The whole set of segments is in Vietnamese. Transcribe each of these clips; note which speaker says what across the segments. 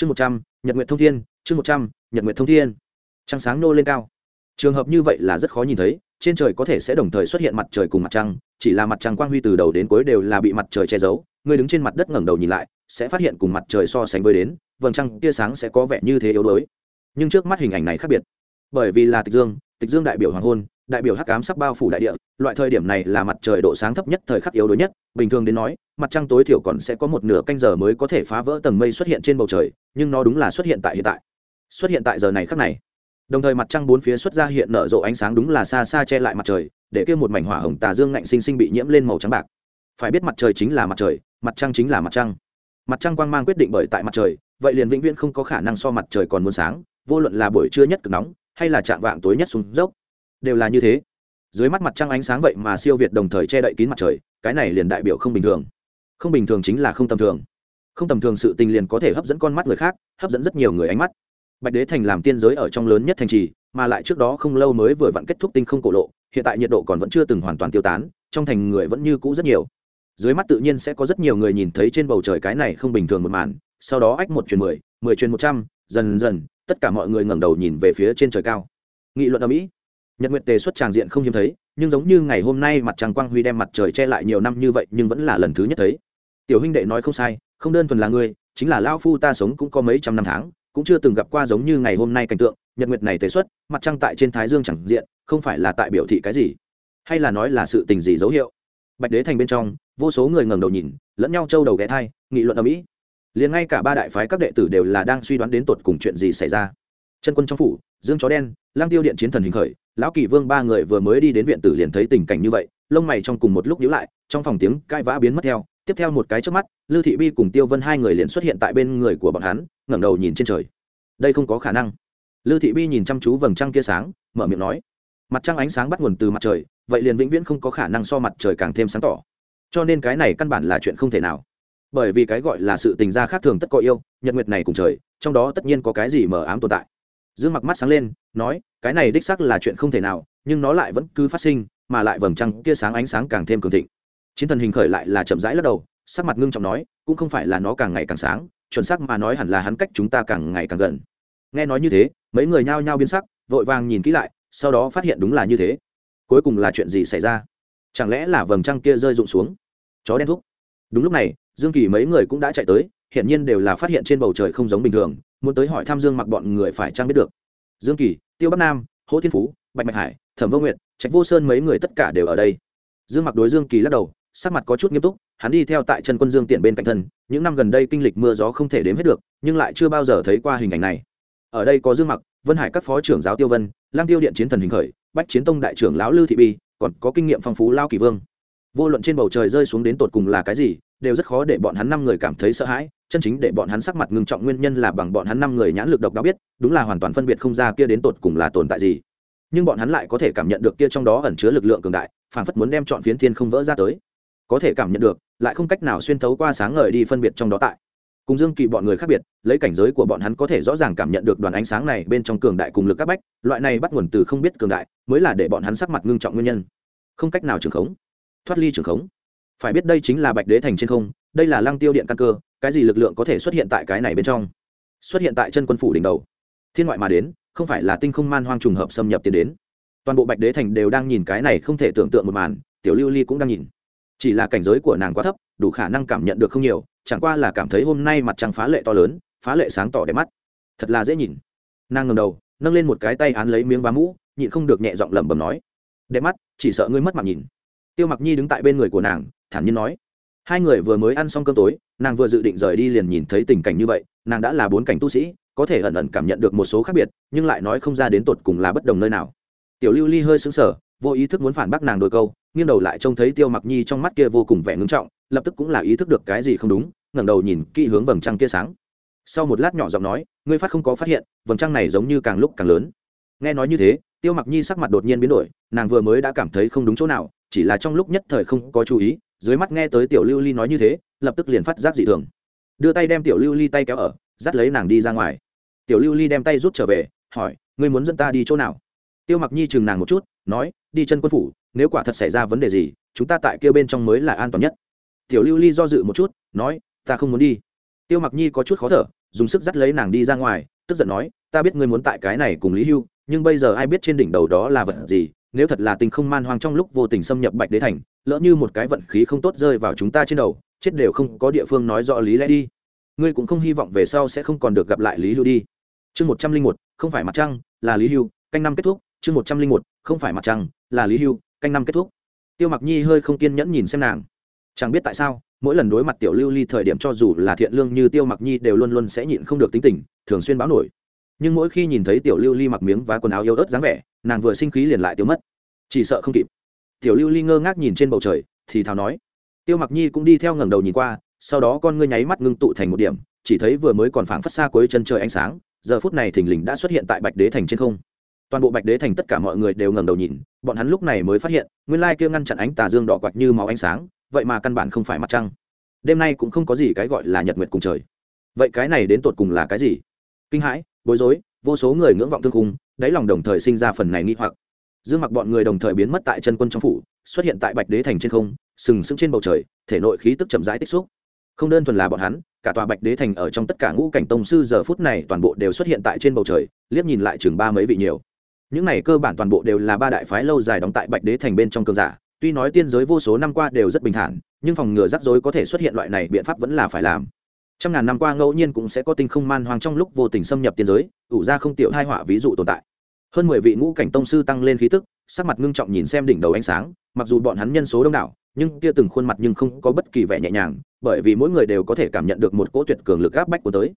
Speaker 1: chương một trăm, nhật nguyện thông thiên, chương một trăm, nhật nguyện thông thiên. Trăng sáng nô lên cao. Trường hợp như vậy là rất khó nhìn thấy, trên trời có thể sẽ đồng thời xuất hiện mặt trời cùng mặt trăng, chỉ là mặt trăng quang huy từ đầu đến cuối đều là bị mặt trời che giấu, người đứng trên mặt đất ngẩng đầu nhìn lại, sẽ phát hiện cùng mặt trời so sánh với đến, vầng trăng tia sáng sẽ có vẻ như thế yếu đuối. Nhưng trước mắt hình ảnh này khác biệt. Bởi vì là tịch dương tịch dương đại biểu hoàng hôn đại biểu hắc ám sắp bao phủ đại địa, loại thời điểm này là mặt trời độ sáng thấp nhất thời khắc yếu đuối nhất, bình thường đến nói, mặt trăng tối thiểu còn sẽ có một nửa canh giờ mới có thể phá vỡ tầng mây xuất hiện trên bầu trời, nhưng nó đúng là xuất hiện tại hiện tại. Xuất hiện tại giờ này khắc này. Đồng thời mặt trăng bốn phía xuất ra hiện nở rộ ánh sáng đúng là xa xa che lại mặt trời, để kia một mảnh hỏa hồng tà dương ngạnh sinh sinh bị nhiễm lên màu trắng bạc. Phải biết mặt trời chính là mặt trời, mặt trăng chính là mặt trăng. Mặt trăng quang mang quyết định bởi tại mặt trời, vậy liền vĩnh viễn không có khả năng so mặt trời còn muốn sáng, vô luận là buổi trưa nhất cực nóng, hay là trạng vạng tối nhất xuống dốc đều là như thế. Dưới mắt mặt trăng ánh sáng vậy mà siêu việt đồng thời che đậy kín mặt trời, cái này liền đại biểu không bình thường. Không bình thường chính là không tầm thường. Không tầm thường sự tình liền có thể hấp dẫn con mắt người khác, hấp dẫn rất nhiều người ánh mắt. Bạch đế thành làm tiên giới ở trong lớn nhất thành trì, mà lại trước đó không lâu mới vừa vặn kết thúc tinh không cổ lộ, hiện tại nhiệt độ còn vẫn chưa từng hoàn toàn tiêu tán, trong thành người vẫn như cũ rất nhiều. Dưới mắt tự nhiên sẽ có rất nhiều người nhìn thấy trên bầu trời cái này không bình thường một màn, sau đó ách một truyền mười mười truyền một trăm, dần dần, tất cả mọi người ngẩng đầu nhìn về phía trên trời cao. Nghị luận ở mỹ nhật nguyệt tề xuất tràng diện không hiếm thấy, nhưng giống như ngày hôm nay mặt trăng quang huy đem mặt trời che lại nhiều năm như vậy nhưng vẫn là lần thứ nhất thấy. Tiểu huynh đệ nói không sai, không đơn thuần là ngươi, chính là lao phu ta sống cũng có mấy trăm năm tháng, cũng chưa từng gặp qua giống như ngày hôm nay cảnh tượng, nhật nguyệt này tề xuất, mặt trăng tại trên thái dương chẳng diện, không phải là tại biểu thị cái gì, hay là nói là sự tình gì dấu hiệu. Bạch đế thành bên trong, vô số người ngẩng đầu nhìn, lẫn nhau trâu đầu ghé thai, nghị luận ở mỹ liền ngay cả ba đại phái các đệ tử đều là đang suy đoán đến tột cùng chuyện gì xảy ra. Chân quân trong phủ, dương chó đen, lang tiêu điện chiến thần hình khởi lão kỳ vương ba người vừa mới đi đến viện tử liền thấy tình cảnh như vậy, lông mày trong cùng một lúc nhíu lại, trong phòng tiếng cãi vã biến mất theo. Tiếp theo một cái trước mắt, lưu thị bi cùng tiêu vân hai người liền xuất hiện tại bên người của bọn hắn, ngẩng đầu nhìn trên trời. Đây không có khả năng. Lưu thị bi nhìn chăm chú vầng trăng kia sáng, mở miệng nói, mặt trăng ánh sáng bắt nguồn từ mặt trời, vậy liền vĩnh viễn không có khả năng so mặt trời càng thêm sáng tỏ. Cho nên cái này căn bản là chuyện không thể nào. Bởi vì cái gọi là sự tình gia khác thường tất có yêu, nhật nguyệt này cùng trời, trong đó tất nhiên có cái gì mờ ám tồn tại dương mặc mắt sáng lên, nói, cái này đích xác là chuyện không thể nào, nhưng nó lại vẫn cứ phát sinh, mà lại vầng trăng kia sáng ánh sáng càng thêm cường thịnh. Chiến thần hình khởi lại là chậm rãi lắc đầu, sắc mặt ngưng trọng nói, cũng không phải là nó càng ngày càng sáng, chuẩn xác mà nói hẳn là hắn cách chúng ta càng ngày càng gần. Nghe nói như thế, mấy người nhao nhao biến sắc, vội vàng nhìn kỹ lại, sau đó phát hiện đúng là như thế. Cuối cùng là chuyện gì xảy ra? Chẳng lẽ là vầng trăng kia rơi rụng xuống? Chó đen thúc. Đúng lúc này, dương kỳ mấy người cũng đã chạy tới hiện nhiên đều là phát hiện trên bầu trời không giống bình thường, muốn tới hỏi thăm dương mặc bọn người phải trang biết được. Dương kỳ, tiêu bắc nam, hỗ thiên phú, bạch mạch hải, thẩm vô nguyệt, trạch vô sơn mấy người tất cả đều ở đây. Dương mặc đối dương kỳ lắc đầu, sắc mặt có chút nghiêm túc, hắn đi theo tại chân quân dương tiện bên cạnh thân, những năm gần đây kinh lịch mưa gió không thể đếm hết được, nhưng lại chưa bao giờ thấy qua hình ảnh này. Ở đây có dương mặc, vân hải các phó trưởng giáo tiêu vân, lang tiêu điện chiến thần hình khởi, bách chiến tông đại trưởng lão lư thị bi, còn có kinh nghiệm phong phú lao kỳ vương. Vô luận trên bầu trời rơi xuống đến tột cùng là cái gì đều rất khó để bọn hắn năm người cảm thấy sợ hãi, chân chính để bọn hắn sắc mặt ngưng trọng nguyên nhân là bằng bọn hắn năm người nhãn lực độc đáo biết, đúng là hoàn toàn phân biệt không ra kia đến tột cùng là tồn tại gì. Nhưng bọn hắn lại có thể cảm nhận được kia trong đó ẩn chứa lực lượng cường đại, phản phất muốn đem chọn phiến thiên không vỡ ra tới. Có thể cảm nhận được, lại không cách nào xuyên thấu qua sáng ngời đi phân biệt trong đó tại. Cùng dương kỳ bọn người khác biệt, lấy cảnh giới của bọn hắn có thể rõ ràng cảm nhận được đoàn ánh sáng này bên trong cường đại cùng lực các bách, loại này bắt nguồn từ không biết cường đại, mới là để bọn hắn sắc mặt ngưng trọng nguyên nhân. Không cách nào trường khống. Thoát ly trường khống phải biết đây chính là bạch đế thành trên không, đây là lăng tiêu điện căn cơ, cái gì lực lượng có thể xuất hiện tại cái này bên trong? Xuất hiện tại chân quân phủ đỉnh đầu. Thiên ngoại mà đến, không phải là tinh không man hoang trùng hợp xâm nhập tiến đến. Toàn bộ bạch đế thành đều đang nhìn cái này không thể tưởng tượng một màn, tiểu lưu ly cũng đang nhìn. Chỉ là cảnh giới của nàng quá thấp, đủ khả năng cảm nhận được không nhiều, chẳng qua là cảm thấy hôm nay mặt trăng phá lệ to lớn, phá lệ sáng tỏ đẹp mắt. Thật là dễ nhìn. Nàng ngầm đầu, nâng lên một cái tay án lấy miếng vá mũ, nhịn không được nhẹ giọng lẩm bẩm nói, đẹp mắt, chỉ sợ ngươi mất mặt nhìn. Tiêu mặc nhi đứng tại bên người của nàng thản nhiên nói. Hai người vừa mới ăn xong cơm tối, nàng vừa dự định rời đi liền nhìn thấy tình cảnh như vậy, nàng đã là bốn cảnh tu sĩ, có thể ẩn ẩn cảm nhận được một số khác biệt, nhưng lại nói không ra đến tột cùng là bất đồng nơi nào. Tiểu lưu ly hơi xứng sở vô ý thức muốn phản bác nàng đôi câu, nghiêng đầu lại trông thấy tiêu mặc nhi trong mắt kia vô cùng vẻ ngưng trọng, lập tức cũng là ý thức được cái gì không đúng, ngẩng đầu nhìn kỹ hướng vầng trăng kia sáng. Sau một lát nhỏ giọng nói, ngươi phát không có phát hiện, vầng trăng này giống như càng lúc càng lớn. Nghe nói như thế, tiêu mặc nhi sắc mặt đột nhiên biến đổi, nàng vừa mới đã cảm thấy không đúng chỗ nào, chỉ là trong lúc nhất thời không có chú ý dưới mắt nghe tới tiểu lưu ly nói như thế, lập tức liền phát giác dị thường. Đưa tay đem tiểu lưu ly tay kéo ở, dắt lấy nàng đi ra ngoài. Tiểu lưu ly đem tay rút trở về, hỏi, ngươi muốn dẫn ta đi chỗ nào? Tiêu mặc nhi chừng nàng một chút, nói, đi chân quân phủ, nếu quả thật xảy ra vấn đề gì, chúng ta tại kia bên trong mới là an toàn nhất. Tiểu lưu ly do dự một chút, nói, ta không muốn đi. Tiêu mặc nhi có chút khó thở, dùng sức dắt lấy nàng đi ra ngoài, tức giận nói, ta biết ngươi muốn tại cái này cùng lý hưu, nhưng bây giờ ai biết trên đỉnh đầu đó là vật gì nếu thật là tình không man hoang trong lúc vô tình xâm nhập bạch đế thành, lỡ như một cái vận khí không tốt rơi vào chúng ta trên đầu, chết đều không có địa phương nói rõ lý lẽ đi. Ngươi cũng không hy vọng về sau sẽ không còn được gặp lại lý hưu đi. Chương một trăm linh một, không phải mặt trăng, là lý hưu, canh năm kết thúc. Chương một trăm linh một, không phải mặt trăng, là lý hưu, canh năm kết thúc. Tiêu mặc nhi hơi không kiên nhẫn nhìn xem nàng. Chẳng biết tại sao, mỗi lần đối mặt tiểu lưu ly thời điểm cho dù là thiện lương như tiêu mặc nhi đều luôn luôn sẽ nhịn không được tính tình, thường xuyên báo nổi. Nhưng mỗi khi nhìn thấy tiểu lưu ly mặc miếng và quần áo yếu ớt dáng vẻ nàng vừa sinh khí liền lại tiêu mất. Chỉ sợ không kịp. Tiểu lưu ly ngơ ngác nhìn trên bầu trời, thì thào nói, tiêu mặc nhi cũng đi theo ngẩng đầu nhìn qua, sau đó con ngươi nháy mắt ngưng tụ thành một điểm, chỉ thấy vừa mới còn phảng phất xa cuối chân trời ánh sáng, giờ phút này thình lình đã xuất hiện tại bạch đế thành trên không. Toàn bộ bạch đế thành tất cả mọi người đều ngẩng đầu nhìn, bọn hắn lúc này mới phát hiện, nguyên lai kia ngăn chặn ánh tà dương đỏ quạt như máu ánh sáng, vậy mà căn bản không phải mặt trăng. Đêm nay cũng không có gì cái gọi là nhật nguyệt cùng trời. Vậy cái này đến tột cùng là cái gì? Kinh hãi, bối rối, vô số người ngưỡng vọng thương cung đáy lòng đồng thời sinh ra phần này nghi hoặc. Dương mặc bọn người đồng thời biến mất tại chân quân trong phủ, xuất hiện tại bạch đế thành trên không, sừng sững trên bầu trời, thể nội khí tức chậm rãi tích xúc. Không đơn thuần là bọn hắn, cả tòa bạch đế thành ở trong tất cả ngũ cảnh tông sư giờ phút này toàn bộ đều xuất hiện tại trên bầu trời, liếc nhìn lại chừng ba mấy vị nhiều. Những này cơ bản toàn bộ đều là ba đại phái lâu dài đóng tại bạch đế thành bên trong cương giả, tuy nói tiên giới vô số năm qua đều rất bình thản, nhưng phòng ngừa rắc rối có thể xuất hiện loại này biện pháp vẫn là phải làm trăm ngàn năm qua ngẫu nhiên cũng sẽ có tinh không man hoang trong lúc vô tình xâm nhập tiên giới, ủ ra không tiểu hai họa ví dụ tồn tại. Hơn mười vị ngũ cảnh tông sư tăng lên khí tức, sắc mặt ngưng trọng nhìn xem đỉnh đầu ánh sáng, mặc dù bọn hắn nhân số đông đảo, nhưng kia từng khuôn mặt nhưng không có bất kỳ vẻ nhẹ nhàng, bởi vì mỗi người đều có thể cảm nhận được một cỗ tuyệt cường lực áp bách của tới.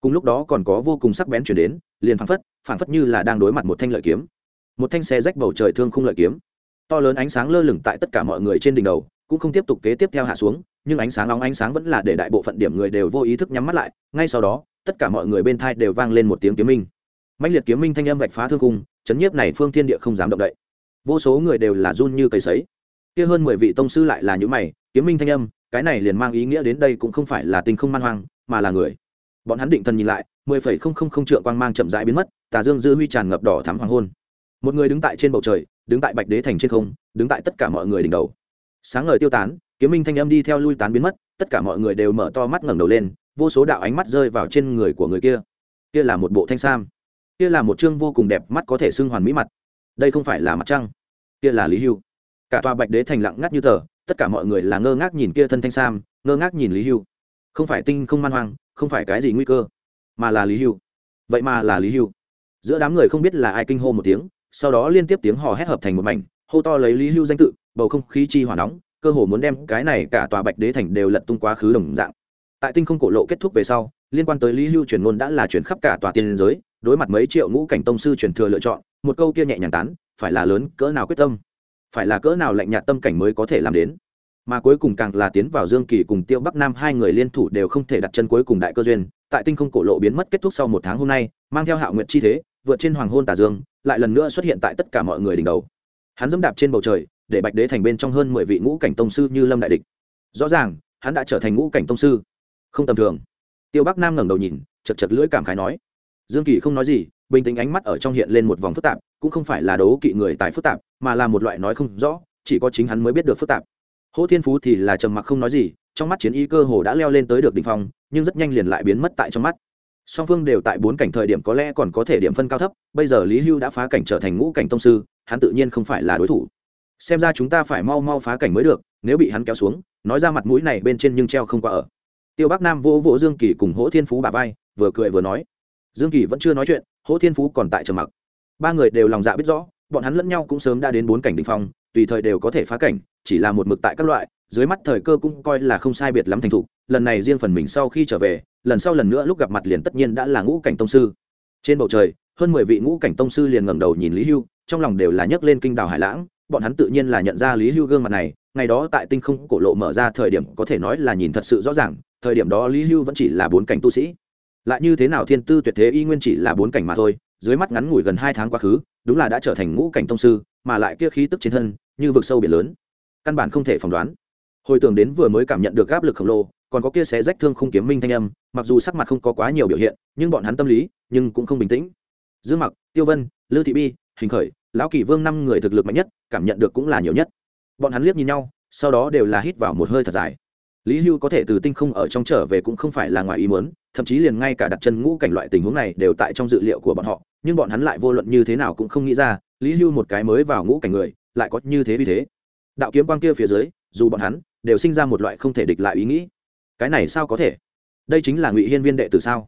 Speaker 1: Cùng lúc đó còn có vô cùng sắc bén chuyển đến, liền phảng phất phảng phất như là đang đối mặt một thanh lợi kiếm. Một thanh xe rách bầu trời thương không lợi kiếm. To lớn ánh sáng lơ lửng tại tất cả mọi người trên đỉnh đầu, cũng không tiếp tục kế tiếp theo hạ xuống nhưng ánh sáng nóng ánh sáng vẫn là để đại bộ phận điểm người đều vô ý thức nhắm mắt lại, ngay sau đó, tất cả mọi người bên thai đều vang lên một tiếng kiếm minh. Mạnh liệt kiếm minh thanh âm vạch phá thương cung chấn nhiếp này phương thiên địa không dám động đậy. Vô số người đều là run như cây sấy. Kia hơn mười vị tông sư lại là những mày, kiếm minh thanh âm, cái này liền mang ý nghĩa đến đây cũng không phải là tình không man hoang, mà là người. Bọn hắn định thần nhìn lại, mười phẩy không không không trượng quang mang chậm rãi biến mất, tà dương dư huy tràn ngập đỏ thắm hoàng hôn. Một người đứng tại trên bầu trời, đứng tại bạch đế thành trên không, đứng tại tất cả mọi người đỉnh đầu. Sáng ngời tiêu tán kiếm minh thanh âm đi theo lui tán biến mất, tất cả mọi người đều mở to mắt ngẩng đầu lên, vô số đạo ánh mắt rơi vào trên người của người kia. Kia là một bộ thanh sam. Kia là một chương vô cùng đẹp mắt có thể xưng hoàn mỹ mặt. Đây không phải là mặt trăng. Kia là lý hưu. Cả tòa bạch đế thành lặng ngắt như tờ, tất cả mọi người là ngơ ngác nhìn kia thân thanh sam, ngơ ngác nhìn lý hưu. Không phải tinh không man hoang, không phải cái gì nguy cơ, mà là lý hưu. Vậy mà là lý hưu. Giữa đám người không biết là ai kinh hô một tiếng, sau đó liên tiếp tiếng hò hét hợp thành một mảnh, hô to lấy lý hưu danh tự, bầu không khí chi hỏa nóng cơ hồ muốn đem cái này cả tòa bạch đế thành đều lật tung quá khứ đồng dạng. Tại tinh không cổ lộ kết thúc về sau, liên quan tới lý hưu truyền ngôn đã là chuyển khắp cả tòa tiên giới, đối mặt mấy triệu ngũ cảnh tông sư truyền thừa lựa chọn, một câu kia nhẹ nhàng tán, phải là lớn cỡ nào quyết tâm? Phải là cỡ nào lạnh nhạt tâm cảnh mới có thể làm đến? Mà cuối cùng càng là tiến vào dương kỳ cùng tiêu bắc nam hai người liên thủ đều không thể đặt chân cuối cùng đại cơ duyên. Tại tinh không cổ lộ biến mất kết thúc sau một tháng hôm nay, mang theo hạo nguyện chi thế, vượt trên hoàng hôn tà dương, lại lần nữa xuất hiện tại tất cả mọi người đỉnh đầu. Hắn dẫm đạp trên bầu trời để bạch đế thành bên trong hơn mười vị ngũ cảnh tông sư như lâm đại địch. Rõ ràng, hắn đã trở thành ngũ cảnh tông sư. Không tầm thường. Tiêu bắc nam ngẩng đầu nhìn, chật chật lưỡi cảm khái nói. Dương kỳ không nói gì, bình tĩnh ánh mắt ở trong hiện lên một vòng phức tạp, cũng không phải là đấu kỵ người tài phức tạp, mà là một loại nói không rõ, chỉ có chính hắn mới biết được phức tạp. Hỗ thiên phú thì là trầm mặc không nói gì, trong mắt chiến ý cơ hồ đã leo lên tới được đ ỉ n h phong, nhưng rất nhanh liền lại biến mất tại trong mắt. Song phương đều tại bốn cảnh thời điểm có lẽ còn có thể điểm phân cao thấp, bây giờ lý hưu đã phá cảnh trở thành ngũ cảnh tông sư, hắn tự nhiên không phải là đối thủ xem ra chúng ta phải mau mau phá cảnh mới được, nếu bị hắn kéo xuống, nói ra mặt mũi này bên trên nhưng treo không qua ở. Tiêu bắc nam vỗ vỗ dương kỳ cùng hỗ thiên phú bà vai, vừa cười vừa nói. Dương kỳ vẫn chưa nói chuyện, hỗ thiên phú còn tại trầm mặc. Ba người đều lòng dạ biết rõ, bọn hắn lẫn nhau cũng sớm đã đến bốn cảnh đ phong, tùy thời đều có thể phá cảnh, chỉ là một mực tại các loại, dưới mắt thời cơ cũng coi là không sai biệt lắm thành thục, lần này riêng phần mình sau khi trở về, lần sau lần nữa lúc gặp mặt liền tất nhiên đã là ngũ cảnh tông sư. Trên bầu trời, hơn mười vị ngũ cảnh tông sư liền ngẩng đầu nhìn lý hưu, trong lòng đều là nhấc lên kinh đào hải lãng bọn hắn tự nhiên là nhận ra lý hưu gương mặt này, ngày đó tại tinh không cổ lộ mở ra thời điểm có thể nói là nhìn thật sự rõ ràng, thời điểm đó lý hưu vẫn chỉ là bốn cảnh tu sĩ. Lại như thế nào thiên tư tuyệt thế y nguyên chỉ là bốn cảnh mà thôi, dưới mắt ngắn ngủi gần hai tháng quá khứ, đúng là đã trở thành ngũ cảnh tông sư, mà lại kia khí tức trên thân, như vực sâu biển lớn. Căn bản không thể phỏng đoán. Hồi tưởng đến vừa mới cảm nhận được áp lực khổng lồ, còn có kia xé rách thương không kiếm minh thanh âm, mặc dù sắc mặt không có quá nhiều biểu hiện, nhưng bọn hắn tâm lý, nhưng cũng không bình tĩnh. Dương mặc, tiêu vân, lư thị bi, hình khởi lão kỳ vương năm người thực lực mạnh nhất, cảm nhận được cũng là nhiều nhất. Bọn hắn liếc nhìn nhau, sau đó đều là hít vào một hơi thật dài. Lý hưu có thể từ tinh không ở trong trở về cũng không phải là ngoài ý muốn, thậm chí liền ngay cả đặt chân ngũ cảnh loại tình huống này đều tại trong dự liệu của bọn họ, nhưng bọn hắn lại vô luận như thế nào cũng không nghĩ ra, lý hưu một cái mới vào ngũ cảnh người, lại có như thế vì thế. Đạo kiếm quang kia phía dưới, dù bọn hắn đều sinh ra một loại không thể địch lại ý nghĩ. Cái này sao có thể? Đây chính là ngụy hiên viên đệ tử sao?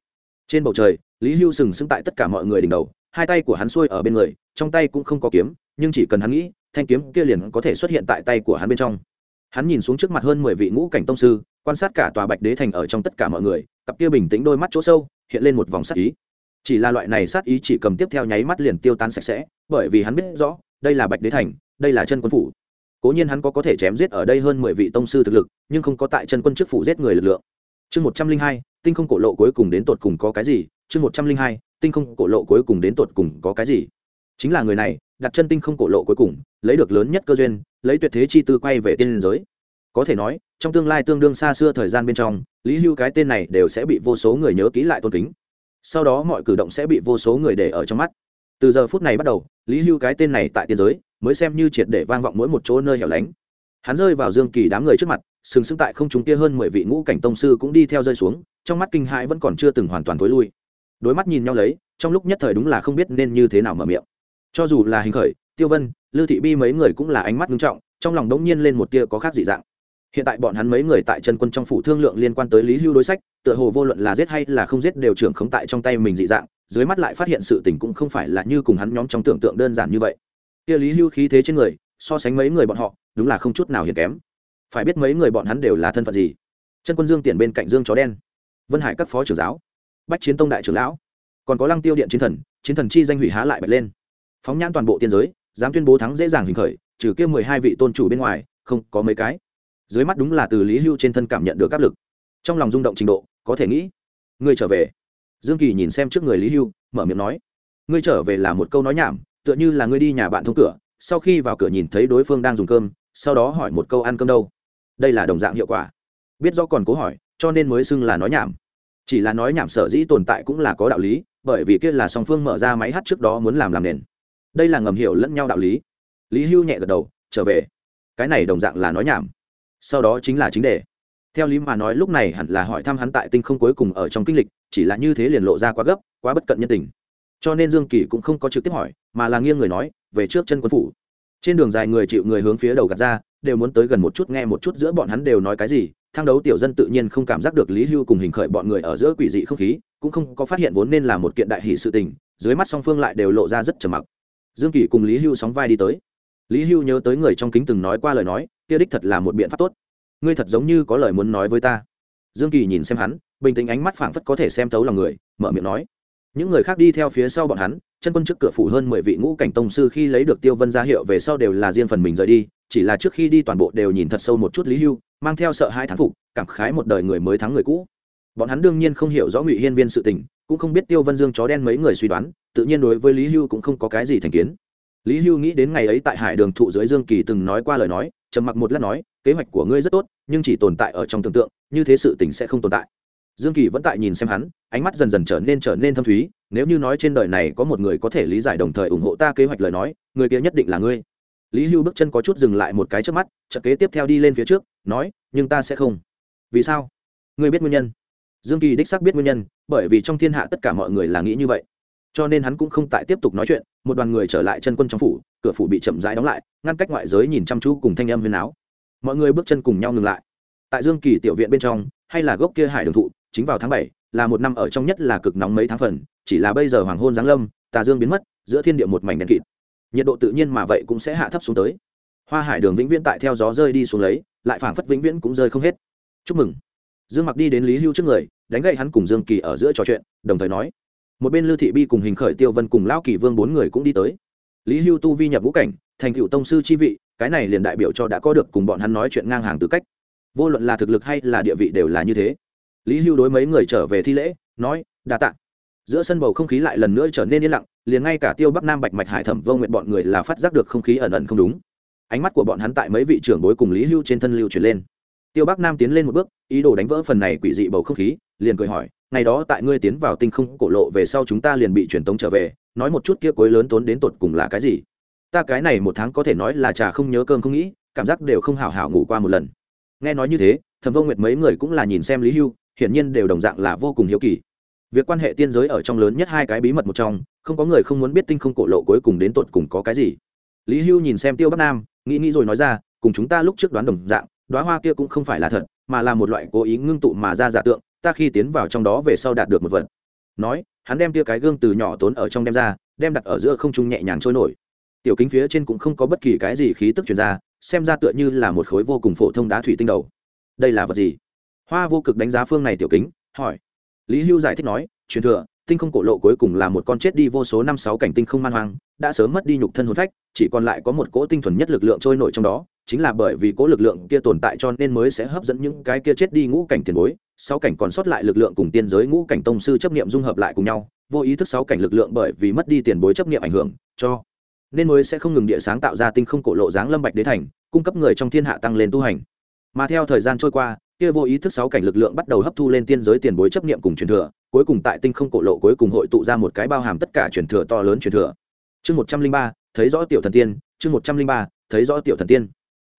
Speaker 1: Trên bầu trời, lý hưu sừng sững tại tất cả mọi người đỉnh đầu, hai tay của hắn xuôi ở bên người trong tay cũng không có kiếm, nhưng chỉ cần hắn nghĩ, thanh kiếm kia liền có thể xuất hiện tại tay của hắn bên trong. Hắn nhìn xuống trước mặt hơn mười vị ngũ cảnh tông sư, quan sát cả tòa bạch đế thành ở trong tất cả mọi người, cặp kia bình tĩnh đôi mắt chỗ sâu, hiện lên một vòng sát ý. Chỉ là loại này sát ý chỉ cầm tiếp theo nháy mắt liền tiêu tan sạch sẽ, bởi vì hắn biết rõ, đây là bạch đế thành, đây là chân quân phủ. Cố nhiên hắn có có thể chém giết ở đây hơn mười vị tông sư thực lực, nhưng không có tại chân quân chức phủ giết người lực lượng. Chương một trăm linh hai, tinh không cổ lộ cuối cùng đến tột cùng có cái gì? Chương một trăm linh hai, tinh không cổ lộ cuối cùng đến tột cùng có cái gì? Chính là người này, đặt chân tinh không cổ lộ cuối cùng, lấy được lớn nhất cơ duyên, lấy tuyệt thế chi tư quay về tiên giới. Có thể nói, trong tương lai tương đương xa xưa thời gian bên trong, lý hưu cái tên này đều sẽ bị vô số người nhớ kỹ lại tôn kính. Sau đó mọi cử động sẽ bị vô số người để ở trong mắt. Từ giờ phút này bắt đầu, lý hưu cái tên này tại tiên giới, mới xem như triệt để vang vọng mỗi một chỗ nơi hẻo lánh. Hắn rơi vào dương kỳ đám người trước mặt, sừng sững tại không chúng kia hơn mười vị ngũ cảnh tông sư cũng đi theo rơi xuống, trong mắt kinh hãi vẫn còn chưa từng hoàn toàn thối lui. Đối mắt nhìn nhau lấy, trong lúc nhất thời đúng là không biết nên như thế nào mở miệng cho dù là hình khởi, tiêu vân Lưu thị bi mấy người cũng là ánh mắt nghiêm trọng, trong lòng đống nhiên lên một tia có khác dị dạng. Hiện tại bọn hắn mấy người tại chân quân trong phủ thương lượng liên quan tới lý hưu đối sách, tựa hồ vô luận là giết hay là không giết đều trưởng khống tại trong tay mình dị dạng, dưới mắt lại phát hiện sự tình cũng không phải là như cùng hắn nhóm trong tưởng tượng đơn giản như vậy. Kia lý hưu khí thế trên người, so sánh mấy người bọn họ, đúng là không chút nào hiền kém. Phải biết mấy người bọn hắn đều là thân phận gì? Chân quân dương tiền bên cạnh dương chó đen. Vân hải các phó trưởng giáo. Bách chiến tông đại trưởng lão. Còn có lăng tiêu điện chiến thần chiến thần chi danh hủy há lại bật lên phóng nhãn toàn bộ tiên giới, dám tuyên bố thắng dễ dàng hình khởi, trừ kia mười hai vị tôn chủ bên ngoài, không có mấy cái. Dưới mắt đúng là từ lý hưu trên thân cảm nhận được áp lực. Trong lòng rung động trình độ, có thể nghĩ, ngươi trở về. Dương kỳ nhìn xem trước người lý hưu, mở miệng nói, ngươi trở về là một câu nói nhảm, tựa như là ngươi đi nhà bạn thông cửa, sau khi vào cửa nhìn thấy đối phương đang dùng cơm, sau đó hỏi một câu ăn cơm đâu. Đây là đồng dạng hiệu quả. Biết do còn cố hỏi, cho nên mới xưng là nói nhảm. Chỉ là nói nhảm sở dĩ tồn tại cũng là có đạo lý, bởi vì kia là song phương mở ra máy hát trước đó muốn làm làm nền đây là ngầm hiểu lẫn nhau đạo lý. Lý hưu nhẹ gật đầu, trở về. Cái này đồng dạng là nói nhảm. Sau đó chính là chính đề. Theo lý mà nói lúc này hẳn là hỏi thăm hắn tại tinh không cuối cùng ở trong kinh lịch, chỉ là như thế liền lộ ra quá gấp, quá bất cận nhân tình. Cho nên dương kỳ cũng không có trực tiếp hỏi, mà là nghiêng người nói, về trước chân quân phủ. Trên đường dài người chịu người hướng phía đầu gạt ra, đều muốn tới gần một chút nghe một chút giữa bọn hắn đều nói cái gì, thang đấu tiểu dân tự nhiên không cảm giác được lý hưu cùng hình khởi bọn người ở giữa quỷ dị không khí, cũng không có phát hiện vốn nên là một kiện đại hỷ sự tình, dưới mắt song phương lại đều lộ ra rất trầm mặc dương kỳ cùng lý hưu sóng vai đi tới. Lý hưu nhớ tới người trong kính từng nói qua lời nói, kia đích thật là một biện pháp tốt. Ngươi thật giống như có lời muốn nói với ta. Dương kỳ nhìn xem hắn, bình tĩnh ánh mắt phảng phất có thể xem thấu lòng người, mở miệng nói, những người khác đi theo phía sau bọn hắn, chân quân trước cửa phủ hơn mười vị ngũ cảnh tông sư khi lấy được tiêu vân ra hiệu về sau đều là riêng phần mình rời đi, chỉ là trước khi đi toàn bộ đều nhìn thật sâu một chút lý hưu, mang theo sợ hai thán phục, cảm khái một đời người mới thắng người cũ. Bọn hắn đương nhiên không hiểu rõ ngụy hiên viên sự tình, cũng không biết tiêu vân dương chó đen mấy người suy đoán tự nhiên đối với lý hưu cũng không có cái gì thành kiến. Lý hưu nghĩ đến ngày ấy tại hải đường thụ dưới dương kỳ từng nói qua lời nói, trầm mặc một lát nói, kế hoạch của ngươi rất tốt, nhưng chỉ tồn tại ở trong tưởng tượng, như thế sự tình sẽ không tồn tại. Dương kỳ vẫn tại nhìn xem hắn, ánh mắt dần dần trở nên trở nên thâm thúy, nếu như nói trên đời này có một người có thể lý giải đồng thời ủng hộ ta kế hoạch lời nói, người kia nhất định là ngươi. Lý hưu bước chân có chút dừng lại một cái trước mắt chợ kế tiếp theo đi lên phía trước, nói, nhưng ta sẽ không. Vì sao? Ngươi biết nguyên nhân. Dương kỳ đích xác biết nguyên nhân, bởi vì trong thiên hạ tất cả mọi người là nghĩ như vậy cho nên hắn cũng không tại tiếp tục nói chuyện, một đoàn người trở lại chân quân trong phủ, cửa phủ bị chậm rãi đóng lại, ngăn cách ngoại giới nhìn chăm chú cùng thanh âm huyền áo mọi người bước chân cùng nhau ngừng lại. Tại dương kỳ tiểu viện bên trong, hay là gốc kia hải đường thụ, chính vào tháng bảy, là một năm ở trong nhất là cực nóng mấy tháng phần, chỉ là bây giờ hoàng hôn giáng lâm, tà dương biến mất, giữa thiên địa một mảnh đen kịt. Nhiệt độ tự nhiên mà vậy cũng sẽ hạ thấp xuống tới. Hoa hải đường vĩnh viễn tại theo gió rơi đi xuống lấy, lại phảng phất vĩnh viễn cũng rơi không hết. Chúc mừng. Dương mặc đi đến lý hưu trước người, đánh gậy hắn cùng dương kỳ ở giữa trò chuyện, đồng thời nói một bên lưu thị bi cùng hình khởi tiêu vân cùng lão kỳ vương bốn người cũng đi tới. Lý hưu tu vi nhập ngũ cảnh, thành cựu tông sư chi vị, cái này liền đại biểu cho đã có được cùng bọn hắn nói chuyện ngang hàng tư cách. Vô luận là thực lực hay là địa vị đều là như thế. Lý hưu đối mấy người trở về thi lễ, nói, đa tạ. Giữa sân bầu không khí lại lần nữa trở nên yên lặng, liền ngay cả tiêu bắc nam bạch mạch hải thẩm vô nguyện bọn người là phát giác được không khí ẩn ẩn không đúng. Ánh mắt của bọn hắn tại mấy vị trưởng bối cùng lý hưu trên thân lưu chuyển lên. Tiêu bắc nam tiến lên một bước, ý đồ đánh vỡ phần này quỷ dị bầu không khí, liền cười hỏi ngày đó tại ngươi tiến vào tinh không cổ lộ về sau chúng ta liền bị truyền tống trở về, nói một chút kia cuối lớn tốn đến tột cùng là cái gì. Ta cái này một tháng có thể nói là trà không nhớ cơm không nghĩ, cảm giác đều không hào hào ngủ qua một lần. Nghe nói như thế, thẩm vô nguyệt mấy người cũng là nhìn xem lý hưu, hiển nhiên đều đồng dạng là vô cùng hiếu kỳ. Việc quan hệ tiên giới ở trong lớn nhất hai cái bí mật một trong, không có người không muốn biết tinh không cổ lộ cuối cùng đến tột cùng có cái gì. Lý hưu nhìn xem tiêu bắc nam, nghĩ nghĩ rồi nói ra, cùng chúng ta lúc trước đoán đồng dạng đoá hoa kia cũng không phải là thật, mà là một loại cố ý ngưng tụ mà ra giả tượng ta khi tiến vào trong đó về sau đạt được một vật. Nói, hắn đem tia cái gương từ nhỏ tốn ở trong đem ra, đem đặt ở giữa không trung nhẹ nhàng trôi nổi. Tiểu kính phía trên cũng không có bất kỳ cái gì khí tức chuyển ra, xem ra tựa như là một khối vô cùng phổ thông đá thủy tinh đầu. Đây là vật gì? Hoa vô cực đánh giá phương này tiểu kính, hỏi. Lý hưu giải thích nói, truyền thừa, tinh không cổ lộ cuối cùng là một con chết đi vô số năm sáu cảnh tinh không man hoang, đã sớm mất đi nhục thân hồn phách, chỉ còn lại có một cỗ tinh thuần nhất lực lượng trôi nổi trong đó chính là bởi vì cố lực lượng kia tồn tại cho nên mới sẽ hấp dẫn những cái kia chết đi ngũ cảnh tiền bối, sáu cảnh còn sót lại lực lượng cùng tiên giới ngũ cảnh tông sư chấp niệm dung hợp lại cùng nhau, vô ý thức sáu cảnh lực lượng bởi vì mất đi tiền bối chấp niệm ảnh hưởng, cho nên mới sẽ không ngừng địa sáng tạo ra tinh không cổ lộ dáng lâm bạch đế thành, cung cấp người trong thiên hạ tăng lên tu hành. Mà theo thời gian trôi qua, kia vô ý thức sáu cảnh lực lượng bắt đầu hấp thu lên tiên giới tiền bối chấp niệm cùng truyền thừa, cuối cùng tại tinh không cổ lộ cuối cùng hội tụ ra một cái bao hàm tất cả truyền thừa to lớn truyền thừa. Chương một trăm linh ba, thấy rõ tiểu thần tiên, chương một trăm linh ba, thấy rõ tiểu thần tiên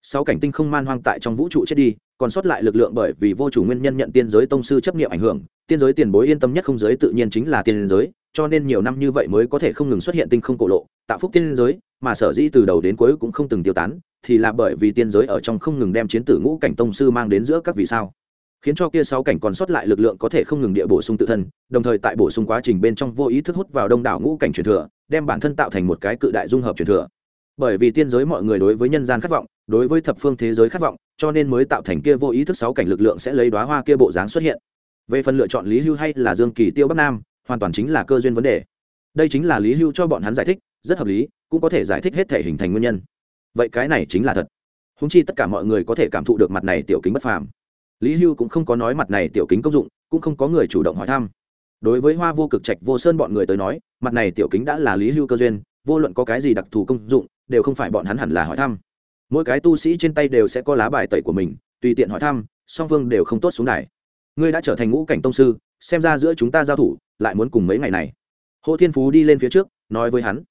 Speaker 1: sáu cảnh tinh không man hoang tại trong vũ trụ chết đi, còn sót lại lực lượng bởi vì vô chủ nguyên nhân nhận tiên giới tông sư chấp nghiệm ảnh hưởng. Tiên giới tiền bối yên tâm nhất không giới tự nhiên chính là tiên giới, cho nên nhiều năm như vậy mới có thể không ngừng xuất hiện tinh không cổ lộ, tạo phúc tiên giới, mà sở dĩ từ đầu đến cuối cũng không từng tiêu tán, thì là bởi vì tiên giới ở trong không ngừng đem chiến tử ngũ cảnh tông sư mang đến giữa các vì sao. Khiến cho kia sáu cảnh còn sót lại lực lượng có thể không ngừng địa bổ sung tự thân, đồng thời tại bổ sung quá trình bên trong vô ý thức hút vào đông đảo ngũ cảnh truyền thừa, đem bản thân tạo thành một cái cự đại dung hợp truyền thừa bởi vì tiên giới mọi người đối với nhân gian khát vọng, đối với thập phương thế giới khát vọng, cho nên mới tạo thành kia vô ý thức sáu cảnh lực lượng sẽ lấy đoá hoa kia bộ dáng xuất hiện. Về phần lựa chọn lý hưu hay là dương kỳ tiêu bắc nam, hoàn toàn chính là cơ duyên vấn đề. Đây chính là lý hưu cho bọn hắn giải thích, rất hợp lý, cũng có thể giải thích hết thể hình thành nguyên nhân. Vậy cái này chính là thật. Húng chi tất cả mọi người có thể cảm thụ được mặt này tiểu kính bất phàm. Lý hưu cũng không có nói mặt này tiểu kính công dụng, cũng không có người chủ động hỏi thăm. Đối với hoa vô cực trạch vô sơn bọn người tới nói, mặt này tiểu kính đã là lý hưu cơ duyên, vô luận có cái gì đặc thù công dụng đều không phải bọn hắn hẳn là hỏi thăm. Mỗi cái tu sĩ trên tay đều sẽ có lá bài tẩy của mình, tùy tiện hỏi thăm, song phương đều không tốt xuống đài. Ngươi đã trở thành ngũ cảnh tông sư, xem ra giữa chúng ta giao thủ, lại muốn cùng mấy ngày này. Hồ thiên phú đi lên phía trước, nói với hắn.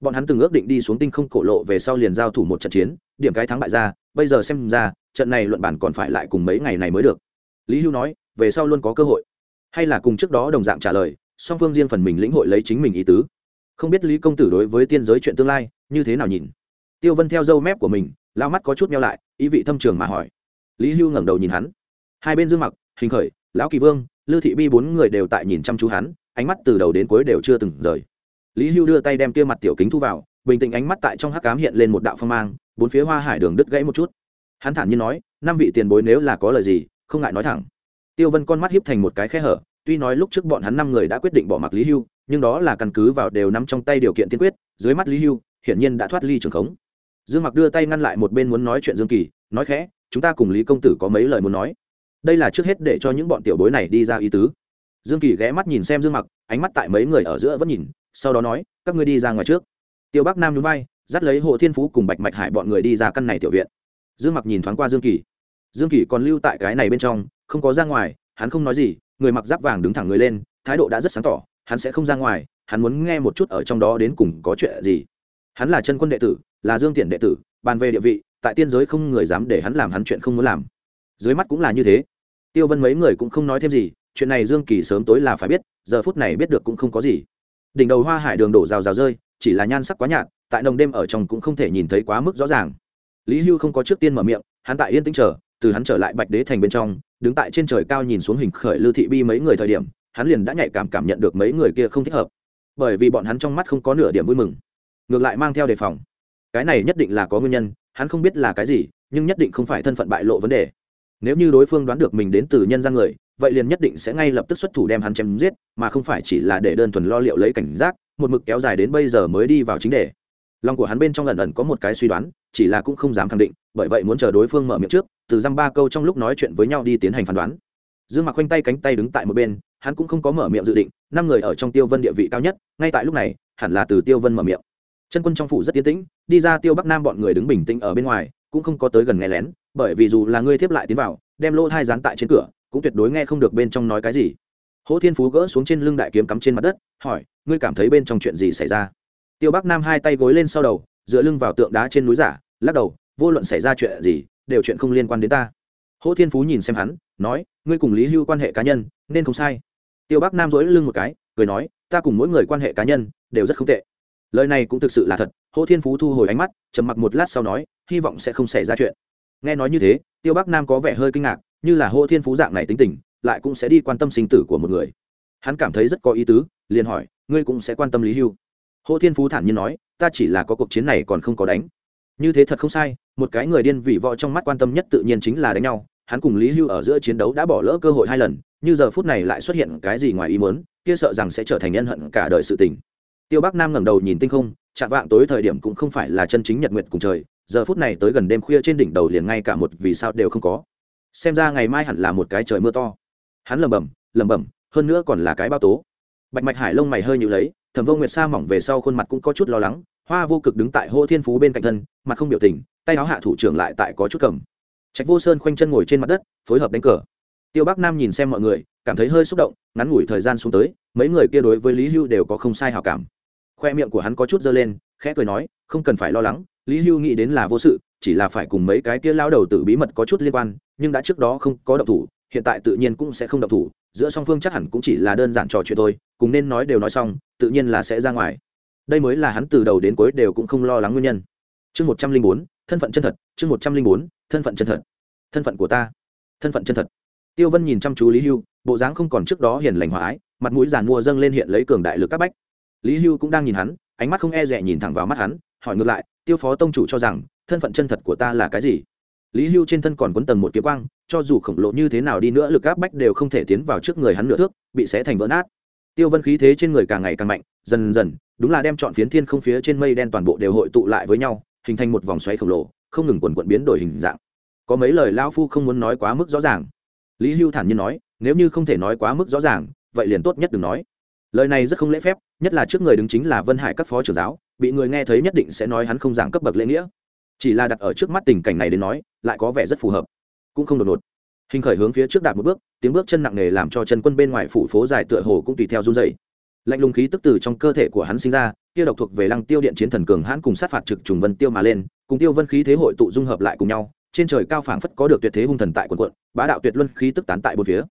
Speaker 1: Bọn hắn từng ước định đi xuống tinh không cổ lộ về sau liền giao thủ một trận chiến, điểm cái thắng bại ra, bây giờ xem ra, trận này luận bản còn phải lại cùng mấy ngày này mới được. Lý hưu nói, về sau luôn có cơ hội. Hay là cùng trước đó đồng dạng trả lời, song phương riêng phần mình lĩnh hội lấy chính mình ý tứ không biết lý công tử đối với tiên giới chuyện tương lai như thế nào nhìn? Tiêu vân theo dâu mép của mình lao mắt có chút meo lại, ý vị thâm trường mà hỏi. Lý hưu ngẩng đầu nhìn hắn. Hai bên dương mặc, hình khởi, lão kỳ vương, lưu thị bi bốn người đều tại nhìn chăm chú hắn, ánh mắt từ đầu đến cuối đều chưa từng rời. Lý hưu đưa tay đem kia mặt tiểu kính thu vào, bình tĩnh ánh mắt tại trong hắc cám hiện lên một đạo phong mang, bốn phía hoa hải đường đứt gãy một chút. Hắn thản nhiên nói, năm vị tiền bối nếu là có lời gì, không ngại nói thẳng. Tiêu vân con mắt hiếp thành một cái khe hở, tuy nói lúc trước bọn hắn năm người đã quyết định bỏ mặc lý hưu nhưng đó là căn cứ vào đều nắm trong tay điều kiện tiên quyết, dưới mắt lý hưu, hiển nhiên đã thoát ly trường khống. Dương mặc đưa tay ngăn lại một bên muốn nói chuyện dương kỳ, nói khẽ, chúng ta cùng lý công tử có mấy lời muốn nói? Đây là trước hết để cho những bọn tiểu bối này đi ra ý tứ. Dương kỳ ghé mắt nhìn xem dương mặc, ánh mắt tại mấy người ở giữa vẫn nhìn, sau đó nói, các ngươi đi ra ngoài trước. Tiêu bắc nam nhún vai, dắt lấy hồ thiên phú cùng bạch mạch hải bọn người đi ra căn này tiểu viện. Dương mặc nhìn thoáng qua dương kỳ. Dương kỳ còn lưu tại cái này bên trong, không có ra ngoài, hắn không nói gì, người mặc giáp vàng đứng thẳng người lên, thái độ đã rất sáng tỏ hắn sẽ không ra ngoài, hắn muốn nghe một chút ở trong đó đến cùng có chuyện gì. Hắn là chân quân đệ tử, là dương tiện đệ tử, bàn về địa vị, tại tiên giới không người dám để hắn làm hắn chuyện không muốn làm. Dưới mắt cũng là như thế. Tiêu vân mấy người cũng không nói thêm gì, chuyện này dương kỳ sớm tối là phải biết, giờ phút này biết được cũng không có gì. Đỉnh đầu hoa hải đường đổ rào rào rơi, chỉ là nhan sắc quá nhạt, tại nồng đêm ở trong cũng không thể nhìn thấy quá mức rõ ràng. Lý hưu không có trước tiên mở miệng, hắn tại yên tĩnh chờ, từ hắn trở lại bạch đế thành bên trong, đứng tại trên trời cao nhìn xuống hình khởi lưu thị bi mấy người thời điểm hắn liền đã nhạy cảm cảm nhận được mấy người kia không thích hợp. Bởi vì bọn hắn trong mắt không có nửa điểm vui mừng. Ngược lại mang theo đề phòng. Cái này nhất định là có nguyên nhân, hắn không biết là cái gì, nhưng nhất định không phải thân phận bại lộ vấn đề. Nếu như đối phương đoán được mình đến từ nhân gian người, vậy liền nhất định sẽ ngay lập tức xuất thủ đem hắn chém giết, mà không phải chỉ là để đơn thuần lo liệu lấy cảnh giác, một mực kéo dài đến bây giờ mới đi vào chính đề. Lòng của hắn bên trong lần ẩn có một cái suy đoán, chỉ là cũng không dám khẳng định, bởi vậy muốn chờ đối phương mở miệng trước, từ dăm ba câu trong lúc nói chuyện với nhau đi tiến hành phán đoán dương mặc khoanh tay cánh tay đứng tại một bên, hắn cũng không có mở miệng dự định, năm người ở trong tiêu vân địa vị cao nhất, ngay tại lúc này, hẳn là từ tiêu vân mở miệng. Chân quân trong phủ rất tiến tĩnh, đi ra tiêu bắc nam bọn người đứng bình tĩnh ở bên ngoài, cũng không có tới gần nghe lén, bởi vì dù là ngươi tiếp lại tiến vào, đem lỗ thai dán tại trên cửa, cũng tuyệt đối nghe không được bên trong nói cái gì. Hỗ thiên phú gỡ xuống trên lưng đại kiếm cắm trên mặt đất, hỏi, ngươi cảm thấy bên trong chuyện gì xảy ra? Tiêu bắc nam hai tay gối lên sau đầu, dựa lưng vào tượng đá trên núi giả, lắc đầu, vô luận xảy ra chuyện gì, đều chuyện không liên quan đến ta. Hỗ thiên phú nhìn xem hắn nói, ngươi cùng lý hưu quan hệ cá nhân, nên không sai. Tiêu bắc nam dỗi lưng một cái, cười nói, ta cùng mỗi người quan hệ cá nhân đều rất không tệ. Lời này cũng thực sự là thật hỗ thiên phú thu hồi ánh mắt, trầm mặc một lát sau nói, hy vọng sẽ không xảy ra chuyện. Nghe nói như thế, tiêu bắc nam có vẻ hơi kinh ngạc, như là hỗ thiên phú dạng này tính tình, lại cũng sẽ đi quan tâm sinh tử của một người. Hắn cảm thấy rất có ý tứ, liền hỏi, ngươi cũng sẽ quan tâm lý hưu? Hỗ thiên phú thản nhiên nói, ta chỉ là có cuộc chiến này còn không có đánh. Như thế thật không sai, một cái người điên vị võ trong mắt quan tâm nhất tự nhiên chính là đánh nhau hắn cùng lý hưu ở giữa chiến đấu đã bỏ lỡ cơ hội hai lần, như giờ phút này lại xuất hiện cái gì ngoài ý muốn, kia sợ rằng sẽ trở thành nhân hận cả đời sự tình. Tiêu bắc nam ngẩng đầu nhìn tinh không, chạm vạng tối thời điểm cũng không phải là chân chính nhật nguyệt cùng trời, giờ phút này tới gần đêm khuya trên đỉnh đầu liền ngay cả một vì sao đều không có. Xem ra ngày mai hẳn là một cái trời mưa to. Hắn lẩm bẩm lẩm bẩm, hơn nữa còn là cái bao tố. Bạch mạch hải lông mày hơi nhịu lấy, thẩm vô nguyệt sa mỏng về sau khuôn mặt cũng có chút lo lắng, hoa vô cực đứng tại hô thiên phú bên cạnh thân, mặt không biểu tình, tay áo hạ thủ trưởng lại tại có chút cầm trạch vô sơn khoanh chân ngồi trên mặt đất, phối hợp đánh cờ. Tiêu bắc nam nhìn xem mọi người, cảm thấy hơi xúc động, ngắn ngủi thời gian xuống tới, mấy người kia đối với lý hưu đều có không sai hào cảm. Khoe miệng của hắn có chút dơ lên, khẽ cười nói, không cần phải lo lắng, lý hưu nghĩ đến là vô sự, chỉ là phải cùng mấy cái kia lao đầu tử bí mật có chút liên quan, nhưng đã trước đó không có động thủ, hiện tại tự nhiên cũng sẽ không động thủ, giữa song phương chắc hẳn cũng chỉ là đơn giản trò chuyện thôi, cùng nên nói đều nói xong, tự nhiên là sẽ ra ngoài. Đây mới là hắn từ đầu đến cuối đều cũng không lo lắng nguyên nhân chương một trăm linh bốn, thân phận chân thật, chương một trăm linh bốn, thân phận chân thật. Thân phận của ta, thân phận chân thật. Tiêu vân nhìn chăm chú lý hưu, bộ dáng không còn trước đó hiền lành hòa ái, mặt mũi giàn mua dâng lên hiện lấy cường đại lực các bách. Lý hưu cũng đang nhìn hắn, ánh mắt không e rẻ nhìn thẳng vào mắt hắn, hỏi ngược lại, tiêu phó tông chủ cho rằng, thân phận chân thật của ta là cái gì? Lý hưu trên thân còn quấn tầng một kiếm quang, cho dù khổng lồ như thế nào đi nữa lực áp bách đều không thể tiến vào trước người hắn nửa thước, bị xé thành vỡ nát. Tiêu vân khí thế trên người càng ngày càng mạnh, dần dần, đúng là đem chọn phiến thiên không phía trên mây đen toàn bộ đều hội tụ lại với nhau hình thành một vòng xoáy khổng lồ, không ngừng quần quận biến đổi hình dạng. Có mấy lời lao phu không muốn nói quá mức rõ ràng. Lý hưu thản nhiên nói, nếu như không thể nói quá mức rõ ràng, vậy liền tốt nhất đừng nói. Lời này rất không lễ phép, nhất là trước người đứng chính là vân hải các phó trưởng giáo, bị người nghe thấy nhất định sẽ nói hắn không giảng cấp bậc lễ nghĩa. Chỉ là đặt ở trước mắt tình cảnh này đến nói, lại có vẻ rất phù hợp. Cũng không đột ngột. Hình khởi hướng phía trước đạt một bước, tiếng bước chân nặng nề làm cho chân quân bên ngoài phủ phố dài tựa hồ cũng tùy theo run dày lạnh lùng khí tức từ trong cơ thể của hắn sinh ra kia độc thuộc về lăng tiêu điện chiến thần cường hãn cùng sát phạt trực trùng vân tiêu mà lên, cùng tiêu vân khí thế hội tụ dung hợp lại cùng nhau, trên trời cao phảng phất có được tuyệt thế hung thần tại quần quận, bá đạo tuyệt luân khí tức tán tại một phía.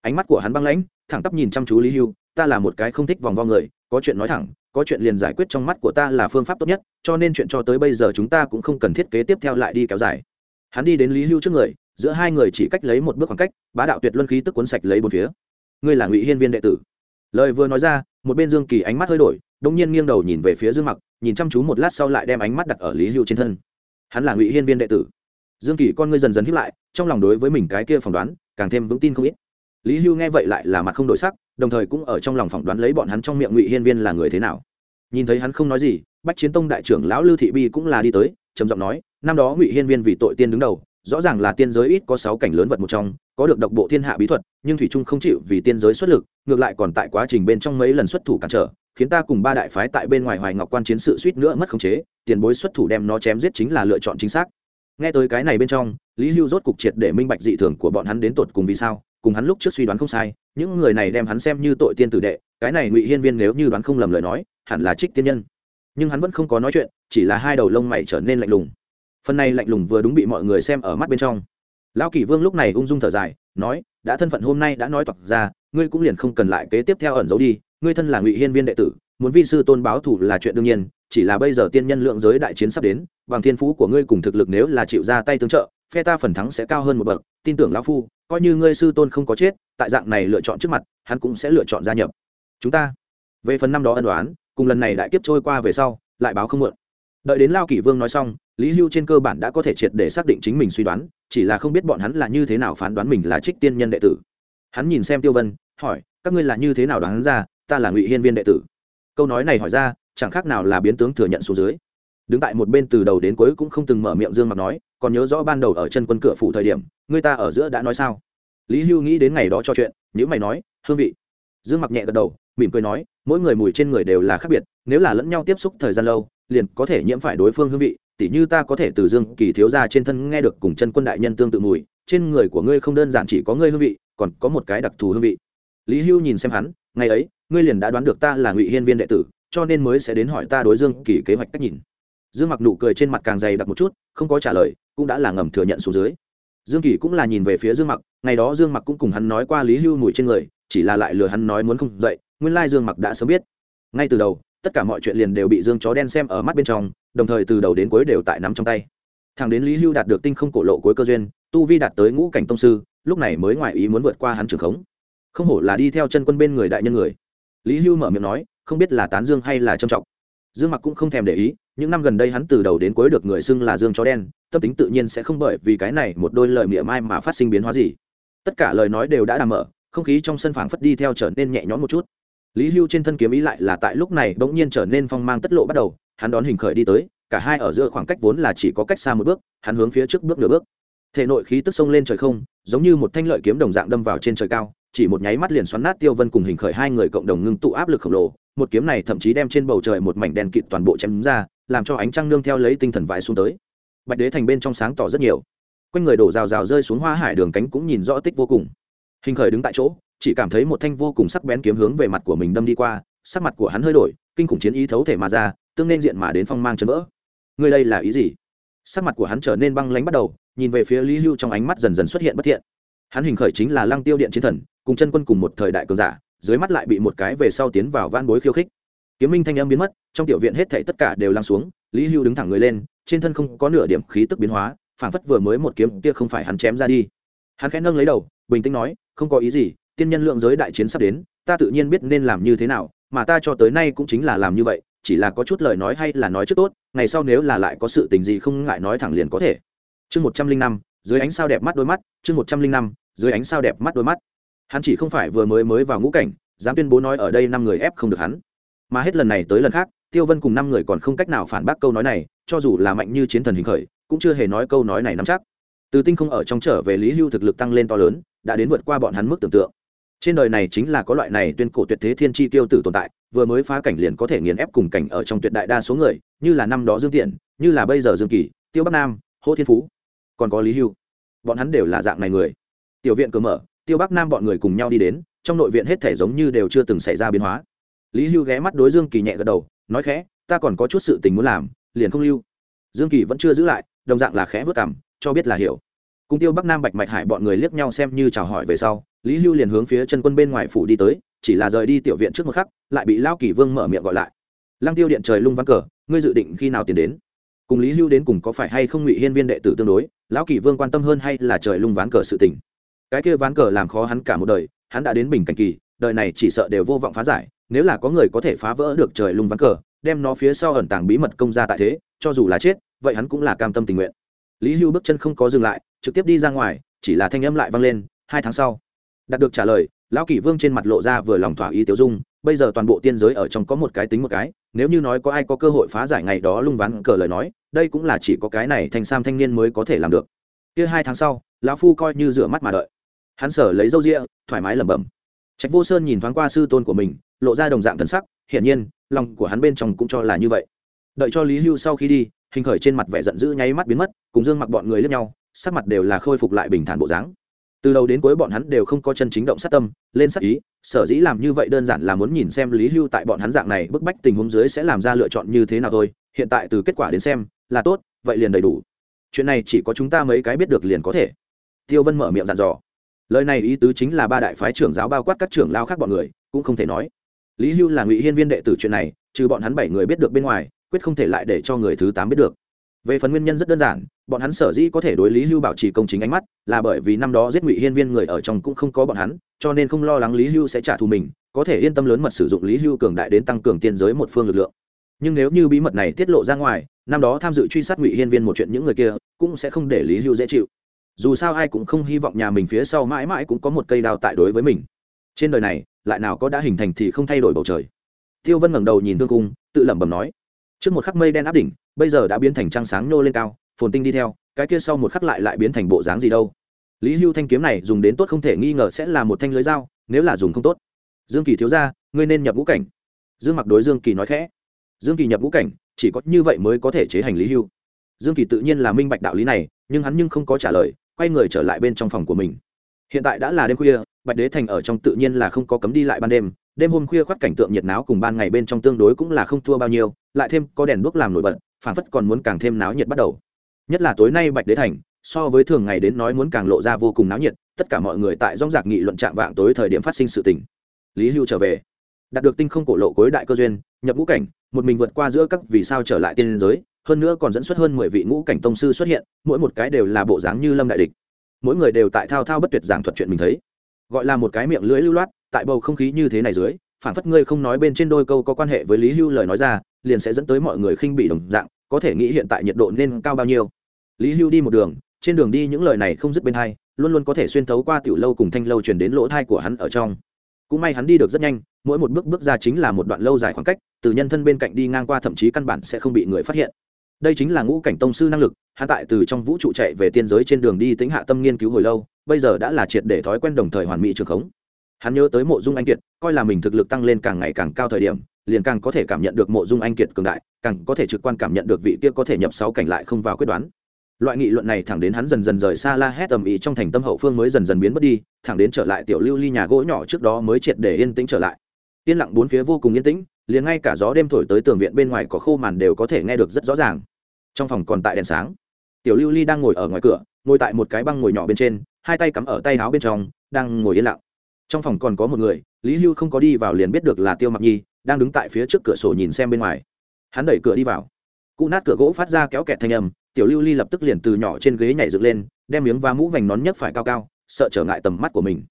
Speaker 1: Ánh mắt của hắn băng lãnh, thẳng tắp nhìn chăm chú lý hưu, ta là một cái không thích vòng vo người, có chuyện nói thẳng, có chuyện liền giải quyết trong mắt của ta là phương pháp tốt nhất, cho nên chuyện cho tới bây giờ chúng ta cũng không cần thiết kế tiếp theo lại đi kéo dài. Hắn đi đến lý hưu trước người, giữa hai người chỉ cách lấy một bước khoảng cách, bá đạo tuyệt luân khí tức cuốn sạch lấy bốn phía. Ngươi là ngụy hiên viên đệ tử. Lời vừa nói ra, một bên dương kỳ ánh mắt hơi đổi đông nhiên nghiêng đầu nhìn về phía dương mặc, nhìn chăm chú một lát sau lại đem ánh mắt đặt ở lý hưu trên thân. Hắn là ngụy hiên viên đệ tử. Dương kỳ con ngươi dần dần hiếp lại, trong lòng đối với mình cái kia phỏng đoán, càng thêm vững tin không ít. Lý hưu nghe vậy lại là mặt không đổi sắc, đồng thời cũng ở trong lòng phỏng đoán lấy bọn hắn trong miệng ngụy hiên viên là người thế nào. Nhìn thấy hắn không nói gì, bách chiến tông đại trưởng lão lư thị bi cũng là đi tới, trầm giọng nói, năm đó ngụy hiên viên vì tội tiên đứng đầu, rõ ràng là tiên giới ít có sáu cảnh lớn vật một trong, có được độc bộ thiên hạ bí thuật, nhưng thủy trung không chịu vì tiên giới xuất lực, ngược lại còn tại quá trình bên trong mấy lần xuất thủ cản trở khiến ta cùng ba đại phái tại bên ngoài hoài ngọc quan chiến sự suýt nữa mất khống chế, tiền bối xuất thủ đem nó chém giết chính là lựa chọn chính xác. Nghe tới cái này bên trong, lý hưu rốt cục triệt để minh bạch dị thường của bọn hắn đến tột cùng vì sao, cùng hắn lúc trước suy đoán không sai, những người này đem hắn xem như tội tiên tử đệ, cái này ngụy hiên viên nếu như đoán không lầm lời nói, hẳn là trích tiên nhân. Nhưng hắn vẫn không có nói chuyện, chỉ là hai đầu lông mày trở nên lạnh lùng. Phần này lạnh lùng vừa đúng bị mọi người xem ở mắt bên trong. Lão kỷ vương lúc này ung dung thở dài, nói, đã thân phận hôm nay đã nói toạc ra, ngươi cũng liền không cần lại kế tiếp theo ẩn giấu đi ngươi thân là ngụy hiên viên đệ tử, muốn vi sư tôn báo thủ là chuyện đương nhiên, chỉ là bây giờ tiên nhân lượng giới đại chiến sắp đến, bằng thiên phú của ngươi cùng thực lực nếu là chịu ra tay tương trợ, phe ta phần thắng sẽ cao hơn một bậc, tin tưởng lão phu, coi như ngươi sư tôn không có chết, tại dạng này lựa chọn trước mặt, hắn cũng sẽ lựa chọn gia nhập. Chúng ta, về phần năm đó ân đoán cùng lần này đại kiếp trôi qua về sau, lại báo không muộn đợi đến lao kỷ vương nói xong, lý hưu trên cơ bản đã có thể triệt để xác định chính mình suy đoán, chỉ là không biết bọn hắn là như thế nào phán đoán mình là trích tiên nhân đệ tử. Hắn nhìn xem tiêu vân, hỏi, các ngươi là như thế nào đoán ra ta là ngụy hiên viên đệ tử. Câu nói này hỏi ra, chẳng khác nào là biến tướng thừa nhận xuống dưới. Đứng tại một bên từ đầu đến cuối cũng không từng mở miệng dương mặc nói, còn nhớ rõ ban đầu ở chân quân cửa phủ thời điểm, người ta ở giữa đã nói sao? Lý hưu nghĩ đến ngày đó cho chuyện nếu mày nói, hương vị. Dương mặc nhẹ gật đầu, mỉm cười nói, mỗi người mùi trên người đều là khác biệt, nếu là lẫn nhau tiếp xúc thời gian lâu, liền có thể nhiễm phải đối phương hương vị, tỉ như ta có thể từ dương kỳ thiếu ra trên thân nghe được cùng chân quân đại nhân tương tự mùi, trên người của ngươi không đơn giản chỉ có ngươi hương vị, còn có một cái đặc thù hương vị. Lý hưu nhìn xem hắn, ngày ấy ngươi liền đã đoán được ta là ngụy hiên viên đệ tử, cho nên mới sẽ đến hỏi ta đối dương kỳ kế hoạch cách nhìn. Dương mặc nụ cười trên mặt càng dày đặc một chút, không có trả lời, cũng đã là ngầm thừa nhận xuống dưới. Dương kỳ cũng là nhìn về phía dương mặc, ngày đó dương mặc cũng cùng hắn nói qua lý hưu mùi trên người, chỉ là lại lừa hắn nói muốn không dậy, nguyên lai dương mặc đã sớm biết. Ngay từ đầu, tất cả mọi chuyện liền đều bị dương chó đen xem ở mắt bên trong, đồng thời từ đầu đến cuối đều tại nắm trong tay. Thằng đến lý hưu đạt được tinh không cổ lộ cuối cơ duyên, tu vi đạt tới ngũ cảnh tông sư, lúc này mới ngoại ý muốn vượt qua hắn trường khống. Không hổ là đi theo chân quân bên người đại nhân người lý hưu mở miệng nói, không biết là tán dương hay là trầm trọng. Dương mặc cũng không thèm để ý, những năm gần đây hắn từ đầu đến cuối được người xưng là dương chó đen, tâm tính tự nhiên sẽ không bởi vì cái này một đôi lời miệng mai mà phát sinh biến hóa gì. Tất cả lời nói đều đã đàm mở, không khí trong sân phảng phất đi theo trở nên nhẹ nhõm một chút. Lý hưu trên thân kiếm ý lại là tại lúc này bỗng nhiên trở nên phong mang tất lộ bắt đầu, hắn đón hình khởi đi tới, cả hai ở giữa khoảng cách vốn là chỉ có cách xa một bước, hắn hướng phía trước bước nửa bước. Thể nội khí tức sông lên trời không, giống như một thanh lợi kiếm đồng dạng đâm vào trên trời cao chỉ một nháy mắt liền xoắn nát tiêu vân cùng hình khởi hai người cộng đồng ngưng tụ áp lực khổng lồ, một kiếm này thậm chí đem trên bầu trời một mảnh đèn kịt toàn bộ chém ra, làm cho ánh trăng nương theo lấy tinh thần vãi xuống tới. Bạch đế thành bên trong sáng tỏ rất nhiều. Quanh người đổ rào rào rơi xuống hoa hải đường cánh cũng nhìn rõ tích vô cùng. Hình khởi đứng tại chỗ, chỉ cảm thấy một thanh vô cùng sắc bén kiếm hướng về mặt của mình đâm đi qua, sắc mặt của hắn hơi đổi, kinh khủng chiến ý thấu thể mà ra, tương nên diện mà đến phong mang chấn vỡ. Ngươi đây là ý gì? Sắc mặt của hắn trở nên băng lánh bắt đầu, nhìn về phía lý hưu trong ánh mắt dần dần xuất hiện bất thiện hắn hình khởi chính là lăng tiêu điện chiến thần, cùng chân quân cùng một thời đại cường giả, dưới mắt lại bị một cái về sau tiến vào van bối khiêu khích. Kiếm minh thanh âm biến mất, trong tiểu viện hết thảy tất cả đều lăng xuống, lý hưu đứng thẳng người lên, trên thân không có nửa điểm khí tức biến hóa, phảng phất vừa mới một kiếm kia không phải hắn chém ra đi. Hắn khẽ nâng lấy đầu, bình tĩnh nói, không có ý gì, tiên nhân lượng giới đại chiến sắp đến, ta tự nhiên biết nên làm như thế nào, mà ta cho tới nay cũng chính là làm như vậy, chỉ là có chút lời nói hay là nói trước tốt, ngày sau nếu là lại có sự tình gì không ngại nói thẳng liền có thể. Chương một trăm linh năm dưới ánh sao đẹp mắt đôi mắt, chương một trăm linh năm, dưới ánh sao đẹp mắt đôi mắt. Hắn chỉ không phải vừa mới mới vào ngũ cảnh, dám tuyên bố nói ở đây năm người ép không được hắn. Mà hết lần này tới lần khác, tiêu vân cùng năm người còn không cách nào phản bác câu nói này, cho dù là mạnh như chiến thần hình khởi, cũng chưa hề nói câu nói này nắm chắc. Từ tinh không ở trong trở về lý hưu thực lực tăng lên to lớn, đã đến vượt qua bọn hắn mức tưởng tượng. Trên đời này chính là có loại này tuyên cổ tuyệt thế thiên tri tiêu tử tồn tại, vừa mới phá cảnh liền có thể nghiền ép cùng cảnh ở trong tuyệt đại đa số người, như là năm đó dương tiện, như là bây giờ dương kỳ, tiêu bắc nam hô thiên phú còn có lý hưu. Bọn hắn đều là dạng này người. Tiểu viện cửa mở, tiêu bắc nam bọn người cùng nhau đi đến, trong nội viện hết thể giống như đều chưa từng xảy ra biến hóa. Lý hưu ghé mắt đối dương kỳ nhẹ gật đầu, nói khẽ, ta còn có chút sự tình muốn làm, liền không lưu. Dương kỳ vẫn chưa giữ lại, đồng dạng là khẽ vớt cảm cho biết là hiểu. Cùng tiêu bắc nam bạch mạch hải bọn người liếc nhau xem như chào hỏi về sau, lý hưu liền hướng phía chân quân bên ngoài phủ đi tới, chỉ là rời đi tiểu viện trước một khắc, lại bị lao kỳ vương mở miệng gọi lại. Lăng tiêu điện trời lung vắng cờ, ngươi dự định khi nào tiến đến? Cùng lý hưu đến cùng có phải hay không ngụy hiên viên đệ tử tương đối, lão kỳ vương quan tâm hơn hay là trời lung ván cờ sự tình. Cái kia ván cờ làm khó hắn cả một đời, hắn đã đến bình cảnh kỳ, đời này chỉ sợ đều vô vọng phá giải, nếu là có người có thể phá vỡ được trời lung ván cờ, đem nó phía sau ẩn tàng bí mật công ra tại thế, cho dù là chết, vậy hắn cũng là cam tâm tình nguyện. Lý hưu bước chân không có dừng lại, trực tiếp đi ra ngoài, chỉ là thanh âm lại vang lên, hai tháng sau. Đạt được trả lời, lão kỷ vương trên mặt lộ ra vừa lòng thỏa ý tiêu dung bây giờ toàn bộ tiên giới ở trong có một cái tính một cái, nếu như nói có ai có cơ hội phá giải ngày đó lung ván cờ lời nói, đây cũng là chỉ có cái này thành sam thanh niên mới có thể làm được. Kia hai tháng sau, lão phu coi như rửa mắt mà đợi. Hắn sở lấy râu ria, thoải mái lẩm bẩm. Trạch vô sơn nhìn thoáng qua sư tôn của mình, lộ ra đồng dạng thần sắc, hiển nhiên, lòng của hắn bên trong cũng cho là như vậy. Đợi cho lý hưu sau khi đi, hình khởi trên mặt vẻ giận dữ nháy mắt biến mất, cùng dương mặc bọn người lướt nhau, sắc mặt đều là khôi phục lại bình thản bộ dáng từ đầu đến cuối bọn hắn đều không có chân chính động sát tâm, lên sát ý, sở dĩ làm như vậy đơn giản là muốn nhìn xem lý hưu tại bọn hắn dạng này bức bách tình huống dưới sẽ làm ra lựa chọn như thế nào thôi, hiện tại từ kết quả đến xem, là tốt, vậy liền đầy đủ. Chuyện này chỉ có chúng ta mấy cái biết được liền có thể. Tiêu vân mở miệng dặn dò. Lời này ý tứ chính là ba đại phái trưởng giáo bao quát các trưởng lao khác bọn người, cũng không thể nói. Lý hưu là ngụy hiên viên đệ tử chuyện này, trừ bọn hắn bảy người biết được bên ngoài, quyết không thể lại để cho người thứ tám biết được. Về phần nguyên nhân rất đơn giản bọn hắn sở dĩ có thể đối lý hưu bảo trì công chính ánh mắt là bởi vì năm đó giết ngụy hiên viên người ở trong cũng không có bọn hắn, cho nên không lo lắng lý hưu sẽ trả thù mình, có thể yên tâm lớn mật sử dụng lý hưu cường đại đến tăng cường tiên giới một phương lực lượng. Nhưng nếu như bí mật này tiết lộ ra ngoài, năm đó tham dự truy sát ngụy hiên viên một chuyện những người kia cũng sẽ không để lý hưu dễ chịu. Dù sao ai cũng không hy vọng nhà mình phía sau mãi mãi cũng có một cây đao tại đối với mình. Trên đời này, lại nào có đã hình thành thì không thay đổi bầu trời. Tiêu vân ngẩng đầu nhìn thương cung, tự lẩm bẩm nói, trước một khắc mây đen áp đỉnh, bây giờ đã biến thành trăng sáng nô lên cao phồn tinh đi theo, cái kia sau một khắc lại lại biến thành bộ dáng gì đâu. Lý hưu thanh kiếm này dùng đến tốt không thể nghi ngờ sẽ là một thanh lưới dao, nếu là dùng không tốt. Dương kỳ thiếu ra ngươi nên nhập ngũ cảnh. Dương mặc đối dương kỳ nói khẽ. Dương kỳ nhập ngũ cảnh, chỉ có như vậy mới có thể chế hành lý hưu. Dương kỳ tự nhiên là minh bạch đạo lý này, nhưng hắn nhưng không có trả lời, quay người trở lại bên trong phòng của mình. Hiện tại đã là đêm khuya, bạch đế thành ở trong tự nhiên là không có cấm đi lại ban đêm. Đêm hôm khuya khoác cảnh tượng nhiệt náo cùng ban ngày bên trong tương đối cũng là không thua bao nhiêu, lại thêm có đèn đuốc làm nổi bật phản phất còn muốn càng thêm náo nhiệt bắt đầu nhất là tối nay bạch đế thành, so với thường ngày đến nói muốn càng lộ ra vô cùng náo nhiệt, tất cả mọi người tại dong dạc nghị luận trạng vạng tối thời điểm phát sinh sự tình. Lý hưu trở về, đạt được tinh không cổ lộ cuối đại cơ duyên, nhập ngũ cảnh, một mình vượt qua giữa các vì sao trở lại tiên giới, hơn nữa còn dẫn xuất hơn mười vị ngũ cảnh tông sư xuất hiện, mỗi một cái đều là bộ dáng như lâm đại địch. Mỗi người đều tại thao thao bất tuyệt giảng thuật chuyện mình thấy. Gọi là một cái miệng lưỡi lưu loát, tại bầu không khí như thế này dưới phản phất ngươi không nói bên trên đôi câu có quan hệ với lý hưu lời nói ra, liền sẽ dẫn tới mọi người khinh bị đồng dạng, có thể nghĩ hiện tại nhiệt độ nên cao bao nhiêu lý hưu đi một đường, trên đường đi những lời này không dứt bên hai, luôn luôn có thể xuyên thấu qua tiểu lâu cùng thanh lâu chuyển đến lỗ thai của hắn ở trong. Cũng may hắn đi được rất nhanh, mỗi một bước bước ra chính là một đoạn lâu dài khoảng cách, từ nhân thân bên cạnh đi ngang qua thậm chí căn bản sẽ không bị người phát hiện. Đây chính là ngũ cảnh tông sư năng lực, hắn tại từ trong vũ trụ chạy về tiên giới trên đường đi tính hạ tâm nghiên cứu hồi lâu, bây giờ đã là triệt để thói quen đồng thời hoàn mỹ trường khống. Hắn nhớ tới mộ dung anh kiệt, coi là mình thực lực tăng lên càng ngày càng cao thời điểm, liền càng có thể cảm nhận được mộ dung anh kiệt cường đại, càng có thể trực quan cảm nhận được vị kia có thể nhập sáu cảnh lại không vào quyết đoán loại nghị luận này thẳng đến hắn dần dần rời xa la hét ầm ĩ trong thành tâm hậu phương mới dần dần biến mất đi, thẳng đến trở lại tiểu lưu ly nhà gỗ nhỏ trước đó mới triệt để yên tĩnh trở lại. Yên lặng bốn phía vô cùng yên tĩnh, liền ngay cả gió đêm thổi tới tường viện bên ngoài có khô màn đều có thể nghe được rất rõ ràng. Trong phòng còn tại đèn sáng. Tiểu lưu ly đang ngồi ở ngoài cửa, ngồi tại một cái băng ngồi nhỏ bên trên, hai tay cắm ở tay áo bên trong, đang ngồi yên lặng. Trong phòng còn có một người, lý hưu không có đi vào liền biết được là tiêu mặc nhi, đang đứng tại phía trước cửa sổ nhìn xem bên ngoài. Hắn đẩy cửa đi vào cụ nát cửa gỗ phát ra kéo kẹt thanh âm, tiểu lưu ly lập tức liền từ nhỏ trên ghế nhảy dựng lên, đem miếng và mũ vành nón nhấc phải cao cao, sợ trở ngại tầm mắt của mình.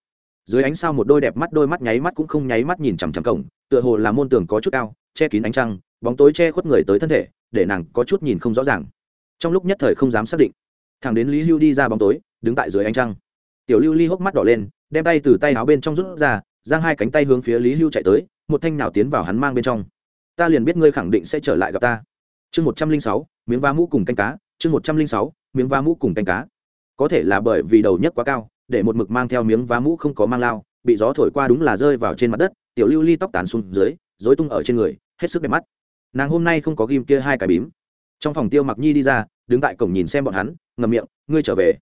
Speaker 1: Dưới ánh sao một đôi đẹp mắt đôi mắt nháy mắt cũng không nháy mắt nhìn chằm chằm cổng, tựa hồ là môn tường có chút cao, che kín ánh trăng, bóng tối che khuất người tới thân thể, để nàng có chút nhìn không rõ ràng. Trong lúc nhất thời không dám xác định, thằng đến lý hưu đi ra bóng tối, đứng tại dưới ánh trăng. Tiểu lưu ly hốc mắt đỏ lên, đem tay từ tay áo bên trong rút ra, giang hai cánh tay hướng phía lý hưu chạy tới, một thanh nào tiến vào hắn mang bên trong. Ta liền biết ngươi khẳng định sẽ trở lại gặp ta chương một trăm linh sáu, miếng va mũ cùng canh cá, chương một trăm linh sáu, miếng va mũ cùng canh cá. Có thể là bởi vì đầu nhất quá cao, để một mực mang theo miếng vá mũ không có mang lao, bị gió thổi qua đúng là rơi vào trên mặt đất, tiểu lưu ly tóc tàn xuống dưới dối tung ở trên người, hết sức đẹp mắt. Nàng hôm nay không có ghim kia hai cái bím. Trong phòng tiêu mặc nhi đi ra, đứng tại cổng nhìn xem bọn hắn ngầm miệng, ngươi trở về.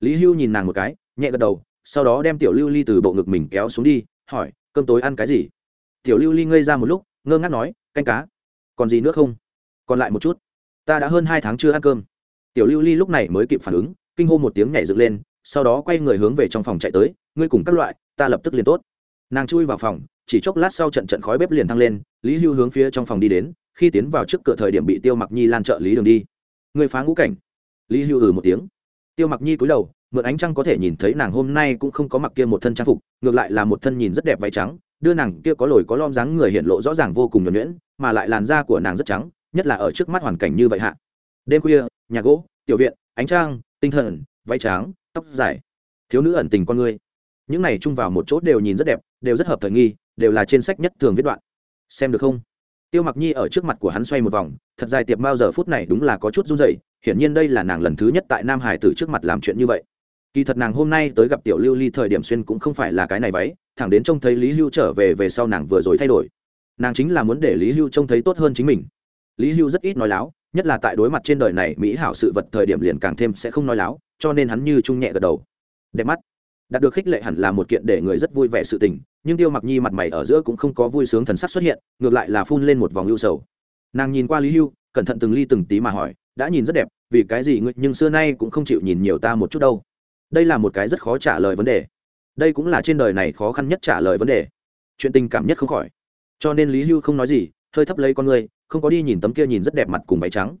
Speaker 1: Lý hưu nhìn nàng một cái, nhẹ gật đầu, sau đó đem tiểu lưu ly từ bộ ngực mình kéo xuống đi, hỏi, cơm tối ăn cái gì? Tiểu lưu ly ngây ra một lúc, ngơ ngác nói, canh cá. Còn gì nữa không? Còn lại một chút. Ta đã hơn hai tháng chưa ăn cơm. Tiểu lưu ly lúc này mới kịp phản ứng, kinh hô một tiếng nhảy dựng lên, sau đó quay người hướng về trong phòng chạy tới, ngươi cùng các loại, ta lập tức liền tốt. Nàng chui vào phòng, chỉ chốc lát sau trận trận khói bếp liền thăng lên, lý hưu hướng phía trong phòng đi đến, khi tiến vào trước cửa thời điểm bị tiêu mặc nhi lan trợ lý đường đi. Người phá ngũ cảnh. Lý hưu ừ một tiếng. Tiêu mặc nhi cúi đầu, mượn ánh trăng có thể nhìn thấy nàng hôm nay cũng không có mặc kia một thân trang phục, ngược lại là một thân nhìn rất đẹp váy trắng, đưa nàng kia có lồi có lom dáng người hiện lộ rõ ràng vô cùng nhuẩn nhuyễn, mà lại làn da của nàng rất trắng nhất là ở trước mắt hoàn cảnh như vậy hạ. Đêm khuya, nhà gỗ, tiểu viện, ánh trang tinh thần, váy trắng tóc dài. Thiếu nữ ẩn tình con người. Những này chung vào một chỗ đều nhìn rất đẹp, đều rất hợp thời nghi, đều là trên sách nhất thường viết đoạn. Xem được không? Tiêu mặc nhi ở trước mặt của hắn xoay một vòng, thật dài tiệp bao giờ phút này đúng là có chút run dậy hiển nhiên đây là nàng lần thứ nhất tại nam hải tử trước mặt làm chuyện như vậy. Kỳ thật nàng hôm nay tới gặp tiểu lưu ly thời điểm xuyên cũng không phải là cái này váy, thẳng đến trông thấy lý hưu trở về về sau nàng vừa rồi thay đổi. Nàng chính là muốn để lý hưu trông thấy tốt hơn chính mình lý hưu rất ít nói láo, nhất là tại đối mặt trên đời này mỹ hảo sự vật thời điểm liền càng thêm sẽ không nói láo, cho nên hắn như trung nhẹ gật đầu. Đẹp mắt. Đạt được khích lệ hẳn là một kiện để người rất vui vẻ sự tình, nhưng tiêu mặc nhi mặt mày ở giữa cũng không có vui sướng thần sắc xuất hiện, ngược lại là phun lên một vòng lưu sầu. Nàng nhìn qua lý hưu, cẩn thận từng ly từng tí mà hỏi, đã nhìn rất đẹp, vì cái gì ngươi, nhưng xưa nay cũng không chịu nhìn nhiều ta một chút đâu? Đây là một cái rất khó trả lời vấn đề. Đây cũng là trên đời này khó khăn nhất trả lời vấn đề. Chuyện tình cảm nhất không khỏi. Cho nên lý hưu không nói gì, hơi thấp lấy con người không có đi nhìn tấm kia nhìn rất đẹp mặt cùng váy trắng.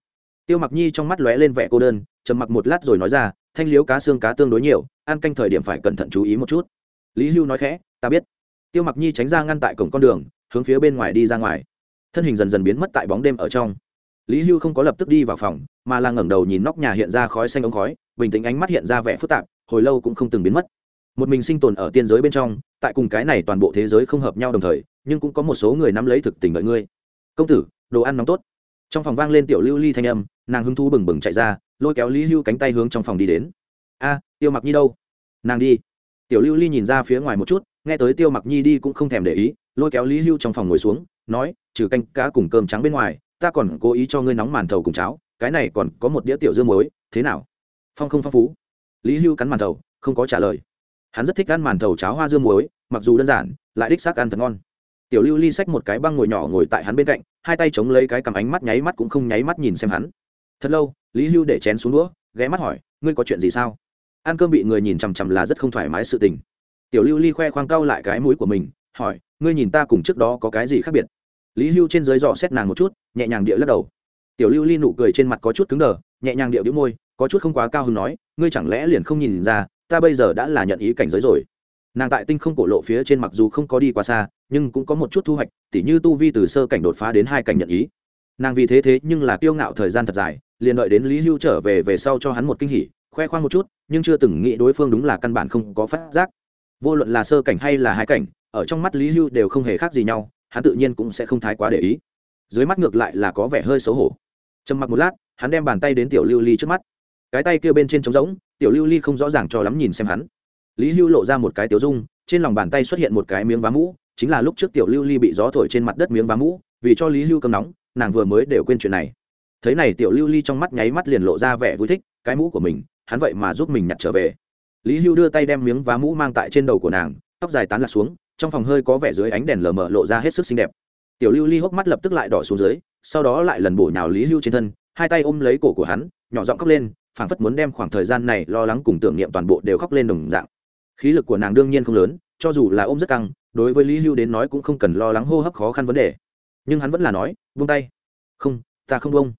Speaker 1: Tiêu mặc nhi trong mắt lóe lên vẻ cô đơn, trầm mặc một lát rồi nói ra, thanh liếu cá xương cá tương đối nhiều, ăn canh thời điểm phải cẩn thận chú ý một chút. Lý hưu nói khẽ, ta biết. Tiêu mặc nhi tránh ra ngăn tại cổng con đường, hướng phía bên ngoài đi ra ngoài. Thân hình dần dần biến mất tại bóng đêm ở trong. Lý hưu không có lập tức đi vào phòng, mà là ngẩng đầu nhìn nóc nhà hiện ra khói xanh ống khói, bình tĩnh ánh mắt hiện ra vẻ phức tạp, hồi lâu cũng không từng biến mất. Một mình sinh tồn ở tiên giới bên trong, tại cùng cái này toàn bộ thế giới không hợp nhau đồng thời, nhưng cũng có một số người nắm lấy thực tình đợi ngươi. Công tử đồ ăn nóng tốt. Trong phòng vang lên tiểu lưu ly thanh âm, nàng hứng thú bừng bừng chạy ra, lôi kéo lý hưu cánh tay hướng trong phòng đi đến. A, tiêu mặc nhi đâu? Nàng đi. Tiểu lưu ly nhìn ra phía ngoài một chút, nghe tới tiêu mặc nhi đi cũng không thèm để ý, lôi kéo lý hưu trong phòng ngồi xuống, nói, trừ canh cá cùng cơm trắng bên ngoài, ta còn cố ý cho ngươi nóng màn thầu cùng cháo, cái này còn có một đĩa tiểu dương muối, thế nào? Phong không phong phú. Lý hưu cắn màn thầu, không có trả lời. Hắn rất thích ăn màn thầu cháo hoa dương muối, mặc dù đơn giản, lại đích xác ăn thật ngon tiểu lưu ly xách một cái băng ngồi nhỏ ngồi tại hắn bên cạnh, hai tay chống lấy cái cầm ánh mắt nháy mắt cũng không nháy mắt nhìn xem hắn. Thật lâu, lý hưu để chén xuống đũa, ghé mắt hỏi, ngươi có chuyện gì sao? Ăn cơm bị người nhìn chằm chằm là rất không thoải mái sự tình. Tiểu lưu ly khoe khoang cau lại cái mũi của mình, hỏi, ngươi nhìn ta cùng trước đó có cái gì khác biệt? Lý hưu trên dưới dò xét nàng một chút, nhẹ nhàng địa lắc đầu. Tiểu lưu ly nụ cười trên mặt có chút cứng đờ, nhẹ nhàng địa đĩu môi, có chút không quá cao hứng nói, ngươi chẳng lẽ liền không nhìn ra, ta bây giờ đã là nhận ý cảnh giới rồi? Nàng tại tinh không cổ lộ phía trên mặc dù không có đi quá xa, nhưng cũng có một chút thu hoạch, tỉ như tu vi từ sơ cảnh đột phá đến hai cảnh nhận ý. Nàng vì thế thế nhưng là kiêu ngạo thời gian thật dài, liền đợi đến lý hưu trở về về sau cho hắn một kinh hỉ, khoe khoang một chút, nhưng chưa từng nghĩ đối phương đúng là căn bản không có phát giác. Vô luận là sơ cảnh hay là hai cảnh, ở trong mắt lý hưu đều không hề khác gì nhau, hắn tự nhiên cũng sẽ không thái quá để ý. Dưới mắt ngược lại là có vẻ hơi xấu hổ. Trầm mặc một lát, hắn đem bàn tay đến tiểu lưu ly trước mắt. Cái tay kia bên trên trống rỗng, tiểu lưu ly không rõ ràng cho lắm nhìn xem hắn lý hưu lộ ra một cái tiểu dung, trên lòng bàn tay xuất hiện một cái miếng vá mũ, chính là lúc trước tiểu lưu ly bị gió thổi trên mặt đất miếng vá mũ, vì cho lý hưu cầm nóng, nàng vừa mới đều quên chuyện này. Thấy này tiểu lưu ly trong mắt nháy mắt liền lộ ra vẻ vui thích, cái mũ của mình, hắn vậy mà giúp mình nhặt trở về. Lý hưu đưa tay đem miếng vá mũ mang tại trên đầu của nàng, tóc dài tán lạc xuống, trong phòng hơi có vẻ dưới ánh đèn lờ mờ lộ ra hết sức xinh đẹp. Tiểu lưu ly hốc mắt lập tức lại đỏ xuống dưới, sau đó lại lần bổ nhào lý hưu trên thân, hai tay ôm lấy cổ của hắn, nhỏ giọng khóc lên, phảng phất muốn đem khoảng thời gian này lo lắng cùng tưởng niệm toàn bộ đều khóc lên đồng dạng khí lực của nàng đương nhiên không lớn, cho dù là ôm rất căng, đối với lý hưu đến nói cũng không cần lo lắng hô hấp khó khăn vấn đề. Nhưng hắn vẫn là nói vung tay. Không, ta không bông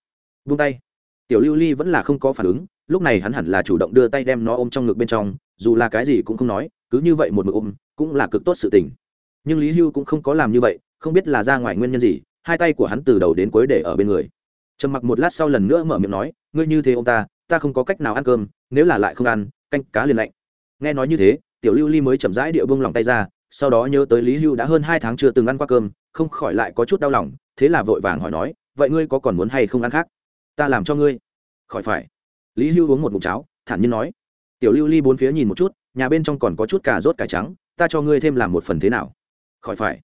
Speaker 1: vung tay. Tiểu lưu ly vẫn là không có phản ứng, lúc này hắn hẳn là chủ động đưa tay đem nó ôm trong ngực bên trong, dù là cái gì cũng không nói, cứ như vậy một mực ôm, cũng là cực tốt sự tình. Nhưng lý hưu cũng không có làm như vậy, không biết là ra ngoài nguyên nhân gì, hai tay của hắn từ đầu đến cuối để ở bên người. Trầm mặc một lát sau lần nữa mở miệng nói, ngươi như thế ông ta ta không có cách nào ăn cơm, nếu là lại không ăn, canh cá liền lạnh nghe nói như thế, tiểu lưu ly mới chậm rãi địa bông lòng tay ra, sau đó nhớ tới lý hưu đã hơn hai tháng chưa từng ăn qua cơm, không khỏi lại có chút đau lòng, thế là vội vàng hỏi nói, vậy ngươi có còn muốn hay không ăn khác? Ta làm cho ngươi. Khỏi phải. Lý hưu uống một mụn cháo, thản nhiên nói. Tiểu lưu ly bốn phía nhìn một chút, nhà bên trong còn có chút cà rốt cải trắng, ta cho ngươi thêm làm một phần thế nào? Khỏi phải.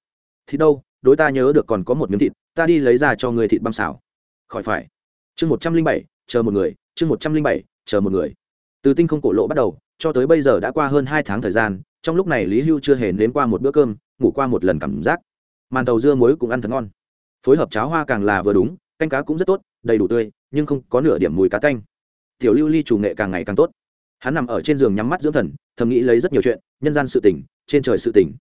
Speaker 1: Thì đâu, đối ta nhớ được còn có một miếng thịt, ta đi lấy ra cho ngươi thịt băm xào. Khỏi phải. Chương một trăm linh bảy, chờ một người, chương một trăm linh bảy, chờ một người. Từ tinh không cổ lộ bắt đầu cho tới bây giờ đã qua hơn hai tháng thời gian, trong lúc này lý hưu chưa hề nếm qua một bữa cơm, ngủ qua một lần cảm giác. Màn tàu dưa muối cũng ăn thật ngon. Phối hợp cháo hoa càng là vừa đúng, canh cá cũng rất tốt, đầy đủ tươi, nhưng không có nửa điểm mùi cá tanh tiểu lưu ly chủ nghệ càng ngày càng tốt. Hắn nằm ở trên giường nhắm mắt dưỡng thần, thầm nghĩ lấy rất nhiều chuyện, nhân gian sự tỉnh trên trời sự tỉnh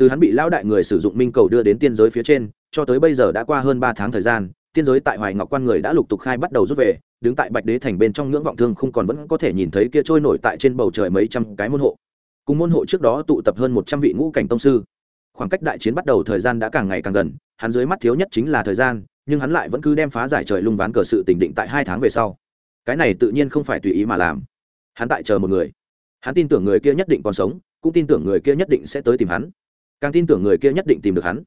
Speaker 1: từ hắn bị lão đại người sử dụng minh cầu đưa đến tiên giới phía trên, cho tới bây giờ đã qua hơn ba tháng thời gian tiên giới tại hoài ngọc quan người đã lục tục khai bắt đầu rút về, đứng tại bạch đế thành bên trong ngưỡng vọng thương không còn vẫn có thể nhìn thấy kia trôi nổi tại trên bầu trời mấy trăm cái môn hộ. Cùng môn hộ trước đó tụ tập hơn một trăm vị ngũ cảnh tông sư. Khoảng cách đại chiến bắt đầu thời gian đã càng ngày càng gần, hắn dưới mắt thiếu nhất chính là thời gian, nhưng hắn lại vẫn cứ đem phá giải trời lung ván cờ sự tỉnh định tại hai tháng về sau. Cái này tự nhiên không phải tùy ý mà làm. Hắn tại chờ một người. Hắn tin tưởng người kia nhất định còn sống, cũng tin tưởng người kia nhất định sẽ tới tìm hắn. Càng tin tưởng người kia nhất định tìm được hắn.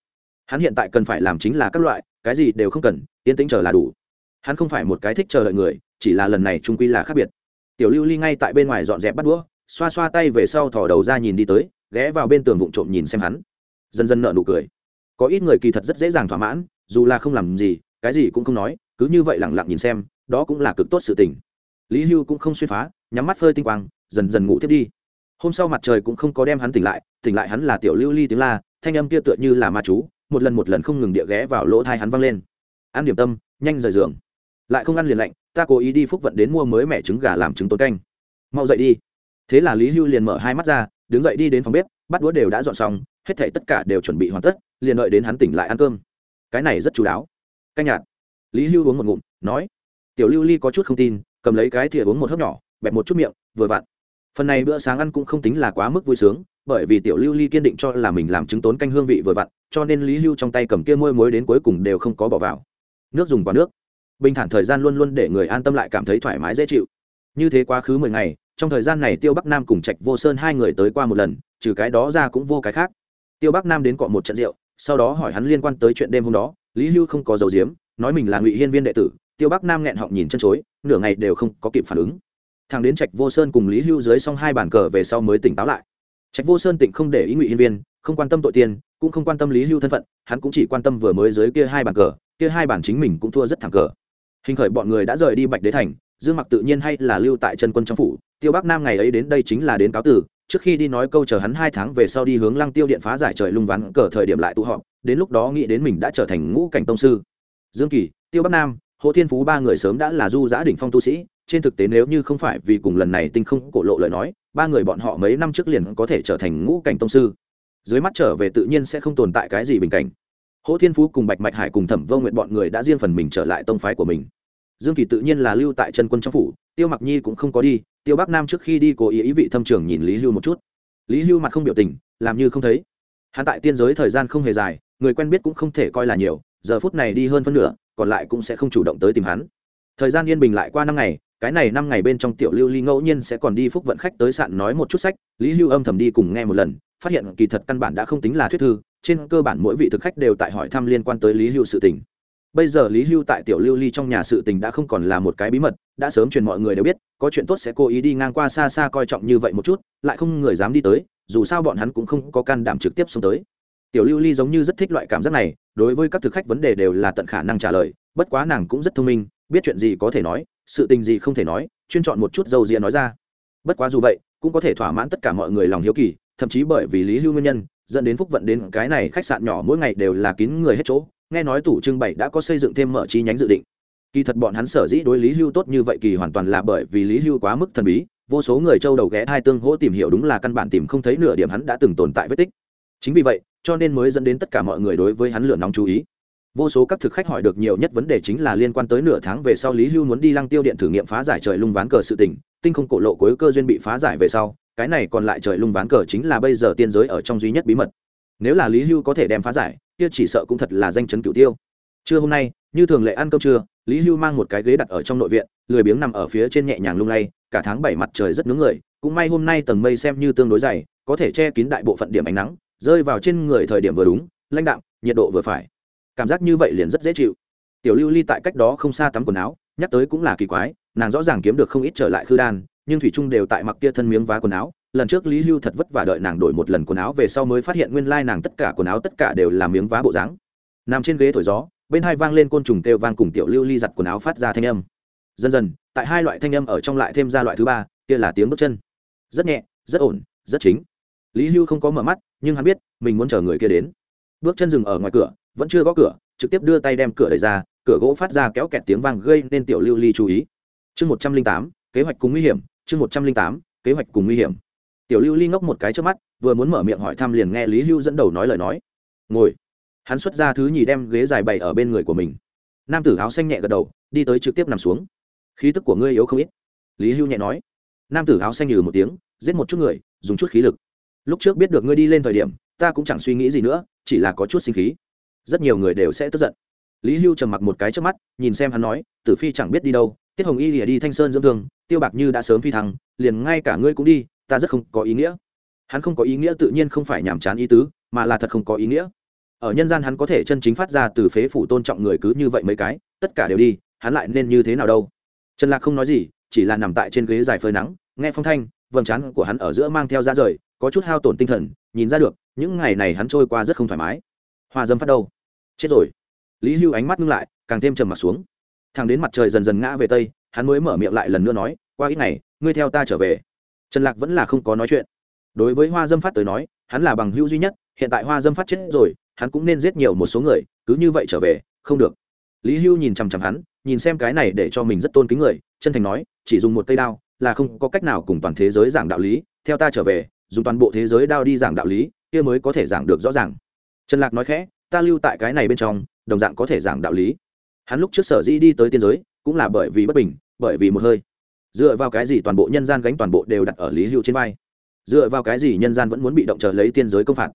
Speaker 1: Hắn hiện tại cần phải làm chính là các loại cái gì đều không cần, yên tĩnh chờ là đủ. Hắn không phải một cái thích chờ đợi người, chỉ là lần này trung quy là khác biệt. Tiểu lưu ly ngay tại bên ngoài dọn dẹp bắt đũa, xoa xoa tay về sau thò đầu ra nhìn đi tới, ghé vào bên tường vụn trộm nhìn xem hắn. Dần dần nợ nụ cười. Có ít người kỳ thật rất dễ dàng thỏa mãn, dù là không làm gì, cái gì cũng không nói, cứ như vậy lẳng lặng nhìn xem, đó cũng là cực tốt sự tình. Lý hưu cũng không xuyên phá, nhắm mắt phơi tinh quang, dần dần ngủ tiếp đi. Hôm sau mặt trời cũng không có đem hắn tỉnh lại tỉnh lại hắn là tiểu lưu ly tiếng la, thanh âm kia tựa như là ma chú một lần một lần không ngừng địa ghé vào lỗ thai hắn văng lên. Ăn điểm tâm, nhanh rời giường. Lại không ăn liền lạnh, ta cố ý đi phúc vận đến mua mới mẻ trứng gà làm trứng tốn canh. Mau dậy đi. Thế là lý hưu liền mở hai mắt ra, đứng dậy đi đến phòng bếp bắt đũa đều đã dọn xong, hết thảy tất cả đều chuẩn bị hoàn tất, liền đợi đến hắn tỉnh lại ăn cơm. Cái này rất chú đáo. Canh nhạt. Lý hưu uống một ngụm, nói, tiểu lưu ly có chút không tin, cầm lấy cái thìa uống một hớp nhỏ, bẹp một chút miệng, vừa vặn phần này bữa sáng ăn cũng không tính là quá mức vui sướng, bởi vì tiểu lưu ly kiên định cho là mình làm chứng tốn canh hương vị vừa vặn, cho nên lý hưu trong tay cầm kia môi muối đến cuối cùng đều không có bỏ vào. Nước dùng quá nước. Bình thản thời gian luôn luôn để người an tâm lại cảm thấy thoải mái dễ chịu. Như thế quá khứ mười ngày, trong thời gian này tiêu bắc nam cùng trạch vô sơn hai người tới qua một lần, trừ cái đó ra cũng vô cái khác. Tiêu bắc nam đến cọ một trận rượu, sau đó hỏi hắn liên quan tới chuyện đêm hôm đó, lý hưu không có dầu diếm, nói mình là ngụy hiên viên đệ tử, tiêu bắc nam nghẹn họng nhìn chân chối, nửa ngày đều không có kịp phản ứng thằng đến trạch vô sơn cùng lý hưu dưới xong hai bàn cờ về sau mới tỉnh táo lại. Trạch vô sơn tỉnh không để ý ngụy hiên viên, không quan tâm tội tiền, cũng không quan tâm lý hưu thân phận, hắn cũng chỉ quan tâm vừa mới dưới kia hai bàn cờ, kia hai bàn chính mình cũng thua rất thẳng cờ. Hình khởi bọn người đã rời đi bạch đế thành, dương mặc tự nhiên hay là lưu tại chân quân trong phủ, tiêu bắc nam ngày ấy đến đây chính là đến cáo tử trước khi đi nói câu chờ hắn hai tháng về sau đi hướng lăng tiêu điện phá giải trời lung ván cờ thời điểm lại tụ họp, đến lúc đó nghĩ đến mình đã trở thành ngũ cảnh tông sư. Dương kỳ, tiêu bắc nam, hồ thiên phú ba người sớm đã là du giã đỉnh phong tu sĩ trên thực tế nếu như không phải vì cùng lần này tinh không cổ lộ lời nói, ba người bọn họ mấy năm trước liền có thể trở thành ngũ cảnh tông sư. Dưới mắt trở về tự nhiên sẽ không tồn tại cái gì bình cảnh. Hỗ thiên phú cùng bạch mạch hải cùng thẩm vô nguyện bọn người đã riêng phần mình trở lại tông phái của mình. Dương kỳ tự nhiên là lưu tại chân quân trong phủ, tiêu mặc nhi cũng không có đi, tiêu bắc nam trước khi đi cố ý ý vị thâm trường nhìn lý hưu một chút. Lý hưu mặt không biểu tình, làm như không thấy. Hắn tại tiên giới thời gian không hề dài, người quen biết cũng không thể coi là nhiều, giờ phút này đi hơn phân nửa, còn lại cũng sẽ không chủ động tới tìm hắn. Thời gian yên bình lại qua năm ngày cái này năm ngày bên trong tiểu lưu ly ngẫu nhiên sẽ còn đi phúc vận khách tới sạn nói một chút sách, lý hưu âm thầm đi cùng nghe một lần, phát hiện kỳ thật căn bản đã không tính là thuyết thư, trên cơ bản mỗi vị thực khách đều tại hỏi thăm liên quan tới lý hưu sự tình. Bây giờ lý hưu tại tiểu lưu ly trong nhà sự tình đã không còn là một cái bí mật, đã sớm truyền mọi người đều biết, có chuyện tốt sẽ cố ý đi ngang qua xa xa coi trọng như vậy một chút, lại không người dám đi tới, dù sao bọn hắn cũng không có can đảm trực tiếp xông tới. Tiểu lưu ly giống như rất thích loại cảm giác này, đối với các thực khách vấn đề đều là tận khả năng trả lời, bất quá nàng cũng rất thông minh, biết chuyện gì có thể nói sự tình gì không thể nói, chuyên chọn một chút dầu rịa nói ra. Bất quá dù vậy, cũng có thể thỏa mãn tất cả mọi người lòng hiếu kỳ, thậm chí bởi vì lý hưu nguyên nhân, dẫn đến phúc vận đến cái này khách sạn nhỏ mỗi ngày đều là kín người hết chỗ, nghe nói tủ trưng bày đã có xây dựng thêm mở chi nhánh dự định. Kỳ thật bọn hắn sở dĩ đối lý hưu tốt như vậy kỳ hoàn toàn là bởi vì lý hưu quá mức thần bí, vô số người châu đầu ghé hai tương hỗ tìm hiểu đúng là căn bản tìm không thấy nửa điểm hắn đã từng tồn tại vết tích. Chính vì vậy, cho nên mới dẫn đến tất cả mọi người đối với hắn lửa nóng chú ý vô số các thực khách hỏi được nhiều nhất vấn đề chính là liên quan tới nửa tháng về sau lý hưu muốn đi lăng tiêu điện thử nghiệm phá giải trời lung ván cờ sự tình, tinh không cổ lộ cuối cơ duyên bị phá giải về sau, cái này còn lại trời lung ván cờ chính là bây giờ tiên giới ở trong duy nhất bí mật. Nếu là lý hưu có thể đem phá giải, kia chỉ sợ cũng thật là danh chấn cửu tiêu. Trưa hôm nay, như thường lệ ăn cơm trưa, lý hưu mang một cái ghế đặt ở trong nội viện, lười biếng nằm ở phía trên nhẹ nhàng lung lay, cả tháng bảy mặt trời rất nướng người, cũng may hôm nay tầng mây xem như tương đối dày, có thể che kín đại bộ phận điểm ánh nắng, rơi vào trên người thời điểm vừa đúng, lãnh đạm, nhiệt độ vừa phải cảm giác như vậy liền rất dễ chịu. Tiểu lưu ly tại cách đó không xa tắm quần áo, nhắc tới cũng là kỳ quái, nàng rõ ràng kiếm được không ít trở lại khư đan, nhưng thủy trung đều tại mặc kia thân miếng vá quần áo. Lần trước lý hưu thật vất vả đợi nàng đổi một lần quần áo về sau mới phát hiện nguyên lai nàng tất cả quần áo tất cả đều là miếng vá bộ dáng. Nằm trên ghế thổi gió, bên hai vang lên côn trùng kêu vang cùng tiểu lưu ly giặt quần áo phát ra thanh âm. Dần dần, tại hai loại thanh âm ở trong lại thêm ra loại thứ ba, kia là tiếng bước chân. Rất nhẹ, rất ổn, rất chính. Lý hưu không có mở mắt, nhưng hắn biết, mình muốn chờ người kia đến. Bước chân dừng ở ngoài cửa vẫn chưa gõ cửa, trực tiếp đưa tay đem cửa đẩy ra, cửa gỗ phát ra kéo kẹt tiếng vang gây nên tiểu lưu ly chú ý. Chương một trăm linh tám, kế hoạch cùng nguy hiểm, chương một trăm linh tám, kế hoạch cùng nguy hiểm. Tiểu lưu ly ngốc một cái trước mắt, vừa muốn mở miệng hỏi thăm liền nghe lý hưu dẫn đầu nói lời nói. Ngồi. Hắn xuất ra thứ nhì đem ghế dài bày ở bên người của mình. Nam tử áo xanh nhẹ gật đầu, đi tới trực tiếp nằm xuống. Khí tức của ngươi yếu không ít. Lý hưu nhẹ nói. Nam tử áo xanh nhừ một tiếng, giết một chút người, dùng chút khí lực. Lúc trước biết được ngươi đi lên thời điểm, ta cũng chẳng suy nghĩ gì nữa, chỉ là có chút sinh khí rất nhiều người đều sẽ tức giận. Lý hưu trầm mặc một cái trước mắt, nhìn xem hắn nói, tử phi chẳng biết đi đâu, tiết hồng y lìa đi thanh sơn dưỡng thương, tiêu bạc như đã sớm phi thăng, liền ngay cả ngươi cũng đi, ta rất không có ý nghĩa. Hắn không có ý nghĩa tự nhiên không phải nhàm chán ý tứ, mà là thật không có ý nghĩa. Ở nhân gian hắn có thể chân chính phát ra từ phế phủ tôn trọng người cứ như vậy mấy cái, tất cả đều đi, hắn lại nên như thế nào đâu? Trần lạc không nói gì, chỉ là nằm tại trên ghế dài phơi nắng, nghe phong thanh, vầng trán của hắn ở giữa mang theo ra rời, có chút hao tổn tinh thần, nhìn ra được, những ngày này hắn trôi qua rất không thoải mái hoa dâm phát đâu. Chết rồi. Lý hưu ánh mắt ngưng lại, càng thêm trầm mặt xuống. Thằng đến mặt trời dần dần ngã về tây, hắn mới mở miệng lại lần nữa nói, qua ít ngày, ngươi theo ta trở về. Trần lạc vẫn là không có nói chuyện. Đối với hoa dâm phát tới nói, hắn là bằng hữu duy nhất, hiện tại hoa dâm phát chết rồi, hắn cũng nên giết nhiều một số người, cứ như vậy trở về, không được. Lý hưu nhìn chằm chằm hắn, nhìn xem cái này để cho mình rất tôn kính người, chân thành nói, chỉ dùng một cây đao, là không có cách nào cùng toàn thế giới giảng đạo lý, theo ta trở về, dùng toàn bộ thế giới đao đi giảng đạo lý, kia mới có thể giảng được rõ ràng trần lạc nói khẽ, ta lưu tại cái này bên trong, đồng dạng có thể giảng đạo lý. Hắn lúc trước sở dĩ đi tới tiên giới, cũng là bởi vì bất bình, bởi vì một hơi. Dựa vào cái gì toàn bộ nhân gian gánh toàn bộ đều đặt ở lý hưu trên vai? Dựa vào cái gì nhân gian vẫn muốn bị động chờ lấy tiên giới công phạt?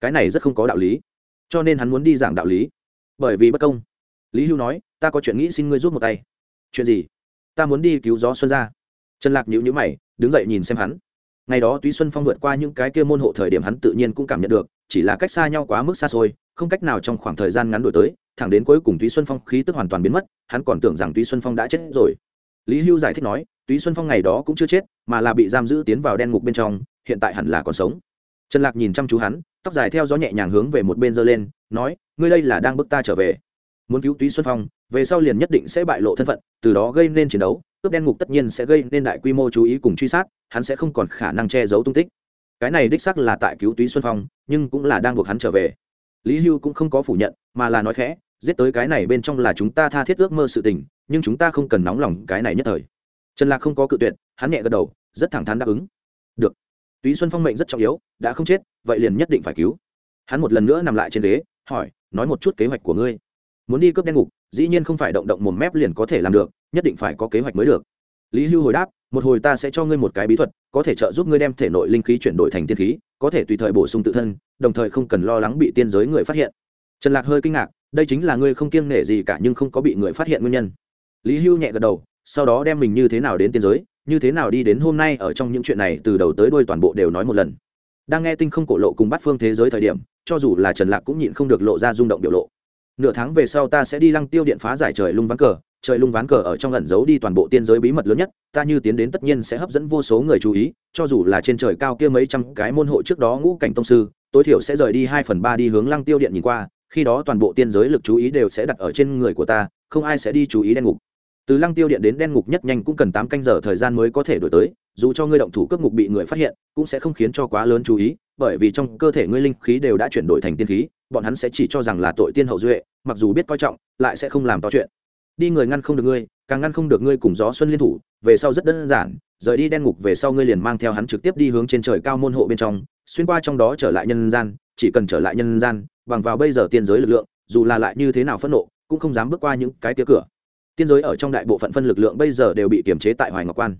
Speaker 1: Cái này rất không có đạo lý. Cho nên hắn muốn đi giảng đạo lý. Bởi vì bất công. Lý hưu nói, ta có chuyện nghĩ xin ngươi rút một tay. Chuyện gì? Ta muốn đi cứu gió xuân ra. Trần lạc nhữ nhữ mày, đứng dậy nhìn xem hắn. Ngày đó túy xuân phong vượt qua những cái kia môn hộ thời điểm hắn tự nhiên cũng cảm nhận được chỉ là cách xa nhau quá mức xa xôi, không cách nào trong khoảng thời gian ngắn đổi tới, thẳng đến cuối cùng túy xuân phong khí tức hoàn toàn biến mất, hắn còn tưởng rằng túy xuân phong đã chết rồi. Lý hưu giải thích nói, túy xuân phong ngày đó cũng chưa chết, mà là bị giam giữ tiến vào đen ngục bên trong, hiện tại hẳn là còn sống. Trần lạc nhìn chăm chú hắn, tóc dài theo gió nhẹ nhàng hướng về một bên giơ lên, nói, ngươi đây là đang bức ta trở về. Muốn cứu túy xuân phong, về sau liền nhất định sẽ bại lộ thân phận, từ đó gây nên chiến đấu, cướp đen ngục tất nhiên sẽ gây nên đại quy mô chú ý cùng truy sát, hắn sẽ không còn khả năng che giấu tung tích cái này đích sắc là tại cứu túy xuân phong, nhưng cũng là đang buộc hắn trở về. Lý hưu cũng không có phủ nhận, mà là nói khẽ, giết tới cái này bên trong là chúng ta tha thiết ước mơ sự tình, nhưng chúng ta không cần nóng lòng cái này nhất thời. Trần lạc không có cự tuyệt, hắn nhẹ gật đầu, rất thẳng thắn đáp ứng. Được. Túy xuân phong mệnh rất trọng yếu, đã không chết, vậy liền nhất định phải cứu. Hắn một lần nữa nằm lại trên ghế, hỏi, nói một chút kế hoạch của ngươi. Muốn đi cướp đen ngục, dĩ nhiên không phải động động một mép liền có thể làm được, nhất định phải có kế hoạch mới được lý hưu hồi đáp, một hồi ta sẽ cho ngươi một cái bí thuật, có thể trợ giúp ngươi đem thể nội linh khí chuyển đổi thành tiên khí, có thể tùy thời bổ sung tự thân, đồng thời không cần lo lắng bị tiên giới người phát hiện. Trần lạc hơi kinh ngạc, đây chính là ngươi không kiêng nể gì cả nhưng không có bị người phát hiện nguyên nhân. Lý hưu nhẹ gật đầu, sau đó đem mình như thế nào đến tiên giới, như thế nào đi đến hôm nay ở trong những chuyện này từ đầu tới đuôi toàn bộ đều nói một lần. Đang nghe tinh không cổ lộ cùng bắt phương thế giới thời điểm, cho dù là trần lạc cũng nhịn không được lộ ra rung động biểu lộ. Nửa tháng về sau ta sẽ đi lăng tiêu điện phá giải trời lung vắng cờ trời lung ván cờ ở trong ẩn giấu đi toàn bộ tiên giới bí mật lớn nhất, ta như tiến đến tất nhiên sẽ hấp dẫn vô số người chú ý, cho dù là trên trời cao kia mấy trăm cái môn hộ trước đó ngũ cảnh tông sư, tối thiểu sẽ rời đi hai phần ba đi hướng lăng tiêu điện nhìn qua, khi đó toàn bộ tiên giới lực chú ý đều sẽ đặt ở trên người của ta, không ai sẽ đi chú ý đen ngục. Từ lăng tiêu điện đến đen ngục nhất nhanh cũng cần tám canh giờ thời gian mới có thể đổi tới, dù cho ngươi động thủ cấp ngục bị người phát hiện, cũng sẽ không khiến cho quá lớn chú ý, bởi vì trong cơ thể ngươi linh khí đều đã chuyển đổi thành tiên khí, bọn hắn sẽ chỉ cho rằng là tội tiên hậu duệ, mặc dù biết coi trọng, lại sẽ không làm to chuyện đi người ngăn không được ngươi, càng ngăn không được ngươi cùng gió xuân liên thủ, về sau rất đơn giản, rời đi đen ngục về sau ngươi liền mang theo hắn trực tiếp đi hướng trên trời cao môn hộ bên trong, xuyên qua trong đó trở lại nhân gian, chỉ cần trở lại nhân gian, bằng vào bây giờ tiên giới lực lượng, dù là lại như thế nào phẫn nộ, cũng không dám bước qua những cái tía cửa. Tiên giới ở trong đại bộ phận phân lực lượng bây giờ đều bị kiềm chế tại hoài ngọc quan.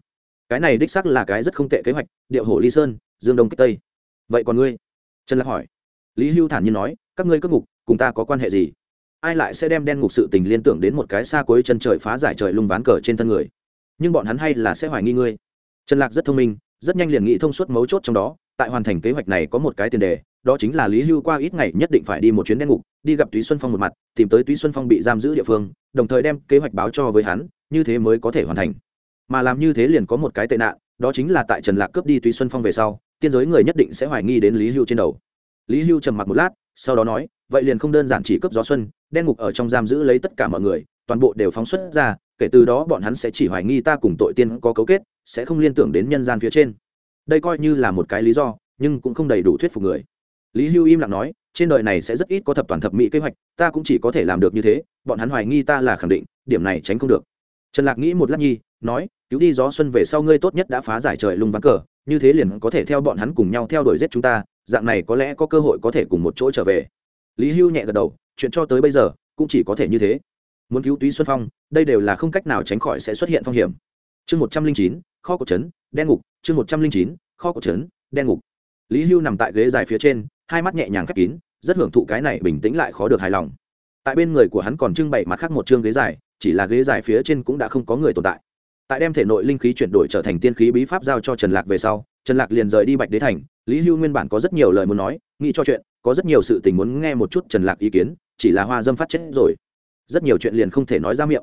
Speaker 1: Cái này đích sắc là cái rất không tệ kế hoạch, điệu hổ ly sơn, dương đông kích tây. Vậy còn ngươi? Trần lạc hỏi. Lý hưu thản nhiên nói, các ngươi cất ngục, cùng ta có quan hệ gì? Ai lại sẽ đem đen ngục sự tình liên tưởng đến một cái xa cuối chân trời phá giải trời lung ván cờ trên thân người? Nhưng bọn hắn hay là sẽ hoài nghi ngươi. Trần lạc rất thông minh, rất nhanh liền nghĩ thông suốt mấu chốt trong đó, tại hoàn thành kế hoạch này có một cái tiền đề, đó chính là lý hưu qua ít ngày nhất định phải đi một chuyến đen ngục, đi gặp túy xuân phong một mặt, tìm tới túy xuân phong bị giam giữ địa phương, đồng thời đem kế hoạch báo cho với hắn, như thế mới có thể hoàn thành. Mà làm như thế liền có một cái tệ nạn, đó chính là tại trần lạc cướp đi túy xuân phong về sau, tiên giới người nhất định sẽ hoài nghi đến lý hưu trên đầu. Lý hưu trầm mặc một lát sau đó nói, vậy liền không đơn giản chỉ cướp gió xuân, đen ngục ở trong giam giữ lấy tất cả mọi người, toàn bộ đều phóng xuất ra, kể từ đó bọn hắn sẽ chỉ hoài nghi ta cùng tội tiên có cấu kết, sẽ không liên tưởng đến nhân gian phía trên. Đây coi như là một cái lý do, nhưng cũng không đầy đủ thuyết phục người. Lý hưu im lặng nói, trên đời này sẽ rất ít có thập toàn thập mỹ kế hoạch, ta cũng chỉ có thể làm được như thế, bọn hắn hoài nghi ta là khẳng định, điểm này tránh không được. Trần lạc nghĩ một lát nhi, nói, cứu đi gió xuân về sau ngươi tốt nhất đã phá giải trời lung ván cờ, như thế liền có thể theo bọn hắn cùng nhau theo đuổi giết chúng ta dạng này có lẽ có cơ hội có thể cùng một chỗ trở về. Lý hưu nhẹ gật đầu, chuyện cho tới bây giờ cũng chỉ có thể như thế. Muốn cứu túy xuân phong, đây đều là không cách nào tránh khỏi sẽ xuất hiện phong hiểm. Chương một trăm linh chín, kho cổ trấn, đen ngục. Chương một trăm linh chín, kho cổ trấn, đen ngục. Lý hưu nằm tại ghế dài phía trên, hai mắt nhẹ nhàng khép kín, rất hưởng thụ cái này bình tĩnh lại khó được hài lòng. Tại bên người của hắn còn trưng bày mặt khác một chương ghế dài, chỉ là ghế dài phía trên cũng đã không có người tồn tại. Tại đem thể nội linh khí chuyển đổi trở thành tiên khí bí pháp giao cho trần lạc về sau trần lạc liền rời đi bạch đế thành, lý hưu nguyên bản có rất nhiều lời muốn nói, nghĩ cho chuyện, có rất nhiều sự tình muốn nghe một chút trần lạc ý kiến, chỉ là hoa dâm phát chết rồi. Rất nhiều chuyện liền không thể nói ra miệng.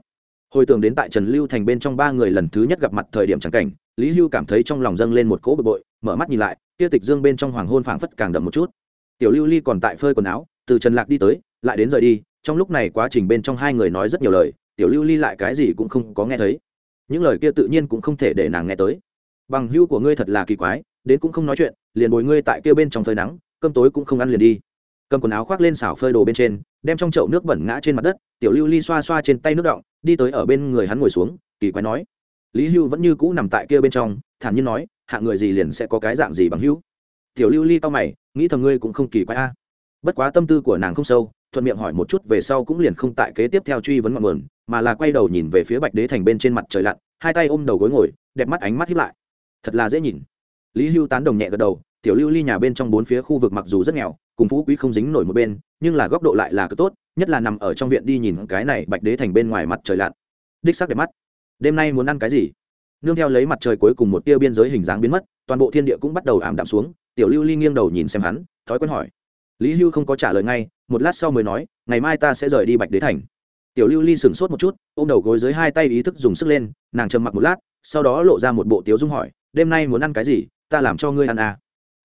Speaker 1: Hồi tưởng đến tại trần lưu thành bên trong ba người lần thứ nhất gặp mặt thời điểm trắng cảnh, lý hưu cảm thấy trong lòng dâng lên một cỗ bực bội, mở mắt nhìn lại, kia tịch dương bên trong hoàng hôn phảng phất càng đậm một chút. Tiểu lưu ly còn tại phơi quần áo, từ trần lạc đi tới, lại đến rời đi, trong lúc này quá trình bên trong hai người nói rất nhiều lời, tiểu lưu ly lại cái gì cũng không có nghe thấy. Những lời kia tự nhiên cũng không thể để nàng nghe tới bằng hữu của ngươi thật là kỳ quái, đến cũng không nói chuyện, liền bồi ngươi tại kia bên trong phơi nắng, cơm tối cũng không ăn liền đi. Cầm quần áo khoác lên xảo phơi đồ bên trên, đem trong chậu nước bẩn ngã trên mặt đất, tiểu lưu ly xoa xoa trên tay nước động đi tới ở bên người hắn ngồi xuống, kỳ quái nói. Lý hưu vẫn như cũ nằm tại kia bên trong, thản nhiên nói, hạ người gì liền sẽ có cái dạng gì bằng hữu? Tiểu lưu ly to mày, nghĩ thầm ngươi cũng không kỳ quái a. Bất quá tâm tư của nàng không sâu, thuận miệng hỏi một chút về sau cũng liền không tại kế tiếp theo truy vấn ngọn nguồn, mà là quay đầu nhìn về phía bạch đế thành bên trên mặt trời lặn, hai tay ôm đầu gối ngồi, đẹp mắt ánh mắt hiếp lại thật là dễ nhìn. Lý hưu tán đồng nhẹ gật đầu, tiểu lưu ly nhà bên trong bốn phía khu vực mặc dù rất nghèo, cùng phú quý không dính nổi một bên, nhưng là góc độ lại là cực tốt, nhất là nằm ở trong viện đi nhìn cái này bạch đế thành bên ngoài mặt trời lặn. Đích sắc đẹp mắt. Đêm nay muốn ăn cái gì? Nương theo lấy mặt trời cuối cùng một tia biên giới hình dáng biến mất, toàn bộ thiên địa cũng bắt đầu ảm đạm xuống, tiểu lưu ly nghiêng đầu nhìn xem hắn, thói quen hỏi. Lý hưu không có trả lời ngay, một lát sau mới nói, ngày mai ta sẽ rời đi bạch đế thành. Tiểu lưu ly sửng sốt một chút, ôm đầu gối dưới hai tay ý thức dùng sức lên, nàng trầm mặc một lát, sau đó lộ ra một bộ tiếu dung hỏi đêm nay muốn ăn cái gì, ta làm cho ngươi ăn à.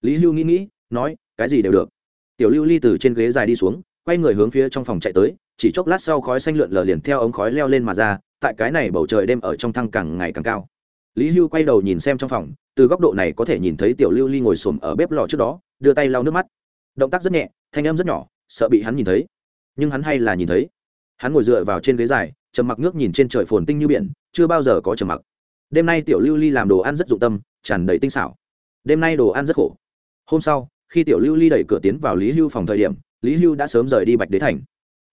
Speaker 1: lý hưu nghĩ nghĩ, nói, cái gì đều được. Tiểu lưu ly từ trên ghế dài đi xuống, quay người hướng phía trong phòng chạy tới, chỉ chốc lát sau khói xanh lượn lờ liền theo ống khói leo lên mà ra, tại cái này bầu trời đêm ở trong thăng càng ngày càng cao. Lý hưu quay đầu nhìn xem trong phòng, từ góc độ này có thể nhìn thấy tiểu lưu ly ngồi xổm ở bếp lò trước đó, đưa tay lau nước mắt. Động tác rất nhẹ, thanh âm rất nhỏ, sợ bị hắn nhìn thấy. Nhưng hắn hay là nhìn thấy. Hắn ngồi dựa vào trên ghế dài, trầm mặc nước nhìn trên trời phồn tinh như biển, chưa bao giờ có trầm mặc đêm nay tiểu lưu ly làm đồ ăn rất dụng tâm, tràn đầy tinh xảo. Đêm nay đồ ăn rất khổ. Hôm sau, khi tiểu lưu ly đẩy cửa tiến vào lý hưu phòng thời điểm, lý hưu đã sớm rời đi bạch đế thành.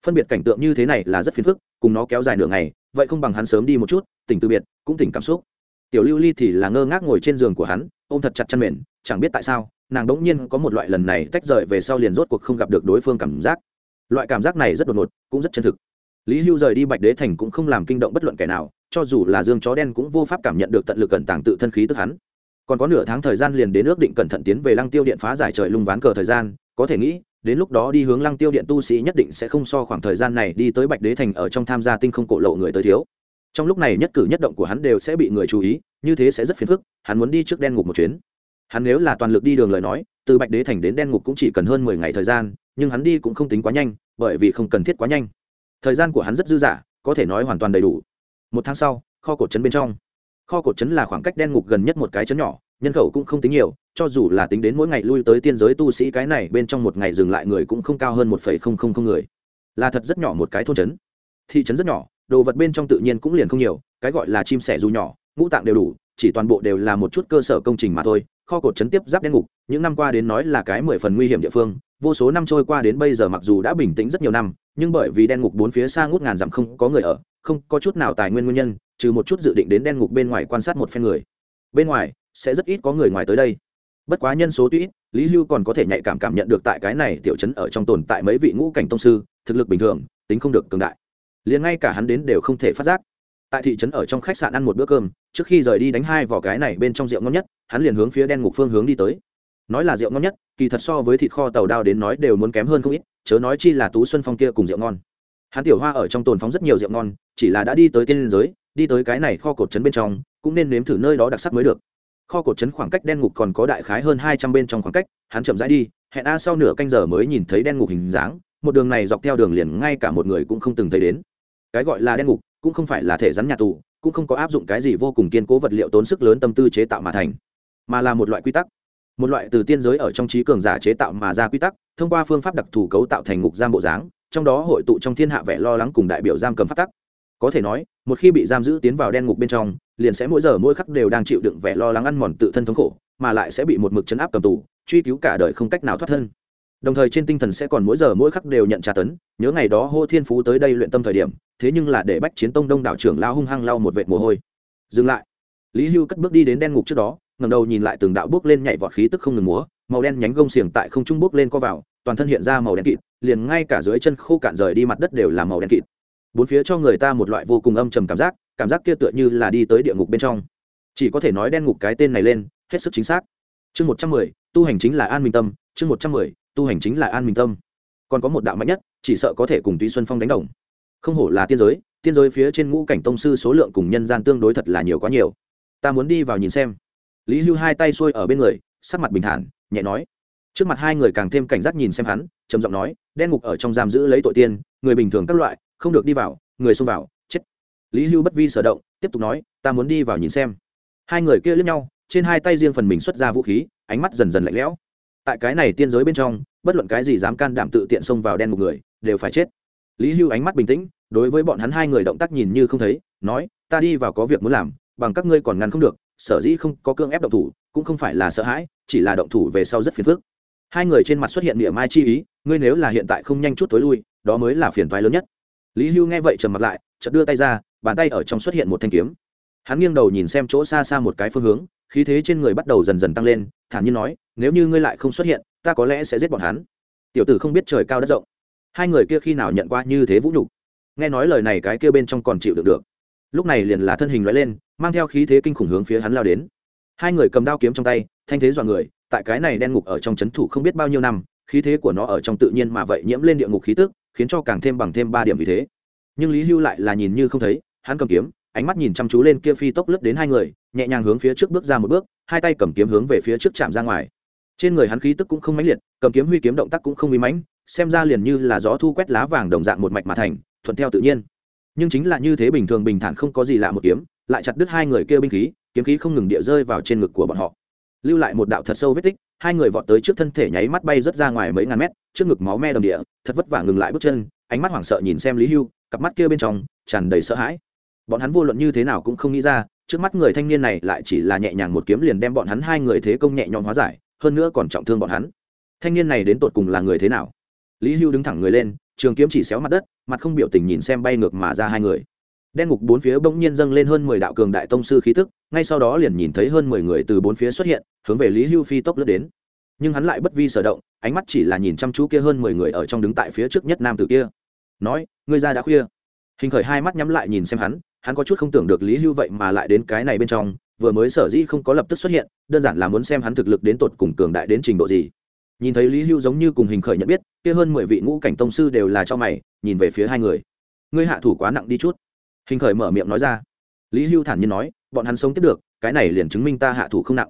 Speaker 1: Phân biệt cảnh tượng như thế này là rất phiền phức, cùng nó kéo dài nửa ngày, vậy không bằng hắn sớm đi một chút, tỉnh từ biệt, cũng tỉnh cảm xúc. Tiểu lưu ly thì là ngơ ngác ngồi trên giường của hắn, ôm thật chặt chăn mền, chẳng biết tại sao, nàng đ ỗ n g nhiên có một loại lần này tách rời về sau liền rốt cuộc không gặp được đối phương cảm giác. Loại cảm giác này rất đột ngột, cũng rất chân thực. Lý hưu rời đi bạch đế thành cũng không làm kinh động bất luận kẻ nào cho dù là dương chó đen cũng vô pháp cảm nhận được tận lực cẩn tàng tự thân khí tức hắn. Còn có nửa tháng thời gian liền đến ước định cẩn thận tiến về lăng tiêu điện phá giải trời lung ván cờ thời gian, có thể nghĩ, đến lúc đó đi hướng lăng tiêu điện tu sĩ nhất định sẽ không so khoảng thời gian này đi tới bạch đế thành ở trong tham gia tinh không cổ lộ người tới thiếu. Trong lúc này nhất cử nhất động của hắn đều sẽ bị người chú ý, như thế sẽ rất phiền phức, hắn muốn đi trước đen ngục một chuyến. Hắn nếu là toàn lực đi đường lời nói, từ bạch đế thành đến đen ngục cũng chỉ cần hơn mười ngày thời gian, nhưng hắn đi cũng không tính quá nhanh, bởi vì không cần thiết quá nhanh. Thời gian của hắn rất dư dả, có thể nói hoàn toàn đầy đủ một tháng sau, kho cột trấn bên trong. Kho cột trấn là khoảng cách đen ngục gần nhất một cái trấn nhỏ, nhân khẩu cũng không tính nhiều, cho dù là tính đến mỗi ngày lui tới tiên giới tu sĩ cái này, bên trong một ngày dừng lại người cũng không cao hơn một phẩy không không không người. Là thật rất nhỏ một cái thôn trấn. Thị trấn rất nhỏ, đồ vật bên trong tự nhiên cũng liền không nhiều, cái gọi là chim sẻ dù nhỏ, ngũ tạng đều đủ, chỉ toàn bộ đều là một chút cơ sở công trình mà thôi. Kho cột trấn tiếp giáp đen ngục, những năm qua đến nói là cái mười phần nguy hiểm địa phương, vô số năm trôi qua đến bây giờ mặc dù đã bình tĩnh rất nhiều năm, nhưng bởi vì đen ngục bốn phía xa ngút ngàn dặm không có người ở không có chút nào tài nguyên nguyên nhân, trừ một chút dự định đến đen ngục bên ngoài quan sát một phen người. Bên ngoài, sẽ rất ít có người ngoài tới đây. Bất quá nhân số tuy ít, lý hưu còn có thể nhạy cảm cảm nhận được tại cái này tiểu chấn ở trong tồn tại mấy vị ngũ cảnh tông sư, thực lực bình thường, tính không được cường đại. Liền ngay cả hắn đến đều không thể phát giác. Tại thị trấn ở trong khách sạn ăn một bữa cơm, trước khi rời đi đánh hai vỏ cái này bên trong rượu ngon nhất, hắn liền hướng phía đen ngục phương hướng đi tới. Nói là rượu ngon nhất, kỳ thật so với thịt kho tàu đao đến nói đều muốn kém hơn không ít, chớ nói chi là tú xuân phong kia cùng rượu ngon hắn tiểu hoa ở trong tồn phóng rất nhiều rượu ngon, chỉ là đã đi tới tiên liên giới, đi tới cái này kho cột trấn bên trong, cũng nên nếm thử nơi đó đặc sắc mới được. Kho cột trấn khoảng cách đen ngục còn có đại khái hơn hai trăm bên trong khoảng cách, hắn chậm rãi đi, hẹn a sau nửa canh giờ mới nhìn thấy đen ngục hình dáng, một đường này dọc theo đường liền ngay cả một người cũng không từng thấy đến. Cái gọi là đen ngục, cũng không phải là thể rắn nhà tù, cũng không có áp dụng cái gì vô cùng kiên cố vật liệu tốn sức lớn tâm tư chế tạo mà thành, mà là một loại quy tắc. Một loại từ tiên giới ở trong trí cường giả chế tạo mà ra quy tắc, thông qua phương pháp đặc thù cấu tạo thành ngục giam bộ dáng trong đó hội tụ trong thiên hạ vẻ lo lắng cùng đại biểu giam cầm phát tắc. Có thể nói, một khi bị giam giữ tiến vào đen ngục bên trong, liền sẽ mỗi giờ mỗi khắc đều đang chịu đựng vẻ lo lắng ăn mòn tự thân thống khổ, mà lại sẽ bị một mực chấn áp cầm tù, truy cứu cả đời không cách nào thoát thân. Đồng thời trên tinh thần sẽ còn mỗi giờ mỗi khắc đều nhận tra tấn, nhớ ngày đó hô thiên phú tới đây luyện tâm thời điểm, thế nhưng là để bách chiến tông đông đảo trưởng lao hung hăng lau một vệt mồ hôi. Dừng lại. Lý hưu cất bước đi đến đen ngục trước đó ngầm đầu nhìn lại từng đạo bước lên nhảy vọt khí tức không ngừng múa, màu đen nhánh gông xiềng tại không trung bước lên co vào toàn thân hiện ra màu đen kịt, liền ngay cả dưới chân khô cạn rời đi mặt đất đều là màu đen kịt. Bốn phía cho người ta một loại vô cùng âm trầm cảm giác cảm giác kia tựa như là đi tới địa ngục bên trong. Chỉ có thể nói đen ngục cái tên này lên, hết sức chính xác. Chương một trăm mười, tu hành chính là an minh tâm, chương một trăm mười, tu hành chính là an minh tâm. Còn có một đạo mạnh nhất, chỉ sợ có thể cùng Tuy xuân phong đánh đồng. Không hổ là tiên giới tiên giới phía trên ngũ cảnh tông sư số lượng cùng nhân gian tương đối thật là nhiều quá nhiều. Ta muốn đi vào nhìn xem. Lý hưu hai tay xuôi ở bên người, sắc mặt bình thản, nhẹ nói trước mặt hai người càng thêm cảnh giác nhìn xem hắn, trầm giọng nói, đen ngục ở trong giam giữ lấy tội tiên, người bình thường các loại, không được đi vào, người xông vào, chết. Lý hưu bất vi sở động, tiếp tục nói, ta muốn đi vào nhìn xem. Hai người kia lướt nhau, trên hai tay riêng phần mình xuất ra vũ khí, ánh mắt dần dần lạnh lẽo. Tại cái này tiên giới bên trong, bất luận cái gì dám can đảm tự tiện xông vào đen ngục người, đều phải chết. Lý hưu ánh mắt bình tĩnh, đối với bọn hắn hai người động tác nhìn như không thấy, nói, ta đi vào có việc muốn làm, bằng các ngươi còn ngăn không được, sở dĩ không có cương ép động thủ, cũng không phải là sợ hãi, chỉ là động thủ về sau rất phiền phức hai người trên mặt xuất hiện niệm mai chi ý, ngươi nếu là hiện tại không nhanh chút tối lui, đó mới là phiền thoái lớn nhất. Lý hưu nghe vậy trầm mặt lại, chợt đưa tay ra, bàn tay ở trong xuất hiện một thanh kiếm. Hắn nghiêng đầu nhìn xem chỗ xa xa một cái phương hướng, khí thế trên người bắt đầu dần dần tăng lên, thản nhiên nói, nếu như ngươi lại không xuất hiện, ta có lẽ sẽ giết bọn hắn. Tiểu tử không biết trời cao đất rộng. Hai người kia khi nào nhận qua như thế vũ nhục? Nghe nói lời này cái kia bên trong còn chịu được được. Lúc này liền là thân hình loại lên, mang theo khí thế kinh khủng hướng phía hắn lao đến. Hai người cầm đao kiếm trong tay, thanh thế dọa người tại cái này đen ngục ở trong c h ấ n thủ không biết bao nhiêu năm, khí thế của nó ở trong tự nhiên mà vậy nhiễm lên địa ngục khí tức, khiến cho càng thêm bằng thêm ba điểm vì thế. Nhưng lý hưu lại là nhìn như không thấy, hắn cầm kiếm, ánh mắt nhìn chăm chú lên kia phi tốc lướt đến hai người, nhẹ nhàng hướng phía trước bước ra một bước, hai tay cầm kiếm hướng về phía trước chạm ra ngoài. Trên người hắn khí tức cũng không mãnh liệt, cầm kiếm huy kiếm động tác cũng không uy mãnh, xem ra liền như là gió thu quét lá vàng đồng dạng một mạch mà thành, thuận theo tự nhiên. Nhưng chính là như thế bình thường bình thản không có gì lạ một kiếm, lại chặt đứt hai người kêu binh khí, kiếm khí không ngừng địa rơi vào trên ngực của bọn họ lưu lại một đạo thật sâu vết tích, hai người vọt tới trước thân thể nháy mắt bay rớt ra ngoài mấy ngàn mét, trước ngực máu me đồng địa, thật vất vả ngừng lại bước chân, ánh mắt hoảng sợ nhìn xem lý hưu, cặp mắt kia bên trong tràn đầy sợ hãi. Bọn hắn vô luận như thế nào cũng không nghĩ ra, trước mắt người thanh niên này lại chỉ là nhẹ nhàng một kiếm liền đem bọn hắn hai người thế công nhẹ nhõm hóa giải, hơn nữa còn trọng thương bọn hắn. Thanh niên này đến tột cùng là người thế nào? Lý hưu đứng thẳng người lên, trường kiếm chỉ xéo mặt đất, mặt không biểu tình nhìn xem bay ngược mà ra hai người đen ngục bốn phía bỗng nhiên dâng lên hơn mười đạo cường đại tông sư khí tức, ngay sau đó liền nhìn thấy hơn mười người từ bốn phía xuất hiện, hướng về lý hưu phi tốc lướt đến. Nhưng hắn lại bất vi sở động, ánh mắt chỉ là nhìn chăm chú kia hơn mười người ở trong đứng tại phía trước nhất nam tử kia. Nói, ngươi ra đã khuya. Hình khởi hai mắt nhắm lại nhìn xem hắn hắn có chút không tưởng được lý hưu vậy mà lại đến cái này bên trong, vừa mới sở dĩ không có lập tức xuất hiện, đơn giản là muốn xem hắn thực lực đến tột cùng cường đại đến trình độ gì. Nhìn thấy lý hưu giống như cùng hình khởi nhận biết, kia hơn mười vị ngũ cảnh tông sư đều là cho mày, nhìn về phía hai người. Ngươi hạ thủ quá nặng đi chút hình khởi mở miệng nói ra. Lý hưu thản nhiên nói, bọn hắn sống tiếp được, cái này liền chứng minh ta hạ thủ không nặng.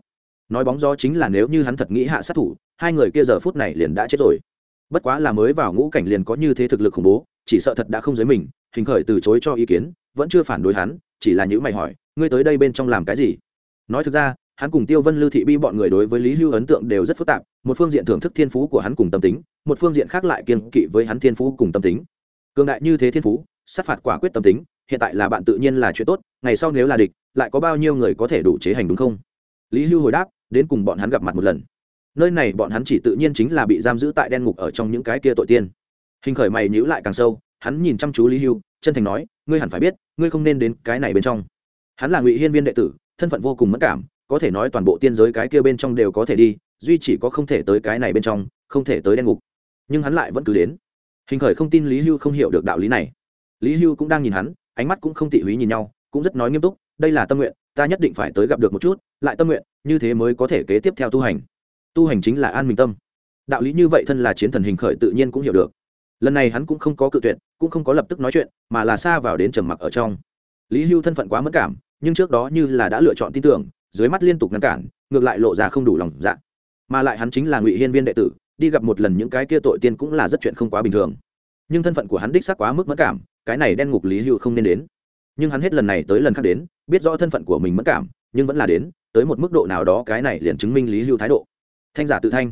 Speaker 1: Nói bóng gió chính là nếu như hắn thật nghĩ hạ sát thủ, hai người kia giờ phút này liền đã chết rồi. Bất quá là mới vào ngũ cảnh liền có như thế thực lực khủng bố, chỉ sợ thật đã không giới mình. Hình khởi từ chối cho ý kiến, vẫn chưa phản đối hắn, chỉ là những mày hỏi, ngươi tới đây bên trong làm cái gì? Nói thực ra, hắn cùng tiêu vân lưu thị bi bọn người đối với lý hưu ấn tượng đều rất phức tạp, một phương diện thưởng thức thiên phú của hắn cùng tâm tính, một phương diện khác lại kiên kỵ với hắn thiên phú cùng tâm tính. Cường đại như thế thiên phú, sát phạt quả quyết tâm tính hiện tại là bạn tự nhiên là chuyện tốt, ngày sau nếu là địch, lại có bao nhiêu người có thể đủ chế hành đúng không? Lý hưu hồi đáp, đến cùng bọn hắn gặp mặt một lần. Nơi này bọn hắn chỉ tự nhiên chính là bị giam giữ tại đen ngục ở trong những cái kia tội tiên. Hình khởi mày nhữ lại càng sâu, hắn nhìn chăm chú lý hưu, chân thành nói, ngươi hẳn phải biết, ngươi không nên đến cái này bên trong. Hắn là ngụy hiên viên đệ tử, thân phận vô cùng mất cảm, có thể nói toàn bộ tiên giới cái kia bên trong đều có thể đi, duy chỉ có không thể tới cái này bên trong, không thể tới đen ngục. Nhưng hắn lại vẫn cứ đến. Hình khởi không tin lý hưu không hiểu được đạo lý này. Lý hưu cũng đang nhìn hắn ánh mắt cũng không tị húy nhìn nhau, cũng rất nói nghiêm túc, đây là tâm nguyện, ta nhất định phải tới gặp được một chút, lại tâm nguyện, như thế mới có thể kế tiếp theo tu hành. Tu hành chính là an bình tâm. Đạo lý như vậy thân là chiến thần hình khởi tự nhiên cũng hiểu được. Lần này hắn cũng không có cự tuyệt, cũng không có lập tức nói chuyện, mà là xa vào đến trầm mặc ở trong. Lý hưu thân phận quá mất cảm, nhưng trước đó như là đã lựa chọn tin tưởng, dưới mắt liên tục ngăn cản, ngược lại lộ ra không đủ lòng dạ. Mà lại hắn chính là ngụy hiên viên đệ tử, đi gặp một lần những cái kia tội tiên cũng là rất chuyện không quá bình thường nhưng thân phận của hắn đích xác quá mức mất cảm, cái này đen ngục lý hưu không nên đến. Nhưng hắn hết lần này tới lần khác đến, biết rõ thân phận của mình mất cảm, nhưng vẫn là đến, tới một mức độ nào đó cái này liền chứng minh lý hưu thái độ. Thanh giả tự thanh.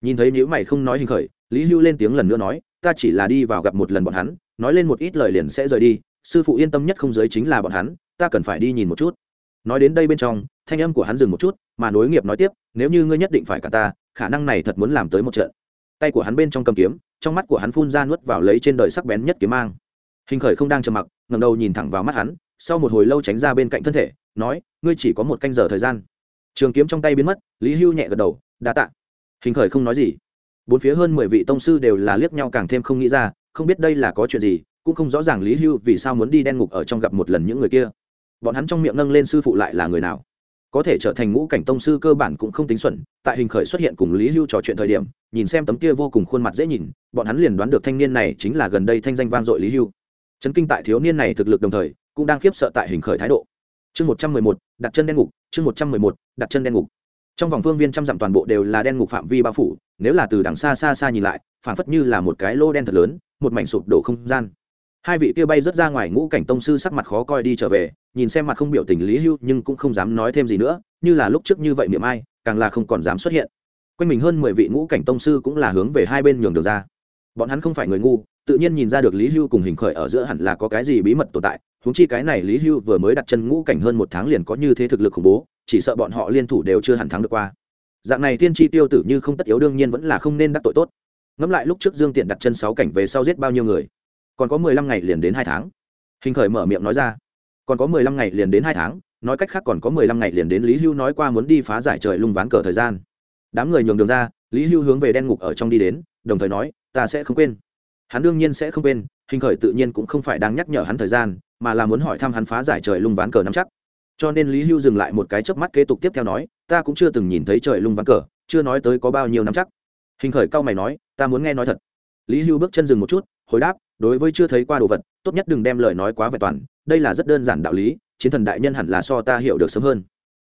Speaker 1: Nhìn thấy nếu mày không nói hình khởi, lý hưu lên tiếng lần nữa nói, ta chỉ là đi vào gặp một lần bọn hắn, nói lên một ít lời liền sẽ rời đi, sư phụ yên tâm nhất không giới chính là bọn hắn, ta cần phải đi nhìn một chút. Nói đến đây bên trong, thanh âm của hắn dừng một chút, mà nối nghiệp nói tiếp, nếu như ngươi nhất định phải cả ta, khả năng này thật muốn làm tới một trận. Tay của hắn bên trong cầm kiếm trong mắt của hắn phun ra nuốt vào lấy trên đời sắc bén nhất kiếm mang. Hình khởi không đang trầm mặc ngầm đầu nhìn thẳng vào mắt hắn, sau một hồi lâu tránh ra bên cạnh thân thể, nói, ngươi chỉ có một canh giờ thời gian. Trường kiếm trong tay biến mất, lý hưu nhẹ gật đầu, đa tạ. Hình khởi không nói gì. Bốn phía hơn mười vị tông sư đều là liếc nhau càng thêm không nghĩ ra, không biết đây là có chuyện gì, cũng không rõ ràng lý hưu vì sao muốn đi đen ngục ở trong gặp một lần những người kia. Bọn hắn trong miệng nâng lên sư phụ lại là người nào? Có thể trở thành ngũ cảnh tông sư cơ bản cũng không tính xuẩn, tại hình khởi xuất hiện cùng lý hưu trò chuyện thời điểm, nhìn xem tấm kia vô cùng khuôn mặt dễ nhìn, bọn hắn liền đoán được thanh niên này chính là gần đây thanh danh vang dội lý hưu. Chấn kinh tại thiếu niên này thực lực đồng thời, cũng đang khiếp sợ tại hình khởi thái độ. Chương một trăm mười một, đặt chân đen ngục, chương một trăm mười một, đặt chân đen ngục. Trong vòng phương viên trăm dặm toàn bộ đều là đen ngục phạm vi bao phủ, nếu là từ đằng xa xa xa nhìn lại phản phất như là một cái lô đen thật lớn, một mảnh sụp đổ không gian hai vị kia bay rớt ra ngoài ngũ cảnh tông sư sắc mặt khó coi đi trở về, nhìn xem mặt không biểu tình lý hưu nhưng cũng không dám nói thêm gì nữa, như là lúc trước như vậy miệng ai, càng là không còn dám xuất hiện. Quanh mình hơn mười vị ngũ cảnh tông sư cũng là hướng về hai bên nhường đường ra. Bọn hắn không phải người ngu, tự nhiên nhìn ra được lý hưu cùng hình khởi ở giữa hẳn là có cái gì bí mật tồn tại húng chi cái này lý hưu vừa mới đặt chân ngũ cảnh hơn một tháng liền có như thế thực lực khủng bố, chỉ sợ bọn họ liên thủ đều chưa hẳn thắng được qua. Dạng này tiên tri tiêu tử như không tất yếu đương nhiên vẫn là không nên đắc tội tốt. Ngẫm lại lúc trước dương tiện đặt chân sáu cảnh về sau giết bao nhiêu người? Còn có mười lăm ngày liền đến hai tháng. Hình khởi mở miệng nói ra. Còn có mười lăm ngày liền đến hai tháng, nói cách khác còn có mười lăm ngày liền đến lý hưu nói qua muốn đi phá giải trời lung ván cờ thời gian. Đám người nhường đường ra, lý hưu hướng về đen ngục ở trong đi đến, đồng thời nói, ta sẽ không quên. Hắn đương nhiên sẽ không quên, hình khởi tự nhiên cũng không phải đang nhắc nhở hắn thời gian, mà là muốn hỏi thăm hắn phá giải trời lung ván cờ nắm chắc. Cho nên lý hưu dừng lại một cái chớp mắt kế tục tiếp theo nói, ta cũng chưa từng nhìn thấy trời lung ván cờ, chưa nói tới có bao nhiêu nắm chắc. Hình khởi cao mày nói, ta muốn nghe nói thật lý hưu bước chân dừng một chút, hồi đáp, đối với chưa thấy qua đồ vật, tốt nhất đừng đem lời nói quá vẹn toàn, đây là rất đơn giản đạo lý, chiến thần đại nhân hẳn là so ta hiểu được sớm hơn.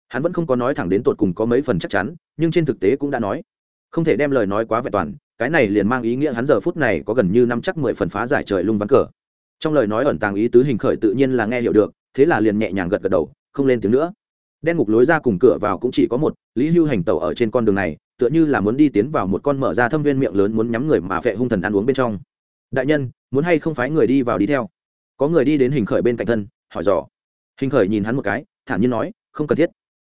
Speaker 1: Hắn vẫn không có nói thẳng đến tột cùng có mấy phần chắc chắn, nhưng trên thực tế cũng đã nói. Không thể đem lời nói quá vẹn toàn, cái này liền mang ý nghĩa hắn giờ phút này có gần như năm chắc mười phần phá giải trời lung ván cờ. Trong lời nói ẩn tàng ý tứ hình khởi tự nhiên là nghe hiểu được, thế là liền nhẹ nhàng gật gật đầu, không lên tiếng nữa. Đen ngục lối ra cùng cửa vào cũng chỉ có một, lý hưu hành tẩu ở trên con đường này tựa như là muốn đi tiến vào một con mở ra thâm viên miệng lớn muốn nhắm người mà vệ hung thần ăn uống bên trong. Đại nhân, muốn hay không phái người đi vào đi theo? Có người đi đến hình khởi bên cạnh thân, hỏi dò. Hình khởi nhìn hắn một cái, thản nhiên nói, không cần thiết.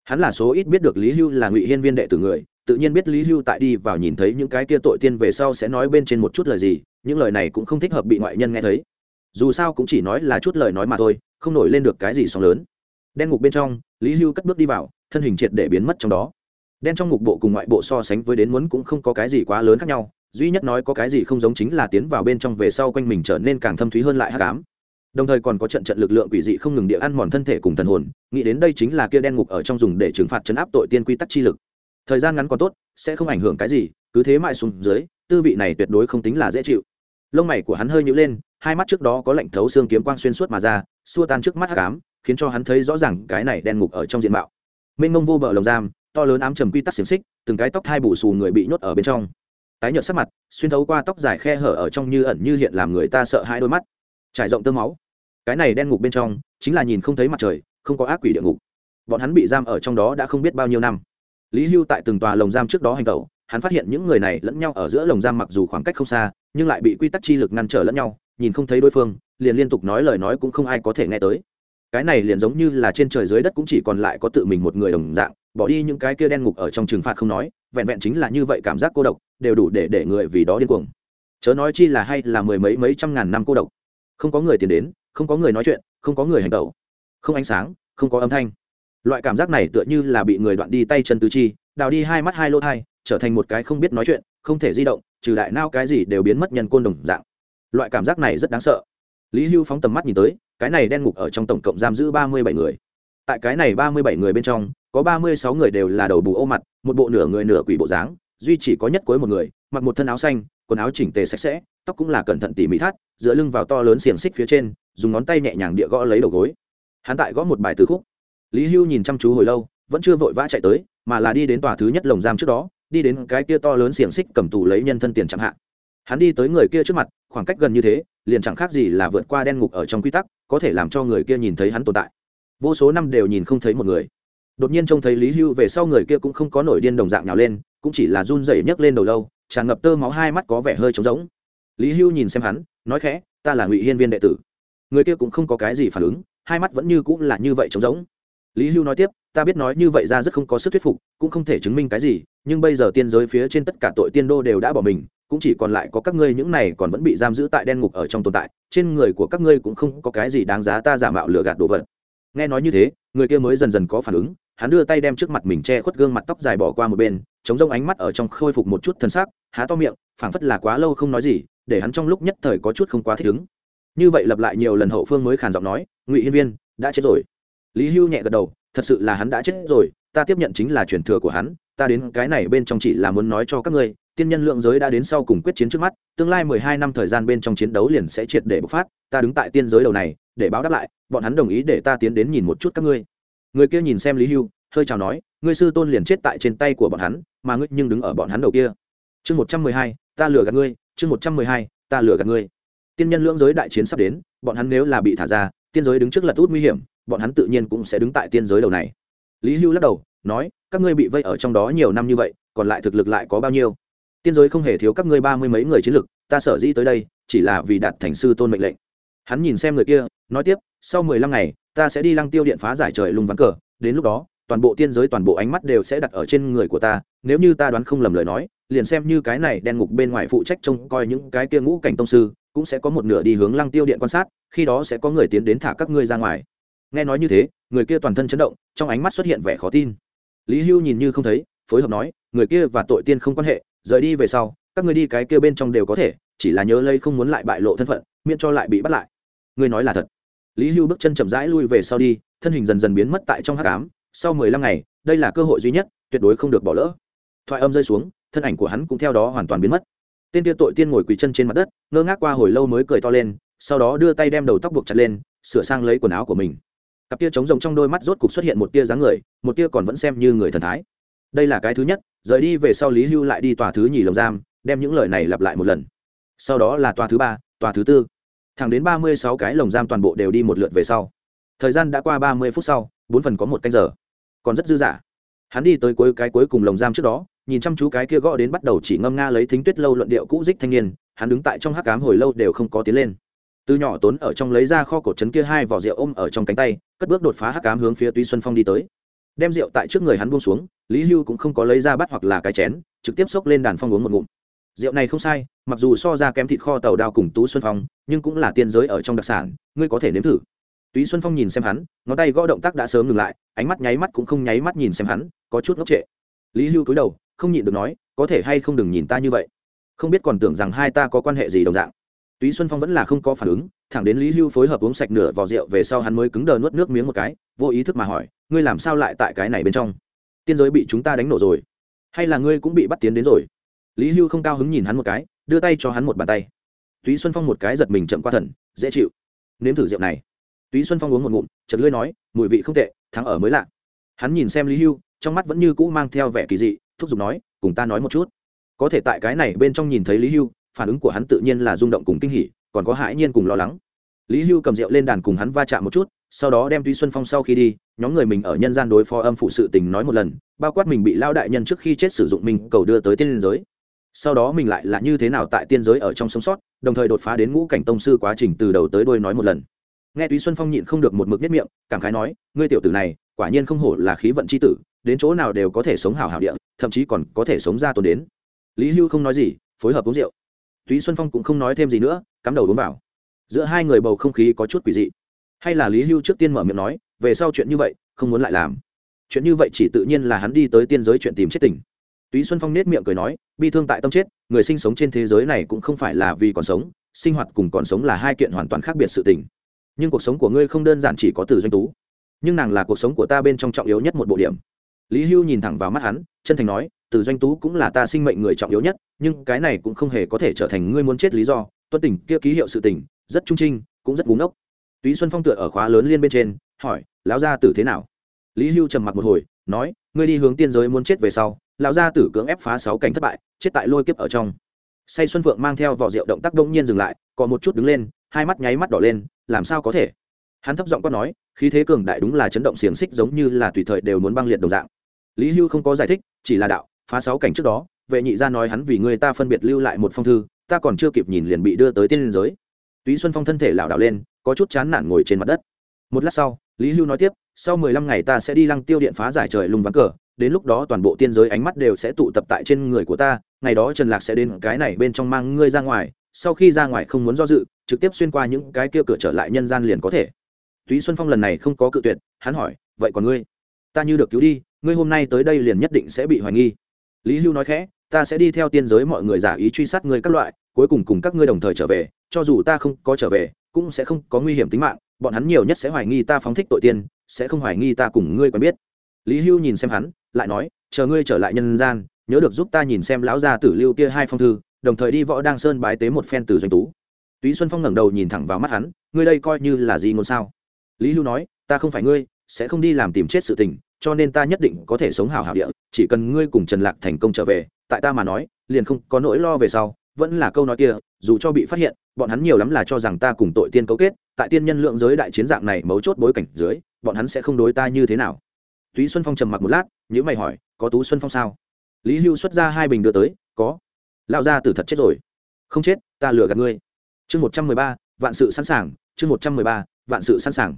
Speaker 1: Hắn là số ít biết được lý hưu là ngụy hiên viên đệ tử người, tự nhiên biết lý hưu tại đi vào nhìn thấy những cái kia tội tiên về sau sẽ nói bên trên một chút lời gì, những lời này cũng không thích hợp bị ngoại nhân nghe thấy. Dù sao cũng chỉ nói là chút lời nói mà thôi, không nổi lên được cái gì sóng lớn. Đen ngục bên trong, lý hưu cất bước đi vào, thân hình triệt để biến mất trong đó đen trong ngục bộ cùng ngoại bộ so sánh với đến muốn cũng không có cái gì quá lớn khác nhau, duy nhất nói có cái gì không giống chính là tiến vào bên trong về sau quanh mình trở nên càng thâm thúy hơn lại hát cám đồng thời còn có trận trận lực lượng quỷ dị không ngừng địa ăn mòn thân thể cùng thần hồn, nghĩ đến đây chính là kia đen ngục ở trong dùng để trừng phạt chấn áp tội tiên quy tắc chi lực. Thời gian ngắn còn tốt, sẽ không ảnh hưởng cái gì, cứ thế mãi xuống dưới, tư vị này tuyệt đối không tính là dễ chịu. Lông mày của hắn hơi nhữ lên, hai mắt trước đó có lạnh thấu xương kiếm quang xuyên suốt mà ra, xua tan trước mắt hắc ám, khiến cho hắn thấy rõ ràng cái này đen ngục ở trong diện mạo. Mênh mông vô bờ lồng giam to lớn ám trầm quy tắc xiềng xích, từng cái tóc hai bù xù người bị nhốt ở bên trong. Tái nhợt sắc mặt, xuyên thấu qua tóc dài khe hở ở trong như ẩn như hiện làm người ta sợ hai đôi mắt. Trải rộng tơ máu. Cái này đen ngục bên trong, chính là nhìn không thấy mặt trời, không có ác quỷ địa ngục. Bọn hắn bị giam ở trong đó đã không biết bao nhiêu năm. Lý hưu tại từng tòa lồng giam trước đó hành tẩu, hắn phát hiện những người này lẫn nhau ở giữa lồng giam mặc dù khoảng cách không xa, nhưng lại bị quy tắc chi lực ngăn trở lẫn nhau, nhìn không thấy đối phương, liền liên tục nói lời nói cũng không ai có thể nghe tới. Cái này liền giống như là trên trời dưới đất cũng chỉ còn lại có tự mình một người đồng dạng bỏ đi những cái kia đen ngục ở trong trừng phạt không nói, vẹn vẹn chính là như vậy cảm giác cô độc, đều đủ để để người vì đó điên cuồng. Chớ nói chi là hay là mười mấy mấy trăm ngàn năm cô độc. Không có người tiền đến, không có người nói chuyện, không có người hành tẩu. Không ánh sáng, không có âm thanh. Loại cảm giác này tựa như là bị người đoạn đi tay chân tứ chi, đào đi hai mắt hai lỗ thai, trở thành một cái không biết nói chuyện, không thể di động, trừ đại nao cái gì đều biến mất nhân côn đồng dạng. Loại cảm giác này rất đáng sợ. Lý hưu phóng tầm mắt nhìn tới, cái này đen ngục ở trong tổng cộng giam giữ ba mươi bảy người. Tại cái này ba mươi bảy người bên trong có ba mươi sáu người đều là đầu bù ô mặt, một bộ nửa người nửa quỷ bộ dáng, duy chỉ có nhất cuối một người, mặc một thân áo xanh, quần áo chỉnh tề sạch sẽ, tóc cũng là cẩn thận tỉ mỉ thắt, dựa lưng vào to lớn xiềng xích phía trên, dùng ngón tay nhẹ nhàng địa gõ lấy đầu gối. Hắn tại gõ một bài từ khúc. Lý hưu nhìn chăm chú hồi lâu, vẫn chưa vội vã chạy tới, mà là đi đến tòa thứ nhất lồng giam trước đó, đi đến cái kia to lớn xiềng xích cầm tù lấy nhân thân tiền chẳng hạn. Hắn đi tới người kia trước mặt, khoảng cách gần như thế, liền chẳng khác gì là vượt qua đen ngục ở trong quy tắc, có thể làm cho người kia nhìn thấy hắn tồn tại. Vô số năm đều nhìn không thấy một người đột nhiên trông thấy lý hưu về sau người kia cũng không có nổi điên đồng dạng nhào lên, cũng chỉ là run rẩy nhấc lên đầu lâu, tràn ngập tơ máu hai mắt có vẻ hơi trống rỗng. Lý hưu nhìn xem hắn, nói khẽ, ta là ngụy hiên viên đệ tử. Người kia cũng không có cái gì phản ứng, hai mắt vẫn như cũng là như vậy trống rỗng. Lý hưu nói tiếp, ta biết nói như vậy ra rất không có sức thuyết phục, cũng không thể chứng minh cái gì, nhưng bây giờ tiên giới phía trên tất cả tội tiên đô đều đã bỏ mình, cũng chỉ còn lại có các ngươi những này còn vẫn bị giam giữ tại đen ngục ở trong tồn tại, trên người của các ngươi cũng không có cái gì đáng giá ta giả mạo lừa gạt đồ vật. Nghe nói như thế, người kia mới dần dần có phản ứng hắn đưa tay đem trước mặt mình che khuất gương mặt tóc dài bỏ qua một bên, chống rông ánh mắt ở trong khôi phục một chút thân xác, há to miệng, phảng phất là quá lâu không nói gì, để hắn trong lúc nhất thời có chút không quá thích ứng. Như vậy lặp lại nhiều lần hậu phương mới khàn giọng nói, ngụy hiên viên, đã chết rồi. Lý hưu nhẹ gật đầu, thật sự là hắn đã chết rồi, ta tiếp nhận chính là truyền thừa của hắn, ta đến cái này bên trong chỉ là muốn nói cho các ngươi, tiên nhân lượng giới đã đến sau cùng quyết chiến trước mắt, tương lai mười hai năm thời gian bên trong chiến đấu liền sẽ triệt để bộc phát, ta đứng tại tiên giới đầu này, để báo đáp lại, bọn hắn đồng ý để ta tiến đến nhìn một chút các ngươi người kia nhìn xem lý hưu, hơi chào nói, ngươi sư tôn liền chết tại trên tay của bọn hắn, mà ngươi nhưng đứng ở bọn hắn đầu kia. Chương một trăm mười hai, ta lừa gạt ngươi. Chương một trăm mười hai, ta lừa gạt ngươi. Tiên nhân lưỡng giới đại chiến sắp đến, bọn hắn nếu là bị thả ra, tiên giới đứng trước lật út nguy hiểm, bọn hắn tự nhiên cũng sẽ đứng tại tiên giới đầu này. Lý hưu lắc đầu, nói, các ngươi bị vây ở trong đó nhiều năm như vậy, còn lại thực lực lại có bao nhiêu? Tiên giới không hề thiếu các ngươi ba mươi mấy người chiến lực, ta sở dĩ tới đây, chỉ là vì đạt thành sư tôn mệnh lệnh. Hắn nhìn xem người kia, nói tiếp, sau mười lăm ngày ta sẽ đi lăng tiêu điện phá giải trời lùng vắng cờ, đến lúc đó, toàn bộ tiên giới toàn bộ ánh mắt đều sẽ đặt ở trên người của ta, nếu như ta đoán không lầm lời nói, liền xem như cái này đen ngục bên ngoài phụ trách trông coi những cái kia ngũ cảnh tông sư, cũng sẽ có một nửa đi hướng lăng tiêu điện quan sát, khi đó sẽ có người tiến đến thả các ngươi ra ngoài. Nghe nói như thế, người kia toàn thân chấn động, trong ánh mắt xuất hiện vẻ khó tin. Lý hưu nhìn như không thấy, phối hợp nói, người kia và tội tiên không quan hệ, rời đi về sau, các ngươi đi cái kia bên trong đều có thể, chỉ là nhớ lây không muốn lại bại lộ thân phận, miễn cho lại bị bắt lại. Ngươi nói là thật lý hưu bước chân chậm rãi lui về sau đi, thân hình dần dần biến mất tại trong hát cám sau mười lăm ngày, đây là cơ hội duy nhất, tuyệt đối không được bỏ lỡ. Thoại âm rơi xuống, thân ảnh của hắn cũng theo đó hoàn toàn biến mất. Tên tia tội tiên ngồi quỳ chân trên mặt đất, ngơ ngác qua hồi lâu mới cười to lên, sau đó đưa tay đem đầu tóc buộc chặt lên, sửa sang lấy quần áo của mình. Cặp tia trống rồng trong đôi mắt rốt cục xuất hiện một tia dáng người, một tia còn vẫn xem như người thần thái. Đây là cái thứ nhất, rời đi về sau lý hưu lại đi tòa thứ nhì lồng giam, đem những lời này lặp lại một lần. Sau đó là tòa thứ ba, tòa thứ tư thẳng đến ba mươi sáu cái lồng giam toàn bộ đều đi một lượt về sau. Thời gian đã qua ba mươi phút sau, bốn phần có một canh giờ. Còn rất dư dả. Hắn đi tới cuối cái cuối cùng lồng giam trước đó, nhìn chăm chú cái kia gõ đến bắt đầu chỉ ngâm nga lấy thính tuyết lâu luận điệu cũ dích thanh niên, hắn đứng tại trong hắc cám hồi lâu đều không có tiến lên. Từ nhỏ tốn ở trong lấy ra kho cổ trấn kia hai vỏ rượu ôm ở trong cánh tay, cất bước đột phá hắc cám hướng phía tuy xuân phong đi tới. Đem rượu tại trước người hắn buông xuống, lý hưu cũng không có lấy ra bắt hoặc là cái chén, trực tiếp xốc lên đàn phong uống một ngụm rượu này không sai, mặc dù so ra kém thịt kho tàu đao cùng tú xuân phong, nhưng cũng là tiên giới ở trong đặc sản, ngươi có thể nếm thử. Túy xuân phong nhìn xem hắn, ngón tay gõ động tác đã sớm ngừng lại, ánh mắt nháy mắt cũng không nháy mắt nhìn xem hắn, có chút ngốc trệ. Lý hưu cúi đầu, không nhịn được nói, có thể hay không đừng nhìn ta như vậy? Không biết còn tưởng rằng hai ta có quan hệ gì đồng dạng. Túy xuân phong vẫn là không có phản ứng, thẳng đến lý hưu phối hợp uống sạch nửa vò rượu về sau hắn mới cứng đờ nuốt nước miếng một cái, vô ý thức mà hỏi, ngươi làm sao lại tại cái này bên trong? Tiên giới bị chúng ta đánh nổ rồi. Hay là ngươi cũng bị bắt tiến đến rồi? Lý hưu không cao hứng nhìn hắn một cái, đưa tay cho hắn một bàn tay. Túy xuân phong một cái giật mình chậm qua thần, dễ chịu. Nếm thử rượu này. Túy xuân phong uống một ngụm chật lưỡi nói, mùi vị không tệ, thắng ở mới lạ. Hắn nhìn xem lý hưu, trong mắt vẫn như cũ mang theo vẻ kỳ dị, thúc giục nói, cùng ta nói một chút. Có thể tại cái này bên trong nhìn thấy lý hưu, phản ứng của hắn tự nhiên là rung động cùng kinh hỉ, còn có hãi nhiên cùng lo lắng. Lý hưu cầm rượu lên đàn cùng hắn va chạm một chút, sau đó đem túy xuân phong sau khi đi, nhóm người mình ở nhân gian đối phó âm phụ sự tình nói một lần, bao quát mình bị lao đại nhân trước khi chết sử dụng mình cầu đưa tới tiên liên giới sau đó mình lại là như thế nào tại tiên giới ở trong sống sót, đồng thời đột phá đến ngũ cảnh tông sư quá trình từ đầu tới đuôi nói một lần. Nghe túy xuân phong nhịn không được một mực nhất miệng, cảm khái nói, ngươi tiểu tử này, quả nhiên không hổ là khí vận c h i tử, đến chỗ nào đều có thể sống hào hào địa, thậm chí còn có thể sống ra tồn đến. Lý hưu không nói gì, phối hợp uống rượu. Túy xuân phong cũng không nói thêm gì nữa, cắm đầu uống vào. Giữa hai người bầu không khí có chút quỷ dị. Hay là lý hưu trước tiên mở miệng nói, về sau chuyện như vậy, không muốn lại làm. Chuyện như vậy chỉ tự nhiên là hắn đi tới tiên giới chuyện tìm chết tình túy xuân phong nết miệng cười nói, bi thương tại tâm chết, người sinh sống trên thế giới này cũng không phải là vì còn sống, sinh hoạt cùng còn sống là hai kiện hoàn toàn khác biệt sự tình. Nhưng cuộc sống của ngươi không đơn giản chỉ có từ doanh tú. Nhưng nàng là cuộc sống của ta bên trong trọng yếu nhất một bộ điểm. Lý hưu nhìn thẳng vào mắt hắn, chân thành nói, từ doanh tú cũng là ta sinh mệnh người trọng yếu nhất, nhưng cái này cũng không hề có thể trở thành ngươi muốn chết lý do. Tuân tình, kia ký hiệu sự tình, rất trung trinh, cũng rất búng ốc túy xuân phong tựa ở khóa lớn liên bên trên, hỏi, lão gia tử thế nào? Lý hưu trầm mặc một hồi, nói, ngươi đi hướng tiên giới muốn chết về sau lão gia tử cưỡng ép phá sáu cảnh thất bại, chết tại lôi kiếp ở trong. Say xuân phượng mang theo vỏ rượu động tác đông nhiên dừng lại có một chút đứng lên, hai mắt nháy mắt đỏ lên, làm sao có thể? Hắn thấp giọng có nói, khí thế cường đại đúng là chấn động xiềng xích giống như là tùy thời đều muốn băng liệt đồng dạng. Lý hưu không có giải thích, chỉ là đạo, phá sáu cảnh trước đó, vệ nhị gia nói hắn vì người ta phân biệt lưu lại một phong thư, ta còn chưa kịp nhìn liền bị đưa tới tiên liên giới. Túy xuân phong thân thể lảo đảo lên, có chút chán nản ngồi trên mặt đất. Một lát sau, lý hưu nói tiếp, sau mười lăm ngày ta sẽ đi lăng tiêu điện phá giải trời lùng vắng cờ đến lúc đó toàn bộ tiên giới ánh mắt đều sẽ tụ tập tại trên người của ta, ngày đó trần lạc sẽ đến cái này bên trong mang ngươi ra ngoài, sau khi ra ngoài không muốn do dự, trực tiếp xuyên qua những cái kia cửa trở lại nhân gian liền có thể. Túy xuân phong lần này không có cự tuyệt, hắn hỏi, vậy còn ngươi? Ta như được cứu đi, ngươi hôm nay tới đây liền nhất định sẽ bị hoài nghi. Lý hưu nói khẽ, ta sẽ đi theo tiên giới mọi người giả ý truy sát ngươi các loại, cuối cùng cùng các ngươi đồng thời trở về, cho dù ta không có trở về, cũng sẽ không có nguy hiểm tính mạng, bọn hắn nhiều nhất sẽ hoài nghi ta phóng thích tội tiên, sẽ không hoài nghi ta cùng ngươi quen biết lý hưu nhìn xem hắn, lại nói, chờ ngươi trở lại nhân gian, nhớ được giúp ta nhìn xem lão gia tử lưu kia hai phong thư, đồng thời đi võ đăng sơn bái tế một phen từ doanh tú. Túy xuân phong ngẩng đầu nhìn thẳng vào mắt hắn, ngươi đây coi như là gì ngôn sao? Lý hưu nói, ta không phải ngươi, sẽ không đi làm tìm chết sự tình, cho nên ta nhất định có thể sống hào hào địa, chỉ cần ngươi cùng trần lạc thành công trở về, tại ta mà nói, liền không có nỗi lo về sau, vẫn là câu nói kia, dù cho bị phát hiện, bọn hắn nhiều lắm là cho rằng ta cùng tội tiên cấu kết, tại tiên nhân lượng giới đại chiến dạng này mấu chốt bối cảnh dưới, bọn hắn sẽ không đối ta như thế nào túy xuân phong trầm mặc một lát nhữ mày hỏi, có tú xuân phong sao? Lý hưu xuất ra hai bình đưa tới, có. Lão gia tử thật chết rồi. Không chết, ta lừa gạt ngươi. Chương một trăm mười ba, vạn sự sẵn sàng, chương một trăm mười ba, vạn sự sẵn sàng.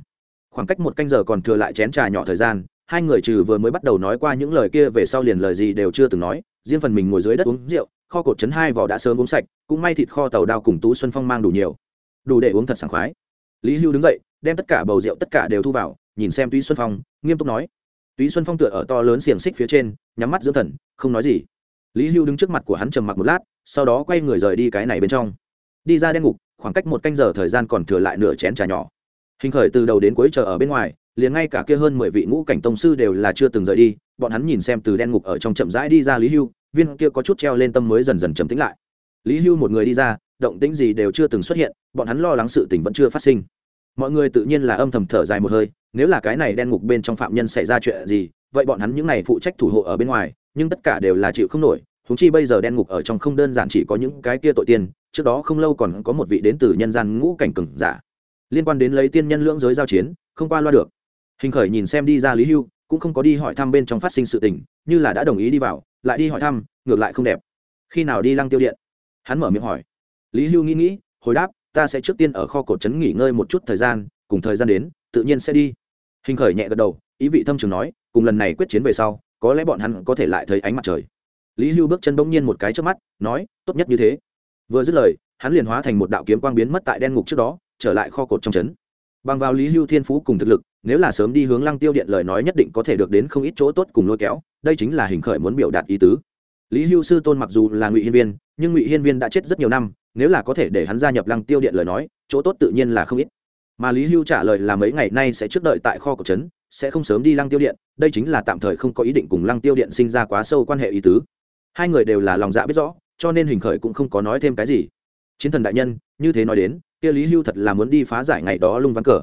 Speaker 1: Khoảng cách một canh giờ còn thừa lại chén trà nhỏ thời gian, hai người trừ vừa mới bắt đầu nói qua những lời kia về sau liền lời gì đều chưa từng nói, riêng phần mình ngồi dưới đất uống rượu, kho cột chấn hai vỏ đã sớm uống sạch, cũng may thịt kho tàu đao cùng tú xuân phong mang đủ nhiều. Đủ để uống thật sảng khoái. Lý hưu đứng dậy, đem tất cả bầu rượu tất cả đều thu vào, nhìn xem túy xuân phong, nghiêm túc nói túy xuân phong tựa ở to lớn xiềng xích phía trên, nhắm mắt dưỡng thần, không nói gì. Lý hưu đứng trước mặt của hắn trầm mặc một lát, sau đó quay người rời đi cái này bên trong. Đi ra đen ngục, khoảng cách một canh giờ thời gian còn thừa lại nửa chén trà nhỏ. Hình khởi từ đầu đến cuối chờ ở bên ngoài, liền ngay cả kia hơn mười vị ngũ cảnh tông sư đều là chưa từng rời đi, bọn hắn nhìn xem từ đen ngục ở trong chậm rãi đi ra lý hưu, viên kia có chút treo lên tâm mới dần dần trầm tĩnh lại. Lý hưu một người đi ra, động tĩnh gì đều chưa từng xuất hiện, bọn hắn lo lắng sự tình vẫn chưa phát sinh. Mọi người tự nhiên là âm thầm thở dài một hơi nếu là cái này đen ngục bên trong phạm nhân xảy ra chuyện gì, vậy bọn hắn những này phụ trách thủ hộ ở bên ngoài, nhưng tất cả đều là chịu không nổi. Húng chi bây giờ đen ngục ở trong không đơn giản chỉ có những cái kia tội tiên, trước đó không lâu còn có một vị đến từ nhân gian ngũ cảnh cừng giả. Liên quan đến lấy tiên nhân lưỡng giới giao chiến, không qua loa được. Hình khởi nhìn xem đi ra lý hưu, cũng không có đi hỏi thăm bên trong phát sinh sự tình, như là đã đồng ý đi vào, lại đi hỏi thăm, ngược lại không đẹp. Khi nào đi lăng tiêu điện? Hắn mở miệng hỏi. Lý hưu nghĩ nghĩ, hồi đáp, ta sẽ trước tiên ở kho cổ trấn nghỉ ngơi một chút thời gian, cùng thời gian đến tự nhiên sẽ đi. Hình khởi nhẹ gật đầu, ý vị thâm trường nói, cùng lần này quyết chiến về sau, có lẽ bọn hắn có thể lại thấy ánh mặt trời. Lý hưu bước chân bỗng nhiên một cái trước mắt, nói, tốt nhất như thế. Vừa dứt lời, hắn liền hóa thành một đạo kiếm quang biến mất tại đen ngục trước đó, trở lại kho cột trong trấn. Bằng vào lý hưu thiên phú cùng thực lực, nếu là sớm đi hướng lăng tiêu điện lời nói nhất định có thể được đến không ít chỗ tốt cùng lôi kéo, đây chính là hình khởi muốn biểu đạt ý tứ. Lý hưu sư tôn mặc dù là ngụy hiên viên, nhưng ngụy hiên viên đã chết rất nhiều năm, nếu là có thể để hắn gia nhập lăng tiêu điện lời nói, chỗ tốt tự nhiên là không ít mà lý hưu trả lời là mấy ngày nay sẽ trước đợi tại kho cổ trấn, sẽ không sớm đi lăng tiêu điện, đây chính là tạm thời không có ý định cùng lăng tiêu điện sinh ra quá sâu quan hệ ý tứ. Hai người đều là lòng dạ biết rõ, cho nên hình khởi cũng không có nói thêm cái gì. Chiến thần đại nhân, như thế nói đến, kia lý hưu thật là muốn đi phá giải ngày đó lung ván cờ.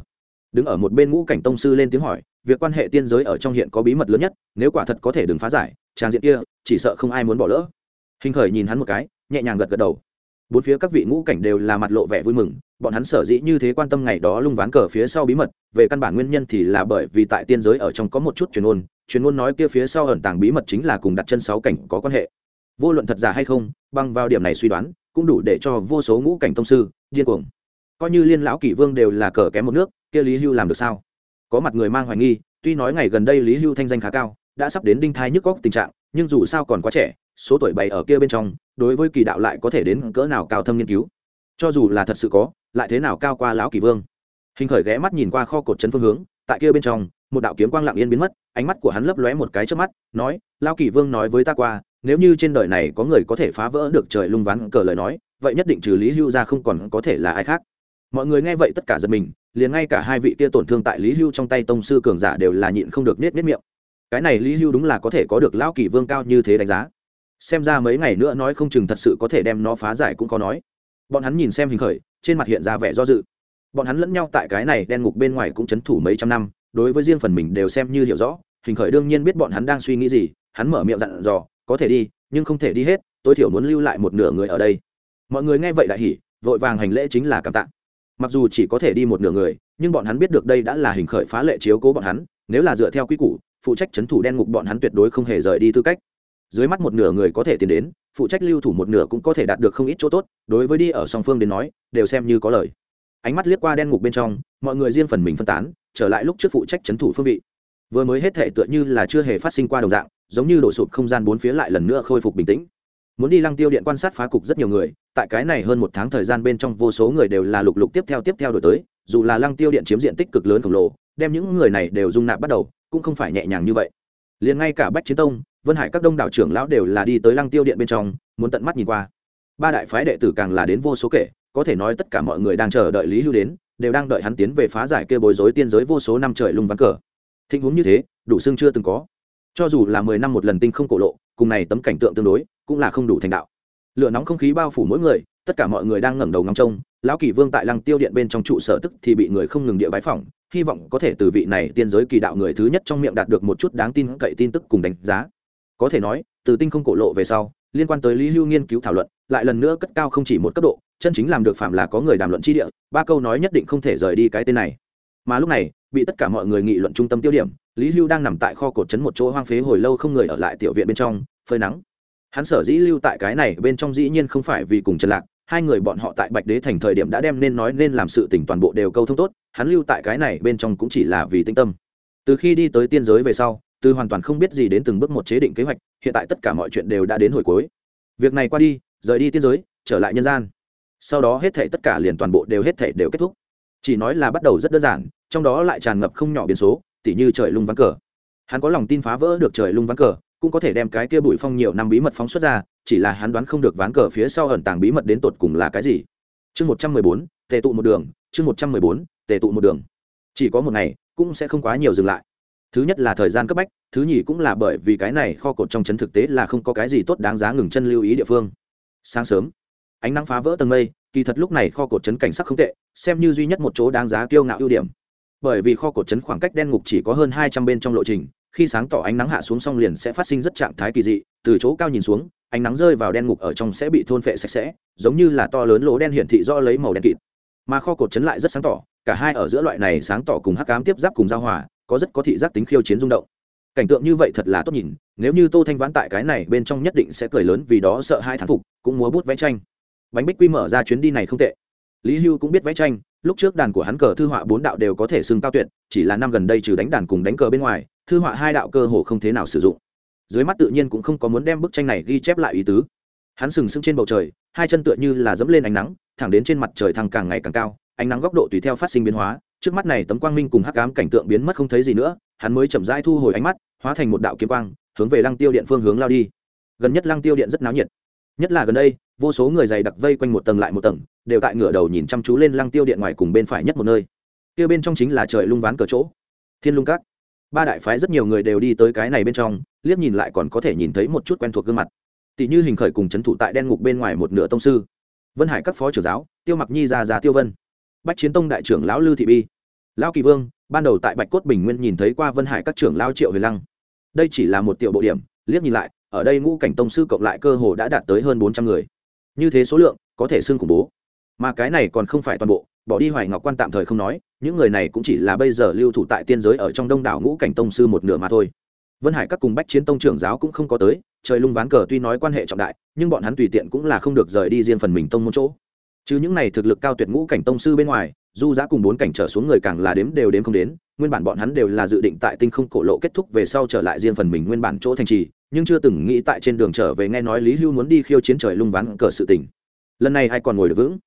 Speaker 1: Đứng ở một bên ngũ cảnh tông sư lên tiếng hỏi, việc quan hệ tiên giới ở trong hiện có bí mật lớn nhất, nếu quả thật có thể đừng phá giải, trang diện kia, chỉ sợ không ai muốn bỏ lỡ. Hình khởi nhìn hắn một cái, nhẹ nhàng gật gật đầu bốn phía các vị ngũ cảnh đều là mặt lộ vẻ vui mừng, bọn hắn sở dĩ như thế quan tâm ngày đó lung ván cờ phía sau bí mật, về căn bản nguyên nhân thì là bởi vì tại tiên giới ở trong có một chút truyền ôn truyền ôn nói kia phía sau ẩn tàng bí mật chính là cùng đặt chân sáu cảnh có quan hệ. Vô luận thật giả hay không, băng vào điểm này suy đoán, cũng đủ để cho vô số ngũ cảnh thông sư điên cuồng. Coi như liên lão kỷ vương đều là cờ kém một nước, kia lý hưu làm được sao? Có mặt người mang hoài nghi, tuy nói ngày gần đây lý hưu thanh danh khá cao, đã sắp đến đinh thai nhức góc tình trạng, nhưng dù sao còn quá trẻ số tuổi bày ở kia bên trong, đối với kỳ đạo lại có thể đến cỡ nào cao thâm nghiên cứu. Cho dù là thật sự có, lại thế nào cao qua lão kỳ vương? Hình khởi ghé mắt nhìn qua kho cột chân phương hướng, tại kia bên trong, một đạo kiếm quang lặng yên biến mất, ánh mắt của hắn lấp lóe một cái trước mắt, nói, lão kỳ vương nói với ta qua, nếu như trên đời này có người có thể phá vỡ được trời lung ván cờ lời nói, vậy nhất định trừ lý hưu ra không còn có thể là ai khác. Mọi người nghe vậy tất cả giật mình, liền ngay cả hai vị kia tổn thương tại lý hưu trong tay tông sư cường giả đều là nhịn không được nết nết miệng. Cái này lý hưu đúng là có thể có được lão kỳ vương cao như thế đánh giá xem ra mấy ngày nữa nói không chừng thật sự có thể đem nó phá giải cũng có nói. Bọn hắn nhìn xem hình khởi, trên mặt hiện ra vẻ do dự. Bọn hắn lẫn nhau tại cái này đen ngục bên ngoài cũng c h ấ n thủ mấy trăm năm, đối với riêng phần mình đều xem như hiểu rõ, hình khởi đương nhiên biết bọn hắn đang suy nghĩ gì, hắn mở miệng dặn dò, có thể đi, nhưng không thể đi hết, tối thiểu muốn lưu lại một nửa người ở đây. Mọi người nghe vậy đại hỉ, vội vàng hành lễ chính là cảm tạ. Mặc dù chỉ có thể đi một nửa người, nhưng bọn hắn biết được đây đã là hình khởi phá lệ chiếu cố bọn hắn, nếu là dựa theo quy củ, phụ trách c h ấ n thủ đen ngục bọn hắn tuyệt đối không hề rời đi tư cách dưới mắt một nửa người có thể tiến đến, phụ trách lưu thủ một nửa cũng có thể đạt được không ít chỗ tốt, đối với đi ở song phương đến nói, đều xem như có lời. Ánh mắt liếc qua đen ngục bên trong, mọi người riêng phần mình phân tán, trở lại lúc trước phụ trách c thủ phương vị. Vừa mới hết thể tựa như là chưa hề phát sinh qua đồng dạng, giống như đổ sụp không gian bốn phía lại lần nữa khôi phục bình tĩnh. Muốn đi lăng tiêu điện quan sát phá cục rất nhiều người, tại cái này hơn một tháng thời gian bên trong vô số người đều là lục lục tiếp theo tiếp theo đổi tới, dù là lăng tiêu điện chiếm diện tích cực lớn khổng lồ, đem những người này đều dung nạp bắt đầu, cũng không phải nhẹ nhàng như vậy liền ngay cả bách chiến tông, vân hải các đông đảo trưởng lão đều là đi tới lăng tiêu điện bên trong, muốn tận mắt nhìn qua. Ba đại phái đệ tử càng là đến vô số kể, có thể nói tất cả mọi người đang chờ đợi lý hưu đến, đều đang đợi hắn tiến về phá giải kê bối rối tiên giới vô số năm trời lung vắng cờ. Thịnh huống như thế, đủ xương chưa từng có. Cho dù là mười năm một lần tinh không cổ lộ, cùng này tấm cảnh tượng tương đối, cũng là không đủ thành đạo. Lửa nóng không khí bao phủ mỗi người, tất cả mọi người đang ngẩng đầu ngắm trông, lão kỳ vương tại lăng tiêu điện bên trong trụ sở tức thì bị người không ngừng địa bái phỏng hy vọng có thể từ vị này tiên giới kỳ đạo người thứ nhất trong miệng đạt được một chút đáng tin cậy tin tức cùng đánh giá. Có thể nói, từ tinh không cổ lộ về sau, liên quan tới lý hưu nghiên cứu thảo luận, lại lần nữa cất cao không chỉ một cấp độ, chân chính làm được phạm là có người đàm luận chi địa, ba câu nói nhất định không thể rời đi cái tên này. Mà lúc này, bị tất cả mọi người nghị luận trung tâm tiêu điểm, lý hưu đang nằm tại kho cột trấn một chỗ hoang phế hồi lâu không người ở lại tiểu viện bên trong, phơi nắng. Hắn sở dĩ lưu tại cái này bên trong dĩ nhiên không phải vì cùng trần lạc hai người bọn họ tại bạch đế thành thời điểm đã đem nên nói nên làm sự tỉnh toàn bộ đều câu thông tốt, hắn lưu tại cái này bên trong cũng chỉ là vì tinh tâm. Từ khi đi tới tiên giới về sau, từ hoàn toàn không biết gì đến từng bước một chế định kế hoạch, hiện tại tất cả mọi chuyện đều đã đến hồi cuối. Việc này qua đi, rời đi tiên giới, trở lại nhân gian. Sau đó hết thể tất cả liền toàn bộ đều hết thể đều kết thúc. Chỉ nói là bắt đầu rất đơn giản, trong đó lại tràn ngập không nhỏ biến số, tỉ như trời lung ván cờ. Hắn có lòng tin phá vỡ được trời lung ván cờ cũng có thể đem cái kia bụi phong nhiều năm bí mật phóng xuất ra, chỉ là hắn đoán không được ván cờ phía sau ẩn tàng bí mật đến tột cùng là cái gì. Chương một trăm mười bốn tệ tụ một đường. Chương một trăm mười bốn tệ tụ một đường. Chỉ có một ngày, cũng sẽ không quá nhiều dừng lại. Thứ nhất là thời gian cấp bách, thứ nhì cũng là bởi vì cái này kho cột trong chấn thực tế là không có cái gì tốt đáng giá ngừng chân lưu ý địa phương. Sáng sớm, ánh nắng phá vỡ tầng mây, kỳ thật lúc này kho cột chấn cảnh sắc không tệ, xem như duy nhất một chỗ đáng giá kiêu ngạo ưu điểm. Bởi vì kho cột chấn khoảng cách đen ngục chỉ có hơn hai trăm bên trong lộ trình khi sáng tỏ ánh nắng hạ xuống xong liền sẽ phát sinh rất trạng thái kỳ dị, từ chỗ cao nhìn xuống, ánh nắng rơi vào đen ngục ở trong sẽ bị thôn phệ sạch sẽ, giống như là to lớn lỗ đen hiển thị do lấy màu đen kịt. Mà kho cột chấn lại rất sáng tỏ, cả hai ở giữa loại này sáng tỏ cùng hắc cám tiếp giáp cùng giao hòa, có rất có thị giác tính khiêu chiến rung động. Cảnh tượng như vậy thật là tốt nhìn, nếu như tô thanh vãn tại cái này bên trong nhất định sẽ cười lớn vì đó sợ hai thán phục, cũng múa bút vẽ tranh. Bánh bích quy mở ra chuyến đi này không tệ. Lý hưu cũng biết vẽ tranh, lúc trước đàn của hắn cờ thư họa bốn đạo đều có thể xưng cao tuyệt, chỉ là năm gần đây trừ đánh đàn cùng đánh cờ bên ngoài thư họa hai đạo cơ hồ không thế nào sử dụng. Dưới mắt tự nhiên cũng không có muốn đem bức tranh này ghi chép lại ý tứ. Hắn sừng sững trên bầu trời, hai chân tựa như là dẫm lên ánh nắng, thẳng đến trên mặt trời thăng càng ngày càng cao, ánh nắng góc độ tùy theo phát sinh biến hóa, trước mắt này tấm quang minh cùng hắc ám cảnh tượng biến mất không thấy gì nữa, hắn mới chậm rãi thu hồi ánh mắt, hóa thành một đạo kiếm quang, hướng về lăng tiêu điện phương hướng lao đi. Gần nhất lăng tiêu điện rất náo nhiệt. Nhất là gần đây, vô số người dày đặc vây quanh một tầng lại một tầng, đều tại ngửa đầu nhìn chăm chú lên lăng tiêu điện ngoài cùng bên phải nhất một nơi. Kia bên trong chính là trời lung ván cờ chỗ. Thiên lung các ba đại phái rất nhiều người đều đi tới cái này bên trong, liếc nhìn lại còn có thể nhìn thấy một chút quen thuộc gương mặt. Tỷ như hình khởi cùng c h ấ n thủ tại đen ngục bên ngoài một nửa tông sư. Vân hải các phó trưởng giáo, tiêu mặc nhi ra ra tiêu vân. Bách chiến tông đại trưởng lão lư thị bi. Lão kỳ vương, ban đầu tại bạch cốt bình nguyên nhìn thấy qua vân hải các trưởng lao triệu huyền lăng. Đây chỉ là một tiểu bộ điểm, liếc nhìn lại, ở đây ngũ cảnh tông sư cộng lại cơ hồ đã đạt tới hơn bốn trăm người. Như thế số lượng, có thể xưng khủng bố. Mà cái này còn không phải toàn bộ bỏ đi hoài ngọc quan tạm thời không nói, những người này cũng chỉ là bây giờ lưu thủ tại tiên giới ở trong đông đảo ngũ cảnh tông sư một nửa mà thôi. Vân hải các cùng bách chiến tông trưởng giáo cũng không có tới, trời lung ván cờ tuy nói quan hệ trọng đại, nhưng bọn hắn tùy tiện cũng là không được rời đi riêng phần mình tông môn chỗ. Chứ những này thực lực cao tuyệt ngũ cảnh tông sư bên ngoài, du giã cùng bốn cảnh trở xuống người càng là đếm đều đếm không đến, nguyên bản bọn hắn đều là dự định tại tinh không cổ lộ kết thúc về sau trở lại riêng phần mình nguyên bản chỗ thành trì, nhưng chưa từng nghĩ tại trên đường trở về nghe nói lý hưu muốn đi khiêu chiến trời lung ván cờ sự tình. Lần này ai còn ngồi được vững?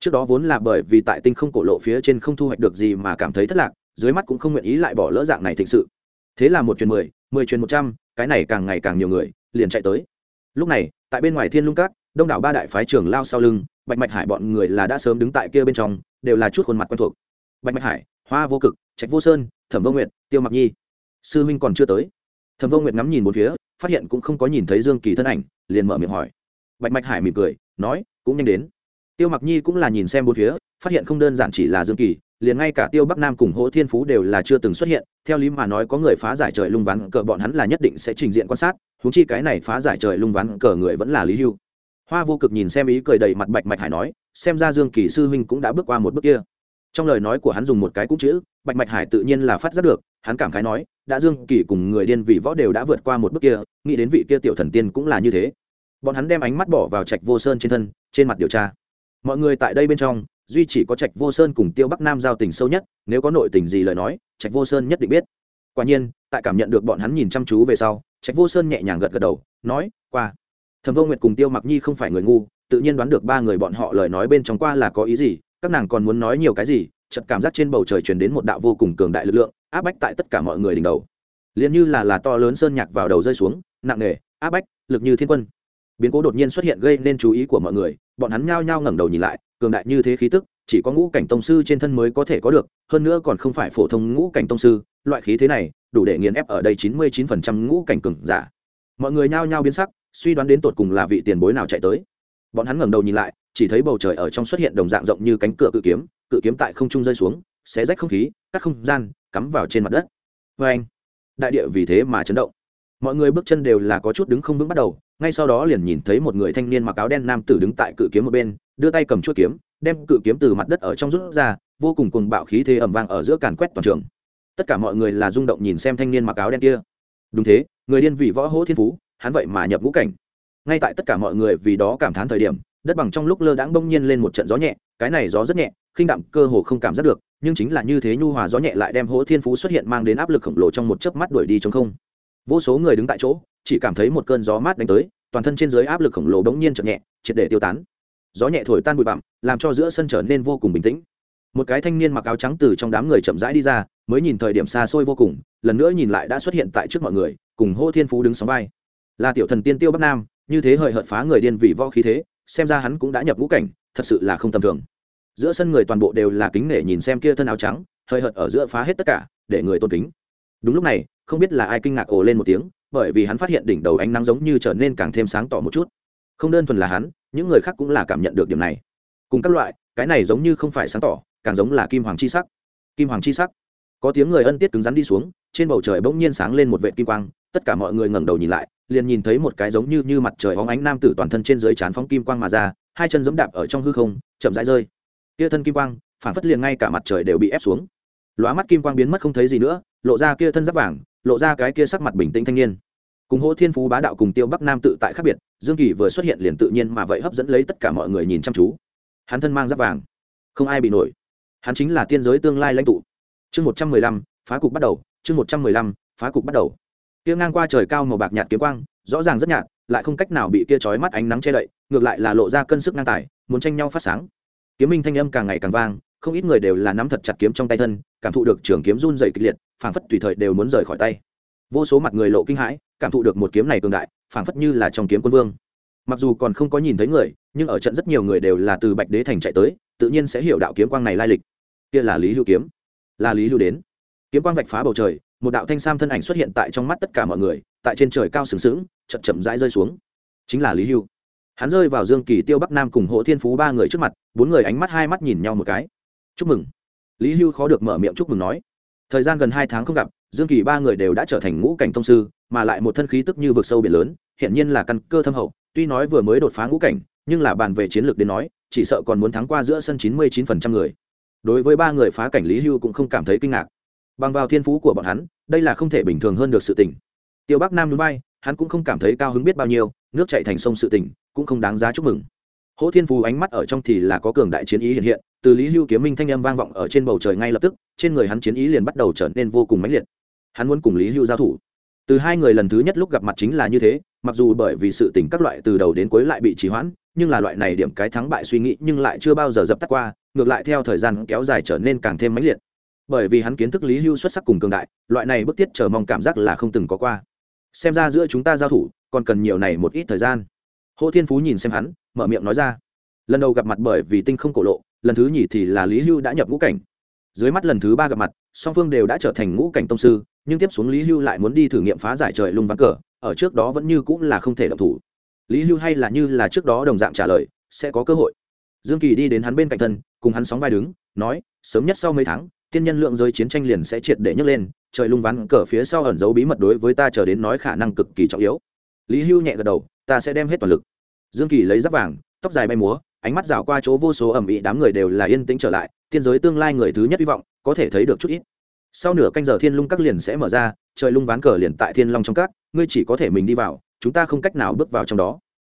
Speaker 1: Trước đó vốn là bởi vì tại tinh không cổ lộ phía trên không thu hoạch được gì mà cảm thấy thất lạc, dưới mắt cũng không nguyện ý lại bỏ lỡ dạng này thực sự. Thế là một chuyến mười mười chuyến một trăm, cái này càng ngày càng nhiều người, liền chạy tới. Lúc này, tại bên ngoài thiên lung cát đông đảo ba đại phái trưởng lao sau lưng, bạch mạch hải bọn người là đã sớm đứng tại kia bên trong, đều là chút khuôn mặt quen thuộc. Bạch mạch hải, hoa vô cực, trạch vô sơn, thẩm vô nguyệt, tiêu mặc nhi. Sư huynh còn chưa tới. Thẩm vô nguyệt ngắm nhìn một phía, phát hiện cũng không có nhìn thấy dương kỳ thân ảnh, liền mở miệng hỏi. Bạch mạch hải mỉm cười, nói, cũng nhanh đến tiêu mặc nhi cũng là nhìn xem bốn phía, phát hiện không đơn giản chỉ là dương kỳ, liền ngay cả tiêu bắc nam cùng hỗ thiên phú đều là chưa từng xuất hiện. Theo lý mà nói có người phá giải trời lung ván cờ, bọn hắn là nhất định sẽ trình diện quan sát húng chi cái này phá giải trời lung ván cờ người vẫn là lý hưu. Hoa vô cực nhìn xem ý cười đầy mặt bạch mạch hải nói, xem ra dương kỳ sư huynh cũng đã bước qua một bước kia. Trong lời nói của hắn dùng một cái cũng chữ, bạch mạch hải tự nhiên là phát giác được, hắn cảm khái nói, đã dương kỳ cùng người điên vị võ đều đã vượt qua một bước kia, nghĩ đến vị kia tiểu thần tiên cũng là như thế. Bọn hắn đem ánh mắt bỏ vào trạch vô sơn trên thân, trên mặt điều tra mọi người tại đây bên trong, duy chỉ có trạch vô sơn cùng tiêu bắc nam giao tình sâu nhất, nếu có nội tình gì lời nói, trạch vô sơn nhất định biết. Quả nhiên, tại cảm nhận được bọn hắn nhìn chăm chú về sau, trạch vô sơn nhẹ nhàng gật gật đầu, nói, qua. Thẩm vô nguyệt cùng tiêu mặc nhi không phải người ngu, tự nhiên đoán được ba người bọn họ lời nói bên trong qua là có ý gì, các nàng còn muốn nói nhiều cái gì chật cảm giác trên bầu trời truyền đến một đạo vô cùng cường đại lực lượng, áp bách tại tất cả mọi người đỉnh đầu. Liền như là là to lớn sơn nhạc vào đầu rơi xuống, nặng nề, áp bách, lực như thiên quân biến cố đột nhiên xuất hiện gây nên chú ý của mọi người, bọn hắn nhao nhao ngẩng đầu nhìn lại, cường đại như thế khí tức, chỉ có ngũ cảnh tông sư trên thân mới có thể có được, hơn nữa còn không phải phổ thông ngũ cảnh tông sư, loại khí thế này đủ để nghiền ép ở đây chín mươi chín phần trăm ngũ cảnh cường giả. Mọi người nhao nhao biến sắc, suy đoán đến tột cùng là vị tiền bối nào chạy tới. Bọn hắn ngẩng đầu nhìn lại, chỉ thấy bầu trời ở trong xuất hiện đồng dạng rộng như cánh cửa cự kiếm cự kiếm tại không trung rơi xuống, xé rách không khí, cắt không gian, cắm vào trên mặt đất. Vê anh đại địa vì thế mà chấn động mọi người bước chân đều là có chút đứng không vững bắt đầu, ngay sau đó liền nhìn thấy một người thanh niên mặc áo đen nam tử đứng tại cự kiếm một bên, đưa tay cầm chuỗi kiếm, đem cự kiếm từ mặt đất ở trong rút ra, vô cùng cùng bạo khí thế ẩm vang ở giữa càn quét toàn trường. Tất cả mọi người là rung động nhìn xem thanh niên mặc áo đen kia. Đúng thế, người điên vị võ hỗ thiên phú, hắn vậy mà nhập ngũ cảnh. Ngay tại tất cả mọi người vì đó cảm thán thời điểm, đất bằng trong lúc lơ đãng bỗng nhiên lên một trận gió nhẹ, cái này gió rất nhẹ, khinh đạm cơ hồ không cảm giác được, nhưng chính là như thế nhu hòa gió nhẹ lại đem hỗ thiên phú xuất hiện mang đến áp lực khổng lồ trong một chớp mắt đuổi đi trong không vô số người đứng tại chỗ, chỉ cảm thấy một cơn gió mát đánh tới, toàn thân trên dưới áp lực khổng lồ bỗng nhiên chậm nhẹ, triệt để tiêu tán. Gió nhẹ thổi tan bụi bặm, làm cho giữa sân trở nên vô cùng bình tĩnh. Một cái thanh niên mặc áo trắng từ trong đám người chậm rãi đi ra, mới nhìn thời điểm xa xôi vô cùng, lần nữa nhìn lại đã xuất hiện tại trước mọi người, cùng hô thiên phú đứng sóng vai. Là tiểu thần tiên tiêu bắc nam, như thế hời hợt phá người điên vì vo khí thế, xem ra hắn cũng đã nhập ngũ cảnh, thật sự là không tầm thường. Giữa sân người toàn bộ đều là kính nể nhìn xem kia thân áo trắng, hời hợt ở giữa phá hết tất cả, để người tôn kính. Đúng lúc này không biết là ai kinh ngạc ồ lên một tiếng, bởi vì hắn phát hiện đỉnh đầu ánh nắng giống như trở nên càng thêm sáng tỏ một chút. Không đơn thuần là hắn, những người khác cũng là cảm nhận được điểm này. Cùng các loại, cái này giống như không phải sáng tỏ, càng giống là kim hoàng chi sắc. Kim hoàng chi sắc. Có tiếng người ân tiết cứng rắn đi xuống, trên bầu trời bỗng nhiên sáng lên một vệ kim quang, tất cả mọi người ngẩng đầu nhìn lại, liền nhìn thấy một cái giống như như mặt trời hóng ánh nam tử toàn thân trên dưới trán phóng kim quang mà ra, hai chân giống đạp ở trong hư không, chậm rãi rơi. Kia thân kim quang phản phất liền ngay cả mặt trời đều bị ép xuống. Lóa mắt kim quang biến mất không thấy gì nữa, lộ ra kia thân giáp vàng lộ ra cái kia sắc mặt bình tĩnh thanh niên. Cùng hỗ thiên phú, bá đạo cùng tiêu bắc nam tự tại khác biệt, dương kỳ vừa xuất hiện liền tự nhiên mà vậy hấp dẫn lấy tất cả mọi người nhìn chăm chú. Hắn thân mang giáp vàng, không ai bị nổi. Hắn chính là tiên giới tương lai lãnh tụ. Chương một trăm mười lăm, phá cục bắt đầu, chương một trăm mười lăm, phá cục bắt đầu. Kia ngang qua trời cao màu bạc nhạt kiếm quang, rõ ràng rất nhạt, lại không cách nào bị kia chói mắt ánh nắng che đậy, ngược lại là lộ ra cân sức ngang tài, muốn tranh nhau phát sáng. Kiếm minh thanh âm càng ngày càng vang, không ít người đều là nắm thật chặt kiếm trong tay thân, cảm thụ được trường kiếm run dày kịch liệt phảng phất tùy thời đều muốn rời khỏi tay. Vô số mặt người lộ kinh hãi, cảm thụ được một kiếm này cường đại, phảng phất như là trong kiếm quân vương. Mặc dù còn không có nhìn thấy người, nhưng ở trận rất nhiều người đều là từ bạch đế thành chạy tới, tự nhiên sẽ hiểu đạo kiếm quang này lai lịch. Kia là lý hưu kiếm. Là lý hưu đến. Kiếm quang vạch phá bầu trời, một đạo thanh sam thân ảnh xuất hiện tại trong mắt tất cả mọi người, tại trên trời cao sừng sững, chậm chậm rãi rơi xuống. Chính là lý hưu hắn rơi vào dương kỳ tiêu bắc nam cùng hộ thiên phú ba người trước mặt, bốn người ánh mắt hai mắt nhìn nhau một cái. Chúc mừng. Lý hưu khó được mở miệng chúc mừng nói thời gian gần hai tháng không gặp, dương kỳ ba người đều đã trở thành ngũ cảnh thông sư, mà lại một thân khí tức như vực sâu biển lớn hiện nhiên là căn cơ thâm hậu, tuy nói vừa mới đột phá ngũ cảnh, nhưng là bàn về chiến lược đến nói, chỉ sợ còn muốn thắng qua giữa sân chín mươi chín phần trăm người. Đối với ba người phá cảnh lý hưu cũng không cảm thấy kinh ngạc. Bằng vào thiên phú của bọn hắn, đây là không thể bình thường hơn được sự tình. Tiêu bắc nam núi bay hắn cũng không cảm thấy cao hứng biết bao nhiêu, nước chạy thành sông sự tình, cũng không đáng giá chúc mừng. Hỗ thiên phú ánh mắt ở trong thì là có cường đại chiến ý hiện hiện từ lý hưu kiếm minh thanh âm vang vọng ở trên bầu trời ngay lập tức, trên người hắn chiến ý liền bắt đầu trở nên vô cùng mãnh liệt. Hắn muốn cùng lý hưu giao thủ. Từ hai người lần thứ nhất lúc gặp mặt chính là như thế, mặc dù bởi vì sự tình các loại từ đầu đến cuối lại bị trì hoãn, nhưng là loại này điểm cái thắng bại suy nghĩ nhưng lại chưa bao giờ dập tắt qua, ngược lại theo thời gian kéo dài trở nên càng thêm mãnh liệt. Bởi vì hắn kiến thức lý hưu xuất sắc cùng cường đại, loại này bức thiết chờ mong cảm giác là không từng có qua. Xem ra giữa chúng ta giao thủ, còn cần nhiều này một ít thời gian. Hồ thiên phú nhìn xem hắn, mở miệng nói ra. Lần đầu gặp mặt bởi vì tinh không cổ lộ lần thứ nhì thì là lý hưu đã nhập ngũ cảnh. Dưới mắt lần thứ ba gặp mặt, song phương đều đã trở thành ngũ cảnh tông sư, nhưng tiếp xuống lý hưu lại muốn đi thử nghiệm phá giải trời lung ván cờ, ở trước đó vẫn như cũng là không thể động thủ. Lý hưu hay là như là trước đó đồng dạng trả lời, sẽ có cơ hội. Dương kỳ đi đến hắn bên cạnh thân, cùng hắn sóng vai đứng, nói, sớm nhất sau mấy tháng, tiên nhân lượng giới chiến tranh liền sẽ triệt để nhấc lên, trời lung ván cờ phía sau ẩn giấu bí mật đối với ta chờ đến nói khả năng cực kỳ trọng yếu. Lý hưu nhẹ gật đầu, ta sẽ đem hết toàn lực. Dương kỳ lấy giáp vàng, tóc dài bay múa ánh mắt rào qua chỗ vô số ẩm ĩ đám người đều là yên tĩnh trở lại, tiên giới tương lai người thứ nhất hy vọng, có thể thấy được chút ít. Sau nửa canh giờ thiên lung các liền sẽ mở ra, trời lung ván cờ liền tại thiên long trong các, ngươi chỉ có thể mình đi vào, chúng ta không cách nào bước vào trong đó.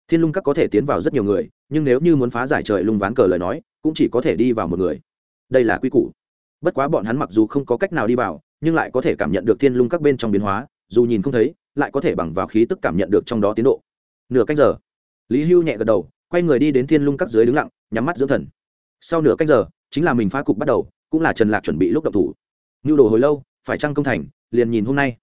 Speaker 1: Thiên lung các có thể tiến vào rất nhiều người, nhưng nếu như muốn phá giải trời lung ván cờ lời nói, cũng chỉ có thể đi vào một người. Đây là quy củ. Bất quá bọn hắn mặc dù không có cách nào đi vào, nhưng lại có thể cảm nhận được thiên lung các bên trong biến hóa, dù nhìn không thấy, lại có thể bằng vào khí tức cảm nhận được trong đó tiến độ. Nửa canh giờ, lý hưu nhẹ gật đầu quay người đi đến thiên lung các dưới đứng lặng, nhắm mắt dưỡng thần. Sau nửa cách giờ, chính là mình phá cục bắt đầu, cũng là trần lạc chuẩn bị lúc động thủ. Nhu đồ hồi lâu, phải trăng công thành, liền nhìn hôm nay.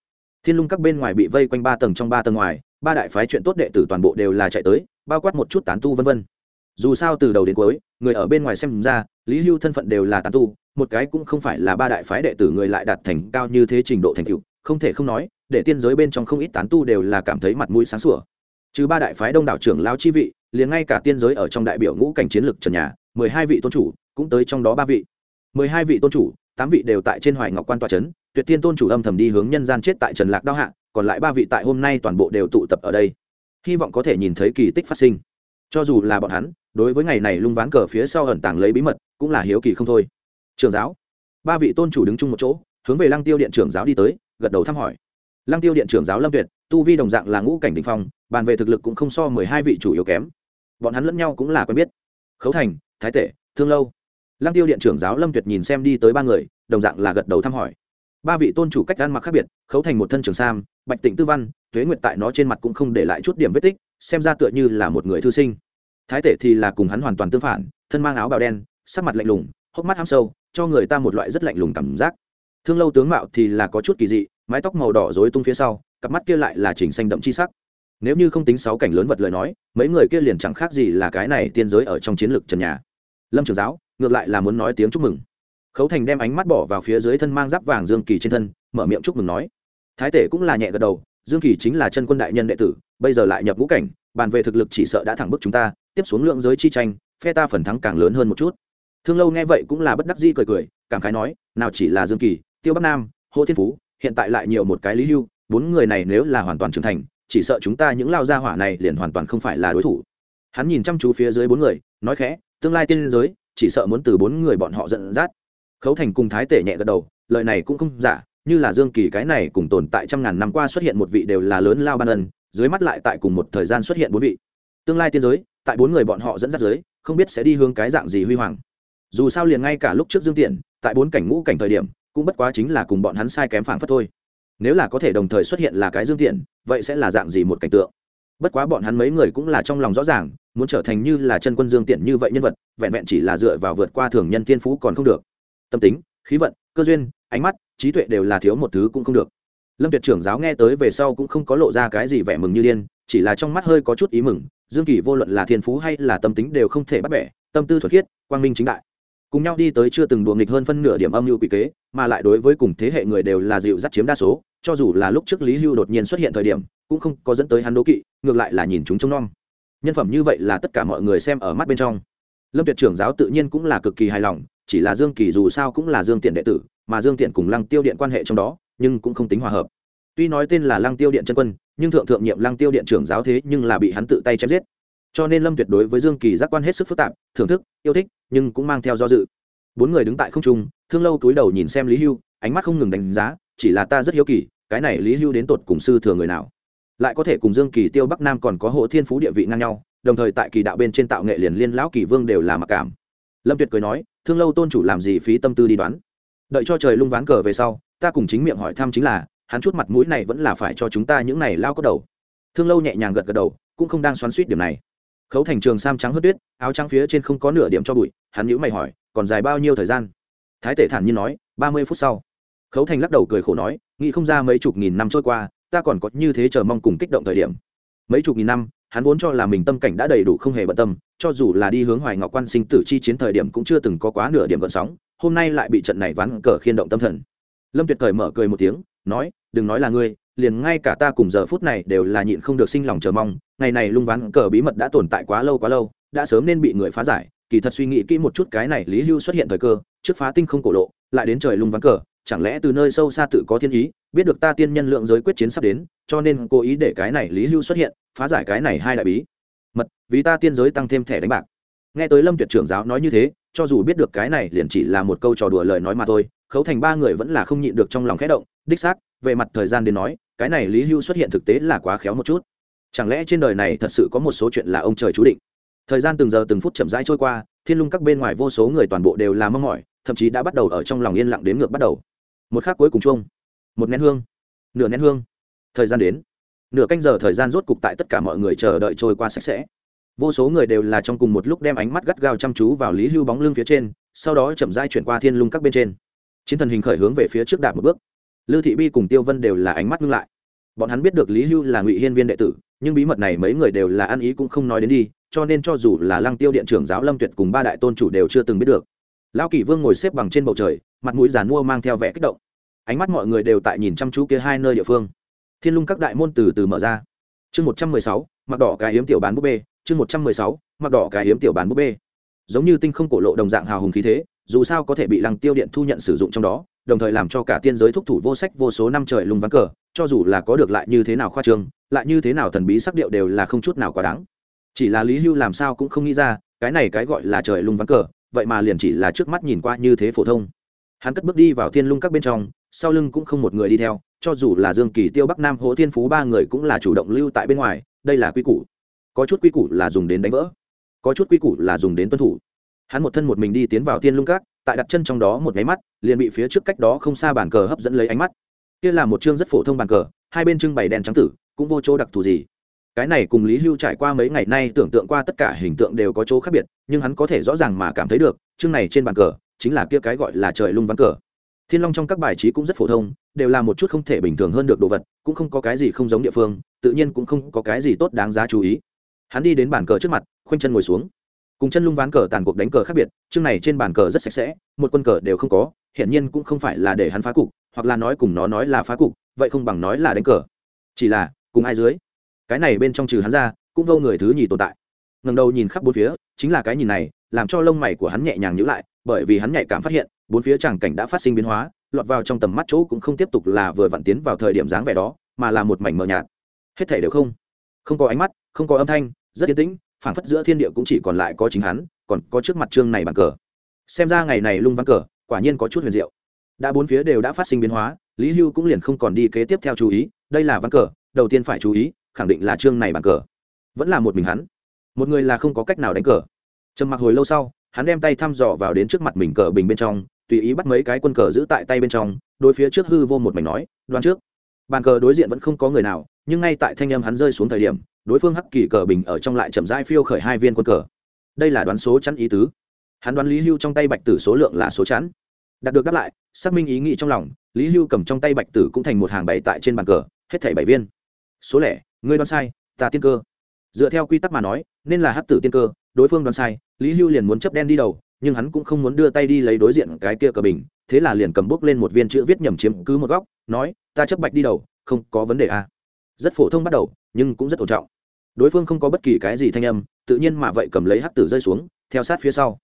Speaker 1: Thiên lung các bên ngoài bị vây quanh ba tầng trong ba tầng ngoài, ba đại phái chuyện tốt đệ tử toàn bộ đều là chạy tới, bao quát một chút tán tu vân vân. Dù sao từ đầu đến cuối, người ở bên ngoài xem ra, lý hưu thân phận đều là tán tu, một cái cũng không phải là ba đại phái đệ tử người lại đạt thành cao như thế trình độ thành tựu, không thể không nói, để tiên giới bên trong không ít tán tu đều là cảm thấy mặt mũi sáng sủa. Trừ ba đại phái đông đảo trưởng lao chi vị liền ngay cả tiên giới ở trong đại biểu ngũ cảnh chiến lực trần nhà, mười hai vị tôn chủ cũng tới trong đó ba vị. Mười hai vị tôn chủ, tám vị đều tại trên hoài ngọc quan tòa trấn, tuyệt tiên tôn chủ âm thầm đi hướng nhân gian chết tại trần lạc đao hạ, còn lại ba vị tại hôm nay toàn bộ đều tụ tập ở đây. Hy vọng có thể nhìn thấy kỳ tích phát sinh. Cho dù là bọn hắn, đối với ngày này lung ván cờ phía sau ẩn tàng lấy bí mật, cũng là hiếu kỳ không thôi. Trường giáo, ba vị tôn chủ đứng chung một chỗ, hướng về lăng tiêu điện trưởng giáo đi tới, gật đầu thăm hỏi. Lăng tiêu điện trưởng giáo lâm tuyệt, tu vi đồng dạng là ngũ cảnh đình phong, bàn về thực lực cũng không so mười hai vị chủ yếu kém bọn hắn lẫn nhau cũng là quen biết. Khấu thành, thái tể, thương lâu. Lăng tiêu điện trưởng giáo lâm tuyệt nhìn xem đi tới ba người, đồng dạng là gật đầu thăm hỏi. Ba vị tôn chủ cách ăn mặc khác biệt, khấu thành một thân trường sam, bạch tịnh tư văn, tuế nguyệt tại nó trên mặt cũng không để lại chút điểm vết tích, xem ra tựa như là một người thư sinh. Thái tể thì là cùng hắn hoàn toàn tương phản, thân mang áo bào đen, sắc mặt lạnh lùng, hốc mắt ham sâu, cho người ta một loại rất lạnh lùng cảm giác. Thương lâu tướng mạo thì là có chút kỳ dị, mái tóc màu đỏ rối tung phía sau, cặp mắt kia lại là chỉnh xanh đậm chi sắc nếu như không tính sáu cảnh lớn vật lời nói, mấy người kia liền chẳng khác gì là cái này tiên giới ở trong chiến lược trần nhà. Lâm trường giáo, ngược lại là muốn nói tiếng chúc mừng. Khấu thành đem ánh mắt bỏ vào phía dưới thân mang giáp vàng dương kỳ trên thân, mở miệng chúc mừng nói. Thái tể cũng là nhẹ gật đầu, dương kỳ chính là chân quân đại nhân đệ tử, bây giờ lại nhập ngũ cảnh, bàn về thực lực chỉ sợ đã thẳng bức chúng ta, tiếp xuống lượng giới chi tranh, phe ta phần thắng càng lớn hơn một chút. Thương lâu nghe vậy cũng là bất đắc di cười cười, cảm khái nói, nào chỉ là dương kỳ, tiêu bắc nam hồ thiên phú, hiện tại lại nhiều một cái lý hưu, bốn người này nếu là hoàn toàn trưởng thành chỉ sợ chúng ta những lao gia hỏa này liền hoàn toàn không phải là đối thủ. Hắn nhìn chăm chú phía dưới bốn người, nói khẽ, tương lai tiên giới, chỉ sợ muốn từ bốn người bọn họ dẫn dắt. Khấu thành cùng thái tể nhẹ gật đầu, lời này cũng không giả, như là dương kỳ cái này cùng tồn tại trăm ngàn năm qua xuất hiện một vị đều là lớn lao ban ân, dưới mắt lại tại cùng một thời gian xuất hiện bốn vị. Tương lai tiên giới, tại bốn người bọn họ dẫn dắt giới không biết sẽ đi hướng cái dạng gì huy hoàng. Dù sao liền ngay cả lúc trước dương tiện, tại bốn cảnh ngũ cảnh thời điểm, cũng bất quá chính là cùng bọn hắn sai kém phảng phất thôi nếu là có thể đồng thời xuất hiện là cái dương tiện, vậy sẽ là dạng gì một cảnh tượng? Bất quá bọn hắn mấy người cũng là trong lòng rõ ràng, muốn trở thành như là chân quân dương tiện như vậy nhân vật, vẹn vẹn chỉ là dựa vào vượt qua thường nhân tiên phú còn không được. Tâm tính, khí vận, cơ duyên, ánh mắt, trí tuệ đều là thiếu một thứ cũng không được. Lâm tuyệt trưởng giáo nghe tới về sau cũng không có lộ ra cái gì vẻ mừng như điên, chỉ là trong mắt hơi có chút ý mừng, dương kỳ vô luận là thiên phú hay là tâm tính đều không thể bắt bẻ, tâm tư thuật khiết, quang minh chính đại cùng nhau đi tới chưa từng đùa nghịch hơn phân nửa điểm âm mưu quỷ kế, mà lại đối với cùng thế hệ người đều là dịu dắt chiếm đa số, cho dù là lúc trước lý hưu đột nhiên xuất hiện thời điểm, cũng không có dẫn tới hắn đố kỵ, ngược lại là nhìn chúng trông nom. Nhân phẩm như vậy là tất cả mọi người xem ở mắt bên trong. Lâm tuyệt trưởng giáo tự nhiên cũng là cực kỳ hài lòng, chỉ là dương kỳ dù sao cũng là dương tiện đệ tử, mà dương tiện cùng lăng tiêu điện quan hệ trong đó, nhưng cũng không tính hòa hợp. Tuy nói tên là lăng tiêu điện chân quân, nhưng thượng thượng nhiệm lăng tiêu điện trưởng giáo thế nhưng là bị hắn tự tay chém giết cho nên lâm tuyệt đối với dương kỳ giác quan hết sức phức tạp, thưởng thức, yêu thích, nhưng cũng mang theo do dự. Bốn người đứng tại không trung, thương lâu túi đầu nhìn xem lý hưu, ánh mắt không ngừng đánh giá, chỉ là ta rất hiếu kỳ, cái này lý hưu đến tột cùng sư thừa người nào? Lại có thể cùng dương kỳ tiêu bắc nam còn có hộ thiên phú địa vị ngang nhau, đồng thời tại kỳ đạo bên trên tạo nghệ liền liên lão kỳ vương đều là mặc cảm. Lâm tuyệt cười nói, thương lâu tôn chủ làm gì phí tâm tư đi đoán? Đợi cho trời lung ván cờ về sau, ta cùng chính miệng hỏi thăm chính là, hắn chút mặt mũi này vẫn là phải cho chúng ta những này lao có đầu. Thương lâu nhẹ nhàng gật gật đầu, cũng không đang xoắn suýt điểm này khấu thành trường sam trắng hớt tuyết, áo trắng phía trên không có nửa điểm cho bụi, hắn nhữ mày hỏi, còn dài bao nhiêu thời gian? Thái tể thản nhiên nói, ba mươi phút sau. Khấu thành lắc đầu cười khổ nói, nghĩ không ra mấy chục nghìn năm trôi qua, ta còn có như thế chờ mong cùng kích động thời điểm. Mấy chục nghìn năm, hắn vốn cho là mình tâm cảnh đã đầy đủ không hề bận tâm, cho dù là đi hướng hoài ngọc quan sinh tử chi chiến thời điểm cũng chưa từng có quá nửa điểm gợn sóng, hôm nay lại bị trận này ván cờ khiên động tâm thần. Lâm tuyệt Thời mở cười một tiếng, nói, đừng nói là ngươi liền ngay cả ta cùng giờ phút này đều là nhịn không được sinh lòng chờ mong, ngày này lung ván cờ bí mật đã tồn tại quá lâu quá lâu, đã sớm nên bị người phá giải, kỳ thật suy nghĩ kỹ một chút cái này lý hưu xuất hiện thời cơ, trước phá tinh không cổ lộ, lại đến trời lung ván cờ, chẳng lẽ từ nơi sâu xa tự có thiên ý, biết được ta tiên nhân lượng giới quyết chiến sắp đến, cho nên cố ý để cái này lý hưu xuất hiện, phá giải cái này hai đại bí. Mật, vì ta tiên giới tăng thêm thẻ đánh bạc. Nghe tới lâm tuyệt trưởng giáo nói như thế, cho dù biết được cái này liền chỉ là một câu trò đùa lời nói mà thôi, khấu thành ba người vẫn là không nhịn được trong lòng khẽ động, đích xác về mặt thời gian đến nói, cái này lý hưu xuất hiện thực tế là quá khéo một chút. Chẳng lẽ trên đời này thật sự có một số chuyện là ông trời chú định? Thời gian từng giờ từng phút chậm rãi trôi qua, thiên lung các bên ngoài vô số người toàn bộ đều là mong mỏi, thậm chí đã bắt đầu ở trong lòng yên lặng đến ngược bắt đầu. Một khắc cuối cùng chung, một nén hương, nửa nén hương, thời gian đến. Nửa canh giờ thời gian rốt cục tại tất cả mọi người chờ đợi trôi qua sạch sẽ. Vô số người đều là trong cùng một lúc đem ánh mắt gắt gao chăm chú vào lý hưu bóng lưng phía trên, sau đó chậm rãi chuyển qua thiên lung các bên trên. Chiến thần hình khởi hướng về phía trước đạp một bước lư thị bi cùng tiêu vân đều là ánh mắt ngưng lại. Bọn hắn biết được lý hưu là ngụy hiên viên đệ tử, nhưng bí mật này mấy người đều là ăn ý cũng không nói đến đi, cho nên cho dù là lăng tiêu điện trưởng giáo lâm tuyệt cùng ba đại tôn chủ đều chưa từng biết được. Lão kỷ vương ngồi xếp bằng trên bầu trời, mặt mũi giàn mua mang theo vẻ kích động. Ánh mắt mọi người đều tại nhìn chăm chú kia hai nơi địa phương. Thiên lung các đại môn từ từ mở ra. Chương một trăm mười sáu, mặc đỏ cái hiếm tiểu bán búp bê. Chương một trăm mười sáu, mặc đỏ cái hiếm tiểu bán búp bê. Giống như tinh không cổ lộ đồng dạng hào hùng khí thế dù sao có thể bị lăng tiêu điện thu nhận sử dụng trong đó, đồng thời làm cho cả tiên giới thúc thủ vô sách vô số năm trời lùng vắng cờ, cho dù là có được lại như thế nào khoa trương, lại như thế nào thần bí sắc điệu đều là không chút nào quá đáng. Chỉ là lý hưu làm sao cũng không nghĩ ra, cái này cái gọi là trời lung vắng cờ, vậy mà liền chỉ là trước mắt nhìn qua như thế phổ thông. Hắn cất bước đi vào thiên lung các bên trong, sau lưng cũng không một người đi theo, cho dù là dương kỳ tiêu bắc nam hỗ thiên phú ba người cũng là chủ động lưu tại bên ngoài, đây là quy củ. Có chút quy củ là dùng đến đánh vỡ, có chút quy củ là dùng đến tuân thủ hắn một thân một mình đi tiến vào thiên lung các, tại đặt chân trong đó một máy mắt, liền bị phía trước cách đó không xa bàn cờ hấp dẫn lấy ánh mắt. Kia là một chương rất phổ thông bàn cờ, hai bên trưng bày đèn trắng tử, cũng vô chỗ đặc thù gì. Cái này cùng lý hưu trải qua mấy ngày nay tưởng tượng qua tất cả hình tượng đều có chỗ khác biệt, nhưng hắn có thể rõ ràng mà cảm thấy được, chương này trên bàn cờ, chính là kia cái gọi là trời lung ván cờ. Thiên long trong các bài trí cũng rất phổ thông, đều là một chút không thể bình thường hơn được đồ vật, cũng không có cái gì không giống địa phương, tự nhiên cũng không có cái gì tốt đáng giá chú ý. Hắn đi đến bàn cờ trước mặt, khoanh chân ngồi xuống cùng chân lung ván cờ tàn cuộc đánh cờ khác biệt, chương này trên bàn cờ rất sạch sẽ, một quân cờ đều không có, hiển nhiên cũng không phải là để hắn phá cục, hoặc là nói cùng nó nói là phá cục, vậy không bằng nói là đánh cờ. Chỉ là, cùng ai dưới? Cái này bên trong trừ hắn ra, cũng vô người thứ nhì tồn tại. Ngần đầu nhìn khắp bốn phía, chính là cái nhìn này, làm cho lông mày của hắn nhẹ nhàng nhữ lại, bởi vì hắn nhạy cảm phát hiện, bốn phía tràng cảnh đã phát sinh biến hóa, lọt vào trong tầm mắt chỗ cũng không tiếp tục là vừa vặn tiến vào thời điểm dáng vẻ đó, mà là một mảnh mờ nhạt. Hết thể đều không. Không có ánh mắt, không có âm thanh, rất yên tĩnh phảng phất giữa thiên địa cũng chỉ còn lại có chính hắn, còn có trước mặt trương này bàn cờ. Xem ra ngày này lung ván cờ, quả nhiên có chút huyền diệu. Đã bốn phía đều đã phát sinh biến hóa, lý hưu cũng liền không còn đi kế tiếp theo chú ý, đây là ván cờ, đầu tiên phải chú ý, khẳng định là trương này bàn cờ. Vẫn là một mình hắn. Một người là không có cách nào đánh cờ. Trầm mặc hồi lâu sau, hắn đem tay thăm dò vào đến trước mặt mình cờ bình bên trong, tùy ý bắt mấy cái quân cờ giữ tại tay bên trong, đối phía trước hư vô một mảnh nói, đoán trước, bàn cờ đối diện vẫn không có người nào, nhưng ngay tại thanh âm hắn rơi xuống thời điểm đối phương hắc kỳ cờ bình ở trong lại chậm rãi phiêu khởi hai viên quân cờ. Đây là đoán số chắn ý tứ. Hắn đoán lý hưu trong tay bạch tử số lượng là số chắn đạt được đáp lại, xác minh ý nghĩ trong lòng, lý hưu cầm trong tay bạch tử cũng thành một hàng bày tại trên bàn cờ, hết thảy bảy viên. Số lẻ, ngươi đoán sai, ta tiên cơ. Dựa theo quy tắc mà nói, nên là hắc tử tiên cơ, đối phương đoán sai, lý hưu liền muốn chấp đen đi đầu, nhưng hắn cũng không muốn đưa tay đi lấy đối diện cái kia cờ bình, thế là liền cầm bốc lên một viên chữ viết nhầm chiếm cứ một góc, nói, ta chấp bạch đi đầu, không có vấn đề à. rất phổ thông bắt đầu nhưng cũng rất ổn trọng. Đối phương không có bất kỳ cái gì thanh âm, tự nhiên mà vậy cầm lấy hắc tử rơi xuống, theo sát phía sau.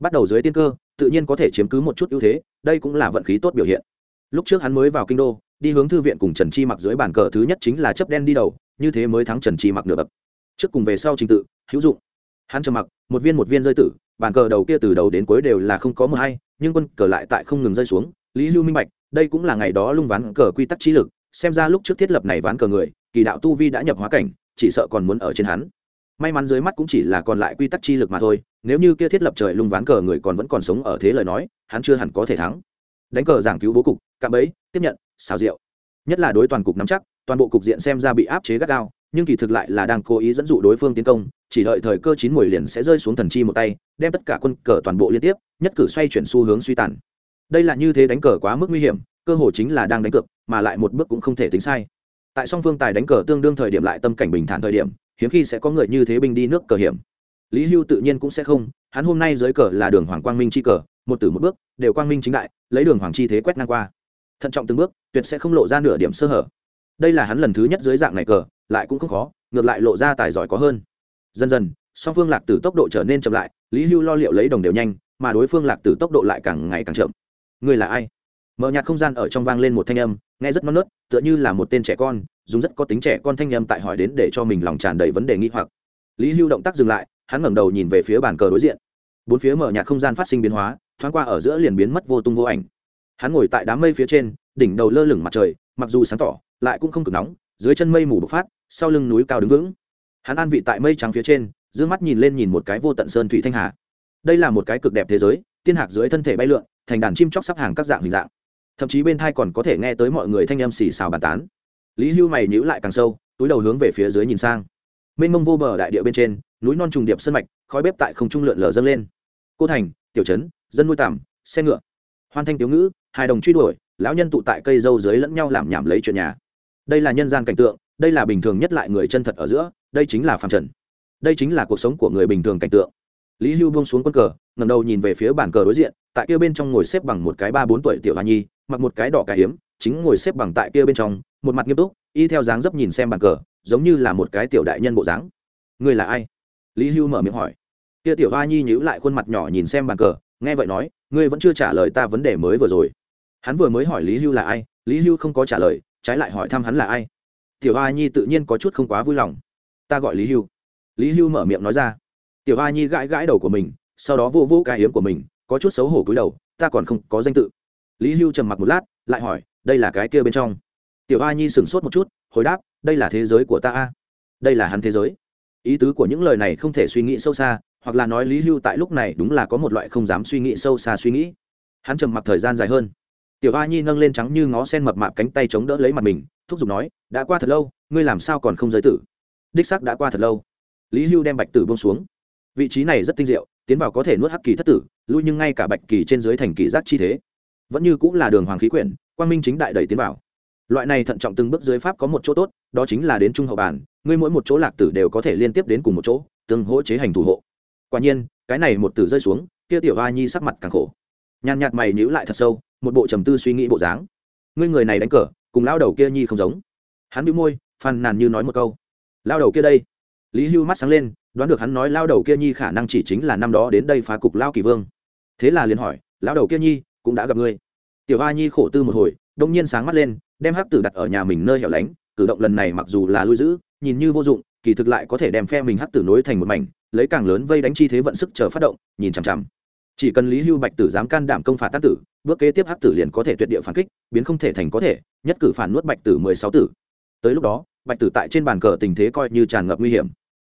Speaker 1: Bắt đầu dưới tiên cơ, tự nhiên có thể chiếm cứ một chút ưu thế, đây cũng là vận khí tốt biểu hiện. Lúc trước hắn mới vào kinh đô, đi hướng thư viện cùng trần chi mặc dưới bàn cờ thứ nhất chính là chấp đen đi đầu, như thế mới thắng trần chi mặc nửa bậc. Trước cùng về sau trình tự, hữu dụng. Hắn trầm mặc, một viên một viên rơi tử, bàn cờ đầu kia từ đầu đến cuối đều là không có mờ hay, nhưng quân cờ lại tại không ngừng rơi xuống, lý hưu minh bạch, đây cũng là ngày đó lung ván cờ quy tắc trí lực xem ra lúc trước thiết lập này ván cờ người, kỳ đạo tu vi đã nhập hóa cảnh, chỉ sợ còn muốn ở trên hắn. May mắn dưới mắt cũng chỉ là còn lại quy tắc chi lực mà thôi, nếu như kia thiết lập trời lung ván cờ người còn vẫn còn sống ở thế lời nói, hắn chưa hẳn có thể thắng. Đánh cờ giảng cứu bố cục, cạm bẫy, tiếp nhận, xào rượu. Nhất là đối toàn cục nắm chắc, toàn bộ cục diện xem ra bị áp chế gắt gao, nhưng kỳ thực lại là đang cố ý dẫn dụ đối phương tiến công, chỉ đợi thời cơ chín mùi liền sẽ rơi xuống thần chi một tay, đem tất cả quân cờ toàn bộ liên tiếp, nhất cử xoay chuyển xu hướng suy tàn. Đây là như thế đánh cờ quá mức nguy hiểm, cơ hội chính là đang đánh cược mà lại một bước cũng không thể tính sai. Tại song phương tài đánh cờ tương đương thời điểm lại tâm cảnh bình thản thời điểm, hiếm khi sẽ có người như thế binh đi nước cờ hiểm. Lý hưu tự nhiên cũng sẽ không, hắn hôm nay dưới cờ là đường hoàng quang minh chi cờ, một tử một bước, đều quang minh chính đại, lấy đường hoàng chi thế quét ngang qua. Thận trọng từng bước, tuyệt sẽ không lộ ra nửa điểm sơ hở. Đây là hắn lần thứ nhất dưới dạng này cờ, lại cũng không khó, ngược lại lộ ra tài giỏi có hơn. Dần dần, song phương lạc tử tốc độ trở nên chậm lại, lý hưu lo liệu lấy đồng đều nhanh, mà đối phương lạc tử tốc độ lại càng ngày càng chậm. Người là ai? Mở nhạc không gian ở trong vang lên một thanh âm nghe rất non nớt, tựa như là một tên trẻ con, dùng rất có tính trẻ con thanh nhâm tại hỏi đến để cho mình lòng tràn đầy vấn đề nghi hoặc. Lý hưu động tác dừng lại, hắn ngẩng đầu nhìn về phía bàn cờ đối diện. Bốn phía mở nhạc không gian phát sinh biến hóa, thoáng qua ở giữa liền biến mất vô tung vô ảnh. Hắn ngồi tại đám mây phía trên, đỉnh đầu lơ lửng mặt trời, mặc dù sáng tỏ, lại cũng không cực nóng, dưới chân mây mù bộc phát, sau lưng núi cao đứng vững. Hắn an vị tại mây trắng phía trên, d mắt nhìn lên nhìn một cái vô tận sơn thủy thanh hà. Đây là một cái cực đẹp thế giới, tiên hạc dưới thân thể bay lượn, thành đàn chim chóc sắp hàng các dạng hình dạng thậm chí bên thai còn có thể nghe tới mọi người thanh âm xì xào bàn tán. Lý hưu mày nhữ lại càng sâu, túi đầu hướng về phía dưới nhìn sang. Mênh mông vô bờ đại địa bên trên, núi non trùng điệp sân mạch, khói bếp tại không trung lượn lờ dâng lên. Cô thành, tiểu trấn, dân nuôi tằm xe ngựa. Hoan thanh tiểu ngữ hài đồng truy đuổi, lão nhân tụ tại cây dâu dưới lẫn nhau làm nhảm lấy chuyện nhà. Đây là nhân gian cảnh tượng, đây là bình thường nhất lại người chân thật ở giữa, đây chính là phàm trần. Đây chính là cuộc sống của người bình thường cảnh tượng. Lý hưu buông xuống quân cờ ngầm đầu nhìn về phía bàn cờ đối diện, tại kia bên trong ngồi xếp bằng một cái ba bốn tuổi tiểu hoa nhi mặc một cái đỏ cà hiếm, chính ngồi xếp bằng tại kia bên trong, một mặt nghiêm túc, y theo dáng dấp nhìn xem bàn cờ, giống như là một cái tiểu đại nhân bộ dáng. Người là ai? Lý hưu mở miệng hỏi. Kia tiểu hoa nhi nhíu lại khuôn mặt nhỏ nhìn xem bàn cờ, nghe vậy nói, ngươi vẫn chưa trả lời ta vấn đề mới vừa rồi. Hắn vừa mới hỏi lý hưu là ai, lý hưu không có trả lời, trái lại hỏi thăm hắn là ai. Tiểu hoa nhi tự nhiên có chút không quá vui lòng. Ta gọi lý hưu. Lý hưu mở miệng nói ra. Tiểu hoa nhi gãi gãi đầu của mình, sau đó vô vô cái hiếm của mình, có chút xấu hổ cúi đầu, ta còn không có danh tự lý hưu trầm mặc một lát, lại hỏi, đây là cái kia bên trong? Tiểu a nhi sửng sốt một chút, hồi đáp, đây là thế giới của ta a. Đây là hắn thế giới. Ý tứ của những lời này không thể suy nghĩ sâu xa, hoặc là nói lý hưu tại lúc này đúng là có một loại không dám suy nghĩ sâu xa suy nghĩ. Hắn trầm mặc thời gian dài hơn. Tiểu a nhi nâng lên trắng như ngó sen mập mạp cánh tay chống đỡ lấy mặt mình, thúc giục nói, đã qua thật lâu, ngươi làm sao còn không giới tử? Đích sắc đã qua thật lâu. Lý hưu đem bạch tử bông xuống. Vị trí này rất tinh diệu, tiến vào có thể nuốt hắc kỳ thất tử, lui nhưng ngay cả bạch kỳ trên dưới thành kỳ giác chi thế vẫn như cũng là đường hoàng khí quyển, quang minh chính đại đẩy tiến vào. Loại này thận trọng từng bước dưới pháp có một chỗ tốt, đó chính là đến trung hậu bản, ngươi mỗi một chỗ lạc tử đều có thể liên tiếp đến cùng một chỗ, tương hỗ chế hành thủ hộ. Quả nhiên, cái này một tử rơi xuống, kia tiểu hoa nhi sắc mặt càng khổ. Nhàn nhạt mày nhíu lại thật sâu, một bộ trầm tư suy nghĩ bộ dáng. Ngươi người này đánh cờ, cùng lao đầu kia nhi không giống. Hắn bị môi, phàn nàn như nói một câu. Lao đầu kia đây. Lý hưu mắt sáng lên, đoán được hắn nói lao đầu kia nhi khả năng chỉ chính là năm đó đến đây phá cục lao kỳ vương. Thế là liền hỏi lao đầu kia nhi cũng đã gặp ngươi. Tiểu hoa nhi khổ tư một hồi, đông nhiên sáng mắt lên, đem hắc tử đặt ở nhà mình nơi hẻo lánh, cử động lần này mặc dù là lui giữ, nhìn như vô dụng, kỳ thực lại có thể đem phe mình hắc tử nối thành một mảnh, lấy càng lớn vây đánh chi thế vận sức chờ phát động, nhìn chằm chằm. Chỉ cần lý hưu bạch tử dám can đảm công phạt tác tử, bước kế tiếp hắc tử liền có thể tuyệt địa phản kích, biến không thể thành có thể, nhất cử phản nuốt bạch tử mười sáu tử. Tới lúc đó, bạch tử tại trên bàn cờ tình thế coi như tràn ngập nguy hiểm.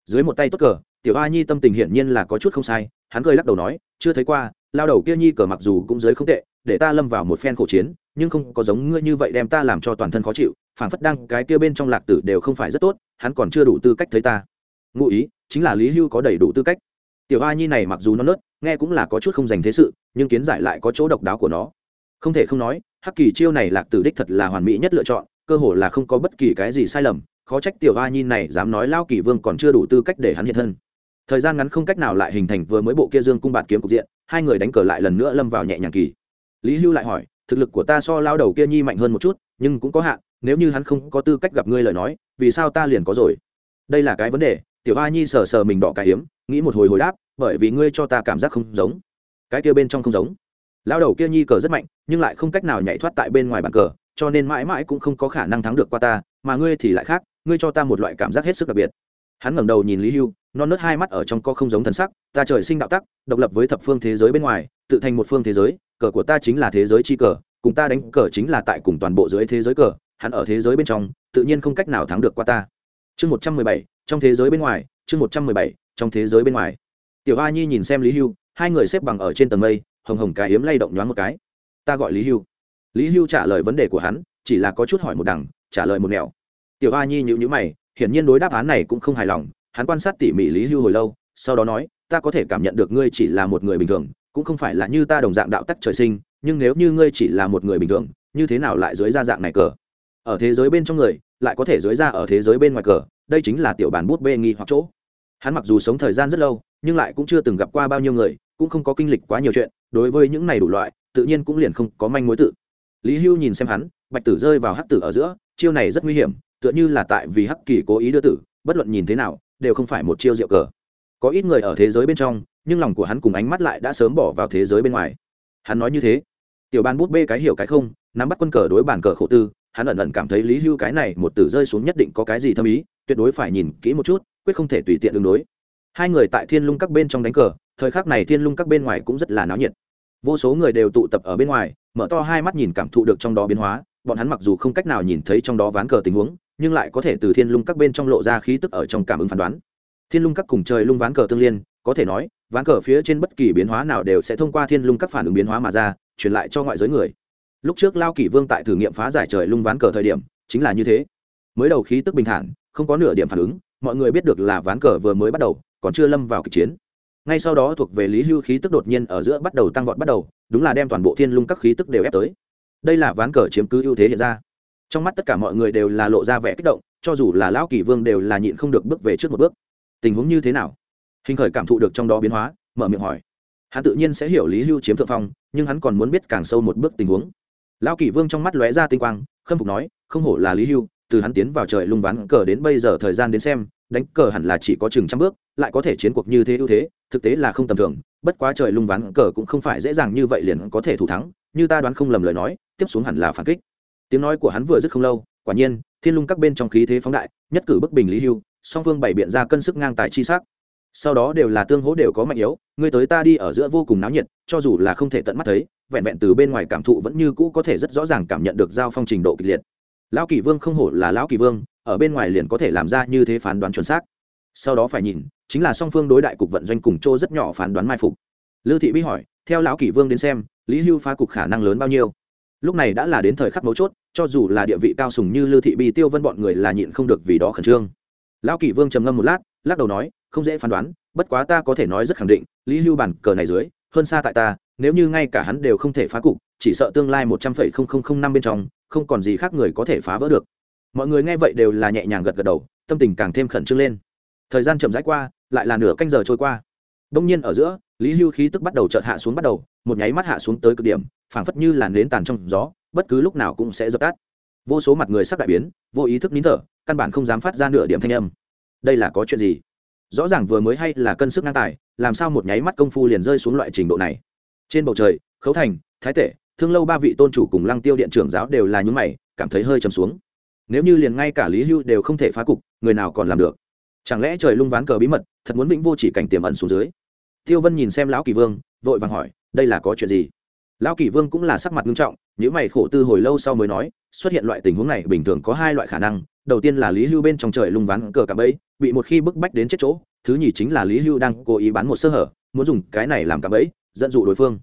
Speaker 1: Dưới một tay tốt cờ, tiểu a nhi tâm tình hiển nhiên là có chút không sai hắn cười lắc đầu nói, chưa thấy qua, lao đầu kia nhi cờ mặc dù cũng giới không tệ, để ta lâm vào một phen khổ chiến, nhưng không có giống ngươi như vậy đem ta làm cho toàn thân khó chịu, phảng phất đăng cái kia bên trong lạc tử đều không phải rất tốt, hắn còn chưa đủ tư cách thấy ta. Ngụ ý, chính là lý hưu có đầy đủ tư cách. Tiểu a nhi này mặc dù nó nớt, nghe cũng là có chút không dành thế sự, nhưng kiến giải lại có chỗ độc đáo của nó. Không thể không nói, hắc kỳ chiêu này lạc tử đích thật là hoàn mỹ nhất lựa chọn, cơ hồ là không có bất kỳ cái gì sai lầm, khó trách tiểu a nhi này dám nói lao kỳ vương còn chưa đủ tư cách để hắn hiện thân thời gian ngắn không cách nào lại hình thành vừa mới bộ kia dương cung bạt kiếm cục diện, hai người đánh cờ lại lần nữa lâm vào nhẹ nhàng kỳ. Lý hưu lại hỏi, thực lực của ta so lao đầu kia nhi mạnh hơn một chút, nhưng cũng có hạn, nếu như hắn không có tư cách gặp ngươi lời nói, vì sao ta liền có rồi? Đây là cái vấn đề. Tiểu a nhi sờ sờ mình đỏ cái hiếm nghĩ một hồi hồi đáp, bởi vì ngươi cho ta cảm giác không giống. Cái kia bên trong không giống. Lao đầu kia nhi cờ rất mạnh, nhưng lại không cách nào nhảy thoát tại bên ngoài bàn cờ, cho nên mãi mãi cũng không có khả năng thắng được qua ta, mà ngươi thì lại khác, ngươi cho ta một loại cảm giác hết sức đặc biệt. Hắn ngẩng đầu nhìn lý hưu non nớt hai mắt ở trong co không giống thần sắc, ta trời sinh đạo tắc, độc lập với thập phương thế giới bên ngoài, tự thành một phương thế giới, cờ của ta chính là thế giới chi cờ, cùng ta đánh cờ chính là tại cùng toàn bộ dưới thế giới cờ, hắn ở thế giới bên trong, tự nhiên không cách nào thắng được qua ta. Chương một trăm mười bảy, trong thế giới bên ngoài, chương một trăm mười bảy, trong thế giới bên ngoài. Tiểu a nhi nhìn xem lý hưu, hai người xếp bằng ở trên tầng mây, hồng hồng cái hiếm lay động nhoáng một cái. Ta gọi lý hưu. Lý hưu trả lời vấn đề của hắn, chỉ là có chút hỏi một đằng, trả lời một nẻo. Tiểu a nhi nhịu nhữ mày, hiển nhiên đối đáp án này cũng không hài lòng hắn quan sát tỉ mỉ lý hưu hồi lâu, sau đó nói, ta có thể cảm nhận được ngươi chỉ là một người bình thường, cũng không phải là như ta đồng dạng đạo tắc trời sinh, nhưng nếu như ngươi chỉ là một người bình thường, như thế nào lại dưới ra dạng này cờ? Ở thế giới bên trong người, lại có thể dưới ra ở thế giới bên ngoài cờ, đây chính là tiểu bản bút bê nghi hoặc chỗ. Hắn mặc dù sống thời gian rất lâu, nhưng lại cũng chưa từng gặp qua bao nhiêu người, cũng không có kinh lịch quá nhiều chuyện, đối với những này đủ loại, tự nhiên cũng liền không có manh mối tự. Lý hưu nhìn xem hắn, bạch tử rơi vào hắc tử ở giữa, chiêu này rất nguy hiểm, tựa như là tại vì hắc kỳ cố ý đưa tử, bất luận nhìn thế nào đều không phải một chiêu rượu cờ. Có ít người ở thế giới bên trong, nhưng lòng của hắn cùng ánh mắt lại đã sớm bỏ vào thế giới bên ngoài. Hắn nói như thế. Tiểu ban bút bê cái hiểu cái không, nắm bắt quân cờ đối bàn cờ khổ tư, hắn ẩn ẩn cảm thấy lý hưu cái này một tử rơi xuống nhất định có cái gì thâm ý, tuyệt đối phải nhìn kỹ một chút, quyết không thể tùy tiện đường đối. Hai người tại thiên lung các bên trong đánh cờ, thời khắc này thiên lung các bên ngoài cũng rất là náo nhiệt. Vô số người đều tụ tập ở bên ngoài, mở to hai mắt nhìn cảm thụ được trong đó biến hóa bọn hắn mặc dù không cách nào nhìn thấy trong đó ván cờ tình huống, nhưng lại có thể từ thiên lung các bên trong lộ ra khí tức ở trong cảm ứng phán đoán. Thiên lung các cùng trời lung ván cờ tương liên, có thể nói, ván cờ phía trên bất kỳ biến hóa nào đều sẽ thông qua thiên lung các phản ứng biến hóa mà ra, truyền lại cho ngoại giới người. Lúc trước lao kỷ vương tại thử nghiệm phá giải trời lung ván cờ thời điểm, chính là như thế. Mới đầu khí tức bình thản, không có nửa điểm phản ứng, mọi người biết được là ván cờ vừa mới bắt đầu, còn chưa lâm vào kịch chiến. Ngay sau đó thuộc về lý hưu khí tức đột nhiên ở giữa bắt đầu tăng vọt bắt đầu, đúng là đem toàn bộ thiên lung các khí tức đều ép tới đây là ván cờ chiếm cứ ưu thế hiện ra. Trong mắt tất cả mọi người đều là lộ ra vẻ kích động, cho dù là lão kỳ vương đều là nhịn không được bước về trước một bước. Tình huống như thế nào? Hình khởi cảm thụ được trong đó biến hóa, mở miệng hỏi. Hắn tự nhiên sẽ hiểu lý hưu chiếm thượng phong, nhưng hắn còn muốn biết càng sâu một bước tình huống. Lão kỳ vương trong mắt lóe ra tinh quang, khâm phục nói, không hổ là lý hưu, từ hắn tiến vào trời lung ván cờ đến bây giờ thời gian đến xem, đánh cờ hẳn là chỉ có chừng trăm bước, lại có thể chiến cuộc như thế ưu thế, thực tế là không tầm thường, bất quá trời lung ván cờ cũng không phải dễ dàng như vậy liền có thể thủ thắng như ta đoán không lầm lời nói, tiếp xuống hẳn là phản kích. Tiếng nói của hắn vừa dứt không lâu, quả nhiên, thiên lung các bên trong khí thế phóng đại, nhất cử bức bình lý hưu, song phương bày biện ra cân sức ngang tài chi sắc. Sau đó đều là tương hỗ đều có mạnh yếu người tới ta đi ở giữa vô cùng náo nhiệt, cho dù là không thể tận mắt thấy, vẹn vẹn từ bên ngoài cảm thụ vẫn như cũ có thể rất rõ ràng cảm nhận được giao phong trình độ kịch liệt. Lão kỳ vương không hổ là lão kỳ vương, ở bên ngoài liền có thể làm ra như thế phán đoán chuẩn xác. Sau đó phải nhìn, chính là song phương đối đại cục vận doanh cùng chỗ rất nhỏ phán đoán mai phục. Lư thị bi hỏi, theo lão kỷ vương đến xem lý hưu phá cục khả năng lớn bao nhiêu? Lúc này đã là đến thời khắc mấu chốt, cho dù là địa vị cao sùng như lư thị bi, tiêu vân bọn người là nhịn không được vì đó khẩn trương. Lão kỷ vương trầm ngâm một lát, lắc đầu nói, không dễ phán đoán, bất quá ta có thể nói rất khẳng định, lý hưu bản cờ này dưới, hơn xa tại ta, nếu như ngay cả hắn đều không thể phá cục, chỉ sợ tương lai một trăm phẩy không không không năm bên trong, không còn gì khác người có thể phá vỡ được. Mọi người nghe vậy đều là nhẹ nhàng gật gật đầu, tâm tình càng thêm khẩn trương lên. Thời gian chậm rãi qua, lại là nửa canh giờ trôi qua. Đông nhiên ở giữa, lý hưu khí tức bắt đầu chợt hạ xuống bắt đầu một nháy mắt hạ xuống tới cực điểm, phảng phất như làn nến tàn trong gió, bất cứ lúc nào cũng sẽ dập tắt. Vô số mặt người sắc đại biến, vô ý thức nín thở, căn bản không dám phát ra nửa điểm thanh âm. Đây là có chuyện gì? Rõ ràng vừa mới hay là cân sức ngang tài, làm sao một nháy mắt công phu liền rơi xuống loại trình độ này? Trên bầu trời, khấu thành, thái tể, thương lâu ba vị tôn chủ cùng lăng tiêu điện trưởng giáo đều là những mày, cảm thấy hơi trầm xuống. Nếu như liền ngay cả lý hưu đều không thể phá cục, người nào còn làm được? Chẳng lẽ trời lung ván cờ bí mật, thật muốn vĩnh vô chỉ cảnh tiềm ẩn xuống dưới? Tiêu vân nhìn xem lão kỳ vương, vội vàng hỏi đây là có chuyện gì? Lão kỳ vương cũng là sắc mặt nghiêm trọng những mày khổ tư hồi lâu sau mới nói, xuất hiện loại tình huống này bình thường có hai loại khả năng. Đầu tiên là lý hưu bên trong trời lung ván cờ cả bẫy, bị một khi bức bách đến chết chỗ. Thứ nhì chính là lý hưu đang cố ý bán một sơ hở, muốn dùng cái này làm cạm bẫy, dẫn dụ đối phương.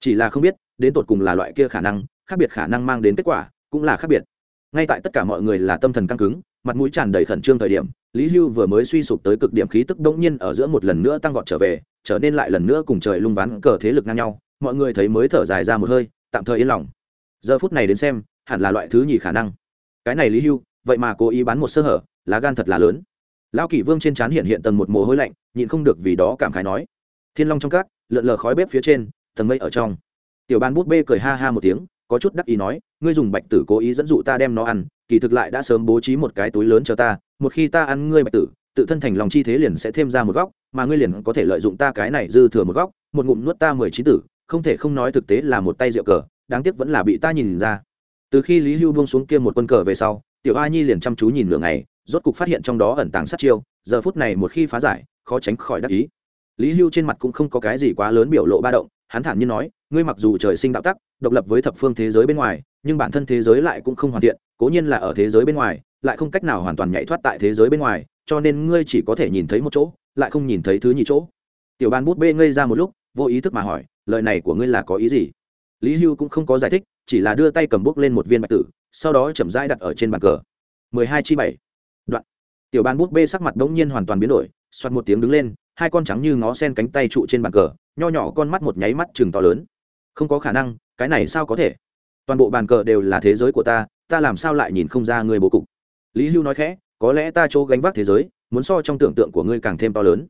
Speaker 1: Chỉ là không biết, đến tột cùng là loại kia khả năng, khác biệt khả năng mang đến kết quả cũng là khác biệt. Ngay tại tất cả mọi người là tâm thần căng cứng, mặt mũi tràn đầy khẩn trương thời điểm lý hưu vừa mới suy sụp tới cực điểm khí tức đông nhiên ở giữa một lần nữa tăng vọt trở về trở nên lại lần nữa cùng trời lung ván cờ thế lực ngang nhau mọi người thấy mới thở dài ra một hơi tạm thời yên lòng. Giờ phút này đến xem hẳn là loại thứ nhì khả năng. Cái này lý hưu vậy mà cố ý bán một sơ hở lá gan thật là lớn. Lão kỷ vương trên trán hiện hiện tầng một mồ hôi lạnh nhịn không được vì đó cảm khái nói. Thiên long trong cát, lượn lờ khói bếp phía trên tầng mây ở trong. Tiểu ban bút bê cười ha ha một tiếng có chút đắc ý nói ngươi dùng bạch tử cố ý dẫn dụ ta đem nó ăn kỳ thực lại đã sớm bố trí một cái túi lớn cho ta, một khi ta ăn ngươi bạch tử, tự thân thành lòng chi thế liền sẽ thêm ra một góc, mà ngươi liền có thể lợi dụng ta cái này dư thừa một góc, một ngụm nuốt ta mười trí tử, không thể không nói thực tế là một tay rượu cờ, đáng tiếc vẫn là bị ta nhìn ra. Từ khi lý hưu buông xuống kia một quân cờ về sau, tiểu a nhi liền chăm chú nhìn nửa ngày, rốt cục phát hiện trong đó ẩn tàng sát chiêu, giờ phút này một khi phá giải, khó tránh khỏi đắc ý. Lý hưu trên mặt cũng không có cái gì quá lớn biểu lộ ba động, hắn thản nhiên nói ngươi mặc dù trời sinh đạo tắc, độc lập với thập phương thế giới bên ngoài, nhưng bản thân thế giới lại cũng không hoàn thiện, cố nhiên là ở thế giới bên ngoài, lại không cách nào hoàn toàn nhảy thoát tại thế giới bên ngoài, cho nên ngươi chỉ có thể nhìn thấy một chỗ, lại không nhìn thấy thứ nhì chỗ. Tiểu ban bút bê ngây ra một lúc, vô ý thức mà hỏi, lời này của ngươi là có ý gì? Lý hưu cũng không có giải thích, chỉ là đưa tay cầm bút lên một viên bạch tử, sau đó chậm rãi đặt ở trên bàn cờ. Mười hai chi bảy. Đoạn. Tiểu ban bút bê sắc mặt bỗng nhiên hoàn toàn biến đổi xoặt một tiếng đứng lên, hai con trắng như ngó sen cánh tay trụ trên bàn cờ, nho nhỏ con mắt một nháy mắt chừng to lớn không có khả năng, cái này sao có thể? Toàn bộ bàn cờ đều là thế giới của ta ta làm sao lại nhìn không ra ngươi bố cục? Lý hưu nói khẽ, có lẽ ta chỗ gánh vác thế giới, muốn so trong tưởng tượng của ngươi càng thêm to lớn.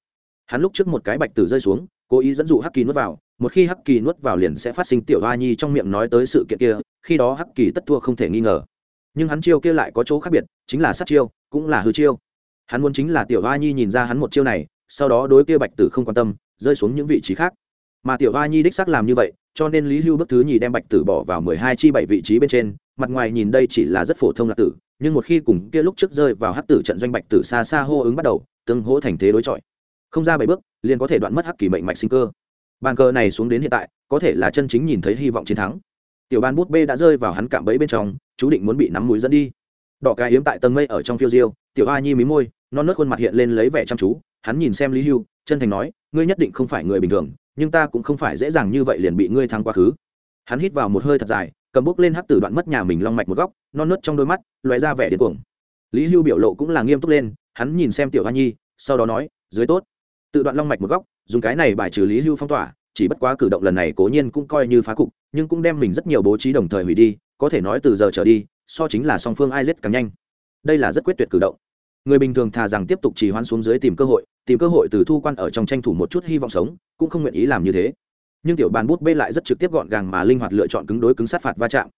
Speaker 1: Hắn lúc trước một cái bạch tử rơi xuống, cố ý dẫn dụ hắc kỳ nuốt vào, một khi hắc kỳ nuốt vào liền sẽ phát sinh tiểu hoa nhi trong miệng nói tới sự kiện kia, khi đó hắc kỳ tất thua không thể nghi ngờ. Nhưng hắn chiêu kia lại có chỗ khác biệt, chính là sát chiêu, cũng là hư chiêu. Hắn muốn chính là tiểu hoa nhi nhìn ra hắn một chiêu này, sau đó đối kia bạch tử không quan tâm, rơi xuống những vị trí khác. Mà tiểu hoa nhi đích xác làm như vậy cho nên lý hưu bước thứ nhì đem bạch tử bỏ vào mười hai chi bảy vị trí bên trên, mặt ngoài nhìn đây chỉ là rất phổ thông lạc tử, nhưng một khi cùng kia lúc trước rơi vào hắc tử trận doanh bạch tử xa xa hô ứng bắt đầu, tương hỗ thành thế đối chọi. Không ra bảy bước, liền có thể đoạn mất hắc kỳ mệnh mạch sinh cơ. Bàn cờ này xuống đến hiện tại, có thể là chân chính nhìn thấy hy vọng chiến thắng. Tiểu ban bút bê đã rơi vào hắn cạm bẫy bên trong, chú định muốn bị nắm mũi dẫn đi. Đỏ cái hiếm tại tầng mây ở trong phiêu diêu, tiểu a nhi mí môi, non nớt khuôn mặt hiện lên lấy vẻ chăm chú, hắn nhìn xem lý hưu, chân thành nói, ngươi nhất định không phải người bình thường nhưng ta cũng không phải dễ dàng như vậy liền bị ngươi thắng quá khứ. Hắn hít vào một hơi thật dài, cầm bút lên hắc tử đoạn mất nhà mình long mạch một góc, non nớt trong đôi mắt loé ra vẻ điên cuồng. Lý hưu biểu lộ cũng là nghiêm túc lên, hắn nhìn xem tiểu hoa nhi, sau đó nói, dưới tốt. Tự đoạn long mạch một góc, dùng cái này bài trừ lý hưu phong tỏa, chỉ bất quá cử động lần này cố nhiên cũng coi như phá cục, nhưng cũng đem mình rất nhiều bố trí đồng thời hủy đi, có thể nói từ giờ trở đi, so chính là song phương ai giết càng nhanh. Đây là rất quyết tuyệt cử động người bình thường thà rằng tiếp tục trì hoãn xuống dưới tìm cơ hội, tìm cơ hội từ thu quan ở trong tranh thủ một chút hy vọng sống, cũng không nguyện ý làm như thế. Nhưng tiểu bàn bút bê lại rất trực tiếp gọn gàng mà linh hoạt lựa chọn cứng đối cứng sát phạt va chạm.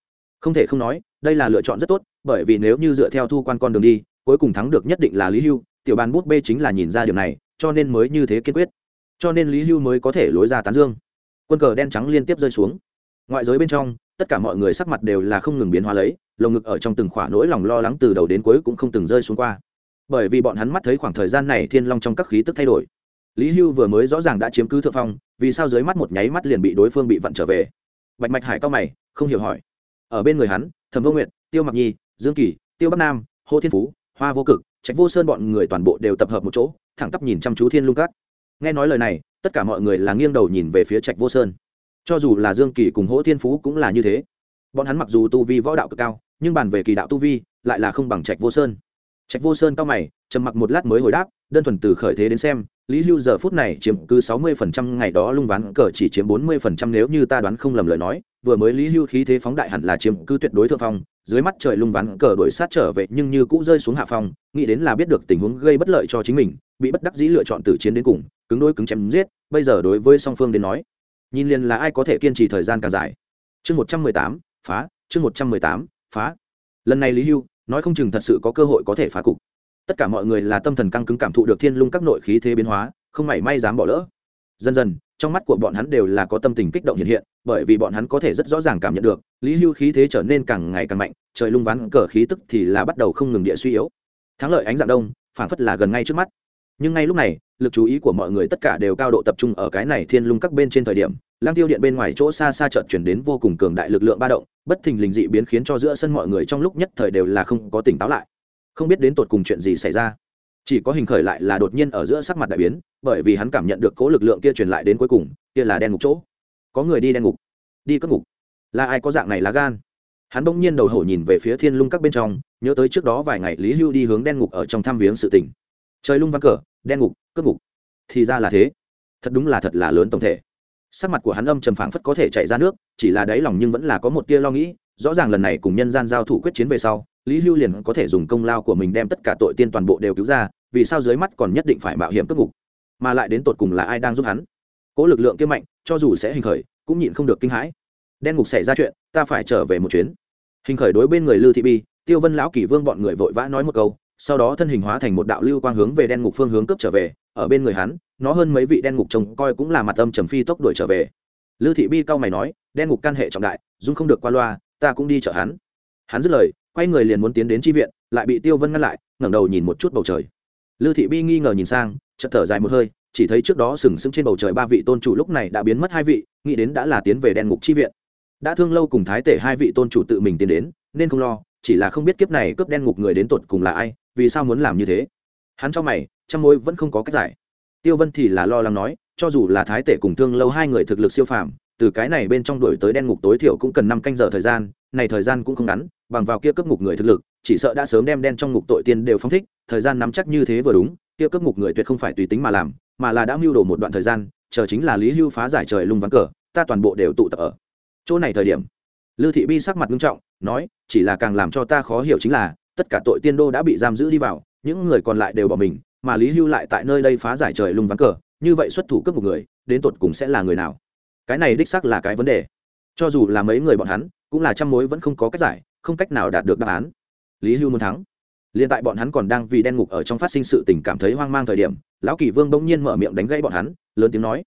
Speaker 1: Không thể không nói, đây là lựa chọn rất tốt, bởi vì nếu như dựa theo thu quan con đường đi, cuối cùng thắng được nhất định là lý hưu, tiểu bàn bút bê chính là nhìn ra điều này, cho nên mới như thế kiên quyết. Cho nên lý hưu mới có thể lối ra tán dương. Quân cờ đen trắng liên tiếp rơi xuống. Ngoại giới bên trong, tất cả mọi người sắc mặt đều là không ngừng biến hóa lấy, lồng ngực ở trong từng khỏa nỗi lòng lo lắng từ đầu đến cuối cũng không từng rơi xuống qua bởi vì bọn hắn mắt thấy khoảng thời gian này thiên long trong các khí tức thay đổi. Lý hưu vừa mới rõ ràng đã chiếm cứ thượng phong, vì sao dưới mắt một nháy mắt liền bị đối phương bị vặn trở về? Bạch mạch hải cao mày, không hiểu hỏi. Ở bên người hắn, thẩm vô nguyện tiêu mặc nhi, dương kỳ, tiêu bắc nam, hô thiên phú, hoa vô cực, trạch vô sơn bọn người toàn bộ đều tập hợp một chỗ, thẳng tắp nhìn chăm chú thiên lung cát nghe nói lời này, tất cả mọi người là nghiêng đầu nhìn về phía trạch vô sơn. Cho dù là dương kỳ cùng hỗ thiên phú cũng là như thế. Bọn hắn mặc dù tu vi võ đạo cực cao, nhưng bàn về kỳ đạo tu vi, lại là không bằng trạch vô sơn trạch vô sơn cao mày, trầm mặc một lát mới hồi đáp, đơn thuần từ khởi thế đến xem, lý hưu giờ phút này chiếm cứ sáu mươi phần trăm, ngày đó lung ván cờ chỉ chiếm bốn mươi phần trăm nếu như ta đoán không lầm lời nói, vừa mới lý hưu khí thế phóng đại hẳn là chiếm cứ tuyệt đối thượng phong, dưới mắt trời lung ván cờ đổi sát trở về nhưng như cũ rơi xuống hạ phong, nghĩ đến là biết được tình huống gây bất lợi cho chính mình, bị bất đắc dĩ lựa chọn tử chiến đến cùng, cứng đôi cứng chém giết, bây giờ đối với song phương đến nói, nhìn liền là ai có thể kiên trì thời gian càng dài. Chương một trăm mười tám, phá, chương một trăm mười tám, phá. Lần này lý hưu nói không chừng thật sự có cơ hội có thể phá cục. Tất cả mọi người là tâm thần căng cứng cảm thụ được thiên lung các nội khí thế biến hóa, không mảy may dám bỏ lỡ. Dần dần, trong mắt của bọn hắn đều là có tâm tình kích động hiện hiện, bởi vì bọn hắn có thể rất rõ ràng cảm nhận được, lý hưu khí thế trở nên càng ngày càng mạnh, trời lung ván cờ khí tức thì là bắt đầu không ngừng địa suy yếu. Thắng lợi ánh dạng đông phản phất là gần ngay trước mắt. Nhưng ngay lúc này, lực chú ý của mọi người tất cả đều cao độ tập trung ở cái này thiên lung các bên trên thời điểm lang tiêu điện bên ngoài chỗ xa xa chợt chuyển đến vô cùng cường đại lực lượng ba động, bất thình lình dị biến khiến cho giữa sân mọi người trong lúc nhất thời đều là không có tỉnh táo lại. Không biết đến tột cùng chuyện gì xảy ra. Chỉ có hình khởi lại là đột nhiên ở giữa sắc mặt đại biến, bởi vì hắn cảm nhận được cố lực lượng kia truyền lại đến cuối cùng, kia là đen ngục chỗ. Có người đi đen ngục. Đi cất ngục. Là ai có dạng này lá gan? Hắn bỗng nhiên đầu hổ nhìn về phía thiên lung các bên trong, nhớ tới trước đó vài ngày lý hưu đi hướng đen ngục ở trong thăm viếng sự tỉnh trời lung văn cờ, đen ngục cất ngục. Thì ra là thế. Thật đúng là thật là lớn tổng thể sắc mặt của hắn âm trầm phảng phất có thể chạy ra nước, chỉ là đáy lòng nhưng vẫn là có một tia lo nghĩ, rõ ràng lần này cùng nhân gian giao thủ quyết chiến về sau, lý hưu liền có thể dùng công lao của mình đem tất cả tội tiên toàn bộ đều cứu ra, vì sao dưới mắt còn nhất định phải mạo hiểm cướp ngục? Mà lại đến tột cùng là ai đang giúp hắn? Cố lực lượng kia mạnh, cho dù sẽ hình khởi, cũng nhịn không được kinh hãi. Đen ngục xảy ra chuyện, ta phải trở về một chuyến. Hình khởi đối bên người lư thị bi, tiêu vân lão kỷ vương bọn người vội vã nói một câu, sau đó thân hình hóa thành một đạo lưu quang hướng về đen ngục phương hướng cướp trở về ở bên người hắn, nó hơn mấy vị đen ngục trông coi cũng là mặt âm trầm phi tốc đuổi trở về. Lưu thị bi cao mày nói, đen ngục can hệ trọng đại, dung không được qua loa, ta cũng đi chở hắn. Hắn dứt lời, quay người liền muốn tiến đến tri viện, lại bị tiêu vân ngăn lại, ngẩng đầu nhìn một chút bầu trời. Lưu thị bi nghi ngờ nhìn sang, chợt thở dài một hơi, chỉ thấy trước đó sừng sững trên bầu trời ba vị tôn chủ lúc này đã biến mất hai vị, nghĩ đến đã là tiến về đen ngục chi viện. Đã thương lâu cùng thái tể hai vị tôn chủ tự mình tiến đến, nên không lo, chỉ là không biết kiếp này cướp đen ngục người đến tột cùng là ai, vì sao muốn làm như thế. Hắn cho mày trăm mối vẫn không có cách giải. Tiêu vân thì là lo lắng nói, cho dù là thái tể cùng thương lâu hai người thực lực siêu phàm, từ cái này bên trong đổi tới đen ngục tối thiểu cũng cần năm canh giờ thời gian, này thời gian cũng không ngắn, bằng vào kia cấp ngục người thực lực, chỉ sợ đã sớm đem đen trong ngục tội tiên đều phóng thích, thời gian nắm chắc như thế vừa đúng, kia cấp ngục người tuyệt không phải tùy tính mà làm, mà là đã mưu đồ một đoạn thời gian, chờ chính là lý hưu phá giải trời lung vắng cờ, ta toàn bộ đều tụ tập ở chỗ này thời điểm. Lư thị bi sắc mặt nghiêm trọng, nói, chỉ là càng làm cho ta khó hiểu chính là, tất cả tội tiên đô đã bị giam giữ đi vào, những người còn lại đều bỏ mình mà lý hưu lại tại nơi đây phá giải trời lung vắng cờ, như vậy xuất thủ cấp một người, đến tột cùng sẽ là người nào? Cái này đích xác là cái vấn đề. Cho dù là mấy người bọn hắn, cũng là trăm mối vẫn không có cách giải, không cách nào đạt được đáp án. Lý hưu muốn thắng. Liền tại bọn hắn còn đang vì đen ngục ở trong phát sinh sự tình cảm thấy hoang mang thời điểm, lão kỳ vương bỗng nhiên mở miệng đánh gãy bọn hắn, lớn tiếng nói.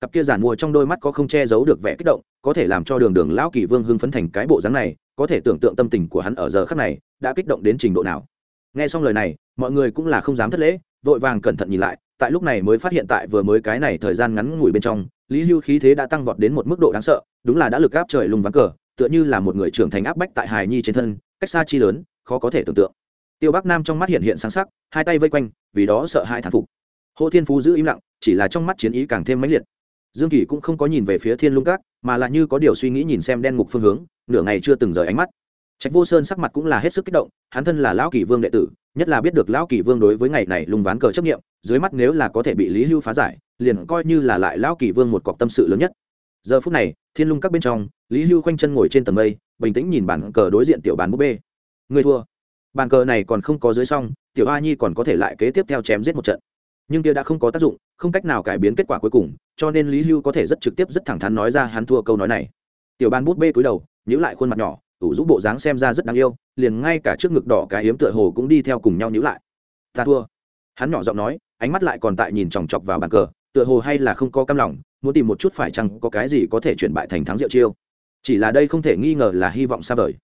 Speaker 1: Cặp kia giản mua trong đôi mắt có không che giấu được vẻ kích động, có thể làm cho đường đường lão kỳ vương hưng phấn thành cái bộ dáng này, có thể tưởng tượng tâm tình của hắn ở giờ khắc này, đã kích động đến trình độ nào. Nghe xong lời này, mọi người cũng là không dám thất lễ vội vàng cẩn thận nhìn lại tại lúc này mới phát hiện tại vừa mới cái này thời gian ngắn ngủi bên trong lý hưu khí thế đã tăng vọt đến một mức độ đáng sợ đúng là đã lực áp trời lùng vắng cờ tựa như là một người trưởng thành áp bách tại hài nhi trên thân cách xa chi lớn khó có thể tưởng tượng. Tiêu bắc nam trong mắt hiện hiện sáng sắc hai tay vây quanh vì đó sợ hai thản phục. Hồ thiên phú giữ im lặng chỉ là trong mắt chiến ý càng thêm mãnh liệt. Dương kỳ cũng không có nhìn về phía thiên lung Các, mà là như có điều suy nghĩ nhìn xem đen ngục phương hướng nửa ngày chưa từng rời ánh mắt trạch vô sơn sắc mặt cũng là hết sức kích động, hắn thân là lão kỳ vương đệ tử, nhất là biết được lão kỳ vương đối với ngày này lùng ván cờ chấp nghiệm dưới mắt nếu là có thể bị lý hưu phá giải, liền coi như là lại lão kỳ vương một cọc tâm sự lớn nhất. Giờ phút này, thiên lung các bên trong, lý hưu khoanh chân ngồi trên tầng mây, bình tĩnh nhìn bản cờ đối diện tiểu bàn búp bê. Người thua. Bàn cờ này còn không có dưới xong, tiểu a nhi còn có thể lại kế tiếp theo chém giết một trận. Nhưng kia đã không có tác dụng, không cách nào cải biến kết quả cuối cùng, cho nên lý hưu có thể rất trực tiếp, rất thẳng thắn nói ra hắn thua câu nói này. Tiểu bàn bút bê cúi đầu nhữ lại khuôn mặt nhỏ ủ rũ bộ dáng xem ra rất đáng yêu, liền ngay cả trước ngực đỏ cái hiếm tựa hồ cũng đi theo cùng nhau nhữ lại. Ta thua. Hắn nhỏ giọng nói, ánh mắt lại còn tại nhìn chòng chọc vào bàn cờ, tựa hồ hay là không có cam lòng, muốn tìm một chút phải chăng có cái gì có thể chuyển bại thành thắng diệu chiêu. Chỉ là đây không thể nghi ngờ là hy vọng xa vời.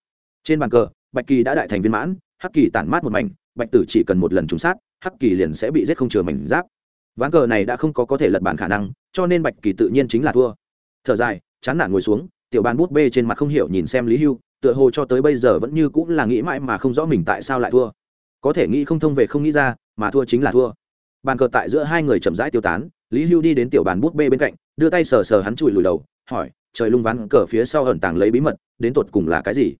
Speaker 1: Trên bàn cờ, bạch kỳ đã đại thành viên mãn, hắc kỳ tản mát một mảnh, bạch tử chỉ cần một lần trúng sát, hắc kỳ liền sẽ bị giết không chừa mảnh giáp. Ván cờ này đã không có có thể lật bản khả năng, cho nên bạch kỳ tự nhiên chính là thua. Thở dài, chán nản ngồi xuống, tiểu bàn bút bê trên mặt không hiểu nhìn xem lý hưu tựa hồ cho tới bây giờ vẫn như cũng là nghĩ mãi mà không rõ mình tại sao lại thua. Có thể nghĩ không thông về không nghĩ ra, mà thua chính là thua. Bàn cờ tại giữa hai người chậm rãi tiêu tán, lý hưu đi đến tiểu bàn bút bê bên cạnh, đưa tay sờ sờ hắn chùi lùi đầu, hỏi, trời lung ván, cờ phía sau ẩn tàng lấy bí mật, đến tột cùng là cái gì?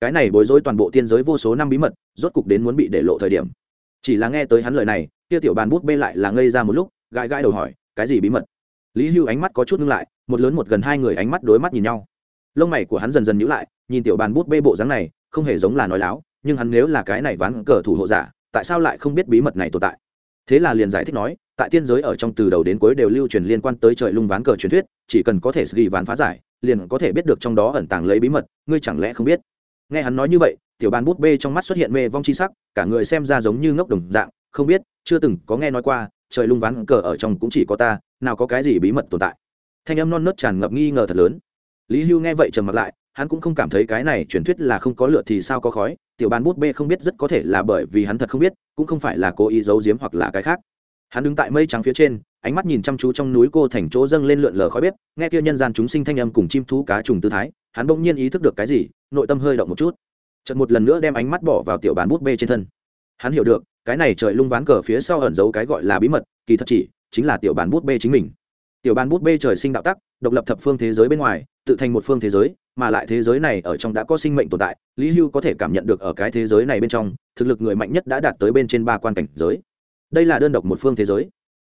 Speaker 1: Cái này bối rối toàn bộ tiên giới vô số năm bí mật, rốt cục đến muốn bị để lộ thời điểm. Chỉ là nghe tới hắn lời này, kia tiểu bàn bút bê lại là ngây ra một lúc, gãi gãi đầu hỏi, cái gì bí mật? Lý hưu ánh mắt có chút ngưng lại, một lớn một gần hai người ánh mắt đối mắt nhìn nhau. Lông mày của hắn dần dần nhữ lại nhìn tiểu bàn bút bê bộ dáng này, không hề giống là nói láo, nhưng hắn nếu là cái này ván cờ thủ hộ giả, tại sao lại không biết bí mật này tồn tại? Thế là liền giải thích nói, tại tiên giới ở trong từ đầu đến cuối đều lưu truyền liên quan tới trời lung ván cờ truyền thuyết, chỉ cần có thể ghi ván phá giải, liền có thể biết được trong đó ẩn tàng lấy bí mật, ngươi chẳng lẽ không biết? Nghe hắn nói như vậy, tiểu bàn bút bê trong mắt xuất hiện mê vong chi sắc, cả người xem ra giống như ngốc đồng dạng, không biết, chưa từng có nghe nói qua, trời lung ván cờ ở trong cũng chỉ có ta, nào có cái gì bí mật tồn tại? Thanh âm non nớt tràn ngập nghi ngờ thật lớn. Lý hưu nghe vậy trầm mặt lại hắn cũng không cảm thấy cái này truyền thuyết là không có lửa thì sao có khói, tiểu bàn bút bê không biết rất có thể là bởi vì hắn thật không biết, cũng không phải là cố ý giấu giếm hoặc là cái khác. Hắn đứng tại mây trắng phía trên, ánh mắt nhìn chăm chú trong núi cô thành chỗ dâng lên lượn lờ khói bếp, nghe kia nhân gian chúng sinh thanh âm cùng chim thú cá trùng tư thái, hắn bỗng nhiên ý thức được cái gì, nội tâm hơi động một chút. Chợt một lần nữa đem ánh mắt bỏ vào tiểu bàn bút bê trên thân. Hắn hiểu được, cái này trời lung ván cờ phía sau ẩn giấu cái gọi là bí mật, kỳ thật chỉ chính là tiểu bản bút bê chính mình. Tiểu bản bút bê trời sinh đạo tắc, độc lập thập phương thế giới bên ngoài, tự thành một phương thế giới mà lại thế giới này ở trong đã có sinh mệnh tồn tại, lý hưu có thể cảm nhận được ở cái thế giới này bên trong, thực lực người mạnh nhất đã đạt tới bên trên ba quan cảnh giới. Đây là đơn độc một phương thế giới.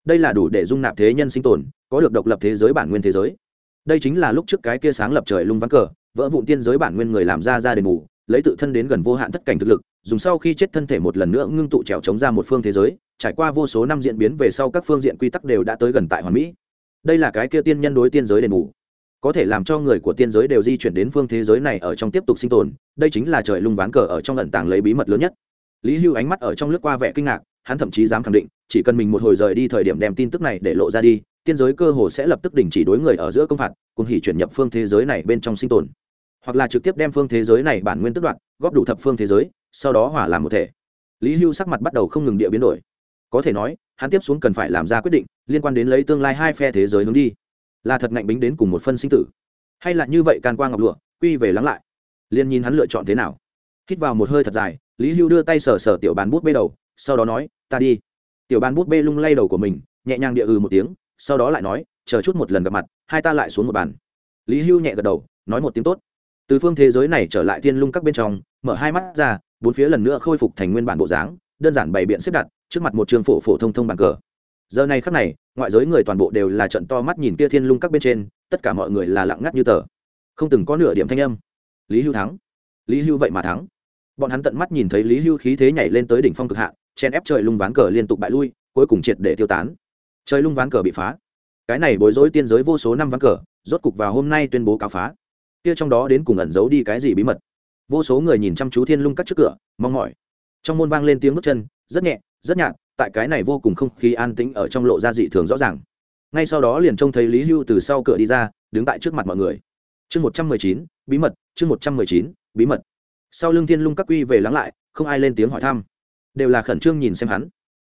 Speaker 1: Đây là đủ để dung nạp thế nhân sinh tồn, có được độc lập thế giới bản nguyên thế giới. Đây chính là lúc trước cái kia sáng lập trời lung vắng cờ, vỡ vụn tiên giới bản nguyên người làm ra ra đền bù, lấy tự thân đến gần vô hạn tất cảnh thực lực, dùng sau khi chết thân thể một lần nữa ngưng tụ trèo chống ra một phương thế giới, trải qua vô số năm diễn biến về sau các phương diện quy tắc đều đã tới gần tại hoàn mỹ. Đây là cái kia tiên nhân đối tiên giới đền bù có thể làm cho người của tiên giới đều di chuyển đến phương thế giới này ở trong tiếp tục sinh tồn, đây chính là trời lung ván cờ ở trong lận tàng lấy bí mật lớn nhất. Lý hưu ánh mắt ở trong lướt qua vẻ kinh ngạc, hắn thậm chí dám khẳng định, chỉ cần mình một hồi rời đi thời điểm đem tin tức này để lộ ra đi, tiên giới cơ hồ sẽ lập tức đình chỉ đối người ở giữa công phạt, cùng hỉ chuyển nhập phương thế giới này bên trong sinh tồn. Hoặc là trực tiếp đem phương thế giới này bản nguyên tức đoạn góp đủ thập phương thế giới, sau đó hỏa làm một thể. Lý hưu sắc mặt bắt đầu không ngừng địa biến đổi. Có thể nói, hắn tiếp xuống cần phải làm ra quyết định, liên quan đến lấy tương lai hai phe thế giới hướng đi là thật ngạnh bính đến cùng một phân sinh tử. Hay là như vậy can qua ngọc lụa, quy về lắng lại. Liền nhìn hắn lựa chọn thế nào. Hít vào một hơi thật dài, lý hưu đưa tay sờ sờ tiểu bàn bút bê đầu, sau đó nói, ta đi. Tiểu bàn bút bê lung lay đầu của mình, nhẹ nhàng địa ừ một tiếng, sau đó lại nói, chờ chút một lần gặp mặt, hai ta lại xuống một bàn. Lý hưu nhẹ gật đầu, nói một tiếng tốt. Từ phương thế giới này trở lại thiên lung các bên trong, mở hai mắt ra, bốn phía lần nữa khôi phục thành nguyên bản bộ dáng, đơn giản bày biện xếp đặt, trước mặt một trường phổ phổ thông thông bàn cờ giờ này khắc này, ngoại giới người toàn bộ đều là trận to mắt nhìn kia thiên lung các bên trên, tất cả mọi người là lặng ngắt như tờ. Không từng có nửa điểm thanh âm. Lý hưu thắng. Lý hưu vậy mà thắng. Bọn hắn tận mắt nhìn thấy lý hưu khí thế nhảy lên tới đỉnh phong cực hạn chen ép trời lung ván cờ liên tục bại lui, cuối cùng triệt để tiêu tán. Trời lung ván cờ bị phá. Cái này bối rối tiên giới vô số năm ván cờ, rốt cục vào hôm nay tuyên bố cáo phá. Kia trong đó đến cùng ẩn giấu đi cái gì bí mật? Vô số người nhìn chăm chú thiên lung cắt trước cửa, mong mỏi. Trong môn vang lên tiếng bước chân, rất nhẹ rất nhạt, tại cái này vô cùng không khí an tĩnh ở trong lộ ra dị thường rõ ràng. Ngay sau đó liền trông thấy lý hưu từ sau cửa đi ra, đứng tại trước mặt mọi người. Chương một trăm mười chín, bí mật, chương một trăm mười chín, bí mật. Sau lưng thiên lung các quy về lắng lại, không ai lên tiếng hỏi thăm. Đều là khẩn trương nhìn xem hắn.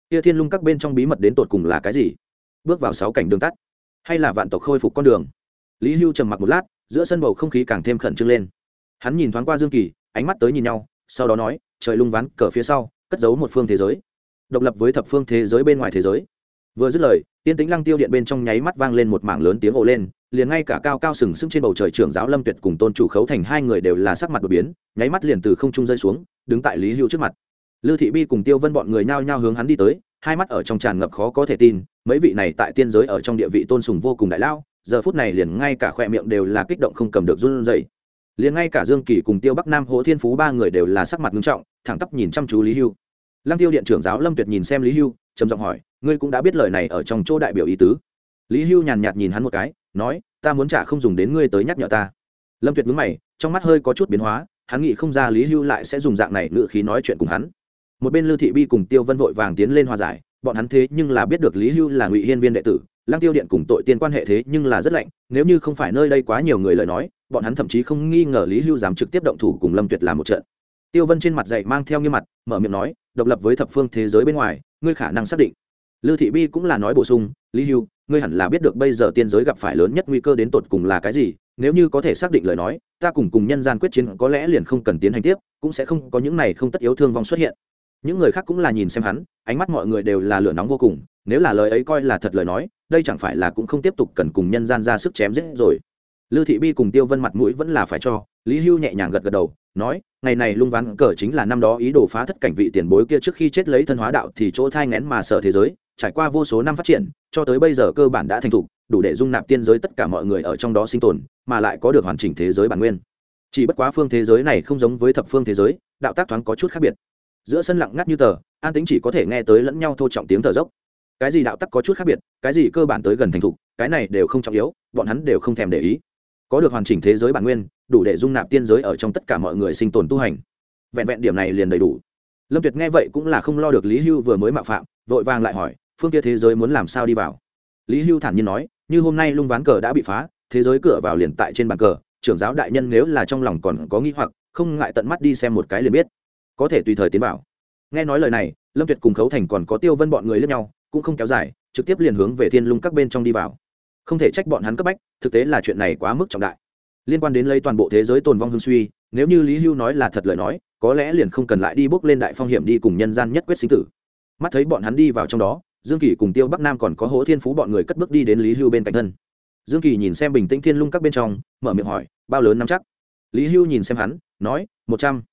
Speaker 1: Kia thiên lung các bên trong bí mật đến tột cùng là cái gì? Bước vào sáu cảnh đường tắt. Hay là vạn tộc khôi phục con đường? Lý hưu trầm mặc một lát, giữa sân bầu không khí càng thêm khẩn trương lên. Hắn nhìn thoáng qua dương kỳ, ánh mắt tới nhìn nhau, sau đó nói, trời lung ván, cờ phía sau, cất giấu một phương thế giới độc lập với thập phương thế giới bên ngoài thế giới. Vừa dứt lời, tiên tĩnh lăng tiêu điện bên trong nháy mắt vang lên một mảng lớn tiếng ồ lên, liền ngay cả cao cao sừng sững trên bầu trời trưởng giáo lâm tuyệt cùng tôn chủ khấu thành hai người đều là sắc mặt đột biến, nháy mắt liền từ không trung rơi xuống, đứng tại lý hưu trước mặt. Lư thị bi cùng tiêu vân bọn người nhao nhao hướng hắn đi tới, hai mắt ở trong tràn ngập khó có thể tin, mấy vị này tại tiên giới ở trong địa vị tôn sùng vô cùng đại lao, giờ phút này liền ngay cả khoe miệng đều là kích động không cầm được run rẩy. Liền ngay cả dương kỳ cùng tiêu bắc nam hỗ thiên phú ba người đều là sắc mặt nghiêm trọng, thẳng tắp nhìn chăm chú lý hưu lăng tiêu điện trưởng giáo lâm tuyệt nhìn xem lý hưu, trầm giọng hỏi, ngươi cũng đã biết lời này ở trong chỗ đại biểu ý tứ? Lý hưu nhàn nhạt nhìn hắn một cái, nói, ta muốn trả không dùng đến ngươi tới nhắc nhở ta. Lâm tuyệt mướn mày, trong mắt hơi có chút biến hóa, hắn nghĩ không ra lý hưu lại sẽ dùng dạng này ngự khí nói chuyện cùng hắn. Một bên lưu thị bi cùng tiêu vân vội vàng tiến lên hòa giải, bọn hắn thế nhưng là biết được lý hưu là ngụy hiên viên đệ tử, lăng tiêu điện cùng tội tiên quan hệ thế nhưng là rất lạnh, nếu như không phải nơi đây quá nhiều người lời nói, bọn hắn thậm chí không nghi ngờ lý hưu dám trực tiếp động thủ cùng lâm tuyệt làm một trận tiêu vân trên mặt dậy mang theo nghiêm mặt, mở miệng nói, độc lập với thập phương thế giới bên ngoài, ngươi khả năng xác định. Lưu thị bi cũng là nói bổ sung, lý hưu, ngươi hẳn là biết được bây giờ tiên giới gặp phải lớn nhất nguy cơ đến tột cùng là cái gì, nếu như có thể xác định lời nói, ta cùng cùng nhân gian quyết chiến có lẽ liền không cần tiến hành tiếp, cũng sẽ không có những này không tất yếu thương vong xuất hiện. Những người khác cũng là nhìn xem hắn, ánh mắt mọi người đều là lửa nóng vô cùng, nếu là lời ấy coi là thật lời nói, đây chẳng phải là cũng không tiếp tục cần cùng nhân gian ra sức chém giết rồi. Lưu thị bi cùng tiêu vân mặt mũi vẫn là phải cho, lý hưu nhẹ nhàng gật gật đầu, nói, ngày này lung ván cờ chính là năm đó ý đồ phá thất cảnh vị tiền bối kia trước khi chết lấy thân hóa đạo thì chỗ thai ngén mà sợ thế giới, trải qua vô số năm phát triển, cho tới bây giờ cơ bản đã thành thục, đủ để dung nạp tiên giới tất cả mọi người ở trong đó sinh tồn, mà lại có được hoàn chỉnh thế giới bản nguyên. Chỉ bất quá phương thế giới này không giống với thập phương thế giới, đạo tác thoáng có chút khác biệt. Giữa sân lặng ngắt như tờ, an tính chỉ có thể nghe tới lẫn nhau thô trọng tiếng thở dốc. Cái gì đạo tắc có chút khác biệt, cái gì cơ bản tới gần thành thục, cái này đều không trọng yếu, bọn hắn đều không thèm để ý có được hoàn chỉnh thế giới bản nguyên, đủ để dung nạp tiên giới ở trong tất cả mọi người sinh tồn tu hành. Vẹn vẹn điểm này liền đầy đủ. Lâm tuyệt nghe vậy cũng là không lo được lý hưu vừa mới mạo phạm, vội vàng lại hỏi, phương kia thế giới muốn làm sao đi vào? Lý hưu thản nhiên nói, như hôm nay lung ván cờ đã bị phá, thế giới cửa vào liền tại trên bàn cờ, trưởng giáo đại nhân nếu là trong lòng còn có nghĩ hoặc, không ngại tận mắt đi xem một cái liền biết. Có thể tùy thời tiến vào. Nghe nói lời này, lâm tuyệt cùng khấu thành còn có tiêu vân bọn người lẫn nhau, cũng không kéo dài, trực tiếp liền hướng về thiên lung các bên trong đi vào. Không thể trách bọn hắn cấp bách thực tế là chuyện này quá mức trọng đại. Liên quan đến lấy toàn bộ thế giới tồn vong hương suy, nếu như lý hưu nói là thật lời nói, có lẽ liền không cần lại đi bước lên đại phong hiểm đi cùng nhân gian nhất quyết sinh tử. Mắt thấy bọn hắn đi vào trong đó, dương kỳ cùng tiêu bắc nam còn có hố thiên phú bọn người cất bước đi đến lý hưu bên cạnh thân. Dương kỳ nhìn xem bình tĩnh thiên lung các bên trong, mở miệng hỏi, bao lớn nắm chắc? Lý hưu nhìn xem hắn, nói, một trăm.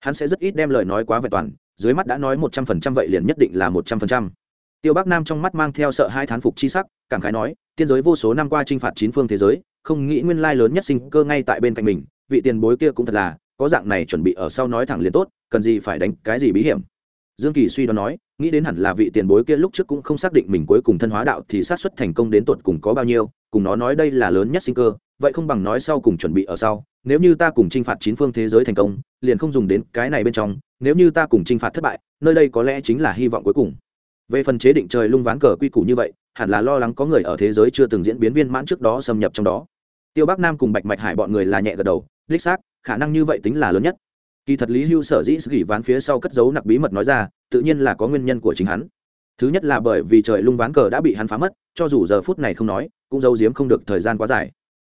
Speaker 1: Hắn sẽ rất ít đem lời nói quá vẹn toàn, dưới mắt đã nói một trăm phần trăm vậy liền nhất định là một trăm phần trăm. Tiêu bắc nam trong mắt mang theo sợ hai thán phục chi sắc, cảm khái nói tiên giới vô số năm qua t r i n h phạt chín phương thế giới, không nghĩ nguyên lai lớn nhất sinh cơ ngay tại bên cạnh mình, vị tiền bối kia cũng thật là, có dạng này chuẩn bị ở sau nói thẳng liền tốt, cần gì phải đánh cái gì bí hiểm. Dương kỳ suy đoán nói, nghĩ đến hẳn là vị tiền bối kia lúc trước cũng không xác định mình cuối cùng thân hóa đạo thì sát xuất thành công đến tột cùng có bao nhiêu, cùng nó nói đây là lớn nhất sinh cơ, vậy không bằng nói sau cùng chuẩn bị ở sau, nếu như ta cùng t r i n h phạt chín phương thế giới thành công, liền không dùng đến cái này bên trong, nếu như ta cùng t r i n h phạt thất bại, nơi đây có lẽ chính là hy vọng cuối cùng. Về phần chế định trời lung ván cờ quy củ như vậy hẳn là lo lắng có người ở thế giới chưa từng diễn biến viên mãn trước đó xâm nhập trong đó. Tiêu bắc nam cùng bạch mạch hải bọn người là nhẹ gật đầu, đích xác, khả năng như vậy tính là lớn nhất. Kỳ thật lý hưu sở dĩ gỉ ván phía sau cất dấu nặc bí mật nói ra, tự nhiên là có nguyên nhân của chính hắn. Thứ nhất là bởi vì trời lung ván cờ đã bị hắn phá mất, cho dù giờ phút này không nói, cũng giấu giếm không được thời gian quá dài.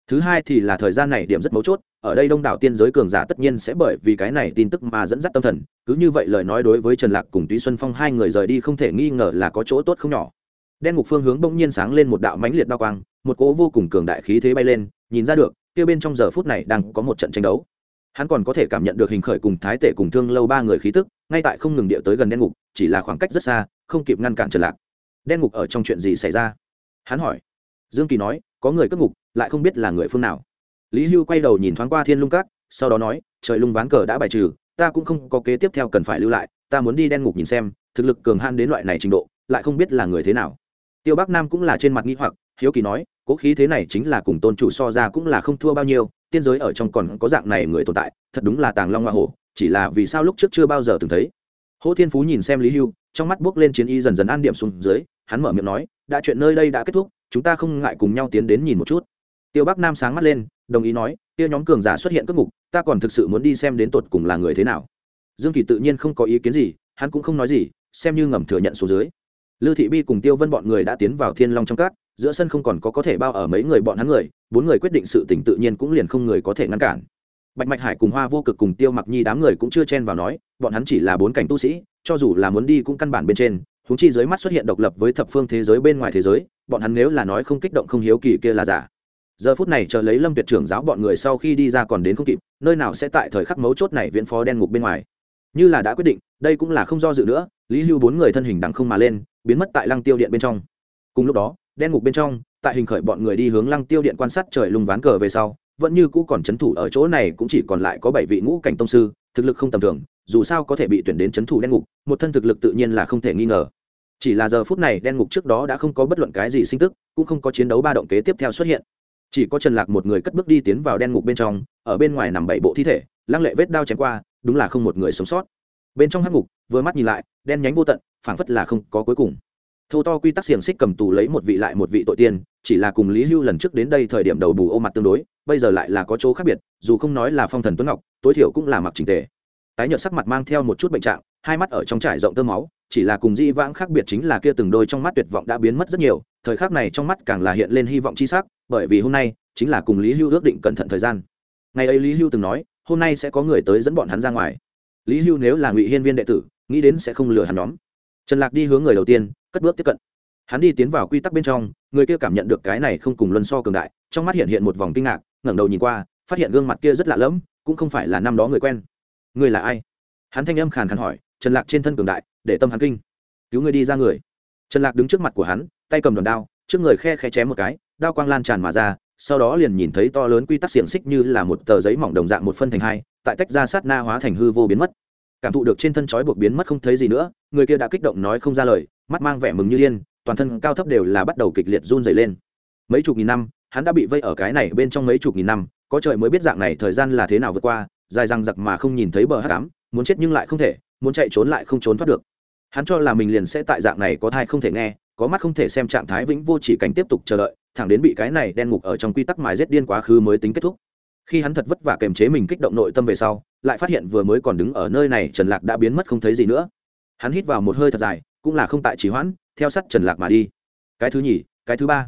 Speaker 1: Thứ hai thì là thời gian này điểm rất mấu chốt, ở đây đông đảo tiên giới cường giả tất nhiên sẽ bởi vì cái này tin tức mà dẫn dắt tâm thần. Cứ như vậy lời nói đối với trần lạc cùng túy xuân phong hai người rời đi không thể nghi ngờ là có chỗ tốt không nhỏ đen ngục phương hướng bỗng nhiên sáng lên một đạo mãnh liệt đao quang, một cỗ vô cùng cường đại khí thế bay lên, nhìn ra được, kia bên trong giờ phút này đang có một trận tranh đấu. Hắn còn có thể cảm nhận được hình khởi cùng thái tể cùng thương lâu ba người khí tức, ngay tại không ngừng địa tới gần đen ngục, chỉ là khoảng cách rất xa, không kịp ngăn cản trần lạc. Đen ngục ở trong chuyện gì xảy ra? Hắn hỏi. Dương kỳ nói, có người cất ngục, lại không biết là người phương nào. Lý hưu quay đầu nhìn thoáng qua thiên lung cát sau đó nói, trời lung ván cờ đã bài trừ, ta cũng không có kế tiếp theo cần phải lưu lại, ta muốn đi đen ngục nhìn xem, thực lực cường han đến loại này trình độ, lại không biết là người thế nào tiêu bắc nam cũng là trên mặt nghi hoặc, hiếu kỳ nói, cố khí thế này chính là cùng tôn chủ so ra cũng là không thua bao nhiêu, tiên giới ở trong còn có dạng này người tồn tại, thật đúng là tàng long hoa hổ, chỉ là vì sao lúc trước chưa bao giờ từng thấy. Hỗ thiên phú nhìn xem lý hưu, trong mắt bước lên chiến y dần dần an điểm xuống dưới, hắn mở miệng nói, đã chuyện nơi đây đã kết thúc, chúng ta không ngại cùng nhau tiến đến nhìn một chút. Tiêu bắc nam sáng mắt lên, đồng ý nói, kia nhóm cường giả xuất hiện cất ngục, ta còn thực sự muốn đi xem đến tột cùng là người thế nào. Dương kỳ tự nhiên không có ý kiến gì, hắn cũng không nói gì, xem như ngầm thừa nhận số dưới. Lưu thị bi cùng tiêu vân bọn người đã tiến vào thiên long trong các, giữa sân không còn có có thể bao ở mấy người bọn hắn người, bốn người quyết định sự tình tự nhiên cũng liền không người có thể ngăn cản. Bạch mạch hải cùng hoa vô cực cùng tiêu mặc nhi đám người cũng chưa chen vào nói, bọn hắn chỉ là bốn cảnh tu sĩ, cho dù là muốn đi cũng căn bản bên trên, huống chi dưới mắt xuất hiện độc lập với thập phương thế giới bên ngoài thế giới, bọn hắn nếu là nói không kích động không hiếu kỳ kia là giả. Giờ phút này chờ lấy lâm tuyệt trưởng giáo bọn người sau khi đi ra còn đến không kịp, nơi nào sẽ tại thời khắc mấu chốt này viễn phó đen ngục bên ngoài như là đã quyết định, đây cũng là không do dự nữa, lý hưu bốn người thân hình đằng không mà lên, biến mất tại lăng tiêu điện bên trong. Cùng lúc đó, đen ngục bên trong, tại hình khởi bọn người đi hướng lăng tiêu điện quan sát trời lùng ván cờ về sau, vẫn như cũ còn c h ấ n thủ ở chỗ này cũng chỉ còn lại có bảy vị ngũ cảnh tông sư, thực lực không tầm thường, dù sao có thể bị tuyển đến c h ấ n thủ đen ngục, một thân thực lực tự nhiên là không thể nghi ngờ. Chỉ là giờ phút này đen ngục trước đó đã không có bất luận cái gì sinh tức, cũng không có chiến đấu ba động kế tiếp theo xuất hiện. Chỉ có trần lạc một người cất bước đi tiến vào đen ngục bên trong, ở bên ngoài nằm bảy bộ thi thể, lăng lệ vết đao chém qua đúng là không một người sống sót. Bên trong hắc ngục, vừa mắt nhìn lại, đen nhánh vô tận, phảng phất là không có cuối cùng. Thâu to quy tắc xiềng xích cầm tù lấy một vị lại một vị tội tiên, chỉ là cùng lý hưu lần trước đến đây thời điểm đầu bù ô mặt tương đối, bây giờ lại là có chỗ khác biệt, dù không nói là phong thần tuấn ngọc, tối thiểu cũng là mặc trình tề. Tái nhợt sắc mặt mang theo một chút bệnh trạng, hai mắt ở trong trải rộng tơ máu, chỉ là cùng di vãng khác biệt chính là kia từng đôi trong mắt tuyệt vọng đã biến mất rất nhiều, thời khắc này trong mắt càng là hiện lên hy vọng chi sắc, bởi vì hôm nay, chính là cùng lý hưu ước định cẩn thận thời gian. Ngày ấy lý hưu từng nói hôm nay sẽ có người tới dẫn bọn hắn ra ngoài. Lý hưu nếu là ngụy hiên viên đệ tử, nghĩ đến sẽ không lừa hắn nhóm. Trần lạc đi hướng người đầu tiên, cất bước tiếp cận. Hắn đi tiến vào quy tắc bên trong, người kia cảm nhận được cái này không cùng luân so cường đại, trong mắt hiện hiện một vòng kinh ngạc, ngẩng đầu nhìn qua, phát hiện gương mặt kia rất lạ lẫm, cũng không phải là năm đó người quen. Người là ai? Hắn thanh âm khàn khàn hỏi, trần lạc trên thân cường đại, để tâm hắn kinh. Cứu người đi ra người. Trần lạc đứng trước mặt của hắn, tay cầm đòn đao, trước người khe khe chém một cái, đao quang lan tràn mà ra sau đó liền nhìn thấy to lớn quy tắc xiềng xích như là một tờ giấy mỏng đồng dạng một phân thành hai, tại tách ra sát na hóa thành hư vô biến mất. Cảm thụ được trên thân trói buộc biến mất không thấy gì nữa, người kia đã kích động nói không ra lời, mắt mang vẻ mừng như điên, toàn thân cao thấp đều là bắt đầu kịch liệt run dày lên. Mấy chục nghìn năm, hắn đã bị vây ở cái này bên trong mấy chục nghìn năm, có trời mới biết dạng này thời gian là thế nào vượt qua, dài răng giặc mà không nhìn thấy bờ hát cám muốn chết nhưng lại không thể, muốn chạy trốn lại không trốn thoát được. Hắn cho là mình liền sẽ tại dạng này có thai không thể nghe, có mắt không thể xem trạng thái vĩnh vô chỉ cảnh tiếp tục chờ đợi thẳng đến bị cái này đen ngục ở trong quy tắc mài rét điên quá khứ mới tính kết thúc. Khi hắn thật vất vả kềm chế mình kích động nội tâm về sau, lại phát hiện vừa mới còn đứng ở nơi này trần lạc đã biến mất không thấy gì nữa. Hắn hít vào một hơi thật dài, cũng là không tại trì hoãn, theo sắt trần lạc mà đi. Cái thứ nhì, cái thứ ba.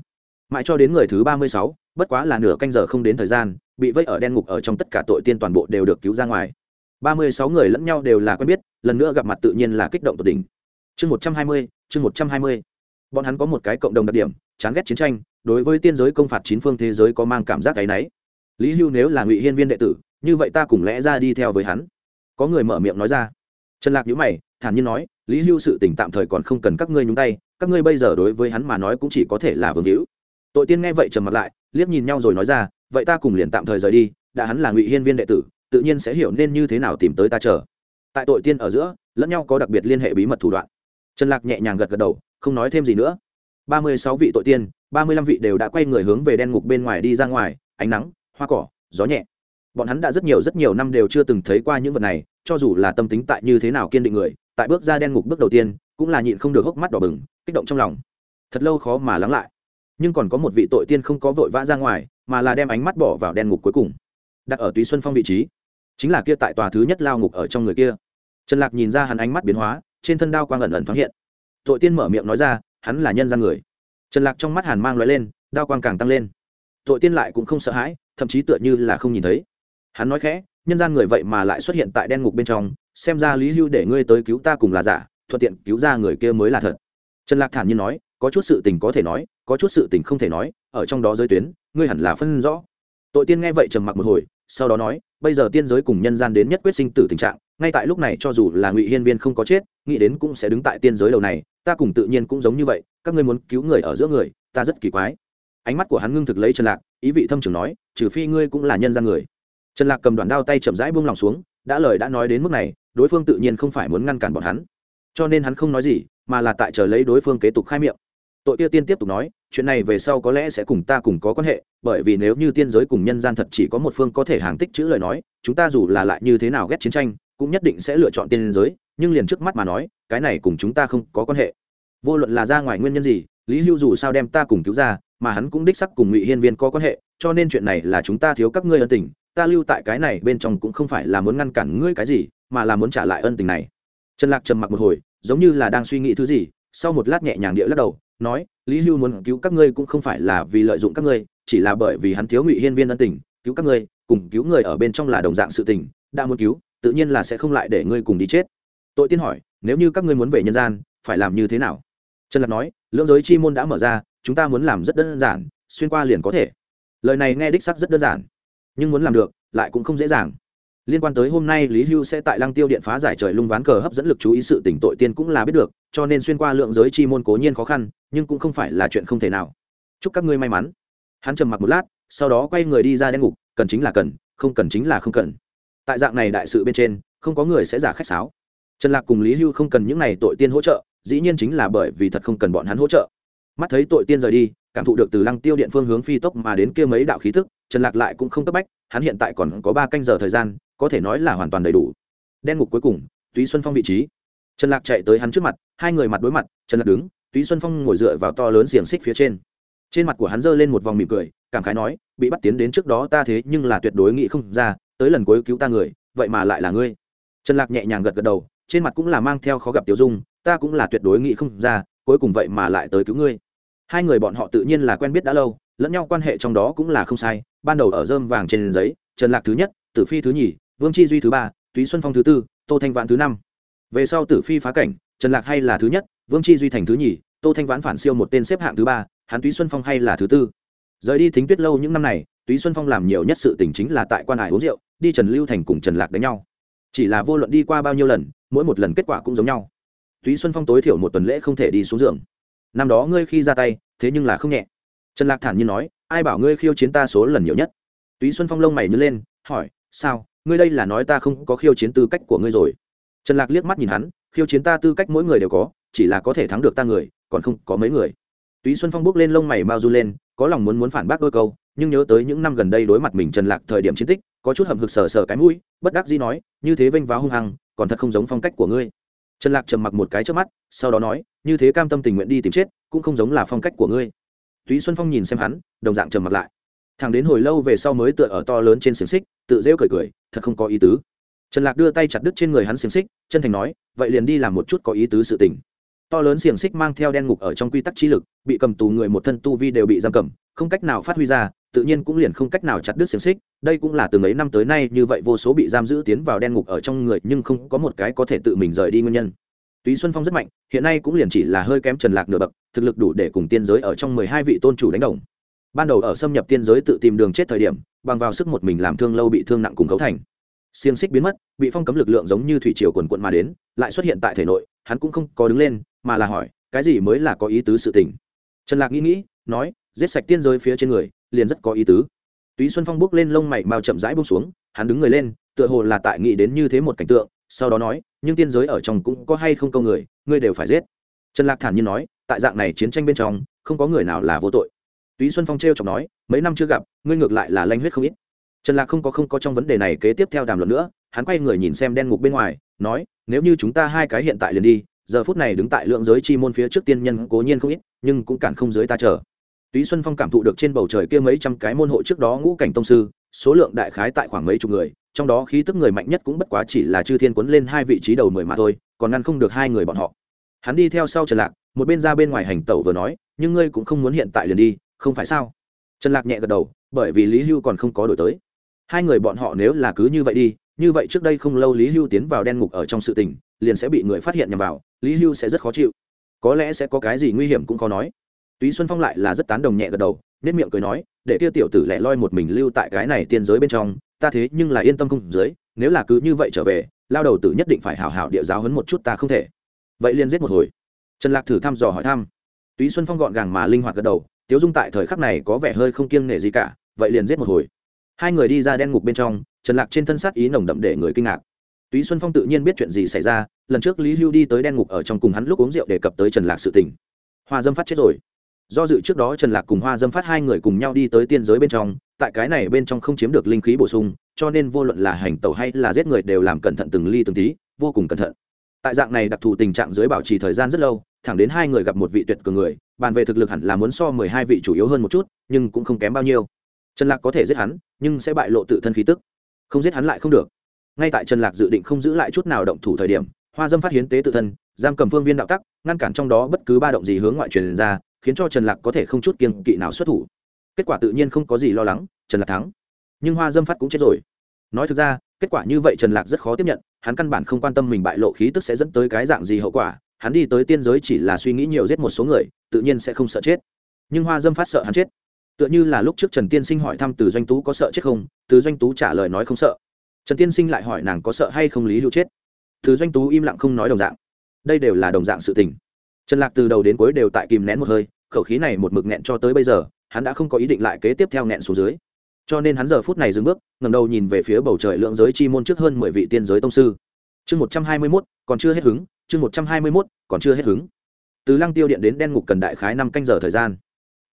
Speaker 1: Mãi cho đến người thứ ba mươi sáu, bất quá là nửa canh giờ không đến thời gian, bị vây ở đen ngục ở trong tất cả tội tiên toàn bộ đều được cứu ra ngoài. ba mươi sáu người lẫn nhau đều là quen biết, lần nữa gặp mặt tự nhiên là kích động tột đỉnh. Chương một trăm hai mươi, chương một trăm hai mươi bọn hắn có một cái cộng đồng đặc điểm, chán ghét chiến tranh, đối với tiên giới công phạt chín phương thế giới có mang cảm giác cái náy. Lý hưu nếu là ngụy hiên viên đệ tử, như vậy ta cùng lẽ ra đi theo với hắn. Có người mở miệng nói ra. Trần lạc nhữ mày, thản nhiên nói, lý hưu sự tỉnh tạm thời còn không cần các ngươi nhúng tay, các ngươi bây giờ đối với hắn mà nói cũng chỉ có thể là vương hữu. Tội tiên nghe vậy trầm mặt lại, liếc nhìn nhau rồi nói ra, vậy ta cùng liền tạm thời rời đi, đã hắn là ngụy hiên viên đệ tử, tự nhiên sẽ hiểu nên như thế nào tìm tới ta chờ. Tại tội tiên ở giữa, lẫn nhau có đặc biệt liên hệ bí mật thủ đoạn. Trần lạc nhẹ nhàng gật gật đầu không nói thêm gì nữa. Ba mươi sáu vị tội tiên, ba mươi lăm vị đều đã quay người hướng về đen ngục bên ngoài đi ra ngoài, ánh nắng, hoa cỏ, gió nhẹ. Bọn hắn đã rất nhiều rất nhiều năm đều chưa từng thấy qua những vật này, cho dù là tâm tính tại như thế nào kiên định người, tại bước ra đen ngục bước đầu tiên, cũng là nhịn không được hốc mắt đỏ bừng, kích động trong lòng. Thật lâu khó mà lắng lại. Nhưng còn có một vị tội tiên không có vội vã ra ngoài, mà là đem ánh mắt bỏ vào đen ngục cuối cùng. Đặt ở túy xuân phong vị trí. Chính là kia tại tòa thứ nhất lao ngục ở trong người kia. Trần lạc nhìn ra hắn ánh mắt biến hóa, trên thân đao quang ẩn ẩn thoáng hiện tội tiên mở miệng nói ra, hắn là nhân gian người. Trần lạc trong mắt hàn mang loại lên, đao quang càng tăng lên. Tội tiên lại cũng không sợ hãi, thậm chí tựa như là không nhìn thấy. Hắn nói khẽ, nhân gian người vậy mà lại xuất hiện tại đen ngục bên trong, xem ra lý hưu để ngươi tới cứu ta cùng là giả, thuận tiện cứu ra người kia mới là thật. Trần lạc thản nhiên nói, có chút sự tình có thể nói, có chút sự tình không thể nói, ở trong đó giới tuyến, ngươi hẳn là phân rõ. Tội tiên nghe vậy trầm mặc một hồi, sau đó nói, bây giờ tiên giới cùng nhân gian đến nhất quyết sinh tử tình trạng, ngay tại lúc này cho dù là ngụy hiên viên không có chết, nghĩ đến cũng sẽ đứng tại tiên giới đầu này ta cùng tự nhiên cũng giống như vậy, các ngươi muốn cứu người ở giữa người, ta rất kỳ quái. Ánh mắt của hắn ngưng thực lấy trần lạc, ý vị thâm trường nói, trừ phi ngươi cũng là nhân gian người. Trần lạc cầm đoàn đao tay chậm rãi buông lòng xuống, đã lời đã nói đến mức này, đối phương tự nhiên không phải muốn ngăn cản bọn hắn. Cho nên hắn không nói gì, mà là tại chờ lấy đối phương kế tục khai miệng. Tội kia tiên tiếp tục nói, chuyện này về sau có lẽ sẽ cùng ta cùng có quan hệ, bởi vì nếu như tiên giới cùng nhân gian thật chỉ có một phương có thể hàng tích chữ lời nói, chúng ta dù là lại như thế nào ghét chiến tranh, cũng nhất định sẽ lựa chọn tiên giới nhưng liền trước mắt mà nói, cái này cùng chúng ta không có quan hệ. Vô luận là ra ngoài nguyên nhân gì, lý hưu dù sao đem ta cùng cứu ra, mà hắn cũng đích sắc cùng ngụy hiên viên có quan hệ, cho nên chuyện này là chúng ta thiếu các ngươi ân tình, ta lưu tại cái này bên trong cũng không phải là muốn ngăn cản ngươi cái gì, mà là muốn trả lại ân tình này. Trần lạc trầm mặc một hồi, giống như là đang suy nghĩ thứ gì, sau một lát nhẹ nhàng địa lắc đầu, nói, lý hưu muốn cứu các ngươi cũng không phải là vì lợi dụng các ngươi, chỉ là bởi vì hắn thiếu ngụy hiên viên ân tình, cứu các ngươi, cùng cứu người ở bên trong là đồng dạng sự tình, đã muốn cứu, tự nhiên là sẽ không lại để ngươi cùng đi chết tội tiên hỏi, nếu như các ngươi muốn về nhân gian, phải làm như thế nào? Trần lạc nói, lưỡng giới chi môn đã mở ra, chúng ta muốn làm rất đơn giản, xuyên qua liền có thể. Lời này nghe đích sắc rất đơn giản, nhưng muốn làm được, lại cũng không dễ dàng. Liên quan tới hôm nay, lý hưu sẽ tại lăng tiêu điện phá giải trời lung ván cờ hấp dẫn lực chú ý sự tỉnh tội tiên cũng là biết được, cho nên xuyên qua lượng giới chi môn cố nhiên khó khăn, nhưng cũng không phải là chuyện không thể nào. Chúc các ngươi may mắn. Hắn trầm mặc một lát, sau đó quay người đi ra đen ngục, cần chính là cần, không cần chính là không cần. Tại dạng này đại sự bên trên, không có người sẽ giả khách sáo trần lạc cùng lý hưu không cần những này tội tiên hỗ trợ, dĩ nhiên chính là bởi vì thật không cần bọn hắn hỗ trợ. Mắt thấy tội tiên rời đi, cảm thụ được từ lăng tiêu điện phương hướng phi tốc mà đến kia mấy đạo khí thức, trần lạc lại cũng không cấp bách, hắn hiện tại còn có ba canh giờ thời gian, có thể nói là hoàn toàn đầy đủ. Đen ngục cuối cùng, túy xuân phong vị trí. Trần lạc chạy tới hắn trước mặt, hai người mặt đối mặt, trần lạc đứng, túy xuân phong ngồi dựa vào to lớn xiềng xích phía trên. Trên mặt của hắn giơ lên một vòng mỉm cười, cảm khái nói, bị bắt tiến đến trước đó ta thế nhưng là tuyệt đối nghĩ không ra, tới lần cuối cứu ta người, vậy mà lại là ngươi. Trần lạc nhẹ nhàng gật gật đầu trên mặt cũng là mang theo khó gặp tiểu dung, ta cũng là tuyệt đối nghĩ không ra, cuối cùng vậy mà lại tới cứu ngươi. Hai người bọn họ tự nhiên là quen biết đã lâu, lẫn nhau quan hệ trong đó cũng là không sai, ban đầu ở dơm vàng trên giấy, trần lạc thứ nhất, tử phi thứ nhì, vương chi duy thứ ba, túy xuân phong thứ tư, tô thanh vãn thứ năm. Về sau tử phi phá cảnh, trần lạc hay là thứ nhất, vương chi duy thành thứ nhì, tô thanh vãn phản siêu một tên xếp hạng thứ ba, hắn túy xuân phong hay là thứ tư. Rời đi thính tuyết lâu những năm này, túy xuân phong làm nhiều nhất sự tình chính là tại quan hải uống rượu, đi trần lưu thành cùng trần lạc đánh nhau. Chỉ là vô luận đi qua bao nhiêu lần mỗi một lần kết quả cũng giống nhau. Túy xuân phong tối thiểu một tuần lễ không thể đi xuống giường. Năm đó ngươi khi ra tay, thế nhưng là không nhẹ. Trần lạc thản nhiên nói, ai bảo ngươi khiêu chiến ta số lần nhiều nhất? Túy xuân phong lông mày nhớ lên, hỏi, sao? Ngươi đây là nói ta không có khiêu chiến tư cách của ngươi rồi? Trần lạc liếc mắt nhìn hắn, khiêu chiến ta tư cách mỗi người đều có, chỉ là có thể thắng được ta người, còn không có mấy người. Túy xuân phong bước lên lông mày mau du lên, có lòng muốn muốn phản bác đôi câu, nhưng nhớ tới những năm gần đây đối mặt mình trần lạc thời điểm chiến tích, có chút hầm hực sờ sờ cái mũi, bất đắc dĩ nói, như thế vênh váo hung hăng còn thật không giống phong cách của ngươi. Trần lạc trầm mặc một cái trước mắt, sau đó nói, như thế cam tâm tình nguyện đi tìm chết, cũng không giống là phong cách của ngươi. Túy xuân phong nhìn xem hắn, đồng dạng trầm mặc lại. Thằng đến hồi lâu về sau mới tựa ở to lớn trên xiềng xích, tự rêu cười cười, thật không có ý tứ. Trần lạc đưa tay chặt đứt trên người hắn xiềng xích, chân thành nói, vậy liền đi làm một chút có ý tứ sự tình. To lớn xiềng xích mang theo đen ngục ở trong quy tắc trí lực, bị cầm tù người một thân tu vi đều bị giam cầm, không cách nào phát huy ra tự nhiên cũng liền không cách nào chặt đứt xiềng xích, đây cũng là từng ấy năm tới nay như vậy vô số bị giam giữ tiến vào đen ngục ở trong người nhưng không có một cái có thể tự mình rời đi nguyên nhân. Túy xuân phong rất mạnh, hiện nay cũng liền chỉ là hơi kém trần lạc nửa bậc, thực lực đủ để cùng tiên giới ở trong mười hai vị tôn chủ đánh đồng. Ban đầu ở xâm nhập tiên giới tự tìm đường chết thời điểm, bằng vào sức một mình làm thương lâu bị thương nặng cùng cấu thành. Xiềng xích biến mất, bị phong cấm lực lượng giống như thủy triều quần quận mà đến, lại xuất hiện tại thể nội, hắn cũng không có đứng lên, mà là hỏi, cái gì mới là có ý tứ sự tình? Trần lạc nghĩ nghĩ, nói, giết sạch tiên giới phía trên người liền rất có ý tứ. Túy xuân phong bước lên lông mày mao chậm rãi bông xuống, hắn đứng người lên, tựa hồ là tại nghĩ đến như thế một cảnh tượng, sau đó nói, nhưng tiên giới ở trong cũng có hay không câu người, ngươi đều phải giết. Trần lạc thản nhiên nói, tại dạng này chiến tranh bên trong, không có người nào là vô tội. Túy xuân phong t r e o chọc nói, mấy năm chưa gặp, ngươi ngược lại là lanh huyết không ít. Trần lạc không có không có trong vấn đề này kế tiếp theo đàm luận nữa, hắn quay người nhìn xem đen ngục bên ngoài, nói, nếu như chúng ta hai cái hiện tại liền đi, giờ phút này đứng tại lượng giới chi môn phía trước tiên nhân cố nhiên không ít, nhưng cũng cản không dưới ta chờ túy xuân phong cảm thụ được trên bầu trời kia mấy trăm cái môn hộ trước đó ngũ cảnh tông sư, số lượng đại khái tại khoảng mấy chục người, trong đó khí tức người mạnh nhất cũng bất quá chỉ là chư thiên quấn lên hai vị trí đầu mười mà thôi, còn ngăn không được hai người bọn họ. Hắn đi theo sau trần lạc, một bên ra bên ngoài hành tẩu vừa nói, nhưng ngươi cũng không muốn hiện tại liền đi, không phải sao? Trần lạc nhẹ gật đầu, bởi vì lý hưu còn không có đổi tới. Hai người bọn họ nếu là cứ như vậy đi, như vậy trước đây không lâu lý hưu tiến vào đen ngục ở trong sự tình, liền sẽ bị người phát hiện nhằm vào, lý hưu sẽ rất khó chịu. Có lẽ sẽ có cái gì nguy hiểm cũng khó nói túy xuân phong lại là rất tán đồng nhẹ gật đầu nết miệng cười nói, để kia tiểu tử lẻ loi một mình lưu tại cái này tiên giới bên trong, ta thế nhưng là yên tâm không dưới, nếu là cứ như vậy trở về, lao đầu tử nhất định phải hảo hảo địa giáo hấn một chút ta không thể. Vậy liền giết một hồi. Trần lạc thử thăm dò hỏi thăm. Túy xuân phong gọn gàng mà linh hoạt gật đầu, tiếu dung tại thời khắc này có vẻ hơi không kiêng nể gì cả, vậy liền giết một hồi. Hai người đi ra đen ngục bên trong, trần lạc trên thân sát ý nồng đậm để người kinh ngạc. Túy xuân phong tự nhiên biết chuyện gì xảy ra, lần trước lý hưu đi tới đen ngục ở trong cùng hắn lúc uống rượu đề cập tới trần lạc sự tình. Hoa dâm phát chết rồi do dự trước đó trần lạc cùng hoa dâm phát hai người cùng nhau đi tới tiên giới bên trong, tại cái này bên trong không chiếm được linh khí bổ sung, cho nên vô luận là hành tẩu hay là giết người đều làm cẩn thận từng ly từng tí, vô cùng cẩn thận. Tại dạng này đặc thù tình trạng dưới bảo trì thời gian rất lâu, thẳng đến hai người gặp một vị tuyệt cường người, bàn về thực lực hẳn là muốn so mười hai vị chủ yếu hơn một chút, nhưng cũng không kém bao nhiêu. Trần lạc có thể giết hắn, nhưng sẽ bại lộ tự thân khí tức. Không giết hắn lại không được. Ngay tại trần lạc dự định không giữ lại chút nào động thủ thời điểm, hoa dâm phát hiến tế tự thân, giam cầm phương viên đạo tắc, ngăn cản trong đó bất cứ ba động gì hướng ngoại truyền ra khiến cho trần lạc có thể không chút kiên kỵ nào xuất thủ. Kết quả tự nhiên không có gì lo lắng, trần lạc thắng. Nhưng hoa dâm phát cũng chết rồi. Nói thực ra, kết quả như vậy trần lạc rất khó tiếp nhận, hắn căn bản không quan tâm mình bại lộ khí tức sẽ dẫn tới cái dạng gì hậu quả, hắn đi tới tiên giới chỉ là suy nghĩ nhiều giết một số người, tự nhiên sẽ không sợ chết. Nhưng hoa dâm phát sợ hắn chết. Tựa như là lúc trước trần tiên sinh hỏi thăm từ doanh tú có sợ chết không, từ doanh tú trả lời nói không sợ. Trần tiên sinh lại hỏi nàng có sợ hay không lý hữu chết. Từ doanh tú im lặng không nói đồng dạng. Đây đều là đồng dạng sự tình trần lạc từ đầu đến cuối đều tại kìm nén một hơi, khẩu khí này một mực nghẹn cho tới bây giờ, hắn đã không có ý định lại kế tiếp theo nghẹn xuống dưới. Cho nên hắn giờ phút này dừng bước ngầm đầu nhìn về phía bầu trời lượng giới chi môn trước hơn mười vị tiên giới tông sư. Chương một trăm hai mươi mốt, còn chưa hết hứng, chương một trăm hai mươi mốt, còn chưa hết hứng. Từ lăng tiêu điện đến đen ngục cần đại khái năm canh giờ thời gian.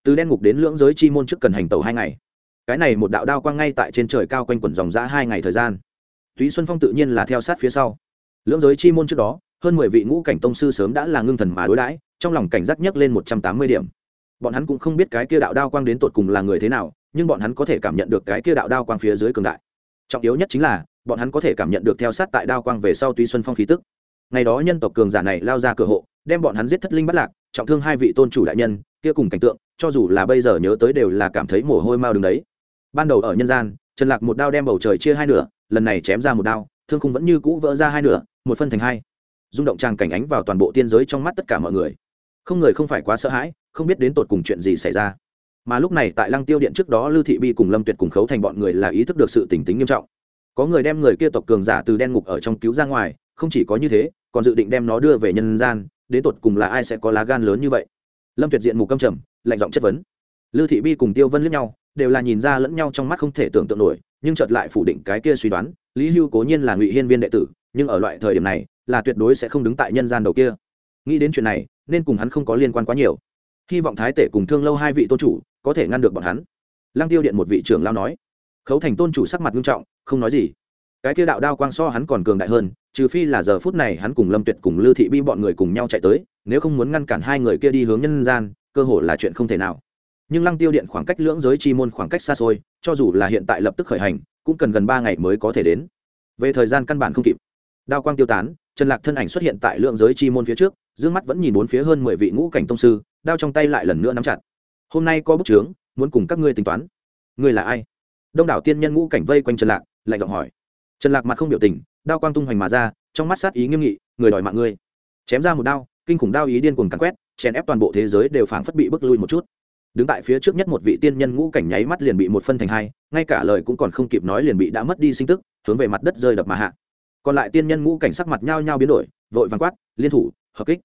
Speaker 1: Từ đen ngục đến lưỡng giới chi môn trước cần hành tàu hai ngày. Cái này một đạo đao quang ngay tại trên trời cao quanh quẩn dòng ra hai ngày thời gian. Túy xuân phong tự nhiên là theo sát phía sau. Lưỡng giới chi môn trước đó hơn mười vị ngũ cảnh tông sư sớm đã là ngưng thần mà đối đãi, trong lòng cảnh giác nhấc lên một trăm tám mươi điểm. Bọn hắn cũng không biết cái kia đạo đao quang đến tột cùng là người thế nào, nhưng bọn hắn có thể cảm nhận được cái kia đạo đao quang phía dưới cường đại. Trọng yếu nhất chính là, bọn hắn có thể cảm nhận được theo sát tại đao quang về sau Tuy xuân phong khí tức. Ngày đó nhân tộc cường giả này lao ra cửa hộ, đem bọn hắn giết thất linh bắt lạc, trọng thương hai vị tôn chủ đại nhân, kia cùng cảnh tượng, cho dù là bây giờ nhớ tới đều là cảm thấy mồ hôi mau đứng đấy. Ban đầu ở nhân gian, trần lạc một đao đem bầu trời chia hai nửa, lần này chém ra một đao, thương khung vẫn như cũ vỡ ra hai nửa, một phân thành hai rung động tràng cảnh ánh vào toàn bộ tiên giới trong mắt tất cả mọi người. Không người không phải quá sợ hãi, không biết đến tột cùng chuyện gì xảy ra. Mà lúc này tại lăng tiêu điện trước đó lưu thị bi cùng lâm tuyệt cùng khấu thành bọn người là ý thức được sự tỉnh tính nghiêm trọng. Có người đem người kia tộc cường giả từ đen ngục ở trong cứu ra ngoài, không chỉ có như thế, còn dự định đem nó đưa về nhân gian, đến tột cùng là ai sẽ có lá gan lớn như vậy? Lâm tuyệt diện mù câm trầm, lạnh giọng chất vấn. Lưu thị bi cùng tiêu vân lướt nhau, đều là nhìn ra lẫn nhau trong mắt không thể tưởng tượng nổi, nhưng chợt lại phủ định cái kia suy đoán, lý hưu cố nhiên là ngụy hiên viên đệ tử, nhưng ở loại thời điểm này là tuyệt đối sẽ không đứng tại nhân gian đầu kia. Nghĩ đến chuyện này, nên cùng hắn không có liên quan quá nhiều. Hy vọng thái tể cùng thương lâu hai vị tôn chủ có thể ngăn được bọn hắn. Lăng tiêu điện một vị trưởng lao nói. Khấu thành tôn chủ sắc mặt nghiêm trọng, không nói gì. Cái kia đạo đao quang so hắn còn cường đại hơn, trừ phi là giờ phút này hắn cùng lâm tuyệt cùng lư thị bi bọn người cùng nhau chạy tới, nếu không muốn ngăn cản hai người kia đi hướng nhân gian, cơ hội là chuyện không thể nào. Nhưng lăng tiêu điện khoảng cách lưỡng giới chi môn khoảng cách xa xôi, cho dù là hiện tại lập tức khởi hành, cũng cần gần ba ngày mới có thể đến. Về thời gian căn bản không kịp đao quang tiêu tán, trần lạc thân ảnh xuất hiện tại lượng giới chi môn phía trước d ư ơ n g mắt vẫn nhìn bốn phía hơn mười vị ngũ cảnh tông sư, đao trong tay lại lần nữa nắm chặt. Hôm nay có bức trướng, muốn cùng các ngươi tính toán. Ngươi là ai? Đông đảo tiên nhân ngũ cảnh vây quanh trần lạc, lạnh giọng hỏi. Trần lạc mặt không biểu tình, đao quang tung hoành mà ra, trong mắt sát ý nghiêm nghị, người đòi mạng ngươi. Chém ra một đao, kinh khủng đao ý điên cuồng càn quét, chèn ép toàn bộ thế giới đều phảng phất bị bước lui một chút. Đứng tại phía trước nhất một vị tiên nhân ngũ cảnh nháy mắt liền bị một phân thành hai, ngay cả lời cũng còn không kịp nói liền bị đã mất đi sinh tức, hướng về mặt đất rơi đập mà hạ còn lại tiên nhân ngũ cảnh sắc mặt nhao nhao biến đổi, vội vàng quát, liên thủ, hợp kích.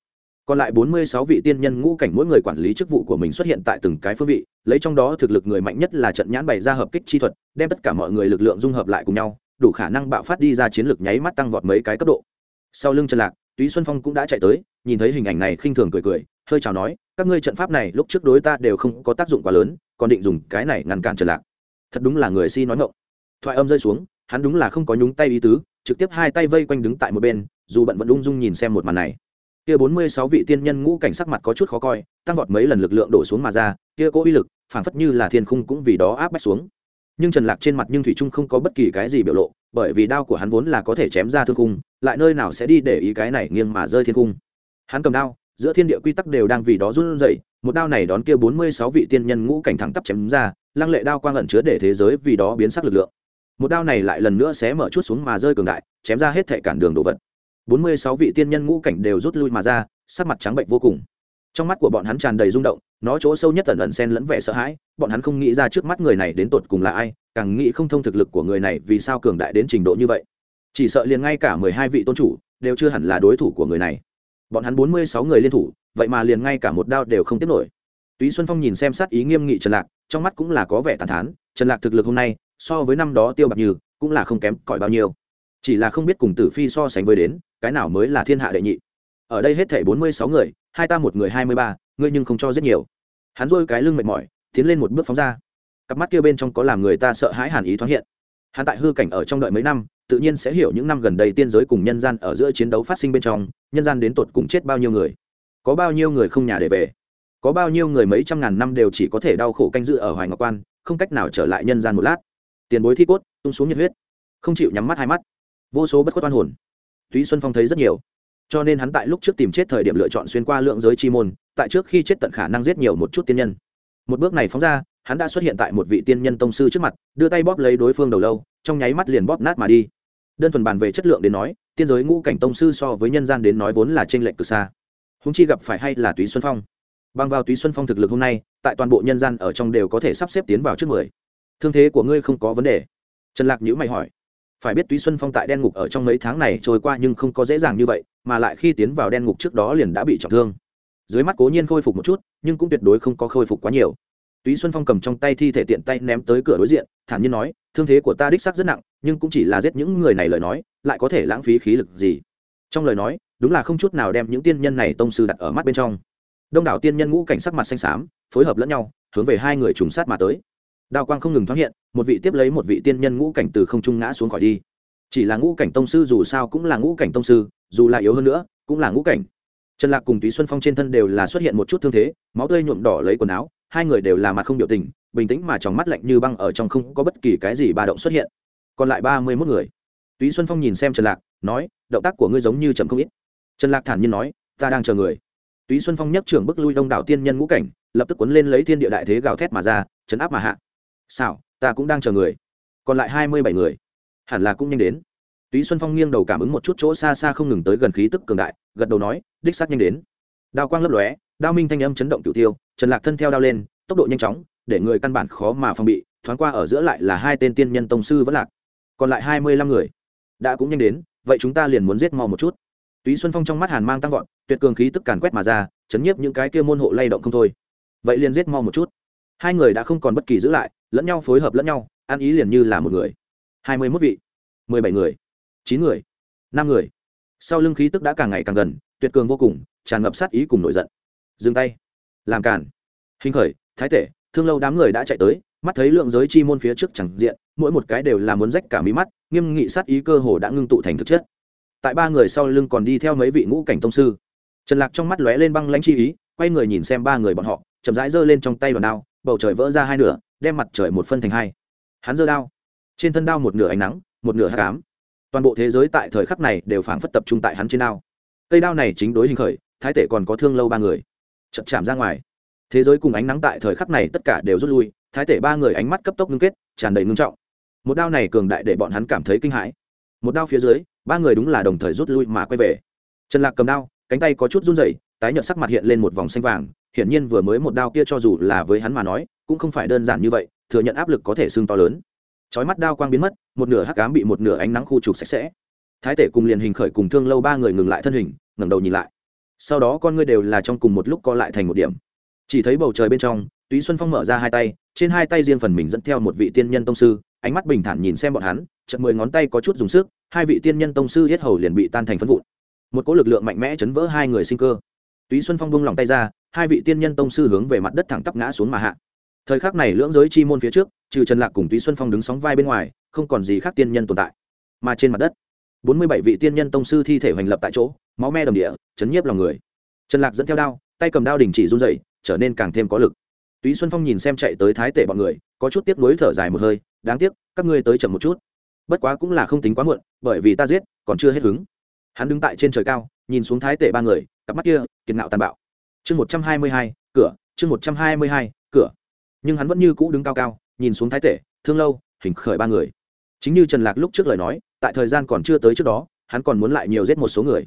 Speaker 1: Còn lại bốn mươi sáu vị tiên nhân ngũ cảnh mỗi người quản lý chức vụ của mình xuất hiện tại từng cái phương vị, lấy trong đó thực lực người mạnh nhất là trận nhãn bày ra hợp kích chi thuật, đem tất cả mọi người lực lượng dung hợp lại cùng nhau, đủ khả năng bạo phát đi ra chiến lược nháy mắt tăng vọt mấy cái cấp độ. Sau lưng trần lạc, túy xuân phong cũng đã chạy tới, nhìn thấy hình ảnh này khinh thường cười cười, hơi chào nói, các ngươi trận pháp này lúc trước đối ta đều không có tác dụng quá lớn, còn định dùng cái này ngăn cản trần lạc. Thật đúng là người si nói ngộng thoại âm rơi xuống, hắn đúng là không có nhúng tay ý tứ trực tiếp hai tay vây quanh đứng tại một bên, dù bận vẫn ung dung nhìn xem một màn này. Kia bốn mươi sáu vị tiên nhân ngũ cảnh sắc mặt có chút khó coi, tăng vọt mấy lần lực lượng đổ xuống mà ra, kia cố uy lực, phảng phất như là thiên khung cũng vì đó áp bách xuống. Nhưng trần lạc trên mặt nhưng thủy trung không có bất kỳ cái gì biểu lộ, bởi vì đao của hắn vốn là có thể chém ra thương khung, lại nơi nào sẽ đi để ý cái này nghiêng mà rơi thiên khung. Hắn cầm đao, giữa thiên địa quy tắc đều đang vì đó run rẩy, một đao này đón kia bốn mươi sáu vị tiên nhân ngũ cảnh thẳng tắp chém ra, lăng lệ đao quang ẩn chứa để thế giới vì đó biến sắc lực lượng một đao này lại lần nữa xé mở chút xuống mà rơi cường đại, chém ra hết thệ cản đường đồ vật. Bốn mươi sáu vị tiên nhân ngũ cảnh đều rút lui mà ra, sắc mặt trắng bệnh vô cùng. Trong mắt của bọn hắn tràn đầy rung động, nó chỗ sâu nhất ẩn ẩn xen lẫn vẻ sợ hãi, bọn hắn không nghĩ ra trước mắt người này đến tột cùng là ai, càng nghĩ không thông thực lực của người này vì sao cường đại đến trình độ như vậy. Chỉ sợ liền ngay cả mười hai vị tôn chủ đều chưa hẳn là đối thủ của người này. Bọn hắn bốn mươi sáu người liên thủ, vậy mà liền ngay cả một đao đều không tiếp nổi. Túy xuân phong nhìn xem sát ý nghiêm nghị trần lạc, trong mắt cũng là có vẻ tàn thán, trần lạc thực lực hôm nay so với năm đó tiêu bạc như, cũng là không kém cỏi bao nhiêu. Chỉ là không biết cùng tử phi so sánh với đến, cái nào mới là thiên hạ đệ nhị. Ở đây hết thảy bốn mươi sáu người, hai ta một người hai mươi ba, ngươi nhưng không cho rất nhiều. Hắn dôi cái lưng mệt mỏi, tiến lên một bước phóng ra. Cặp mắt kia bên trong có làm người ta sợ hãi hàn ý thoáng hiện. Hắn tại hư cảnh ở trong đợi mấy năm, tự nhiên sẽ hiểu những năm gần đây tiên giới cùng nhân gian ở giữa chiến đấu phát sinh bên trong, nhân gian đến tột cùng chết bao nhiêu người. Có bao nhiêu người không nhà để về. Có bao nhiêu người mấy trăm ngàn năm đều chỉ có thể đau khổ canh giữ ở hoài ngọc quan, không cách nào trở lại nhân gian một lát tiền bối thi cốt, tung xuống nhiệt huyết. Không chịu nhắm mắt hai mắt. Vô số bất khuất oan hồn. Túy xuân phong thấy rất nhiều. Cho nên hắn tại lúc trước tìm chết thời điểm lựa chọn xuyên qua lượng giới chi môn, tại trước khi chết tận khả năng giết nhiều một chút tiên nhân. Một bước này phóng ra, hắn đã xuất hiện tại một vị tiên nhân tông sư trước mặt, đưa tay bóp lấy đối phương đầu lâu, trong nháy mắt liền bóp nát mà đi. Đơn thuần bàn về chất lượng đến nói, tiên giới ngũ cảnh tông sư so với nhân gian đến nói vốn là t r ê n lệch từ xa. Húng chi gặp phải hay là túy xuân phong. Bằng vào túy xuân phong thực lực hôm nay, tại toàn bộ nhân gian ở trong đều có thể sắp xếp tiến vào trước mười thương thế của ngươi không có vấn đề. Trần lạc nhữ mày hỏi, phải biết túy xuân phong tại đen ngục ở trong mấy tháng này trôi qua nhưng không có dễ dàng như vậy, mà lại khi tiến vào đen ngục trước đó liền đã bị trọng thương. Dưới mắt cố nhiên khôi phục một chút, nhưng cũng tuyệt đối không có khôi phục quá nhiều. Túy xuân phong cầm trong tay thi thể tiện tay ném tới cửa đối diện, thản nhiên nói, thương thế của ta đích xác rất nặng, nhưng cũng chỉ là giết những người này lời nói, lại có thể lãng phí khí lực gì. Trong lời nói, đúng là không chút nào đem những tiên nhân này tông sư đặt ở mắt bên trong. Đông đảo tiên nhân ngũ cảnh sắc mặt xanh xám, phối hợp lẫn nhau, hướng về hai người trùng sát mà tới đao quang không ngừng thoáng hiện, một vị tiếp lấy một vị tiên nhân ngũ cảnh từ không trung ngã xuống khỏi đi. Chỉ là ngũ cảnh tông sư dù sao cũng là ngũ cảnh tông sư, dù là yếu hơn nữa, cũng là ngũ cảnh. Trần lạc cùng túy xuân phong trên thân đều là xuất hiện một chút thương thế, máu tươi nhuộm đỏ lấy quần áo, hai người đều là mặt không biểu tình, bình tĩnh mà trong mắt lạnh như băng ở trong không có bất kỳ cái gì ba động xuất hiện. Còn lại ba mươi mốt người. Túy xuân phong nhìn xem trần lạc, nói, động tác của ngươi giống như chậm không ít. Trần lạc thản nhiên nói, ta đang chờ người. Túy xuân phong nhấc trưởng bức lui đông đảo tiên nhân ngũ cảnh, lập tức quấn lên lấy thiên địa đại thế gào thét mà ra, chấn áp mà hạ sao ta cũng đang chờ người. Còn lại hai mươi bảy người. Hẳn là cũng nhanh đến. Túy xuân phong nghiêng đầu cảm ứng một chút chỗ xa xa không ngừng tới gần khí tức cường đại, gật đầu nói, đích xác nhanh đến. Đao quang lấp lóe, đao minh thanh âm chấn động cựu tiêu, trần lạc thân theo đao lên, tốc độ nhanh chóng, để người căn bản khó mà phòng bị, thoáng qua ở giữa lại là hai tên tiên nhân tông sư vẫn lạc. Còn lại hai mươi lăm người. Đã cũng nhanh đến, vậy chúng ta liền muốn giết mau một chút. Túy xuân phong trong mắt hàn mang tăng vọt, tuyệt cường khí tức càn quét mà ra, chấn nhiếp những cái kia môn hộ lay động không thôi. Vậy liền giết mau một chút hai người đã không còn bất kỳ giữ lại, lẫn nhau phối hợp lẫn nhau, ăn ý liền như là một người. Hai mươi mốt vị. mười bảy người. chín người. năm người. Sau lưng khí tức đã càng ngày càng gần, tuyệt cường vô cùng, tràn ngập sát ý cùng nổi giận. Dừng tay. Làm cản hình khởi, thái tể, thương lâu đám người đã chạy tới, mắt thấy lượng giới chi môn phía trước chẳng diện, mỗi một cái đều là muốn rách cả mí mắt, nghiêm nghị sát ý cơ hồ đã ngưng tụ thành thực chất. Tại ba người sau lưng còn đi theo mấy vị ngũ cảnh tông sư. Trần lạc trong mắt lóe lên băng lãnh chi ý, quay người nhìn xem ba người bọn họ, chậm rãi giơ lên trong tay đòn đao bầu trời vỡ ra hai nửa, đem mặt trời một phân thành hai. Hắn giơ đao. Trên thân đao một nửa ánh nắng, một nửa hát cám toàn bộ thế giới tại thời khắc này đều phảng phất tập trung tại hắn trên đao. Cây đao này chính đối hình khởi, thái tể còn có thương lâu ba người. Chậm chạm ra ngoài. Thế giới cùng ánh nắng tại thời khắc này tất cả đều rút lui, thái tể ba người ánh mắt cấp tốc ngưng kết, tràn đầy ngưng trọng. Một đao này cường đại để bọn hắn cảm thấy kinh hãi. Một đao phía dưới, ba người đúng là đồng thời rút lui mà quay về. Trần lạc cầm đao, cánh tay có chút run rẩy, tái nhợt sắc mặt hiện lên một vòng xanh vàng hiển nhiên vừa mới một đao kia cho dù là với hắn mà nói, cũng không phải đơn giản như vậy, thừa nhận áp lực có thể xương to lớn. Chói mắt đao quang biến mất, một nửa hắc ám bị một nửa ánh nắng khu trục sạch sẽ. Thái tể cùng liền hình khởi cùng thương lâu ba người ngừng lại thân hình, ngẩng đầu nhìn lại. Sau đó con ngươi đều là trong cùng một lúc co lại thành một điểm. Chỉ thấy bầu trời bên trong, túy xuân phong mở ra hai tay, trên hai tay riêng phần mình dẫn theo một vị tiên nhân tông sư, ánh mắt bình thản nhìn xem bọn hắn chật mười ngón tay có chút dùng sức, hai vị tiên nhân tông sư hết hầu liền bị tan thành phân vụn. Một cỗ lực lượng mạnh mẽ chấn vỡ hai người sinh cơ. Túy xuân phong bung lòng tay ra hai vị tiên nhân tông sư hướng về mặt đất thẳng tắp ngã xuống mà hạ. Thời khắc này lưỡng giới chi môn phía trước, trừ trần lạc cùng túy xuân phong đứng sóng vai bên ngoài, không còn gì khác tiên nhân tồn tại. Mà trên mặt đất, bốn mươi bảy vị tiên nhân tông sư thi thể hoành lập tại chỗ, máu me đầm địa, chấn nhiếp lòng người. Trần lạc dẫn theo đao, tay cầm đao đình chỉ run dậy trở nên càng thêm có lực. Túy xuân phong nhìn xem chạy tới thái tể bọn người, có chút tiếc nuối thở dài một hơi, đáng tiếc, các ngươi tới chậm một chút. Bất quá cũng là không tính quá muộn, bởi vì ta giết, còn chưa hết hứng. Hắn đứng tại trên trời cao, nhìn xuống thái tể ba người, cặp mắt kia, kiệt ngạo tàn bạo chương một trăm hai mươi hai, cửa, chương một trăm hai mươi hai, cửa. Nhưng hắn vẫn như cũ đứng cao cao, nhìn xuống thái tể, thương lâu, hình khởi ba người. Chính như trần lạc lúc trước lời nói, tại thời gian còn chưa tới trước đó, hắn còn muốn lại nhiều giết một số người.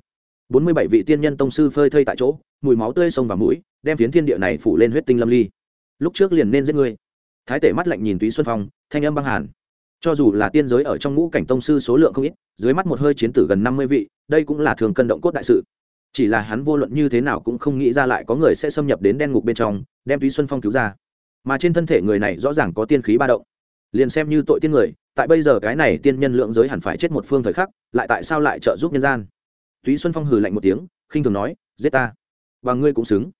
Speaker 1: Bốn mươi bảy vị tiên nhân tông sư phơi thây tại chỗ, mùi máu tươi sông vào mũi, đem phiến thiên địa này phủ lên huyết tinh lâm ly. Lúc trước liền nên giết ngươi. Thái tể mắt lạnh nhìn túy xuân phong, thanh âm băng hàn. Cho dù là tiên giới ở trong ngũ cảnh tông sư số lượng không ít, dưới mắt một hơi chiến tử gần năm mươi vị, đây cũng là thường cân động cốt đại sự chỉ là hắn vô luận như thế nào cũng không nghĩ ra lại có người sẽ xâm nhập đến đen ngục bên trong, đem túy xuân phong cứu ra. Mà trên thân thể người này rõ ràng có tiên khí ba động. Liền xem như tội tiên người, tại bây giờ cái này tiên nhân lượng giới hẳn phải chết một phương thời khắc, lại tại sao lại trợ giúp nhân gian? Túy xuân phong hừ lạnh một tiếng, khinh thường nói, giết ta. Và ngươi cũng xứng.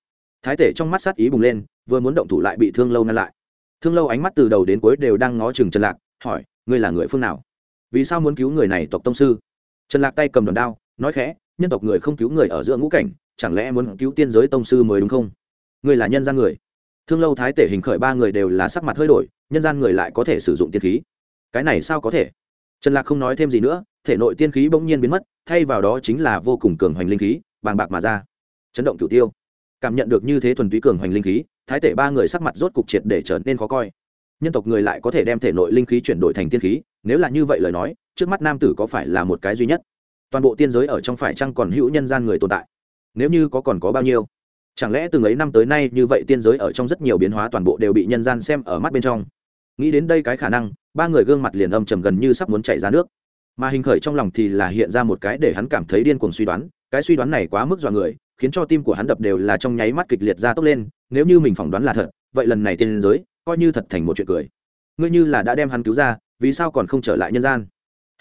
Speaker 1: Thái tể trong mắt sát ý bùng lên, vừa muốn động thủ lại bị thương lâu ngăn lại. Thương lâu ánh mắt từ đầu đến cuối đều đang ngó chừng trần lạc, hỏi, ngươi là người phương nào? Vì sao muốn cứu người này tộc tông sư? Trần lạc tay cầm đòn đao, nói khẽ nhân tộc người không cứu người ở giữa ngũ cảnh, chẳng lẽ muốn cứu tiên giới tông sư mới đúng không? Ngươi là nhân gian người. Thương lâu thái tể hình khởi ba người đều là sắc mặt hơi đổi, nhân gian người lại có thể sử dụng tiên khí. Cái này sao có thể? Trần lạc không nói thêm gì nữa, thể nội tiên khí bỗng nhiên biến mất, thay vào đó chính là vô cùng cường hoành linh khí, bàng bạc mà ra. Chấn động cửu tiêu. Cảm nhận được như thế thuần túy cường hoành linh khí, thái tể ba người sắc mặt rốt cục triệt để trở nên khó coi. Nhân tộc người lại có thể đem thể nội linh khí chuyển đổi thành tiên khí, nếu là như vậy lời nói, trước mắt nam tử có phải là một cái duy nhất? Toàn bộ tiên giới ở trong phải chăng còn hữu nhân gian người tồn tại? Nếu như có còn có bao nhiêu? Chẳng lẽ từng ấy năm tới nay như vậy tiên giới ở trong rất nhiều biến hóa toàn bộ đều bị nhân gian xem ở mắt bên trong? Nghĩ đến đây cái khả năng, ba người gương mặt liền âm trầm gần như sắp muốn chảy ra nước. Mà hình khởi trong lòng thì là hiện ra một cái để hắn cảm thấy điên cuồng suy đoán, cái suy đoán này quá mức dọa người, khiến cho tim của hắn đập đều là trong nháy mắt kịch liệt ra tốc lên, nếu như mình phỏng đoán là thật, vậy lần này tiên giới coi như thật thành một chuyện cười. Ngươi như là đã đem hắn cứu ra, vì sao còn không trở lại nhân gian?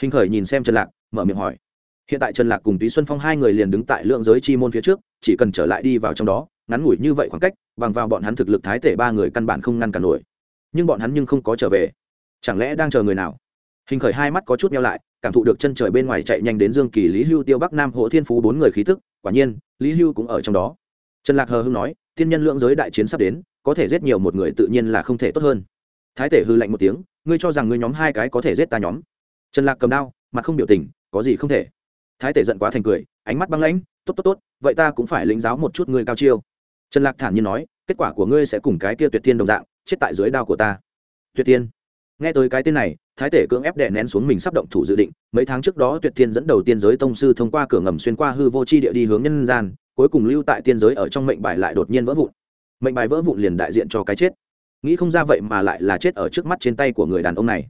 Speaker 1: Hình khởi nhìn xem trần lạc, mở miệng hỏi hiện tại trần lạc cùng túy xuân phong hai người liền đứng tại lượng giới chi môn phía trước, chỉ cần trở lại đi vào trong đó, ngắn ngủi như vậy khoảng cách, bằng vào bọn hắn thực lực thái tể ba người căn bản không ngăn cản nổi. Nhưng bọn hắn nhưng không có trở về. Chẳng lẽ đang chờ người nào? Hình khởi hai mắt có chút nhau lại, cảm thụ được chân trời bên ngoài chạy nhanh đến dương kỳ, lý hưu, tiêu bắc, nam hộ thiên phú bốn người khí tức, quả nhiên, lý hưu cũng ở trong đó. Trần lạc hờ hưng nói, thiên nhân lượng giới đại chiến sắp đến, có thể giết nhiều một người tự nhiên là không thể tốt hơn. Thái tể hư lạnh một tiếng, ngươi cho rằng ngươi nhóm hai cái có thể giết ta nhóm? Trần lạc cầm đao, mặt không biểu tình, có gì không thể? Thái tể giận quá thành cười, ánh mắt băng lãnh, tốt tốt tốt, vậy ta cũng phải lĩnh giáo một chút ngươi cao chiêu. Trần lạc thản nhiên nói, kết quả của ngươi sẽ cùng cái kia tuyệt thiên đồng dạng, chết tại dưới đao của ta. Tuyệt thiên. Nghe tới cái tên này, thái tể cưỡng ép đệ nén xuống mình sắp động thủ dự định, mấy tháng trước đó tuyệt thiên dẫn đầu tiên giới tông sư thông qua cửa ngầm xuyên qua hư vô c h i địa đi hướng nhân gian, cuối cùng lưu tại tiên giới ở trong mệnh bài lại đột nhiên vỡ vụn. Mệnh bài vỡ vụn liền đại diện cho cái chết. Nghĩ không ra vậy mà lại là chết ở trước mắt trên tay của người đàn ông này.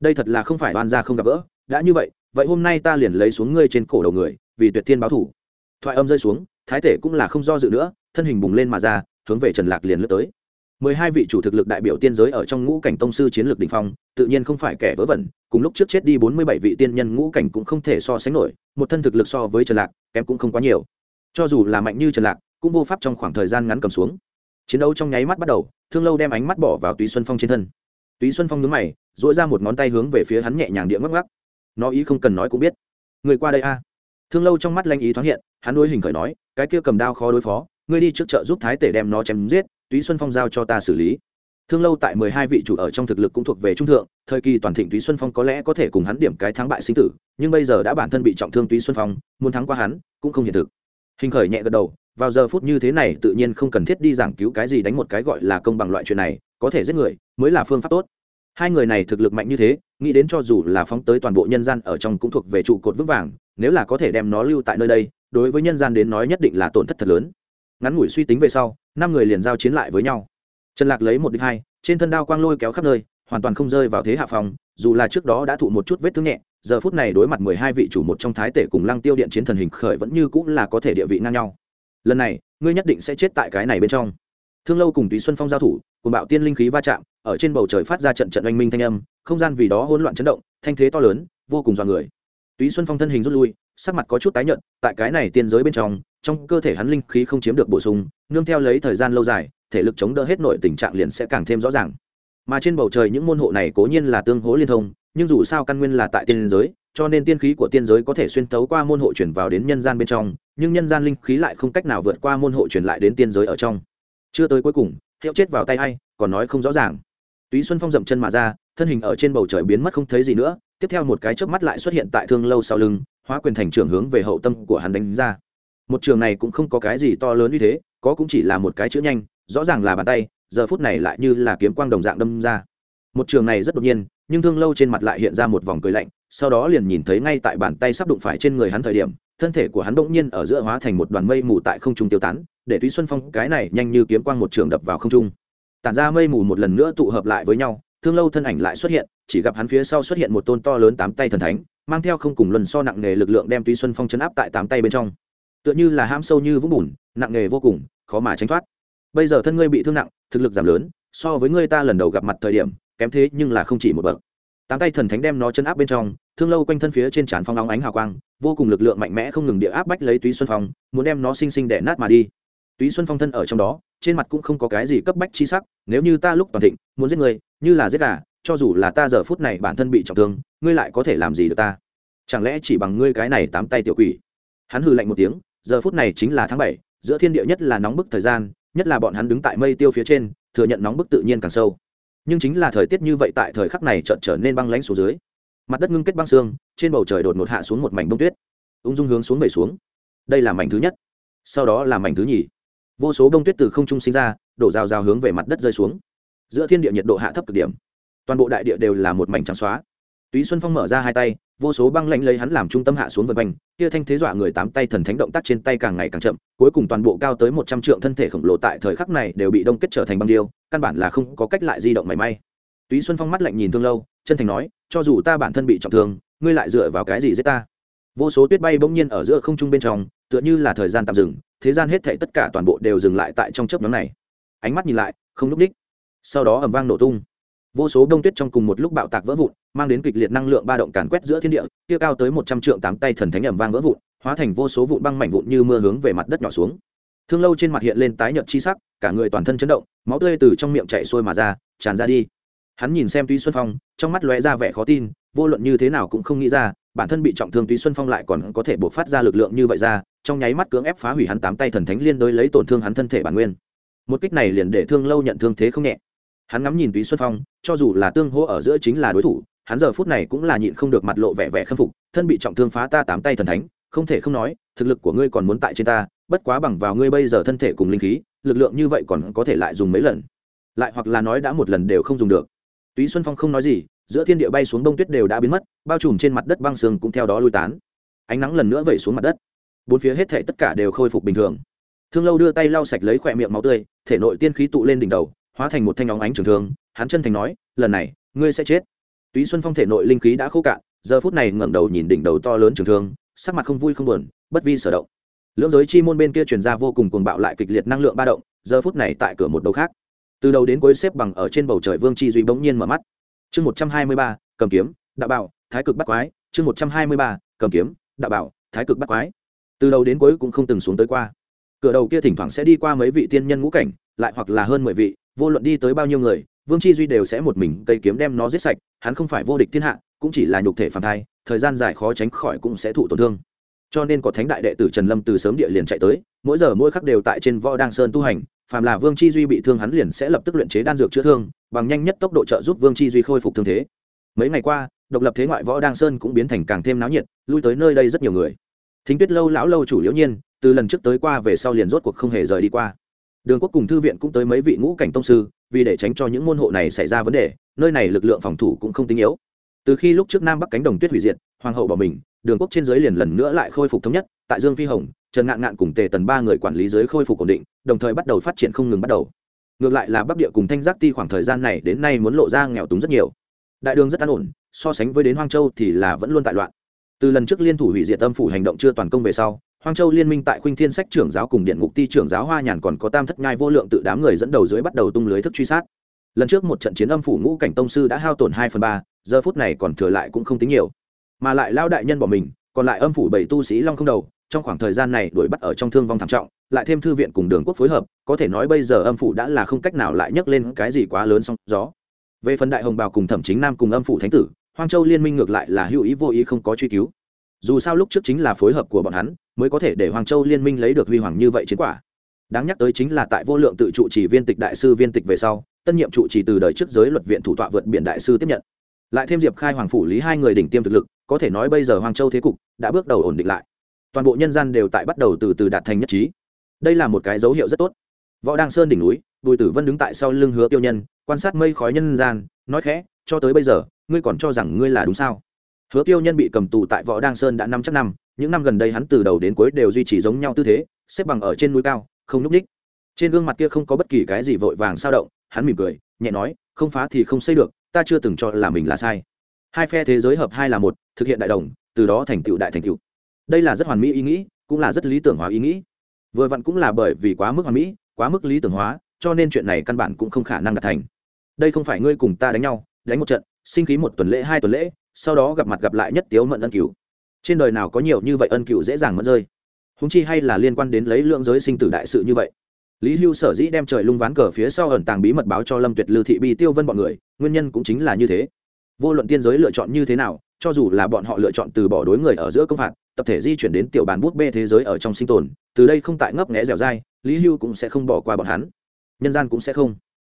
Speaker 1: Đây thật là không phải oan gia không gặp gỡ, đã như vậy vậy hôm nay ta liền lấy xuống ngươi trên cổ đầu người, vì tuyệt thiên báo thủ. Thoại âm rơi xuống, thái tể cũng là không do dự nữa, thân hình bùng lên mà ra, hướng về trần lạc liền lướt tới. Mười hai vị chủ thực lực đại biểu tiên giới ở trong ngũ cảnh tông sư chiến lược đỉnh phong, tự nhiên không phải kẻ vớ vẩn, cùng lúc trước chết đi bốn mươi bảy vị tiên nhân ngũ cảnh cũng không thể so sánh nổi, một thân thực lực so với trần lạc, kém cũng không quá nhiều. Cho dù là mạnh như trần lạc, cũng vô pháp trong khoảng thời gian ngắn cầm xuống. Chiến đấu trong nháy mắt bắt đầu, thương lâu đem ánh mắt bỏ vào túy xuân phong trên thân. Túy xuân phong nhướng mày dỗi ra một ngón tay hướng về phía hắn nhẹ nhàng địa ngắc ngắc nó ý không cần nói cũng biết. Người qua đây a. Thương lâu trong mắt lanh ý thoáng hiện, hắn đôi hình khởi nói, cái kia cầm đao khó đối phó, ngươi đi trước chợ giúp thái tể đem nó chém giết, túy xuân phong giao cho ta xử lý. Thương lâu tại mười hai vị chủ ở trong thực lực cũng thuộc về trung thượng, thời kỳ toàn thịnh túy xuân phong có lẽ có thể cùng hắn điểm cái thắng bại sinh tử, nhưng bây giờ đã bản thân bị trọng thương túy xuân phong, muốn thắng qua hắn, cũng không hiện thực. Hình khởi nhẹ gật đầu, vào giờ phút như thế này tự nhiên không cần thiết đi giảng cứu cái gì đánh một cái gọi là công bằng loại chuyện này, có thể giết người mới là phương pháp tốt hai người này thực lực mạnh như thế, nghĩ đến cho dù là phóng tới toàn bộ nhân gian ở trong cũng thuộc về trụ cột vững vàng, nếu là có thể đem nó lưu tại nơi đây, đối với nhân gian đến nói nhất định là tổn thất thật lớn. Ngắn ngủi suy tính về sau, năm người liền giao chiến lại với nhau. Trần lạc lấy một đích hai, trên thân đao quang lôi kéo khắp nơi, hoàn toàn không rơi vào thế hạ phòng, dù là trước đó đã thụ một chút vết thương nhẹ, giờ phút này đối mặt mười hai vị chủ một trong thái tể cùng lăng tiêu điện chiến thần hình khởi vẫn như cũng là có thể địa vị ngang nhau. Lần này, ngươi nhất định sẽ chết tại cái này bên trong thương lâu cùng túy xuân phong giao thủ cùng bạo tiên linh khí va chạm, ở trên bầu trời phát ra trận trận oanh minh thanh âm, không gian vì đó hỗn loạn chấn động, thanh thế to lớn, vô cùng dọa người. Túy xuân phong thân hình rút lui, sắc mặt có chút tái nhợt, tại cái này tiên giới bên trong trong cơ thể hắn linh khí không chiếm được bổ sung, nương theo lấy thời gian lâu dài, thể lực chống đỡ hết nội tình trạng liền sẽ càng thêm rõ ràng. Mà trên bầu trời những môn hộ này cố nhiên là tương hỗ liên thông, nhưng dù sao căn nguyên là tại tiên giới, cho nên tiên khí của tiên giới có thể xuyên tấu qua môn hộ chuyển vào đến nhân gian bên trong, nhưng nhân gian linh khí lại không cách nào vượt qua môn hộ chuyển lại đến tiên giới ở trong chưa tới cuối cùng, hiệu chết vào tay hay còn nói không rõ ràng. Túy xuân phong dậm chân mà ra, thân hình ở trên bầu trời biến mất không thấy gì nữa, tiếp theo một cái chớp mắt lại xuất hiện tại thương lâu sau lưng, hóa quyền thành trưởng hướng về hậu tâm của hắn đánh ra. Một trường này cũng không có cái gì to lớn như thế, có cũng chỉ là một cái chữ nhanh, rõ ràng là bàn tay, giờ phút này lại như là kiếm quang đồng dạng đâm ra. Một trường này rất đột nhiên, nhưng thương lâu trên mặt lại hiện ra một vòng cười lạnh, sau đó liền nhìn thấy ngay tại bàn tay sắp đụng phải trên người hắn thời điểm thân thể của hắn bỗng nhiên ở giữa hóa thành một đoàn mây mù tại không trung tiêu tán, để túy xuân phong, cái này nhanh như kiếm quang một trường đập vào không trung. Tản ra mây mù một lần nữa tụ hợp lại với nhau, thương lâu thân ảnh lại xuất hiện, chỉ gặp hắn phía sau xuất hiện một tôn to lớn tám tay thần thánh, mang theo không cùng luân so nặng nề lực lượng đem túy xuân phong chấn áp tại tám tay bên trong. Tựa như là ham sâu như vũng bùn, nặng nề vô cùng, khó mà tránh thoát. Bây giờ thân ngươi bị thương nặng, thực lực giảm lớn, so với ngươi ta lần đầu gặp mặt thời điểm, kém thế nhưng là không chỉ một bậc tám tay thần thánh đem nó chân áp bên trong, thương lâu quanh thân phía trên trán phong nóng ánh hào quang, vô cùng lực lượng mạnh mẽ không ngừng địa áp bách lấy túy xuân phong, muốn đem nó sinh sinh đẻ nát mà đi. Túy xuân phong thân ở trong đó, trên mặt cũng không có cái gì cấp bách chi sắc, nếu như ta lúc toàn thịnh, muốn giết người, như là giết gà, cho dù là ta giờ phút này bản thân bị trọng thương, ngươi lại có thể làm gì được ta? Chẳng lẽ chỉ bằng ngươi cái này tám tay tiểu quỷ? Hắn hừ lạnh một tiếng, giờ phút này chính là tháng bảy, giữa thiên địa nhất là nóng bức thời gian, nhất là bọn hắn đứng tại mây tiêu phía trên, thừa nhận nóng bức tự nhiên càng sâu nhưng chính là thời tiết như vậy tại thời khắc này chợt trở nên băng lãnh xuống dưới. Mặt đất ngưng kết băng xương, trên bầu trời đột ngột hạ xuống một mảnh bông tuyết. Ung dung hướng xuống về xuống. Đây là mảnh thứ nhất. Sau đó là mảnh thứ nhì. Vô số bông tuyết từ không trung sinh ra, đổ rào rào hướng về mặt đất rơi xuống. Giữa thiên địa nhiệt độ hạ thấp cực điểm. Toàn bộ đại địa đều là một mảnh trắng xóa túy xuân phong mở ra hai tay, vô số băng lạnh lấy hắn làm trung tâm hạ xuống vân quanh, kia thanh thế dọa người tám tay thần thánh động tác trên tay càng ngày càng chậm, cuối cùng toàn bộ cao tới một trăm trượng thân thể khổng lồ tại thời khắc này đều bị đông kết trở thành băng điêu, căn bản là không có cách lại di động mảy may. Túy xuân phong mắt lạnh nhìn thương lâu, chân thành nói, cho dù ta bản thân bị trọng thương, ngươi lại dựa vào cái gì giết ta? Vô số tuyết bay bỗng nhiên ở giữa không trung bên trong, tựa như là thời gian tạm dừng, thế gian hết thảy tất cả toàn bộ đều dừng lại tại trong chớp nhóm này. Ánh mắt nhìn lại, không lúc đích. Sau đó ầm vang nổ tung. Vô số đông tuyết trong cùng một lúc bạo tạc vỡ vụn mang đến kịch liệt năng lượng ba động càn quét giữa thiên địa, kia cao tới một trăm trượng tám tay thần thánh ẩm vang vỡ vụn, hóa thành vô số vụn băng mảnh vụn như mưa hướng về mặt đất nhỏ xuống. Thương lâu trên mặt hiện lên tái nhợt chi sắc, cả người toàn thân chấn động, máu tươi từ trong miệng chạy xuôi mà ra, tràn ra đi. Hắn nhìn xem túy xuân phong, trong mắt lóe ra vẻ khó tin, vô luận như thế nào cũng không nghĩ ra, bản thân bị trọng thương túy xuân phong lại còn có thể buộc phát ra lực lượng như vậy ra, trong nháy mắt cưỡng ép phá hủy hắn tám tay thần thánh liên đối lấy tổn thương hắn thân thể bản nguyên. Một kích này liền để thương lâu nhận thương thế không nhẹ. Hắn ngắm nhìn túy xuân phong, cho dù là tương hỗ ở giữa chính là đối thủ hắn giờ phút này cũng là nhịn không được mặt lộ vẻ vẻ khâm phục, thân bị trọng thương phá ta tám tay thần thánh, không thể không nói, thực lực của ngươi còn muốn tại trên ta, bất quá bằng vào ngươi bây giờ thân thể cùng linh khí, lực lượng như vậy còn có thể lại dùng mấy lần. Lại hoặc là nói đã một lần đều không dùng được. Túy xuân phong không nói gì, giữa thiên địa bay xuống bông tuyết đều đã biến mất, bao trùm trên mặt đất băng sương cũng theo đó lui tán. Ánh nắng lần nữa vẩy xuống mặt đất. Bốn phía hết thể tất cả đều khôi phục bình thường. Thương lâu đưa tay lau sạch lấy khỏe miệng máu tươi, thể nội tiên khí tụ lên đỉnh đầu, hóa thành một thanh óng ánh trường thương. Hắn chân thành nói, lần này, ngươi sẽ chết túy xuân phong thể nội linh khí đã khô cạn, giờ phút này ngẩng đầu nhìn đỉnh đầu to lớn trường thương, sắc mặt không vui không buồn, bất vi sở động. Lưỡng giới chi môn bên kia truyền ra vô cùng cuồng bạo lại kịch liệt năng lượng ba động, giờ phút này tại cửa một đầu khác. Từ đầu đến cuối xếp bằng ở trên bầu trời vương chi duy bỗng nhiên mở mắt. Chương một trăm hai mươi ba, cầm kiếm, đạo bảo, thái cực bắt quái. Chương một trăm hai mươi ba, cầm kiếm, đạo bảo, thái cực bắt quái. Từ đầu đến cuối cũng không từng xuống tới qua. Cửa đầu kia thỉnh thoảng sẽ đi qua mấy vị tiên nhân ngũ cảnh, lại hoặc là hơn mười vị, vô luận đi tới bao nhiêu người vương chi duy đều sẽ một mình cây kiếm đem nó giết sạch, hắn không phải vô địch thiên hạ, cũng chỉ là nhục thể phản thai, thời gian dài khó tránh khỏi cũng sẽ thụ tổn thương. Cho nên có thánh đại đệ tử trần lâm từ sớm địa liền chạy tới, mỗi giờ mỗi khắc đều tại trên võ đăng sơn tu hành, phàm là vương chi duy bị thương hắn liền sẽ lập tức luyện chế đan dược chữa thương, bằng nhanh nhất tốc độ trợ giúp vương chi duy khôi phục thương thế. Mấy ngày qua, độc lập thế ngoại võ đăng sơn cũng biến thành càng thêm náo nhiệt, lui tới nơi đây rất nhiều người. Thính tuyết lâu lão lâu chủ liễu nhiên, từ lần trước tới qua về sau liền rốt cuộc không hề rời đi qua. Đường quốc cùng thư viện cũng tới mấy vị ngũ cảnh tông sư vì để tránh cho những môn hộ này xảy ra vấn đề, nơi này lực lượng phòng thủ cũng không tinh yếu. Từ khi lúc trước nam bắc cánh đồng tuyết hủy diệt, hoàng hậu bỏ mình, đường quốc trên dưới liền lần nữa lại khôi phục thống nhất, tại dương phi hồng, trần ngạn ngạn cùng tề tần ba người quản lý giới khôi phục ổn định, đồng thời bắt đầu phát triển không ngừng bắt đầu. Ngược lại là bắc địa cùng thanh giác ti khoảng thời gian này đến nay muốn lộ ra nghèo túng rất nhiều. Đại đường rất an ổn, so sánh với đến hoang châu thì là vẫn luôn tại loạn. Từ lần trước liên thủ hủy diệt tâm phủ hành động chưa toàn công về sau hoang châu liên minh tại khuynh thiên sách trưởng giáo cùng điện ngục ti trưởng giáo hoa nhàn còn có tam thất nhai vô lượng tự đám người dẫn đầu dưới bắt đầu tung lưới thức truy sát. Lần trước một trận chiến âm phủ ngũ cảnh tông sư đã hao tổn hai phần ba, giờ phút này còn thừa lại cũng không tính nhiều. Mà lại lao đại nhân bỏ mình, còn lại âm phủ bảy tu sĩ long không đầu, trong khoảng thời gian này đuổi bắt ở trong thương vong thảm trọng, lại thêm thư viện cùng đường quốc phối hợp, có thể nói bây giờ âm phủ đã là không cách nào lại nhấc lên cái gì quá lớn song gió. Về phần đại hồng bào cùng thẩm chính nam cùng âm phủ thánh tử, hoang châu liên minh ngược lại là hữu ý vô ý không có truy cứu dù sao lúc trước chính là phối hợp của bọn hắn, mới có thể để hoàng châu liên minh lấy được huy hoàng như vậy chiến quả. Đáng nhắc tới chính là tại vô lượng tự trụ trì viên tịch đại sư viên tịch về sau, tân nhiệm trụ trì từ đời trước giới luật viện thủ tọa vượt biển đại sư tiếp nhận. Lại thêm diệp khai hoàng phủ lý hai người đỉnh tiêm thực lực, có thể nói bây giờ hoàng châu thế cục đã bước đầu ổn định lại. Toàn bộ nhân gian đều tại bắt đầu từ từ đạt thành nhất trí. Đây là một cái dấu hiệu rất tốt. Võ đăng sơn đỉnh núi, bùi tử vân đứng tại sau lưng hứa tiêu nhân, quan sát mây khói nhân gian, nói khẽ, cho tới bây giờ, ngươi còn cho rằng ngươi là đúng sao? Hứa tiêu nhân bị cầm tù tại võ đăng sơn đã năm chắc năm, những năm gần đây hắn từ đầu đến cuối đều duy trì giống nhau tư thế, xếp bằng ở trên núi cao, không núp ních trên gương mặt kia không có bất kỳ cái gì vội vàng sao động, hắn mỉm cười, nhẹ nói, không phá thì không xây được, ta chưa từng cho là mình là sai. Hai phe thế giới hợp hai là một, thực hiện đại đồng, từ đó thành tựu đại thành tựu. Đây là rất hoàn mỹ ý nghĩ, cũng là rất lý tưởng hóa ý nghĩ. Vừa vặn cũng là bởi vì quá mức hoàn mỹ, quá mức lý tưởng hóa, cho nên chuyện này căn bản cũng không khả năng đạt thành. Đây không phải ngươi cùng ta đánh nhau, đánh một trận, sinh khí một tuần lễ, hai tuần lễ sau đó gặp mặt gặp lại nhất tiếu mận ân cửu. Trên đời nào có nhiều như vậy ân cửu dễ dàng mất rơi? Húng chi hay là liên quan đến lấy lượng giới sinh tử đại sự như vậy? Lý hưu sở dĩ đem trời lung ván cờ phía sau ẩn tàng bí mật báo cho lâm tuyệt lưu thị bi tiêu vân bọn người, nguyên nhân cũng chính là như thế. Vô luận tiên giới lựa chọn như thế nào, cho dù là bọn họ lựa chọn từ bỏ đối người ở giữa công phạt, tập thể di chuyển đến tiểu bàn bút bê thế giới ở trong sinh tồn, từ đây không tại ngấp nghẽ dẻo dai, lý hưu cũng sẽ không bỏ qua bọn hắn. Nhân gian cũng sẽ không.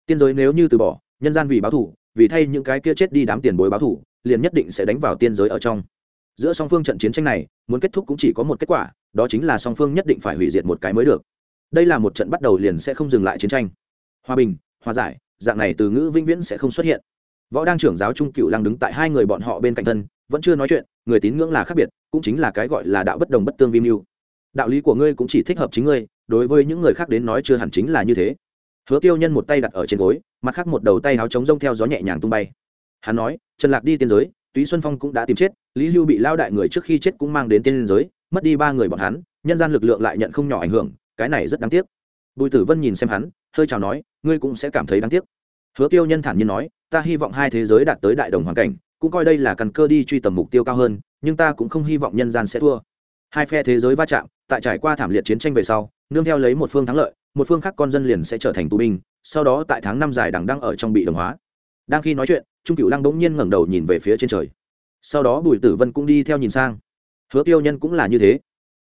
Speaker 1: Tiên giới nếu như từ bỏ nhân gian vì báo thủ, vì thay những cái kia chết đi đám tiền bối báo thủ, liền nhất định sẽ đánh vào tiên giới ở trong. Giữa song phương trận chiến tranh này, muốn kết thúc cũng chỉ có một kết quả, đó chính là song phương nhất định phải hủy diệt một cái mới được. Đây là một trận bắt đầu liền sẽ không dừng lại chiến tranh. Hòa bình, hòa giải, dạng này từ ngữ vĩnh viễn sẽ không xuất hiện. Võ đang trưởng giáo trung cựu lăng đứng tại hai người bọn họ bên cạnh thân, vẫn chưa nói chuyện, người tín ngưỡng là khác biệt, cũng chính là cái gọi là đạo bất đồng bất tương vi mưu. Đạo lý của ngươi cũng chỉ thích hợp chính ngươi, đối với những người khác đến nói chưa hẳn chính là như thế. Hứa tiêu nhân một tay đặt ở trên gối mặt khác một đầu tay áo trống rông theo gió nhẹ nhàng tung bay. Hắn nói, trần lạc đi tiên giới, túy xuân phong cũng đã tìm chết, lý hưu bị lao đại người trước khi chết cũng mang đến tiên giới, mất đi ba người bọn hắn, nhân gian lực lượng lại nhận không nhỏ ảnh hưởng, cái này rất đáng tiếc. Bùi tử vân nhìn xem hắn, hơi chào nói, ngươi cũng sẽ cảm thấy đáng tiếc. Hứa tiêu nhân thản nhiên nói, ta hy vọng hai thế giới đạt tới đại đồng hoàn cảnh, cũng coi đây là căn cơ đi truy tầm mục tiêu cao hơn, nhưng ta cũng không hy vọng nhân gian sẽ thua. Hai phe thế giới va chạm, tại trải qua thảm liệt chiến tranh về sau, nương theo lấy một phương thắng lợi một phương khác con dân liền sẽ trở thành tù binh, sau đó tại tháng năm dài đằng đang ở trong bị đồng hóa. Đang khi nói chuyện, trung cửu lăng bỗng nhiên ngẩng đầu nhìn về phía trên trời. Sau đó bùi tử vân cũng đi theo nhìn sang. Hứa tiêu nhân cũng là như thế.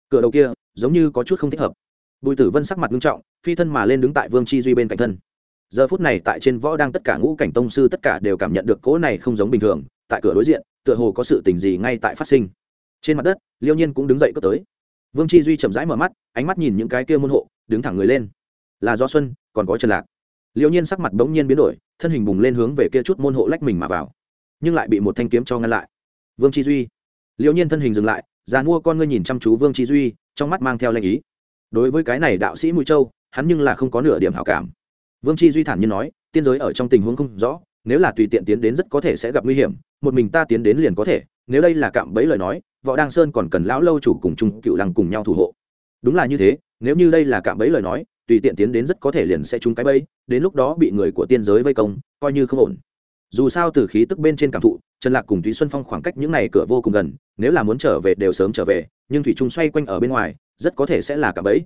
Speaker 1: Cửa đầu kia, giống như có chút không thích hợp. Bùi tử vân sắc mặt nghiêm trọng, phi thân mà lên đứng tại vương chi duy bên cạnh thân. Giờ phút này tại trên võ đang tất cả ngũ cảnh tông sư tất cả đều cảm nhận được cỗ này không giống bình thường, tại cửa đối diện, tựa hồ có sự tình gì ngay tại phát sinh. Trên mặt đất, liêu nhiên cũng đứng dậy cất tới. Vương chi duy chậm rãi mở mắt, ánh mắt nhìn những cái kia môn hộ, đứng thẳng người lên là do xuân, còn có trần lạc. Liễu nhiên sắc mặt bỗng nhiên biến đổi, thân hình bùng lên hướng về kia chút môn hộ lách mình mà vào, nhưng lại bị một thanh kiếm cho ngăn lại. Vương chi duy. Liễu nhiên thân hình dừng lại, già mua con ngươi nhìn chăm chú vương chi duy, trong mắt mang theo lệnh ý. Đối với cái này đạo sĩ mũi châu, hắn nhưng là không có nửa điểm hảo cảm. Vương chi duy thản nhiên nói, tiên giới ở trong tình huống không rõ, nếu là tùy tiện tiến đến rất có thể sẽ gặp nguy hiểm, một mình ta tiến đến liền có thể, nếu đây là cạm bẫy lời nói, võ đăng sơn còn cần lão lâu chủ cùng chung cựu lăng cùng nhau thủ hộ. Đúng là như thế, nếu như đây là cạm bẫy lời nói tùy tiện tiến đến rất có thể liền sẽ trúng cái bẫy, đến lúc đó bị người của tiên giới vây công, coi như không ổn. Dù sao từ khí tức bên trên cảm thụ, trần lạc cùng thúy xuân phong khoảng cách những này cửa vô cùng gần, nếu là muốn trở về đều sớm trở về, nhưng thủy trung xoay quanh ở bên ngoài, rất có thể sẽ là cả bẫy.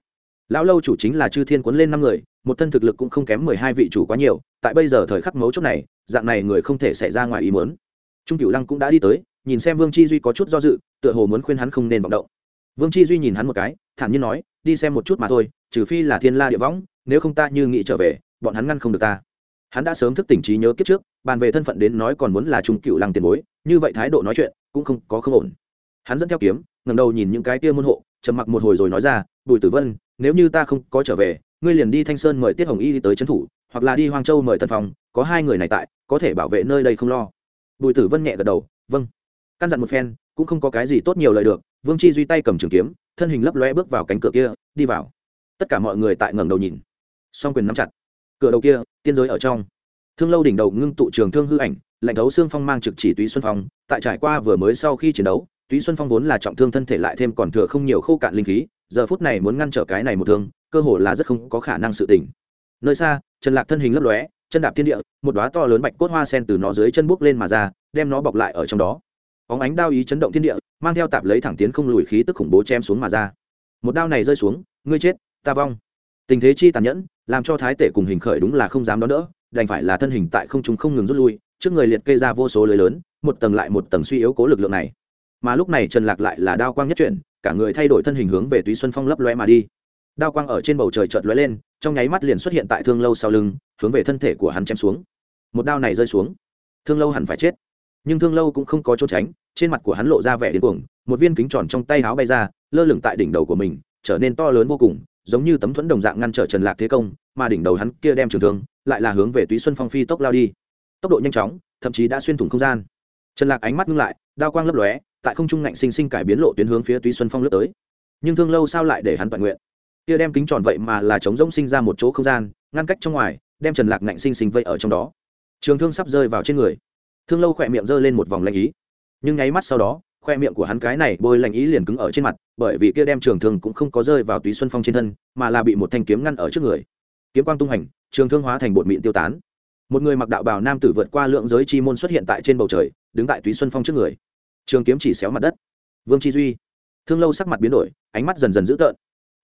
Speaker 1: Lão lâu chủ chính là chư thiên cuốn lên năm người, một thân thực lực cũng không kém mười hai vị chủ quá nhiều, tại bây giờ thời khắc mấu chốt này, dạng này người không thể xảy ra ngoài ý muốn. Trung cửu lăng cũng đã đi tới, nhìn xem vương chi duy có chút do dự, tựa hồ muốn khuyên hắn không nên vọng động. Vương chi duy nhìn hắn một cái, thản nhiên nói đi xem một chút mà thôi, trừ phi là thiên la địa võng, nếu không ta như nghĩ trở về, bọn hắn ngăn không được ta. Hắn đã sớm thức tỉnh trí nhớ kiếp trước, bàn về thân phận đến nói còn muốn là trung cựu lăng tiền bối, như vậy thái độ nói chuyện cũng không có không ổn. Hắn dẫn theo kiếm ngầm đầu nhìn những cái tia môn hộ, trầm mặc một hồi rồi nói ra, bùi tử vân, nếu như ta không có trở về, ngươi liền đi thanh sơn mời tiết hồng y tới trấn thủ, hoặc là đi hoang châu mời tân phòng có hai người này tại, có thể bảo vệ nơi đây không lo. Bùi tử vân nhẹ gật đầu vâng. Căn dặn một phen, cũng không có cái gì tốt nhiều lời được, vương chi duy tay cầm trường kiếm thân hình lấp loe bước vào cánh cửa kia, đi vào. Tất cả mọi người tại ngẩng đầu nhìn. Song quyền nắm chặt. Cửa đầu kia, tiên giới ở trong. Thương lâu đỉnh đầu ngưng tụ trường thương hư ảnh, lạnh thấu xương phong mang trực chỉ túy xuân phong. Tại trải qua vừa mới sau khi chiến đấu, túy xuân phong vốn là trọng thương thân thể lại thêm còn thừa không nhiều khô cạn linh khí, giờ phút này muốn ngăn trở cái này một thương, cơ hồ là rất không có khả năng sự tỉnh nơi xa, trần lạc thân hình lấp lóe, chân đạp thiên địa, một đóa to lớn bạch cốt hoa sen từ nó dưới chân bước lên mà ra, đem nó bọc lại ở trong đó. Óng ánh đao ý chấn động thiên địa mang theo tạp lấy thẳng tiến không lùi khí tức khủng bố chém xuống mà ra. Một đao này rơi xuống, ngươi chết, ta vong. Tình thế chi tàn nhẫn, làm cho thái tể cùng hình khởi đúng là không dám đón đỡ, đành phải là thân hình tại không trung không ngừng rút lui, trước người liệt kê ra vô số lưới lớn, một tầng lại một tầng suy yếu cố lực lượng này. Mà lúc này trần lạc lại là đao quang nhất chuyển, cả người thay đổi thân hình hướng về túy xuân phong lấp lóe mà đi. Đao quang ở trên bầu trời chợt lóe lên, trong nháy mắt liền xuất hiện tại thương lâu sau lưng, hướng về thân thể của hắn chém xuống. Một đao này rơi xuống. Thương lâu hẳn phải chết, nhưng thương lâu cũng không có chỗ tránh trên mặt của hắn lộ ra vẻ điên cuồng, một viên kính tròn trong tay áo bay ra, lơ lửng tại đỉnh đầu của mình, trở nên to lớn vô cùng, giống như tấm thuẫn đồng dạng ngăn trở trần lạc thế công, mà đỉnh đầu hắn kia đem trường thương, lại là hướng về túy xuân phong phi tốc lao đi. Tốc độ nhanh chóng, thậm chí đã xuyên thủng không gian. Trần lạc ánh mắt ngưng lại, đao quang lấp lóe, tại không trung ngạnh sinh sinh cải biến lộ tuyến hướng phía túy xuân phong lướt tới. Nhưng thương lâu sao lại để hắn toàn nguyện? Kia đem kính tròn vậy mà là chống rỗng sinh ra một chỗ không gian, ngăn cách trong ngoài, đem trần lạc ngạnh sinh sinh vây ở trong đó. Trường thương sắp rơi vào trên người. Thương lâu khỏe miệng giơ lên một vòng lanh ý nhưng nháy mắt sau đó, khoe miệng của hắn cái này bôi lạnh ý liền cứng ở trên mặt, bởi vì kia đem trường thương cũng không có rơi vào túy xuân phong trên thân, mà là bị một thanh kiếm ngăn ở trước người. Kiếm quang tung hành, trường thương hóa thành bột mịn tiêu tán. Một người mặc đạo bào nam tử vượt qua lượng giới chi môn xuất hiện tại trên bầu trời, đứng tại túy xuân phong trước người. Trường kiếm chỉ xéo mặt đất. Vương chi duy. Thương lâu sắc mặt biến đổi, ánh mắt dần dần dữ tợn.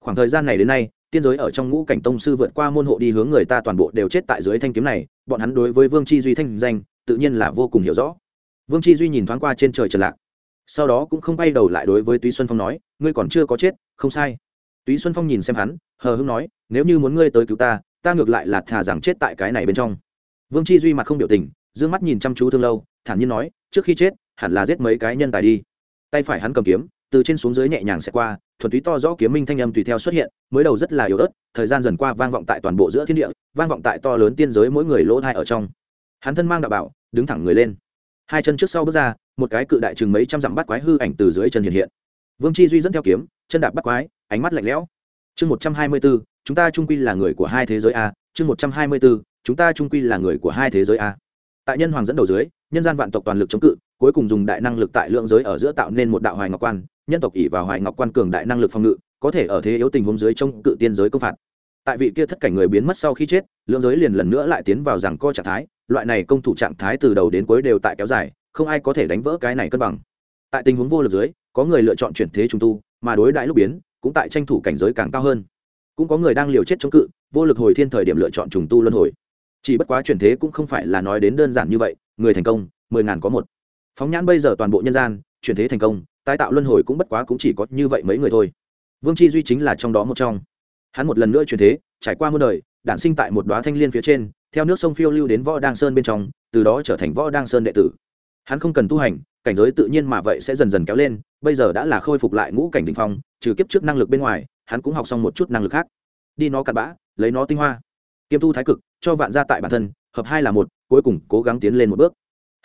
Speaker 1: Khoảng thời gian này đến nay, tiên giới ở trong ngũ cảnh tông sư vượt qua môn hộ đi hướng người ta toàn bộ đều chết tại dưới thanh kiếm này, bọn hắn đối với vương chi duy thanh danh, tự nhiên là vô cùng hiểu rõ vương chi duy nhìn thoáng qua trên trời trần lạc. Sau đó cũng không bay đầu lại đối với túy xuân phong nói, ngươi còn chưa có chết, không sai. Túy xuân phong nhìn xem hắn, hờ hưng nói, nếu như muốn ngươi tới cứu ta ta ngược lại là thà rằng chết tại cái này bên trong. Vương chi duy mặt không biểu tình d ư ơ n g mắt nhìn chăm chú thương lâu, thản nhiên nói, trước khi chết, hẳn là giết mấy cái nhân tài đi. Tay phải hắn cầm kiếm, từ trên xuống dưới nhẹ nhàng xẹt qua, thuần túy to rõ kiếm minh thanh âm tùy theo xuất hiện, mới đầu rất là yếu ớt, thời gian dần qua vang vọng tại toàn bộ giữa thiên địa, vang vọng tại to lớn tiên giới mỗi người lỗ thai ở trong. Hắn thân mang đạo bảo, đứng thẳng người lên hai chân trước sau bước ra, một cái cự đại chừng mấy trăm dặm bắt quái hư ảnh từ dưới chân hiện hiện. Vương chi duy dẫn theo kiếm, chân đạp bắt quái, ánh mắt lạnh lẽo. Chương một trăm hai mươi bốn, chúng ta trung quy là người của hai thế giới a, chương một trăm hai mươi bốn, chúng ta trung quy là người của hai thế giới a. Tại nhân hoàng dẫn đầu dưới, nhân gian vạn tộc toàn lực chống cự, cuối cùng dùng đại năng lực tại lượng giới ở giữa tạo nên một đạo hoài ngọc quan, nhân tộc ỷ vào hoài ngọc quan cường đại năng lực phòng ngự, có thể ở thế yếu tình huống dưới chống cự tiên giới công phạt tại vị kia thất cảnh người biến mất sau khi chết lượng giới liền lần nữa lại tiến vào rằng co trạng thái, loại này công thủ trạng thái từ đầu đến cuối đều tại kéo dài, không ai có thể đánh vỡ cái này cân bằng. Tại tình huống vô lực dưới, có người lựa chọn chuyển thế trung tu, mà đối đại lúc biến, cũng tại tranh thủ cảnh giới càng cao hơn. Cũng có người đang liều chết chống cự, vô lực hồi thiên thời điểm lựa chọn trùng tu luân hồi. Chỉ bất quá chuyển thế cũng không phải là nói đến đơn giản như vậy, người thành công, mười ngàn có một. Phóng nhãn bây giờ toàn bộ nhân gian, chuyển thế thành công, tái tạo luân hồi cũng bất quá cũng chỉ có như vậy mấy người thôi. Vương chi duy chính là trong đó một trong hắn một lần nữa chuyển thế, trải qua muôn đời, đản sinh tại một đoá thanh liên phía trên, theo nước sông phiêu lưu đến võ đăng sơn bên trong, từ đó trở thành võ đăng sơn đệ tử. Hắn không cần tu hành, cảnh giới tự nhiên mà vậy sẽ dần dần kéo lên, bây giờ đã là khôi phục lại ngũ cảnh đ ỉ n h phong, trừ kiếp trước năng lực bên ngoài, hắn cũng học xong một chút năng lực khác. Đi nó cặn bã, lấy nó tinh hoa. Kiêm tu thái cực, cho vạn gia tại bản thân, hợp hai là một, cuối cùng cố gắng tiến lên một bước.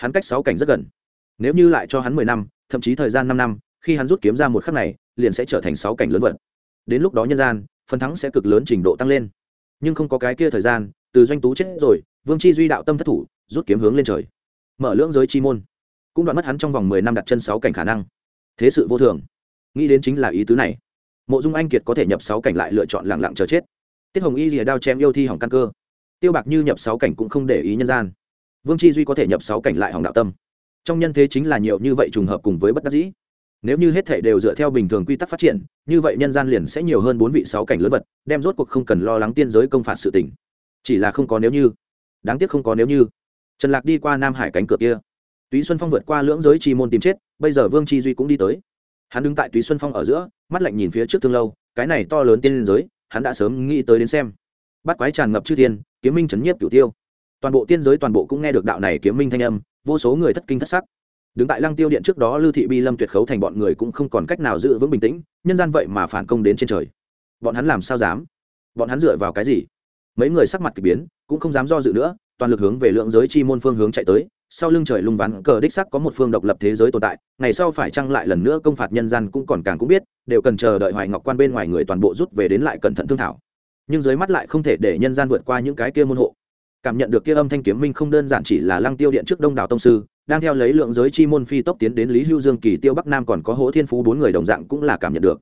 Speaker 1: Hắn cách sáu cảnh rất gần. Nếu như lại cho hắn mười năm, thậm chí thời gian năm năm, khi hắn rút kiếm ra một khắc này, liền sẽ trở thành sáu cảnh lớn vật. Đến lúc đó nhân gian phần thắng sẽ cực lớn trình độ tăng lên. Nhưng không có cái kia thời gian, từ doanh tú chết rồi, vương chi duy đạo tâm thất thủ, rút kiếm hướng lên trời. Mở lưỡng giới chi môn. Cũng đoạn mất hắn trong vòng mười năm đặt chân sáu cảnh khả năng. Thế sự vô thường. Nghĩ đến chính là ý tứ này. Mộ dung anh kiệt có thể nhập sáu cảnh lại lựa chọn lẳng lặng chờ chết. Tiết hồng y rìa đao chém yêu thi hỏng căn cơ. Tiêu bạc như nhập sáu cảnh cũng không để ý nhân gian. Vương chi duy có thể nhập sáu cảnh lại hỏng đạo tâm. Trong nhân thế chính là nhiều như vậy trùng hợp cùng với bất đắc dĩ nếu như hết thể đều dựa theo bình thường quy tắc phát triển, như vậy nhân gian liền sẽ nhiều hơn bốn vị sáu cảnh lớn vật, đem rốt cuộc không cần lo lắng tiên giới công phạt sự tỉnh chỉ là không có nếu như. Đáng tiếc không có nếu như. Trần lạc đi qua nam hải cánh cửa kia. Túy xuân phong vượt qua lưỡng giới chi môn tìm chết, bây giờ vương chi duy cũng đi tới. Hắn đứng tại túy xuân phong ở giữa, mắt lạnh nhìn phía trước thương lâu, cái này to lớn tiên liên giới, hắn đã sớm nghĩ tới đến xem. Bắt quái tràn ngập chư thiên, kiếm minh chấn nhiếp cửu tiêu. Toàn bộ tiên giới toàn bộ cũng nghe được đạo này kiếm minh thanh âm, vô số người thất kinh thất sắc đứng tại lăng tiêu điện trước đó, lưu thị bi lâm tuyệt khấu thành bọn người cũng không còn cách nào giữ vững bình tĩnh, nhân gian vậy mà phản công đến trên trời. Bọn hắn làm sao dám? Bọn hắn dựa vào cái gì? Mấy người sắc mặt k ỳ biến, cũng không dám do dự nữa, toàn lực hướng về lượng giới chi môn phương hướng chạy tới. Sau lưng trời lung ván, cờ đích sắc có một phương độc lập thế giới tồn tại, ngày sau phải chăng lại lần nữa công phạt nhân gian cũng còn càng cũng biết, đều cần chờ đợi hoài ngọc quan bên ngoài người toàn bộ rút về đến lại cẩn thận thương thảo. Nhưng dưới mắt lại không thể để nhân gian vượt qua những cái kia môn hộ cảm nhận được kia âm thanh kiếm minh không đơn giản chỉ là lăng tiêu điện trước đông đảo tông sư, đang theo lấy lượng giới chi môn phi tốc tiến đến lý hưu dương, kỳ tiêu bắc nam còn có hỗ thiên phú bốn người đồng dạng cũng là cảm nhận được.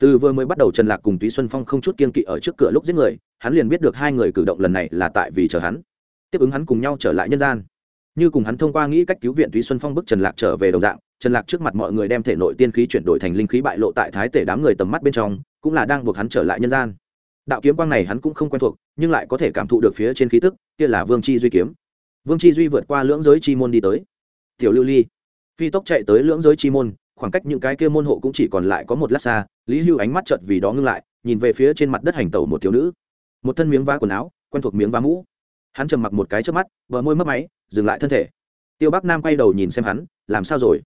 Speaker 1: Từ vừa mới bắt đầu trần lạc cùng túy xuân phong không chút kiên kỵ ở trước cửa lúc giết người, hắn liền biết được hai người cử động lần này là tại vì chờ hắn, tiếp ứng hắn cùng nhau trở lại nhân gian. Như cùng hắn thông qua nghĩ cách cứu viện túy xuân phong bức trần lạc trở về đồng dạng, trần lạc trước mặt mọi người đem thể nội tiên khí chuyển đổi thành linh khí bại lộ tại thái tể đám người tầm mắt bên trong, cũng là đang buộc hắn trở lại nhân gian đạo kiếm quang này hắn cũng không quen thuộc, nhưng lại có thể cảm thụ được phía trên khí tức, kia là vương chi duy kiếm. Vương chi duy vượt qua lưỡng giới chi môn đi tới. Tiểu lưu ly. Phi tốc chạy tới lưỡng giới chi môn, khoảng cách những cái kia môn hộ cũng chỉ còn lại có một lát xa, lý hưu ánh mắt chợt vì đó ngưng lại, nhìn về phía trên mặt đất hành tẩu một thiếu nữ. Một thân miếng vá quần áo, quen thuộc miếng vá mũ. Hắn trầm mặc một cái trước mắt vợ môi mất máy, dừng lại thân thể. Tiêu bắc nam quay đầu nhìn xem hắn, làm sao rồi?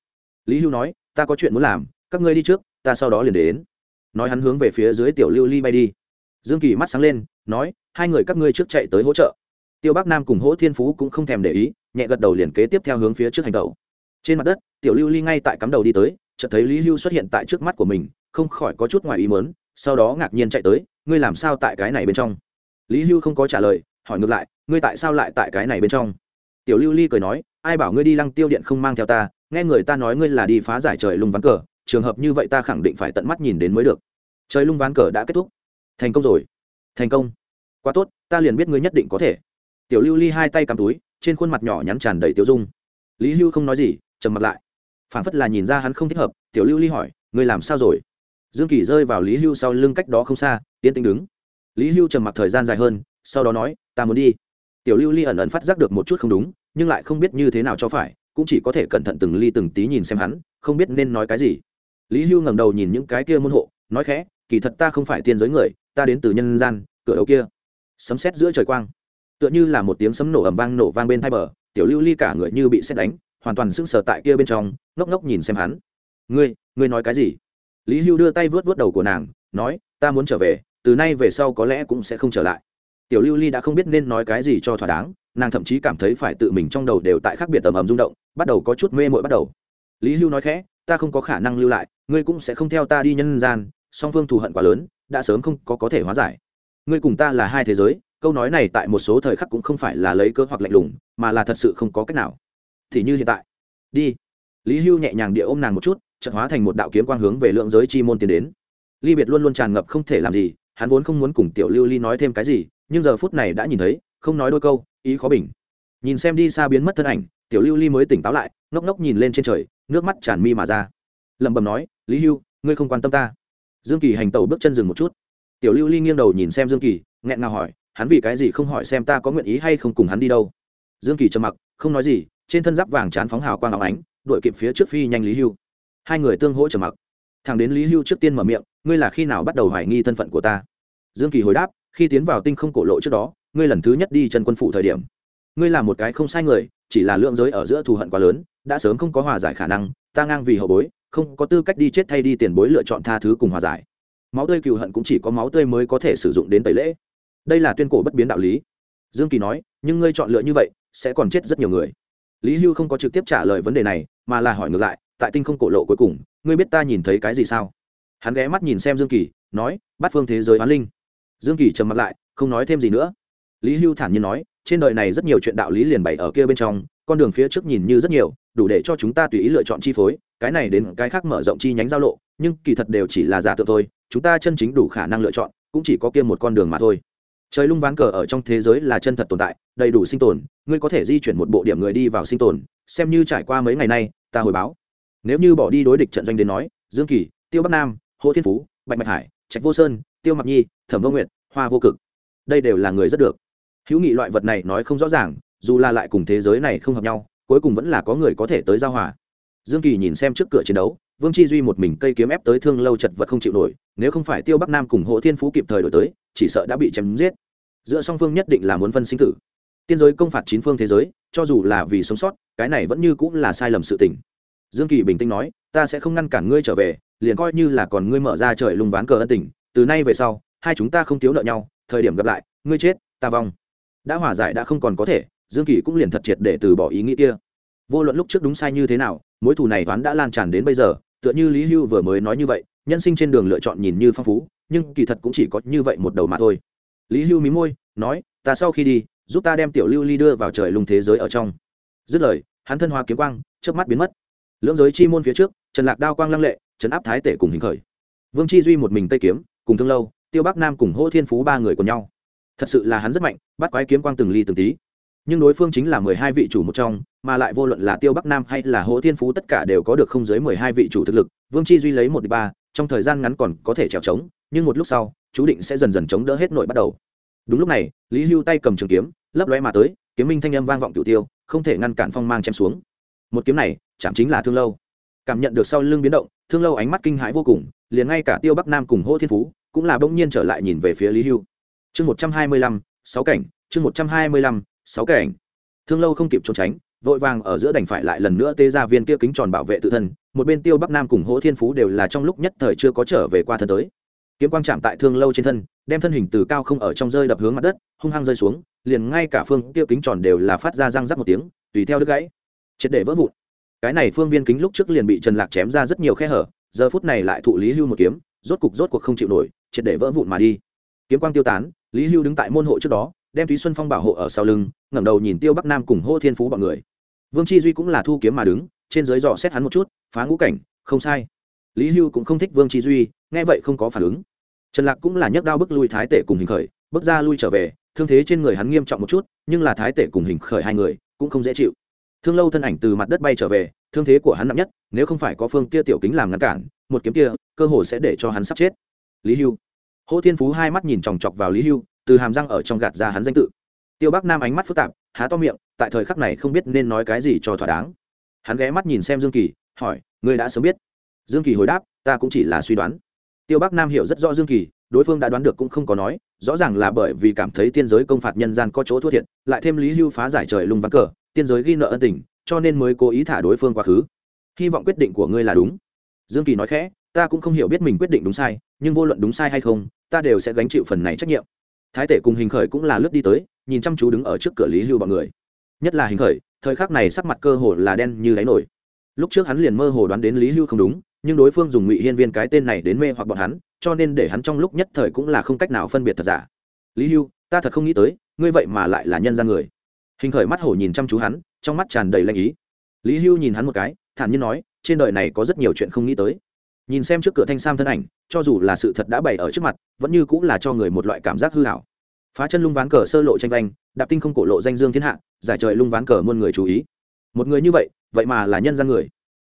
Speaker 1: Lý hưu nói, ta có chuyện muốn làm, các ngươi đi trước, ta sau đó liền đến. Nói hắn hướng về phía dưới tiểu lưu ly bay đi dương kỳ mắt sáng lên, nói, hai người các ngươi trước chạy tới hỗ trợ. Tiêu bắc nam cùng hỗ thiên phú cũng không thèm để ý, nhẹ gật đầu liền kế tiếp theo hướng phía trước hành động. trên mặt đất, tiểu lưu ly ngay tại cắm đầu đi tới, chợt thấy lý hưu xuất hiện tại trước mắt của mình, không khỏi có chút ngoài ý mớn sau đó ngạc nhiên chạy tới, ngươi làm sao tại cái này bên trong? Lý hưu không có trả lời, hỏi ngược lại, ngươi tại sao lại tại cái này bên trong? Tiểu lưu ly cười nói, ai bảo ngươi đi lăng tiêu điện không mang theo ta, nghe người ta nói ngươi là đi phá giải trời lung ván cờ, trường hợp như vậy ta khẳng định phải tận mắt nhìn đến mới được. Trời lung ván cờ đã kết thúc thành công rồi. Thành công. Quá tốt, ta liền biết ngươi nhất định có thể. Tiểu lưu ly hai tay cầm túi, trên khuôn mặt nhỏ nhắn tràn đầy tiêu dung. Lý hưu không nói gì, trầm mặt lại. Phản phất là nhìn ra hắn không thích hợp, tiểu lưu ly hỏi, ngươi làm sao rồi? Dương kỳ rơi vào lý hưu sau lưng cách đó không xa, yên tĩnh đứng. Lý hưu trầm mặc thời gian dài hơn, sau đó nói, ta muốn đi. Tiểu lưu ly ẩn ẩn phát giác được một chút không đúng, nhưng lại không biết như thế nào cho phải, cũng chỉ có thể cẩn thận từng ly từng tí nhìn xem hắn, không biết nên nói cái gì. Lý hưu ngẩng đầu nhìn những cái kia môn hộ, nói khẽ, kỳ thật ta không phải tiên giới người ta đến từ nhân gian, cửa đầu kia. Sấm sét giữa trời quang. Tựa như là một tiếng sấm nổ ầm vang nổ vang bên thai bờ, tiểu lưu ly cả người như bị xét đánh, hoàn toàn sững sờ tại kia bên trong, ngốc ngốc nhìn xem hắn. Ngươi ngươi nói cái gì? Lý hưu đưa tay vớt vớt đầu của nàng, nói, ta muốn trở về, từ nay về sau có lẽ cũng sẽ không trở lại. Tiểu lưu ly đã không biết nên nói cái gì cho thỏa đáng, nàng thậm chí cảm thấy phải tự mình trong đầu đều tại khác biệt tầm ầm rung động, bắt đầu có chút mê mội bắt đầu. Lý hưu nói khẽ, ta không có khả năng lưu lại, ngươi cũng sẽ không theo ta đi nhân gian song phương thù hận quá lớn, đã sớm không có có thể hóa giải. Ngươi cùng ta là hai thế giới, câu nói này tại một số thời khắc cũng không phải là lấy cơ hoặc lạnh lùng, mà là thật sự không có cách nào. Thì như hiện tại. Đi. Lý hưu nhẹ nhàng địa ôm nàng một chút, chợt hóa thành một đạo kiếm quang hướng về lượng giới chi môn tiến đến. Ly biệt luôn luôn tràn ngập không thể làm gì, hắn vốn không muốn cùng tiểu lưu ly nói thêm cái gì, nhưng giờ phút này đã nhìn thấy, không nói đôi câu, ý khó bình. Nhìn xem đi xa biến mất thân ảnh, tiểu lưu ly mới tỉnh táo lại, ngốc ngốc nhìn lên trên trời, nước mắt tràn mi mà ra. Lẩm bẩm nói, lý hưu, ngươi không quan tâm ta dương kỳ hành tẩu bước chân dừng một chút. Tiểu lưu ly nghiêng đầu nhìn xem dương kỳ, nghẹn ngào hỏi, hắn vì cái gì không hỏi xem ta có nguyện ý hay không cùng hắn đi đâu? Dương kỳ trầm mặc, không nói gì, trên thân giáp vàng chán phóng hào quang áo ánh đội kịp phía trước phi nhanh lý hưu. Hai người tương hỗ trầm mặc. Thằng đến lý hưu trước tiên mở miệng, ngươi là khi nào bắt đầu hoài nghi thân phận của ta? Dương kỳ hồi đáp, khi tiến vào tinh không cổ lộ trước đó, ngươi lần thứ nhất đi chân quân phụ thời điểm. Ngươi là một cái không sai người, chỉ là lượng giới ở giữa thù hận quá lớn, đã sớm không có hòa giải khả năng, ta ngang vì hậu bối không có tư cách đi chết thay đi tiền bối lựa chọn tha thứ cùng hòa giải. Máu tươi cựu hận cũng chỉ có máu tươi mới có thể sử dụng đến tẩy lễ. Đây là tuyên cổ bất biến đạo lý. Dương kỳ nói, nhưng ngươi chọn lựa như vậy, sẽ còn chết rất nhiều người. Lý hưu không có trực tiếp trả lời vấn đề này, mà là hỏi ngược lại, tại tinh không cổ lộ cuối cùng, ngươi biết ta nhìn thấy cái gì sao? Hắn ghé mắt nhìn xem dương kỳ, nói bắt phương thế giới hoán linh. Dương kỳ trầm mặt lại, không nói thêm gì nữa. Lý hưu thản nhiên nói trên đời này rất nhiều chuyện đạo lý liền bày ở kia bên trong, con đường phía trước nhìn như rất nhiều, đủ để cho chúng ta tùy ý lựa chọn chi phối, cái này đến cái khác mở rộng chi nhánh giao lộ, nhưng kỳ thật đều chỉ là giả tượng thôi, chúng ta chân chính đủ khả năng lựa chọn, cũng chỉ có kia một con đường mà thôi. Trời lung ván cờ ở trong thế giới là chân thật tồn tại, đầy đủ sinh tồn, ngươi có thể di chuyển một bộ điểm người đi vào sinh tồn, xem như trải qua mấy ngày nay, ta hồi báo. Nếu như bỏ đi đối địch trận doanh đến nói, dương kỳ, tiêu bắc nam, hồ thiên phú, bạch bạch hải, trạch vô sơn, tiêu mặc nhi, thẩm vô nguyệt, hoa vô cực, đây đều là người rất được hữu nghị loại vật này nói không rõ ràng, dù là lại cùng thế giới này không hợp nhau, cuối cùng vẫn là có người có thể tới giao hòa. Dương kỳ nhìn xem trước cửa chiến đấu, vương chi duy một mình cây kiếm ép tới thương lâu chật vật không chịu nổi, nếu không phải tiêu bắc nam cùng hộ thiên phú kịp thời đổi tới, chỉ sợ đã bị chém giết. Giữa song phương nhất định là muốn phân sinh tử. Tiên giới công phạt chín phương thế giới, cho dù là vì sống sót, cái này vẫn như cũng là sai lầm sự tình. Dương kỳ bình tĩnh nói, ta sẽ không ngăn cản ngươi trở về, liền coi như là còn ngươi mở ra trời lùng ván cờ ân tình, từ nay về sau, hai chúng ta không thiếu nợ nhau, thời điểm gặp lại, ngươi chết, ta vong đã hòa giải đã không còn có thể, dương kỳ cũng liền thật triệt để từ bỏ ý nghĩ kia. Vô luận lúc trước đúng sai như thế nào, mối thù này toán đã lan tràn đến bây giờ, tựa như lý hưu vừa mới nói như vậy, nhân sinh trên đường lựa chọn nhìn như phong phú, nhưng kỳ thật cũng chỉ có như vậy một đầu mà thôi. Lý hưu mí môi, nói, ta sau khi đi, giúp ta đem tiểu lưu ly đưa vào trời lùng thế giới ở trong. Dứt lời, hắn thân hoa kiếm quang, chớp mắt biến mất. Lưỡng giới chi môn phía trước, trần lạc đao quang lăng lệ trấn áp thái tể cùng hình khởi. Vương chi duy một mình tây kiếm, cùng thương lâu, tiêu bắc nam cùng hô thiên phú ba người cùng nhau thật sự là hắn rất mạnh, bắt quái kiếm quang từng ly từng tí. Nhưng đối phương chính là mười hai vị chủ một trong, mà lại vô luận là tiêu bắc nam hay là hỗ thiên phú tất cả đều có được không dưới mười hai vị chủ thực lực, vương chi duy lấy một đi ba, trong thời gian ngắn còn có thể trèo trống, nhưng một lúc sau, chú định sẽ dần dần chống đỡ hết nội bắt đầu. Đúng lúc này, lý hưu tay cầm trường kiếm, lấp lóe mà tới, kiếm minh thanh âm vang vọng cửu tiêu, không thể ngăn cản phong mang chém xuống. Một kiếm này, chạm chính là thương lâu. Cảm nhận được sau lưng biến động, thương lâu ánh mắt kinh hãi vô cùng, liền ngay cả tiêu bắc nam cùng hỗ thiên phú cũng là bỗng nhiên trở lại nhìn về phía lý hưu chương một trăm hai mươi lăm, sáu cảnh, chương một trăm hai mươi lăm, sáu cảnh. Thương lâu không kịp trốn tránh, vội vàng ở giữa đành phải lại lần nữa tê ra viên kia kính tròn bảo vệ tự thân, một bên tiêu bắc nam cùng hỗ thiên phú đều là trong lúc nhất thời chưa có trở về qua thân tới. Kiếm quang chạm tại thương lâu trên thân, đem thân hình từ cao không ở trong rơi đập hướng mặt đất, hung hăng rơi xuống, liền ngay cả phương kia kính tròn đều là phát ra răng rắc một tiếng, tùy theo đứt gãy. Triệt để vỡ vụn. Cái này phương viên kính lúc trước liền bị trần lạc chém ra rất nhiều khe hở, giờ phút này lại thụ lý hưu một kiếm, rốt cục rốt cuộc không chịu nổi, triệt để vỡ vụn mà đi. Kiếm quang tiêu tán lý hưu đứng tại môn hộ trước đó, đem túy xuân phong bảo hộ ở sau lưng, ngẩng đầu nhìn tiêu bắc nam cùng hô thiên phú bọn người. Vương chi duy cũng là thu kiếm mà đứng, trên dưới dò xét hắn một chút, phá ngũ cảnh, không sai. Lý hưu cũng không thích vương chi duy, nghe vậy không có phản ứng. Trần lạc cũng là nhấc đao bức lui thái tể cùng hình khởi, bước ra lui trở về, thương thế trên người hắn nghiêm trọng một chút, nhưng là thái tể cùng hình khởi hai người cũng không dễ chịu. Thương lâu thân ảnh từ mặt đất bay trở về, thương thế của hắn nặng nhất, nếu không phải có phương kia tiểu kính làm ngăn cản, một kiếm kia, cơ hồ sẽ để cho hắn sắp chết. Lý hưu hỗ thiên phú hai mắt nhìn chòng chọc vào lý hưu, từ hàm răng ở trong gạt ra hắn danh tự. Tiêu bắc nam ánh mắt phức tạp, há to miệng, tại thời khắc này không biết nên nói cái gì cho thỏa đáng. Hắn ghé mắt nhìn xem dương kỳ, hỏi, ngươi đã sớm biết? Dương kỳ hồi đáp, ta cũng chỉ là suy đoán. Tiêu bắc nam hiểu rất rõ dương kỳ, đối phương đã đoán được cũng không có nói, rõ ràng là bởi vì cảm thấy tiên giới công phạt nhân gian có chỗ thua thiệt, lại thêm lý hưu phá giải trời lung vắng cờ, tiên giới ghi nợ ân tình, cho nên mới cố ý thả đối phương quá khứ. Hy vọng quyết định của ngươi là đúng. Dương kỳ nói khẽ, ta cũng không hiểu biết mình quyết định đúng sai, nhưng vô luận đúng sai hay không ta đều sẽ gánh chịu phần này trách nhiệm. Thái tể cùng hình khởi cũng là lướt đi tới, nhìn chăm chú đứng ở trước cửa lý hưu bọn người. Nhất là hình khởi, thời khắc này sắc mặt cơ hồ là đen như đáy nổi. Lúc trước hắn liền mơ hồ đoán đến lý hưu không đúng, nhưng đối phương dùng ngụy hiên viên cái tên này đến mê hoặc bọn hắn, cho nên để hắn trong lúc nhất thời cũng là không cách nào phân biệt thật giả. Lý hưu, ta thật không nghĩ tới, ngươi vậy mà lại là nhân gian người. Hình khởi mắt hổ nhìn chăm chú hắn, trong mắt tràn đầy lanh ý. Lý hưu nhìn hắn một cái, thản nhiên nói, trên đời này có rất nhiều chuyện không nghĩ tới nhìn xem trước cửa thanh sam thân ảnh, cho dù là sự thật đã bày ở trước mặt, vẫn như cũng là cho người một loại cảm giác hư hảo. Phá chân lung ván cờ sơ lộ tranh vanh, đạp tinh không cổ lộ danh dương thiên hạ, giải trời lung ván cờ muôn người chú ý. Một người như vậy vậy mà là nhân gian người.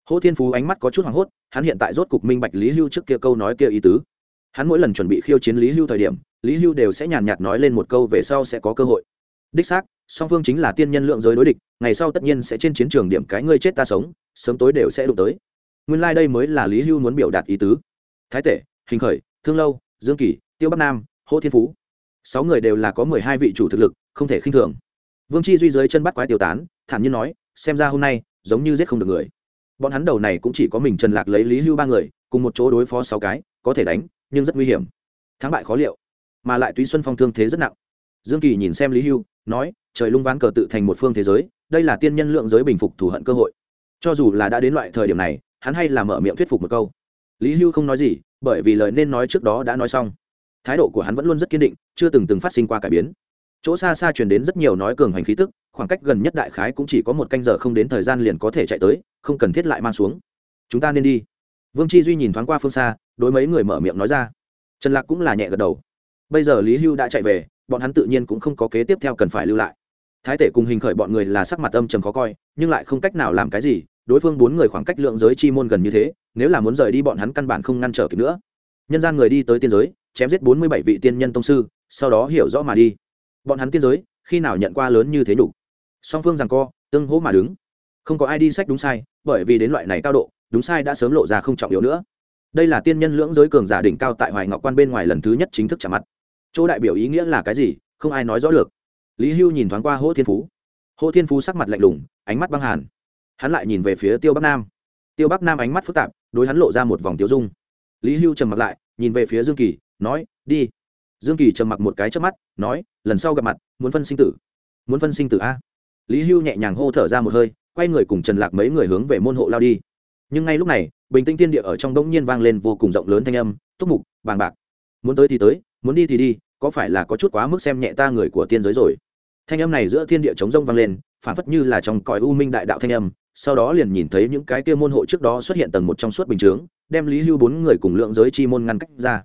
Speaker 1: Hỗ thiên phú ánh mắt có chút hoảng hốt, hắn hiện tại rốt cục minh bạch lý hưu trước kia câu nói kia ý tứ. Hắn mỗi lần chuẩn bị khiêu chiến lý hưu thời điểm, lý hưu đều sẽ nhàn nhạt nói lên một câu về sau sẽ có cơ hội. Đích xác, song phương chính là tiên nhân lượng giới đối địch, ngày sau tất nhiên sẽ trên chiến trường điểm cái ngươi chết ta sống, sớm tối đều sẽ đụng tới nguyên lai、like、đây mới là lý hưu muốn biểu đạt ý tứ. Thái tể, hình khởi, thương lâu, dương kỳ tiêu bắc nam Hỗ thiên phú. Sáu người đều là có mười hai vị chủ thực lực, không thể khinh thường. Vương chi duy dưới chân bắt quái tiêu tán, thản nhiên nói, xem ra hôm nay, giống như giết không được người. Bọn hắn đầu này cũng chỉ có mình trần lạc lấy lý hưu ba người, cùng một chỗ đối phó sáu cái, có thể đánh, nhưng rất nguy hiểm. Thắng bại khó liệu, mà lại túy xuân phong thương thế rất nặng. Dương kỳ nhìn xem lý hưu, nói, trời lung ván cờ tự thành một phương thế giới, đây là tiên nhân lượng giới bình phục thù hận cơ hội. Cho dù là đã đến loại thời điểm này hắn hay là mở miệng thuyết phục một câu. Lý hưu không nói gì, bởi vì lời nên nói trước đó đã nói xong. Thái độ của hắn vẫn luôn rất kiên định, chưa từng từng phát sinh qua cải biến. Chỗ xa xa truyền đến rất nhiều nói cường hành khí tức, khoảng cách gần nhất đại khái cũng chỉ có một canh giờ không đến thời gian liền có thể chạy tới, không cần thiết lại mang xuống. Chúng ta nên đi. Vương chi duy nhìn thoáng qua phương xa, đối mấy người mở miệng nói ra. Trần lạc cũng là nhẹ gật đầu. Bây giờ lý hưu đã chạy về, bọn hắn tự nhiên cũng không có kế tiếp theo cần phải lưu lại. Thái tể cùng hình khởi bọn người là sắc mặt âm trầm khó coi, nhưng lại không cách nào làm cái gì đối phương bốn người khoảng cách lượng giới chi môn gần như thế, nếu là muốn rời đi bọn hắn căn bản không ngăn trở kịp nữa. Nhân gian người đi tới tiên giới, chém giết bốn mươi bảy vị tiên nhân tông sư, sau đó hiểu rõ mà đi. Bọn hắn tiên giới, khi nào nhận qua lớn như thế nhục? Song phương rằng co, tương hỗ mà đứng. Không có ai đi sách đúng sai, bởi vì đến loại này cao độ, đúng sai đã sớm lộ ra không trọng yếu nữa. Đây là tiên nhân lưỡng giới cường giả đỉnh cao tại hoài ngọc quan bên ngoài lần thứ nhất chính thức trả mặt. Chỗ đại biểu ý nghĩa là cái gì, không ai nói rõ được. Lý hưu nhìn thoáng qua hỗ thiên phú. Hỗ thiên phú sắc mặt lạnh lùng, ánh mắt băng hàn hắn lại nhìn về phía tiêu bắc nam. Tiêu bắc nam ánh mắt phức tạp, đối hắn lộ ra một vòng tiêu dung. Lý hưu trầm mặt lại, nhìn về phía dương kỳ, nói, đi. Dương kỳ trầm mặc một cái trước mắt, nói, lần sau gặp mặt, muốn phân sinh tử. Muốn phân sinh tử a? Lý hưu nhẹ nhàng hô thở ra một hơi, quay người cùng trần lạc mấy người hướng về môn hộ lao đi. Nhưng ngay lúc này, bình tĩnh tiên địa ở trong đông nhiên vang lên vô cùng rộng lớn thanh âm, túc mục, bàng bạc, muốn tới thì tới, muốn đi thì đi, có phải là có chút quá mức xem nhẹ ta người của tiên giới rồi? Thanh âm này giữa thiên địa chống rông vang lên phản phất như là trong cõi u minh đại đạo thanh âm sau đó liền nhìn thấy những cái kia môn hộ trước đó xuất hiện tầng một trong suốt bình chướng, đem lý hưu bốn người cùng lượng giới chi môn ngăn cách ra.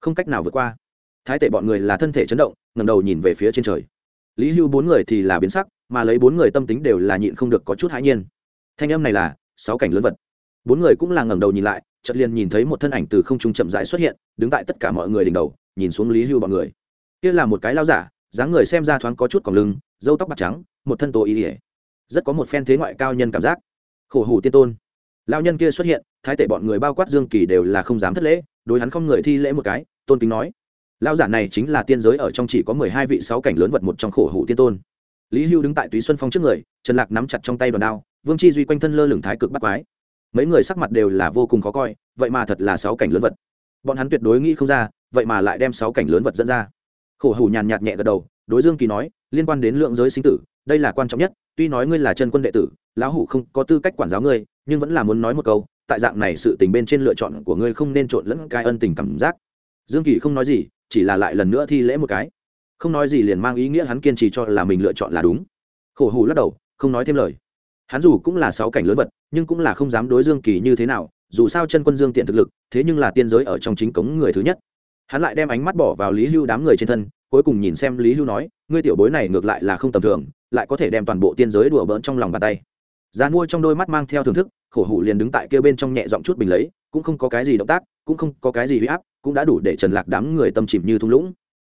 Speaker 1: Không cách nào vượt qua. Thái tệ bọn người là thân thể chấn động ngầm đầu nhìn về phía trên trời. Lý hưu bốn người thì là biến sắc, mà lấy bốn người tâm tính đều là nhịn không được có chút hãi nhiên. Thanh âm này là, sáu cảnh lớn vật. Bốn người cũng là ngẩng đầu nhìn lại, chợt liền nhìn thấy một thân ảnh từ không trung chậm rãi xuất hiện, đứng tại tất cả mọi người đỉnh đầu, nhìn xuống lý hưu bọn người. Kia là một cái lao giả, dáng người xem ra thoáng có chút còng lưng dâu tóc bạc trắng, một thân tổ ý ỉa rất có một phen thế ngoại cao nhân cảm giác. Khổ hủ tiên tôn. Lao nhân kia xuất hiện, thái tể bọn người bao quát dương kỳ đều là không dám thất lễ, đối hắn không người thi lễ một cái, tôn kính nói. Lao giả này chính là tiên giới ở trong chỉ có mười hai vị sáu cảnh lớn vật một trong khổ hủ tiên tôn. Lý hưu đứng tại túy xuân phong trước người, trần lạc nắm chặt trong tay đòn đao, vương chi duy quanh thân lơ lửng thái cực bắt quái. Mấy người sắc mặt đều là vô cùng khó coi, vậy mà thật là sáu cảnh lớn vật. Bọn hắn tuyệt đối nghĩ không ra, vậy mà lại đem sáu cảnh lớn vật dẫn ra. Khổ hủ nhàn nhạt nhẹ gật đầu, đối dương kỳ nói, liên quan đến lượng giới sinh tử, đây là quan trọng nhất tuy nói ngươi là chân quân đệ tử, lão hủ không có tư cách quản giáo ngươi, nhưng vẫn là muốn nói một câu, tại dạng này sự tình bên trên lựa chọn của ngươi không nên trộn lẫn cái ân tình cảm giác. Dương kỳ không nói gì, chỉ là lại lần nữa thi lễ một cái. Không nói gì liền mang ý nghĩa hắn kiên trì cho là mình lựa chọn là đúng. Khổ hủ lắc đầu, không nói thêm lời. Hắn dù cũng là sáu cảnh lớn vật, nhưng cũng là không dám đối dương kỳ như thế nào, dù sao chân quân dương tiện thực lực, thế nhưng là tiên giới ở trong chính cống người thứ nhất. Hắn lại đem ánh mắt bỏ vào lý hưu đám người trên thân, cuối cùng nhìn xem lý hưu nói, ngươi tiểu bối này ngược lại là không tầm thường lại có thể đem toàn bộ tiên giới đùa bỡn trong lòng bàn tay. Gian mua trong đôi mắt mang theo thưởng thức, khổ hủ liền đứng tại kia bên trong nhẹ giọng chút bình lấy, cũng không có cái gì động tác, cũng không có cái gì huy áp, cũng đã đủ để trần lạc đám người tâm chìm như thung lũng.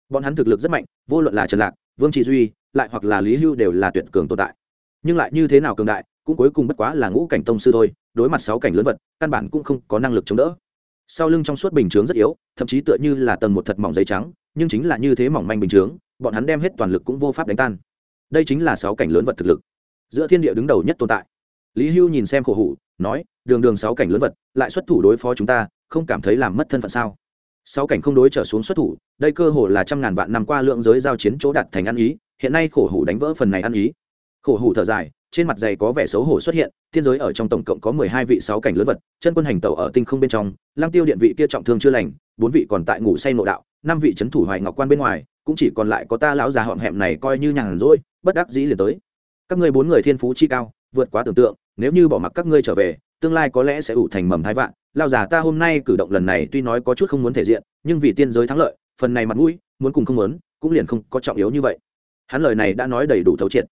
Speaker 1: Bọn hắn thực lực rất mạnh, vô luận là trần lạc, vương trị duy, lại hoặc là lý hưu đều là tuyệt cường tồn tại. Nhưng lại như thế nào cường đại, cũng cuối cùng bất quá là ngũ cảnh tông sư thôi, đối mặt sáu cảnh lớn vật, căn bản cũng không có năng lực chống đỡ. Sau lưng trong suốt bình chướng rất yếu, thậm chí tựa như là tầng một thật mỏng giấy trắng, nhưng chính là như thế mỏng manh bình chướng, bọn hắn đem hết toàn lực cũng vô pháp đánh tan đây chính là sáu cảnh lớn vật thực lực. Giữa thiên địa đứng đầu nhất tồn tại. Lý hưu nhìn xem khổ hủ, nói, đường đường sáu cảnh lớn vật, lại xuất thủ đối phó chúng ta, không cảm thấy làm mất thân phận sao? Sáu cảnh không đối trở xuống xuất thủ, đây cơ hồ là trăm ngàn vạn năm qua lượng giới giao chiến chỗ đặt thành ăn ý, hiện nay khổ hủ đánh vỡ phần này ăn ý. Khổ hủ thở dài, trên mặt dày có vẻ xấu hổ xuất hiện, thiên giới ở trong tổng cộng có mười hai vị sáu cảnh lớn vật, chân quân hành tẩu ở tinh không bên trong lang tiêu điện vị kia trọng thương chưa lành, bốn vị còn tại ngủ say nội đạo, năm vị c thủ hoài ngọc quan bên ngoài, cũng chỉ còn lại có ta lão già họm hẹm này coi như nhàn rỗi bất đắc dĩ liền tới. Các ngươi bốn người thiên phú chi cao, vượt quá tưởng tượng, nếu như bỏ mặc các ngươi trở về, tương lai có lẽ sẽ ủ thành mầm thái vạn. Lao già ta hôm nay cử động lần này tuy nói có chút không muốn thể diện, nhưng vì tiên giới thắng lợi, phần này mặt mũi, muốn cùng không muốn, cũng liền không có trọng yếu như vậy. Hắn lời này đã nói đầy đủ thấu triệt.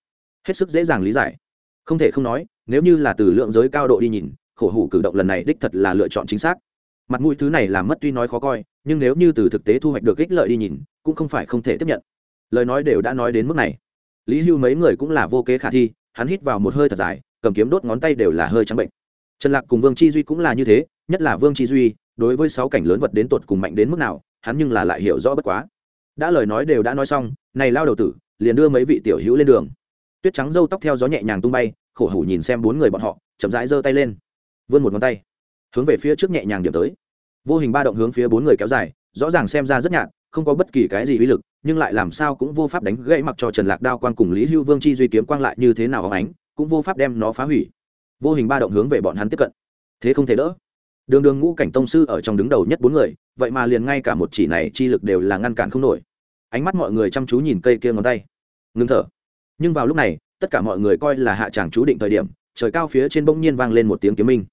Speaker 1: Hết sức dễ dàng lý giải. Không thể không nói, nếu như là từ lượng giới cao độ đi nhìn, khổ hủ cử động lần này đích thật là lựa chọn chính xác. Mặt mũi thứ này làm mất tuy nói khó coi, nhưng nếu như từ thực tế thu hoạch được ích lợi đi nhìn, cũng không phải không thể tiếp nhận. Lời nói đều đã nói đến mức này lý hưu mấy người cũng là vô kế khả thi, hắn hít vào một hơi thật dài, cầm kiếm đốt ngón tay đều là hơi trắng bệnh. Trần lạc cùng vương chi duy cũng là như thế, nhất là vương chi duy, đối với sáu cảnh lớn vật đến tột cùng mạnh đến mức nào, hắn nhưng là lại hiểu rõ bất quá. Đã lời nói đều đã nói xong, này lao đầu tử, liền đưa mấy vị tiểu hữu lên đường. Tuyết trắng râu tóc theo gió nhẹ nhàng tung bay, khổ hủ nhìn xem bốn người bọn họ, chậm rãi giơ tay lên. Vươn một ngón tay, hướng về phía trước nhẹ nhàng điểm tới. Vô hình ba động hướng phía bốn người kéo dài, rõ ràng xem ra rất nhạt không có bất kỳ cái gì uy lực, nhưng lại làm sao cũng vô pháp đánh gãy mặc cho trần lạc đao quan cùng lý hưu vương chi duy kiếm quang lại như thế nào óng ánh, cũng vô pháp đem nó phá hủy. Vô hình ba động hướng về bọn hắn tiếp cận. Thế không thể đỡ. Đường đường ngũ cảnh tông sư ở trong đứng đầu nhất bốn người, vậy mà liền ngay cả một chỉ này chi lực đều là ngăn cản không nổi. Ánh mắt mọi người chăm chú nhìn cây kia ngón tay. Ngưng thở. Nhưng vào lúc này, tất cả mọi người coi là hạ tràng chú định thời điểm, trời cao phía trên bỗng nhiên vang lên một tiếng kiếm minh.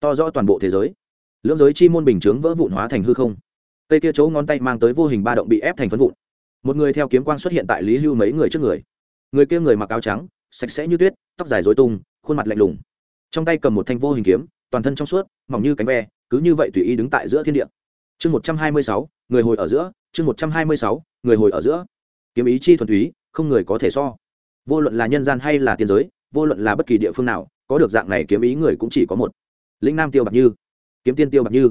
Speaker 1: To rõ toàn bộ thế giới. Lưỡng giới chi môn bình chướng vỡ vụn hóa thành hư không cây kia chỗ ngón tay mang tới vô hình ba động bị ép thành phân vụn. Một người theo kiếm quang xuất hiện tại lý hưu mấy người trước người. Người kia người mặc áo trắng, sạch sẽ như tuyết, tóc dài dối tung, khuôn mặt lạnh lùng. Trong tay cầm một thanh vô hình kiếm, toàn thân trong suốt, mỏng như cánh ve, cứ như vậy tùy ý đứng tại giữa thiên địa. Chương một trăm hai mươi sáu, người hồi ở giữa, chương một trăm hai mươi sáu, người hồi ở giữa. Kiếm ý chi thuần túy, không người có thể so. Vô luận là nhân gian hay là tiên giới, vô luận là bất kỳ địa phương nào, có được dạng này kiếm ý người cũng chỉ có một. Lĩnh nam tiêu bạc như. Kiếm tiên tiêu bạc như.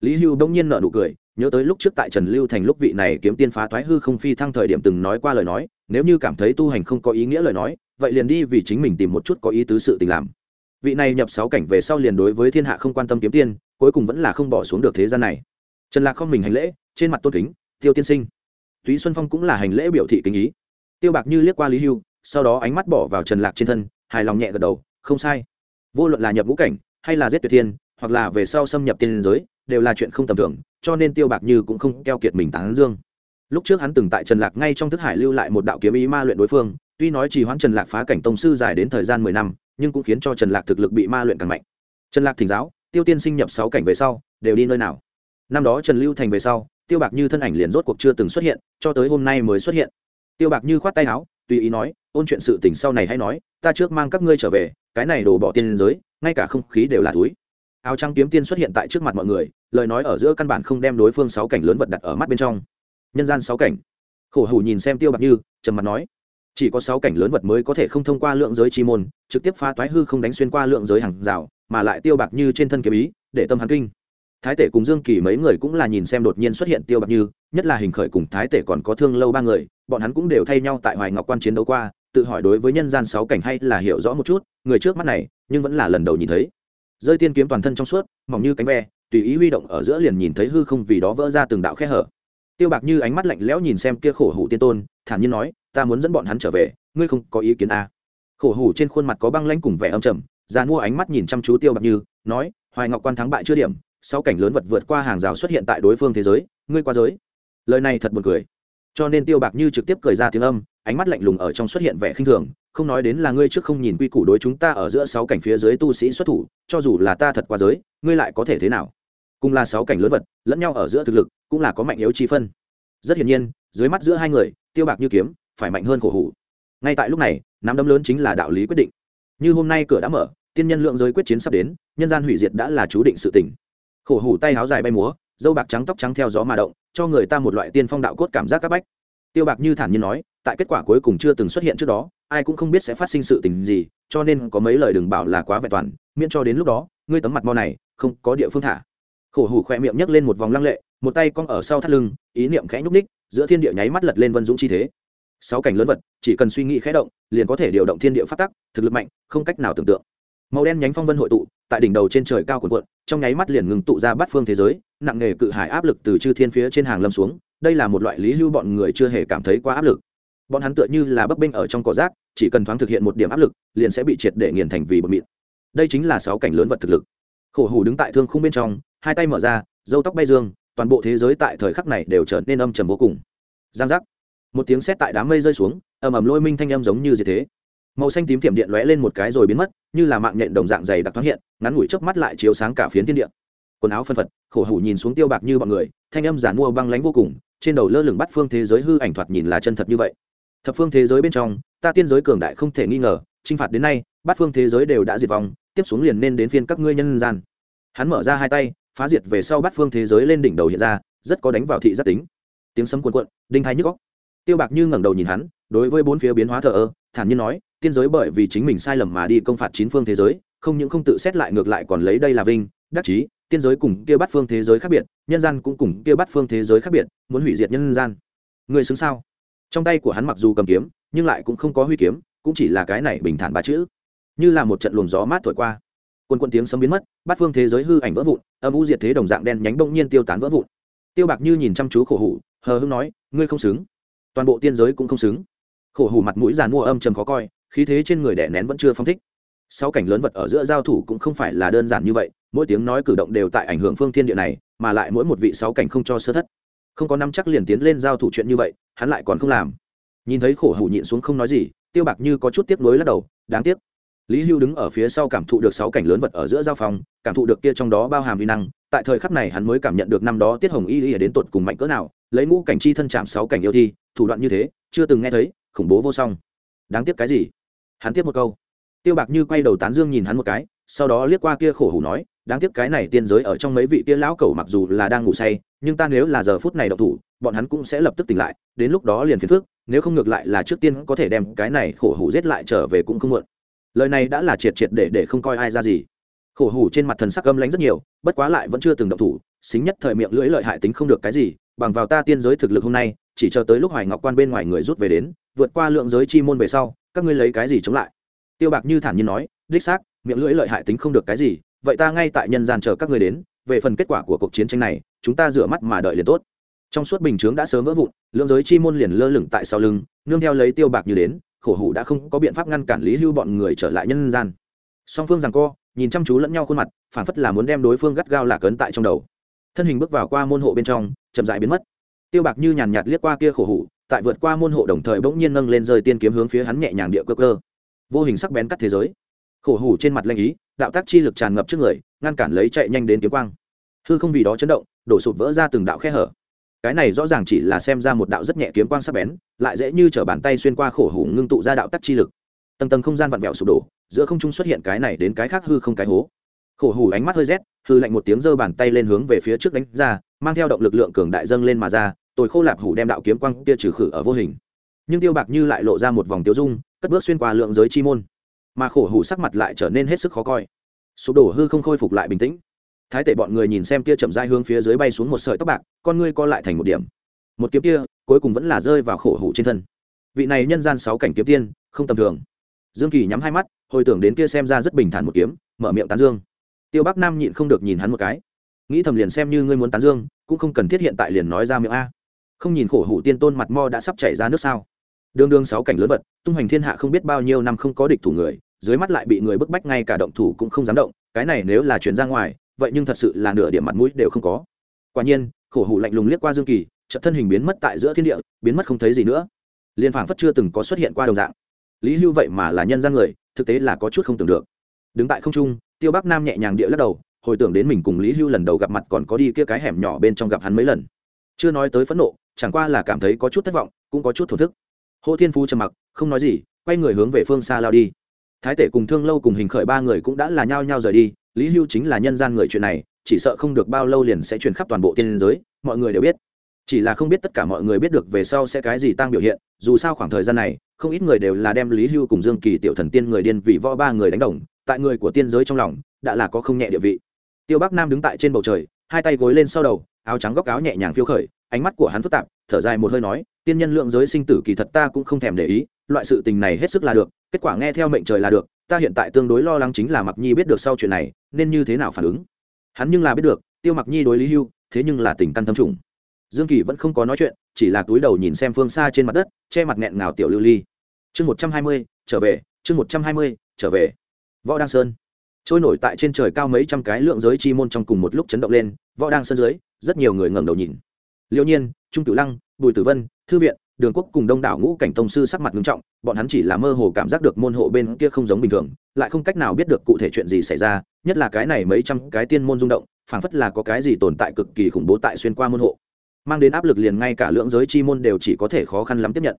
Speaker 1: Lý hưu đông nhiên nợ nụ cười nhớ tới lúc trước tại trần lưu thành lúc vị này kiếm tiên phá thoái hư không phi thăng thời điểm từng nói qua lời nói, nếu như cảm thấy tu hành không có ý nghĩa lời nói, vậy liền đi vì chính mình tìm một chút có ý tứ sự tình làm. Vị này nhập sáu cảnh về sau liền đối với thiên hạ không quan tâm kiếm tiên, cuối cùng vẫn là không bỏ xuống được thế gian này. Trần lạc không mình hành lễ, trên mặt tôn kính, tiêu tiên sinh. Túy xuân phong cũng là hành lễ biểu thị kính ý. Tiêu bạc như liếc qua lý hưu, sau đó ánh mắt bỏ vào trần lạc trên thân, hài lòng nhẹ gật đầu, không sai. Vô luận là nhập ngũ cảnh, hay là giết tuyệt thiên, hoặc là về sau xâm nhập tiên giới, đều là chuyện không tầm thường cho nên tiêu bạc như cũng không keo kiệt mình tán dương. Lúc trước hắn từng tại trần lạc ngay trong thức hải lưu lại một đạo kiếm ý ma luyện đối phương, tuy nói chỉ hoãn trần lạc phá cảnh tông sư dài đến thời gian mười năm, nhưng cũng khiến cho trần lạc thực lực bị ma luyện càng mạnh. Trần lạc thỉnh giáo, tiêu tiên sinh nhập sáu cảnh về sau, đều đi nơi nào? Năm đó trần lưu thành về sau, tiêu bạc như thân ảnh liền rốt cuộc chưa từng xuất hiện, cho tới hôm nay mới xuất hiện. Tiêu bạc như khoát tay áo, tùy ý nói, ôn chuyện sự tình sau này hay nói, ta trước mang các ngươi trở về, cái này đổ bỏ tiên giới, ngay cả không khí đều là túi. Áo trắng kiếm tiên xuất hiện tại trước mặt mọi người lời nói ở giữa căn bản không đem đối phương sáu cảnh lớn vật đặt ở mắt bên trong. Nhân gian sáu cảnh. Khổ hủ nhìn xem tiêu bạc như, trầm mặt nói, chỉ có sáu cảnh lớn vật mới có thể không thông qua lượng giới chi môn, trực tiếp phá toái hư không đánh xuyên qua lượng giới hàng rào, mà lại tiêu bạc như trên thân kiếm ý, để tâm hắn kinh. Thái tể cùng dương kỳ mấy người cũng là nhìn xem đột nhiên xuất hiện tiêu bạc như, nhất là hình khởi cùng thái tể còn có thương lâu ba người, bọn hắn cũng đều thay nhau tại hoài ngọc quan chiến đấu qua, tự hỏi đối với nhân gian sáu cảnh hay là hiểu rõ một chút, người trước mắt này, nhưng vẫn là lần đầu nhìn thấy. Rơi tiên kiếm toàn thân trong suốt, mỏng như cánh ve tùy ý huy động ở giữa liền nhìn thấy hư không vì đó vỡ ra từng đạo khe hở. Tiêu bạc như ánh mắt lạnh lẽo nhìn xem kia khổ hủ tiên tôn, thản nhiên nói, ta muốn dẫn bọn hắn trở về, ngươi không có ý kiến à. khổ hủ trên khuôn mặt có băng lãnh cùng vẻ âm trầm ra mua ánh mắt nhìn chăm chú tiêu bạc như, nói, hoài ngọc quan thắng bại chưa điểm sau cảnh lớn vật vượt qua hàng rào xuất hiện tại đối phương thế giới, ngươi qua giới. Lời này thật buồn cười. Cho nên tiêu bạc như trực tiếp cười ra tiếng âm, ánh mắt lạnh lùng ở trong xuất hiện vẻ khinh thường, không nói đến là ngươi trước không nhìn quy củ đối chúng ta ở giữa sáu cảnh phía dưới tu sĩ xuất thủ, cho dù là ta thật qua giới, ngươi lại có thể thế nào? Cùng là sáu cảnh lớn vật, lẫn nhau ở giữa thực lực, cũng là có mạnh yếu chi phân. Rất hiển nhiên, dưới mắt giữa hai người, tiêu bạc như kiếm phải mạnh hơn khổ hủ. Ngay tại lúc này, nắm đấm lớn chính là đạo lý quyết định. Như hôm nay cửa đã mở, tiên nhân lượng giới quyết chiến sắp đến, nhân gian hủy diệt đã là chú định sự tỉnh khổ hủ tay áo dài bay múa, dâu bạc trắng tóc trắng theo gió mà động, cho người ta một loại tiên phong đạo cốt cảm giác áp bách. Tiêu bạc như thản nhiên nói, tại kết quả cuối cùng chưa từng xuất hiện trước đó, ai cũng không biết sẽ phát sinh sự tình gì, cho nên có mấy lời đừng bảo là quá vẹn toàn, miễn cho đến lúc đó, ngươi tấm mặt mo này, không có địa phương thả khổ hủ khỏe miệng nhấc lên một vòng lăng lệ, một tay cong ở sau thắt lưng, ý niệm khẽ nhúc ních giữa thiên địa nháy mắt lật lên vân dũng chi thế. Sáu cảnh lớn vật, chỉ cần suy nghĩ khẽ động, liền có thể điều động thiên địa phát tắc, thực lực mạnh, không cách nào tưởng tượng. Màu đen nhánh phong vân hội tụ, tại đỉnh đầu trên trời cao cuộn cuộn, trong nháy mắt liền ngừng tụ ra bát phương thế giới, nặng nghề cự hải áp lực từ chư thiên phía trên hàng lâm xuống, đây là một loại lý hưu bọn người chưa hề cảm thấy quá áp lực. Bọn hắn tựa như là bấp bênh ở trong cỏ rác, chỉ cần thoáng thực hiện một điểm áp lực, liền sẽ bị triệt để nghiền thành vì bột mịn. Đây chính là sáu cảnh lớn vật thực lực. Khổ hủ đứng tại thương khung bên trong hai tay mở ra dâu tóc bay dương, toàn bộ thế giới tại thời khắc này đều trở nên âm trầm vô cùng. Giang giác. Một tiếng sét tại đám mây rơi xuống, ầm ầm lôi minh thanh âm giống như gì thế. Màu xanh tím thiểm điện lóe lên một cái rồi biến mất, như là mạng nhện đồng dạng dày đặc thoáng hiện, ngắn ngủi chớp mắt lại chiếu sáng cả phiến thiên địa. Quần áo phân phật, khổ hủ nhìn xuống tiêu bạc như bọn người, thanh âm giản mua băng lánh vô cùng, trên đầu lơ lửng bắt phương thế giới hư ảnh thoạt nhìn là chân thật như vậy. Thập phương thế giới bên trong, ta tiên giới cường đại không thể nghi ngờ, chinh phạt đến nay bát phương thế giới đều đã diệt vong, tiếp xuống liền nên đến phiên các ngươi nhân gian. Hắn mở ra hai tay phá diệt về sau bát phương thế giới lên đỉnh đầu hiện ra, rất có đánh vào thị giác tính. Tiếng sấm cuồn cuộn, đinh thái nhức góc tiêu bạc như ngẩng đầu nhìn hắn, đối với bốn phía biến hóa thờ ơ, thản nhiên nói, tiên giới bởi vì chính mình sai lầm mà đi công phạt chín phương thế giới, không những không tự xét lại ngược lại còn lấy đây là vinh, đắc chí, tiên giới cùng kia bắt phương thế giới khác biệt, nhân gian cũng cùng kia bắt phương thế giới khác biệt, muốn hủy diệt nhân gian. Người xứng sao? Trong tay của hắn mặc dù cầm kiếm, nhưng lại cũng không có huy kiếm, cũng chỉ là cái này bình thản ba chữ. Như là một trận luồng gió mát thổi qua quần quần tiếng sấm biến mất, bát phương thế giới hư ảnh vỡ vụn, âm u diệt thế đồng dạng đen nhánh bỗng nhiên tiêu tán vỡ vụn. Tiêu bạc như nhìn chăm chú khổ hủ, hờ hưng nói, ngươi không xứng. Toàn bộ tiên giới cũng không xứng. Khổ hủ mặt mũi giàn mua âm trầm khó coi, khí thế trên người đẻ nén vẫn chưa phong thích. Sáu cảnh lớn vật ở giữa giao thủ cũng không phải là đơn giản như vậy, mỗi tiếng nói cử động đều tại ảnh hưởng phương thiên địa này, mà lại mỗi một vị sáu cảnh không cho sơ thất. Không có năm chắc liền tiến lên giao thủ chuyện như vậy, hắn lại còn không làm. Nhìn thấy khổ hủ nhịn xuống không nói gì, tiêu bạc như có chút tiếc nuối lắc đầu, đáng tiếc lý hưu đứng ở phía sau cảm thụ được sáu cảnh lớn vật ở giữa giao phòng cảm thụ được kia trong đó bao hàm vi năng, tại thời khắc này hắn mới cảm nhận được năm đó tiết hồng y y đến tột cùng mạnh cỡ nào, lấy ngũ cảnh chi thân chạm sáu cảnh yêu thi, thủ đoạn như thế, chưa từng nghe thấy, khủng bố vô song. Đáng tiếc cái gì? Hắn tiếp một câu. Tiêu bạc như quay đầu tán dương nhìn hắn một cái, sau đó liếc qua kia khổ hủ nói, đáng tiếc cái này tiên giới ở trong mấy vị kia lão cẩu mặc dù là đang ngủ say, nhưng ta nếu là giờ phút này đậu thủ, bọn hắn cũng sẽ lập tức tỉnh lại, đến lúc đó liền phiền phước nếu không ngược lại là trước tiên có thể đem cái này khổ hủ giết lại trở về cũng không muộn lời này đã là triệt triệt để để không coi ai ra gì. Khổ hủ trên mặt thần sắc âm lánh rất nhiều, bất quá lại vẫn chưa từng động thủ, xính nhất thời miệng lưỡi lợi hại tính không được cái gì, bằng vào ta tiên giới thực lực hôm nay, chỉ chờ tới lúc hoài ngọc quan bên ngoài người rút về đến, vượt qua lượng giới chi môn về sau, các ngươi lấy cái gì chống lại? Tiêu bạc như thản nhiên nói, đích xác, miệng lưỡi lợi hại tính không được cái gì, vậy ta ngay tại nhân gian chờ các ngươi đến, về phần kết quả của cuộc chiến tranh này, chúng ta rửa mắt mà đợi liền tốt. Trong suốt bình chướng đã sớm vỡ vụn, lượng giới chi môn liền lơ lửng tại sau lưng, nương theo lấy tiêu bạc như đến khổ hủ đã không có biện pháp ngăn cản lý hưu bọn người trở lại nhân gian. Song phương rằng co, nhìn chăm chú lẫn nhau khuôn mặt phản phất là muốn đem đối phương gắt gao lạc ấn tại trong đầu. Thân hình bước vào qua môn hộ bên trong, chậm dại biến mất. Tiêu bạc như nhàn nhạt liếc qua kia khổ hủ, tại vượt qua môn hộ đồng thời bỗng nhiên nâng lên rơi tiên kiếm hướng phía hắn nhẹ nhàng địa cơ cơ. Vô hình sắc bén cắt thế giới. Khổ hủ trên mặt lanh ý, đạo tác chi lực tràn ngập trước người, ngăn cản lấy chạy nhanh đến kiếm quang. Hư không vì đó chấn động, đổ sụt vỡ ra từng đạo khe hở cái này rõ ràng chỉ là xem ra một đạo rất nhẹ kiếm quang sắc bén, lại dễ như t bàn tay xuyên qua khổ hủ ngưng tụ ra đạo tắc chi lực. Tầng tầng không gian vặn vẹo sụp đổ, giữa không trung xuất hiện cái này đến cái khác hư không cái hố. Khổ hủ ánh mắt hơi rét, hư lạnh một tiếng giơ bàn tay lên hướng về phía trước đánh ra, mang theo động lực lượng cường đại dâng lên mà ra, tôi khô lạp hủ đem đạo kiếm quang kia trừ khử ở vô hình. Nhưng tiêu bạc như lại lộ ra một vòng tiêu dung, cất bước xuyên qua lượng giới chi môn. Mà khổ hủ sắc mặt lại trở nên hết sức khó coi. Sụp đổ hư không khôi phục lại bình tĩnh thái tể bọn người nhìn xem kia chậm dai hướng phía dưới bay xuống một sợi tóc bạc, con ngươi co lại thành một điểm. Một kiếm kia, cuối cùng vẫn là rơi vào khổ hủ trên thân. Vị này nhân gian sáu cảnh kiếm tiên, không tầm thường. Dương kỳ nhắm hai mắt, hồi tưởng đến kia xem ra rất bình thản một kiếm, mở miệng tán dương. Tiêu bắc nam nhịn không được nhìn hắn một cái. Nghĩ thầm liền xem như ngươi muốn tán dương, cũng không cần thiết hiện tại liền nói ra miệng a. Không nhìn khổ hủ tiên tôn mặt mo đã sắp chảy ra nước sao. Đương đương sáu cảnh lớn vật, tung hoành thiên hạ không biết bao nhiêu năm không có địch thủ người, dưới mắt lại bị người bức bách ngay cả động thủ cũng không dám động, cái này nếu là chuyển ra ngoài vậy nhưng thật sự là nửa điểm mặt mũi đều không có. Quả nhiên, khổ hủ lạnh lùng liếc qua dương kỳ, chợt thân hình biến mất tại giữa thiên địa, biến mất không thấy gì nữa. Liên phảng phất chưa từng có xuất hiện qua đồng dạng. Lý hưu vậy mà là nhân gian người, thực tế là có chút không tưởng được. Đứng tại không trung, tiêu bắc nam nhẹ nhàng địa lắc đầu, hồi tưởng đến mình cùng lý hưu lần đầu gặp mặt còn có đi kia cái hẻm nhỏ bên trong gặp hắn mấy lần. Chưa nói tới phẫn nộ, chẳng qua là cảm thấy có chút thất vọng, cũng có chút thổ thức. Hồ thiên phú trầm mặc, không nói gì, quay người hướng về phương xa lao đi. Thái tể cùng thương lâu cùng hình khởi ba người cũng đã là nhao nhao rời đi lý hưu chính là nhân gian người chuyện này, chỉ sợ không được bao lâu liền sẽ truyền khắp toàn bộ tiên giới, mọi người đều biết. Chỉ là không biết tất cả mọi người biết được về sau sẽ cái gì tăng biểu hiện, dù sao khoảng thời gian này, không ít người đều là đem lý hưu cùng dương kỳ tiểu thần tiên người điên vì võ ba người đánh đồng, tại người của tiên giới trong lòng, đã là có không nhẹ địa vị. Tiêu bắc nam đứng tại trên bầu trời, hai tay gối lên sau đầu, áo trắng góc áo nhẹ nhàng phiêu khởi, ánh mắt của hắn phức tạp, thở dài một hơi nói, tiên nhân lượng giới sinh tử kỳ thật ta cũng không thèm để ý, loại sự tình này hết sức là được, kết quả nghe theo mệnh trời là được ta hiện tại tương đối lo lắng chính là mặc nhi biết được sau chuyện này, nên như thế nào phản ứng? Hắn nhưng là biết được, tiêu mặc nhi đối lý hưu, thế nhưng là tình căn thâm trùng. Dương kỳ vẫn không có nói chuyện, chỉ là túi đầu nhìn xem phương xa trên mặt đất, che mặt nghẹn ngào tiểu lưu ly. Chương một trăm hai mươi, trở về, chương một trăm hai mươi, trở về. Võ đăng sơn. Trôi nổi tại trên trời cao mấy trăm cái lượng giới chi môn trong cùng một lúc chấn động lên, võ đăng sơn dưới, rất nhiều người ngẩng đầu nhìn. Liệu nhiên, trung cửu lăng, bùi tử vân, thư viện đường quốc cùng đông đảo ngũ cảnh tông sư sắc mặt nghiêm trọng, bọn hắn chỉ là mơ hồ cảm giác được môn hộ bên kia không giống bình thường, lại không cách nào biết được cụ thể chuyện gì xảy ra, nhất là cái này mấy trăm cái tiên môn rung động, phảng phất là có cái gì tồn tại cực kỳ khủng bố tại xuyên qua môn hộ. Mang đến áp lực liền ngay cả lượng giới chi môn đều chỉ có thể khó khăn lắm tiếp nhận.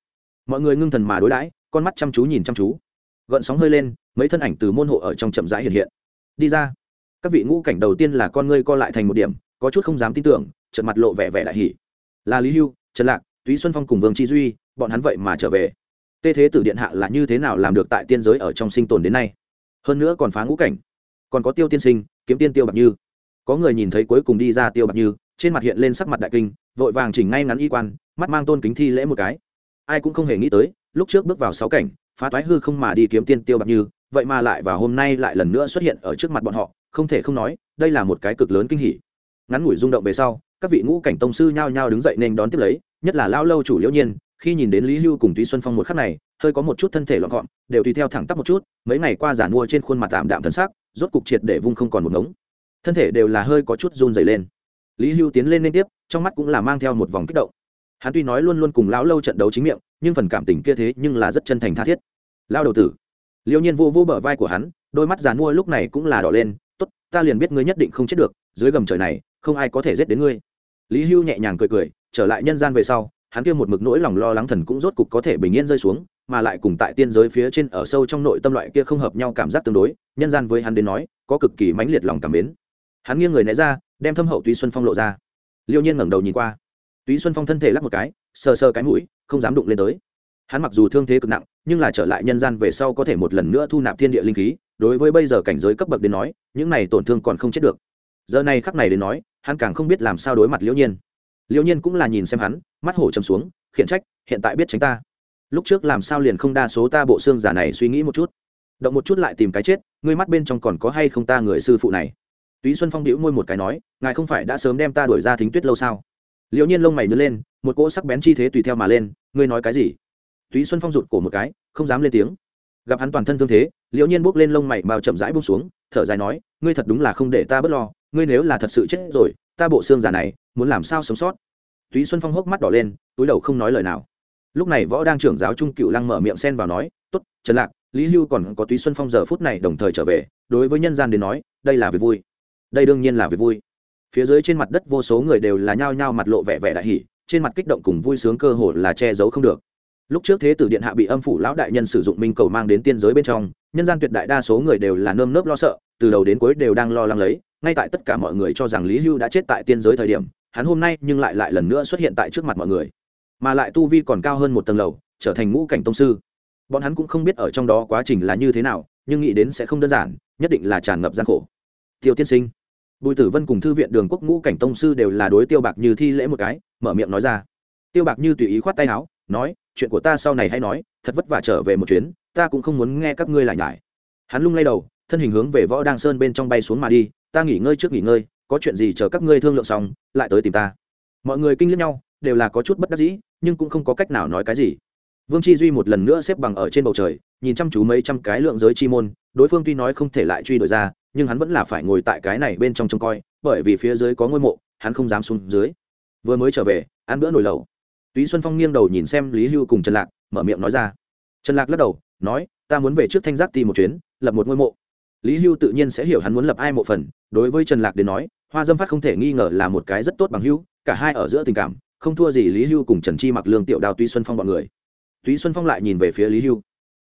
Speaker 1: Mọi người ngưng thần mà đối đãi, con mắt chăm chú nhìn chăm chú. Gợn sóng hơi lên, mấy thân ảnh từ môn hộ ở trong chậm rãi hiện hiện. Đi ra. Các vị ngũ cảnh đầu tiên là con ngươi co lại thành một điểm, có chút không dám tin tưởng trận mặt lộ vẻ vẻ đại hỉ. Là lý hưu, trần lạc túy xuân phong cùng vương chi duy, bọn hắn vậy mà trở về. Tê thế tử điện hạ là như thế nào làm được tại tiên giới ở trong sinh tồn đến nay? Hơn nữa còn phá ngũ cảnh. Còn có tiêu tiên sinh, kiếm tiên tiêu bạc như. Có người nhìn thấy cuối cùng đi ra tiêu bạc như, trên mặt hiện lên sắc mặt đại kinh, vội vàng chỉnh ngay ngắn y quan, mắt mang tôn kính thi lễ một cái. Ai cũng không hề nghĩ tới, lúc trước bước vào sáu cảnh, phá toái hư không mà đi kiếm tiên tiêu bạc như, vậy mà lại và hôm nay lại lần nữa xuất hiện ở trước mặt bọn họ, không thể không nói, đây là một cái cực lớn kinh hỉ. Ngắn ngủi rung động về sau, các vị ngũ cảnh tông sư nhao nhao đứng dậy nên đón tiếp lấy nhất là lao lâu chủ liễu nhiên, khi nhìn đến lý hưu cùng túy xuân phong một khắc này, hơi có một chút thân thể lọn gọn, đều tùy theo thẳng tắp một chút, mấy ngày qua giả mua trên khuôn mặt tạm đạm thân xác rốt cục triệt để vung không còn một ngống. Thân thể đều là hơi có chút run dày lên. Lý hưu tiến lên liên tiếp, trong mắt cũng là mang theo một vòng kích động. Hắn tuy nói luôn luôn cùng lão lâu trận đấu chính miệng, nhưng phần cảm tình kia thế nhưng là rất chân thành tha thiết. Lao đầu tử. Liễu nhiên vô vô bờ vai của hắn, đôi mắt giàn mua lúc này cũng là đỏ lên, tốt, ta liền biết ngươi nhất định không chết được, dưới gầm trời này, không ai có thể giết đến ngươi. Lý hưu nhẹ nhàng cười cười trở lại nhân gian về sau, hắn kia một mực nỗi lòng lo lắng thần cũng rốt cục có thể bình yên rơi xuống, mà lại cùng tại tiên giới phía trên ở sâu trong nội tâm loại kia không hợp nhau cảm giác tương đối, nhân gian với hắn đến nói, có cực kỳ mãnh liệt lòng cảm mến. Hắn nghiêng người né ra, đem thâm hậu túy xuân phong lộ ra. Liêu nhiên ngẩng đầu nhìn qua. Túy xuân phong thân thể lắc một cái, sờ sờ cái mũi, không dám đụng lên tới. Hắn mặc dù thương thế cực nặng, nhưng là trở lại nhân gian về sau có thể một lần nữa thu nạp thiên địa linh khí, đối với bây giờ cảnh giới cấp bậc đến nói, những này tổn thương còn không chết được. Giờ này khắc này đến nói, hắn càng không biết làm sao đối mặt liễu nhiên liễu nhiên cũng là nhìn xem hắn, mắt hổ chầm xuống, khiển trách, hiện tại biết tránh ta. Lúc trước làm sao liền không đa số ta bộ xương giả này suy nghĩ một chút. Động một chút lại tìm cái chết, ngươi mắt bên trong còn có hay không ta người sư phụ này? Túy xuân phong đĩu môi một cái nói, ngài không phải đã sớm đem ta đuổi ra thính tuyết lâu sao? Liễu nhiên lông mày nhớ lên, một cỗ sắc bén chi thế tùy theo mà lên, ngươi nói cái gì? Túy xuân phong rụt cổ một cái, không dám lên tiếng. Gặp hắn toàn thân thương thế liễu nhiên bốc lên lông mày mao chậm rãi bông xuống, thở dài nói, ngươi thật đúng là không để ta bớt lo, ngươi nếu là thật sự chết rồi, ta bộ xương già này muốn làm sao sống sót. Túy xuân phong hốc mắt đỏ lên, túi đầu không nói lời nào. Lúc này võ đang trưởng giáo trung cựu lăng mở miệng xen vào nói t ố t trần lạc, lý hưu còn có túy xuân phong giờ phút này đồng thời trở về, đối với nhân gian đến nói, đây là việc vui. Đây đương nhiên là việc vui. Phía dưới trên mặt đất vô số người đều là nhao nhao mặt lộ vẻ vẻ đại hỷ trên mặt kích động cùng vui sướng cơ hồ là che giấu không được. Lúc trước thế tử điện hạ bị âm phủ lão đại nhân sử dụng minh cầu mang đến tiên giới bên trong, nhân gian tuyệt đại đa số người đều là nơm nớp lo sợ, từ đầu đến cuối đều đang lo lắng lấy, ngay tại tất cả mọi người cho rằng lý hưu đã chết tại tiên giới thời điểm hắn hôm nay nhưng lại lại lần nữa xuất hiện tại trước mặt mọi người. Mà lại tu vi còn cao hơn một tầng lầu, trở thành ngũ cảnh tông sư. Bọn hắn cũng không biết ở trong đó quá trình là như thế nào, nhưng nghĩ đến sẽ không đơn giản, nhất định là tràn ngập gian khổ. Tiêu tiên sinh, bùi tử vân cùng thư viện đường quốc ngũ cảnh tông sư đều là đối tiêu bạc như thi lễ một cái, mở miệng nói ra. Tiêu bạc như tùy ý khoát tay áo, nói, chuyện của ta sau này hay nói, thật vất vả trở về một chuyến, ta cũng không muốn nghe các ngươi lại nhải. Hắn lung lay đầu, thân hình hướng về võ đăng sơn bên trong bay xuống mà đi, ta nghỉ ngơi trước nghỉ ngơi có chuyện gì chờ các ngươi thương lượng xong, lại tới tìm ta. Mọi người kinh liếc nhau, đều là có chút bất đắc dĩ, nhưng cũng không có cách nào nói cái gì. Vương chi duy một lần nữa xếp bằng ở trên bầu trời, nhìn chăm chú mấy trăm cái lượng giới chi môn, đối phương tuy nói không thể lại truy đuổi ra, nhưng hắn vẫn là phải ngồi tại cái này bên trong trông coi, bởi vì phía dưới có ngôi mộ, hắn không dám xuống dưới. Vừa mới trở về, ăn bữa nồi lẩu. Túy xuân phong nghiêng đầu nhìn xem lý hưu cùng trần lạc, mở miệng nói ra. Trần lạc lắc đầu, nói, ta muốn về trước thanh giác tìm một chuyến, lập một ngôi mộ lý hưu tự nhiên sẽ hiểu hắn muốn lập ai mộ phần, đối với trần lạc đến nói, hoa dâm phát không thể nghi ngờ là một cái rất tốt bằng hưu cả hai ở giữa tình cảm, không thua gì lý hưu cùng trần chi mặc lương, tiểu đào, tuy xuân phong bọn người. Tuy xuân phong lại nhìn về phía lý hưu.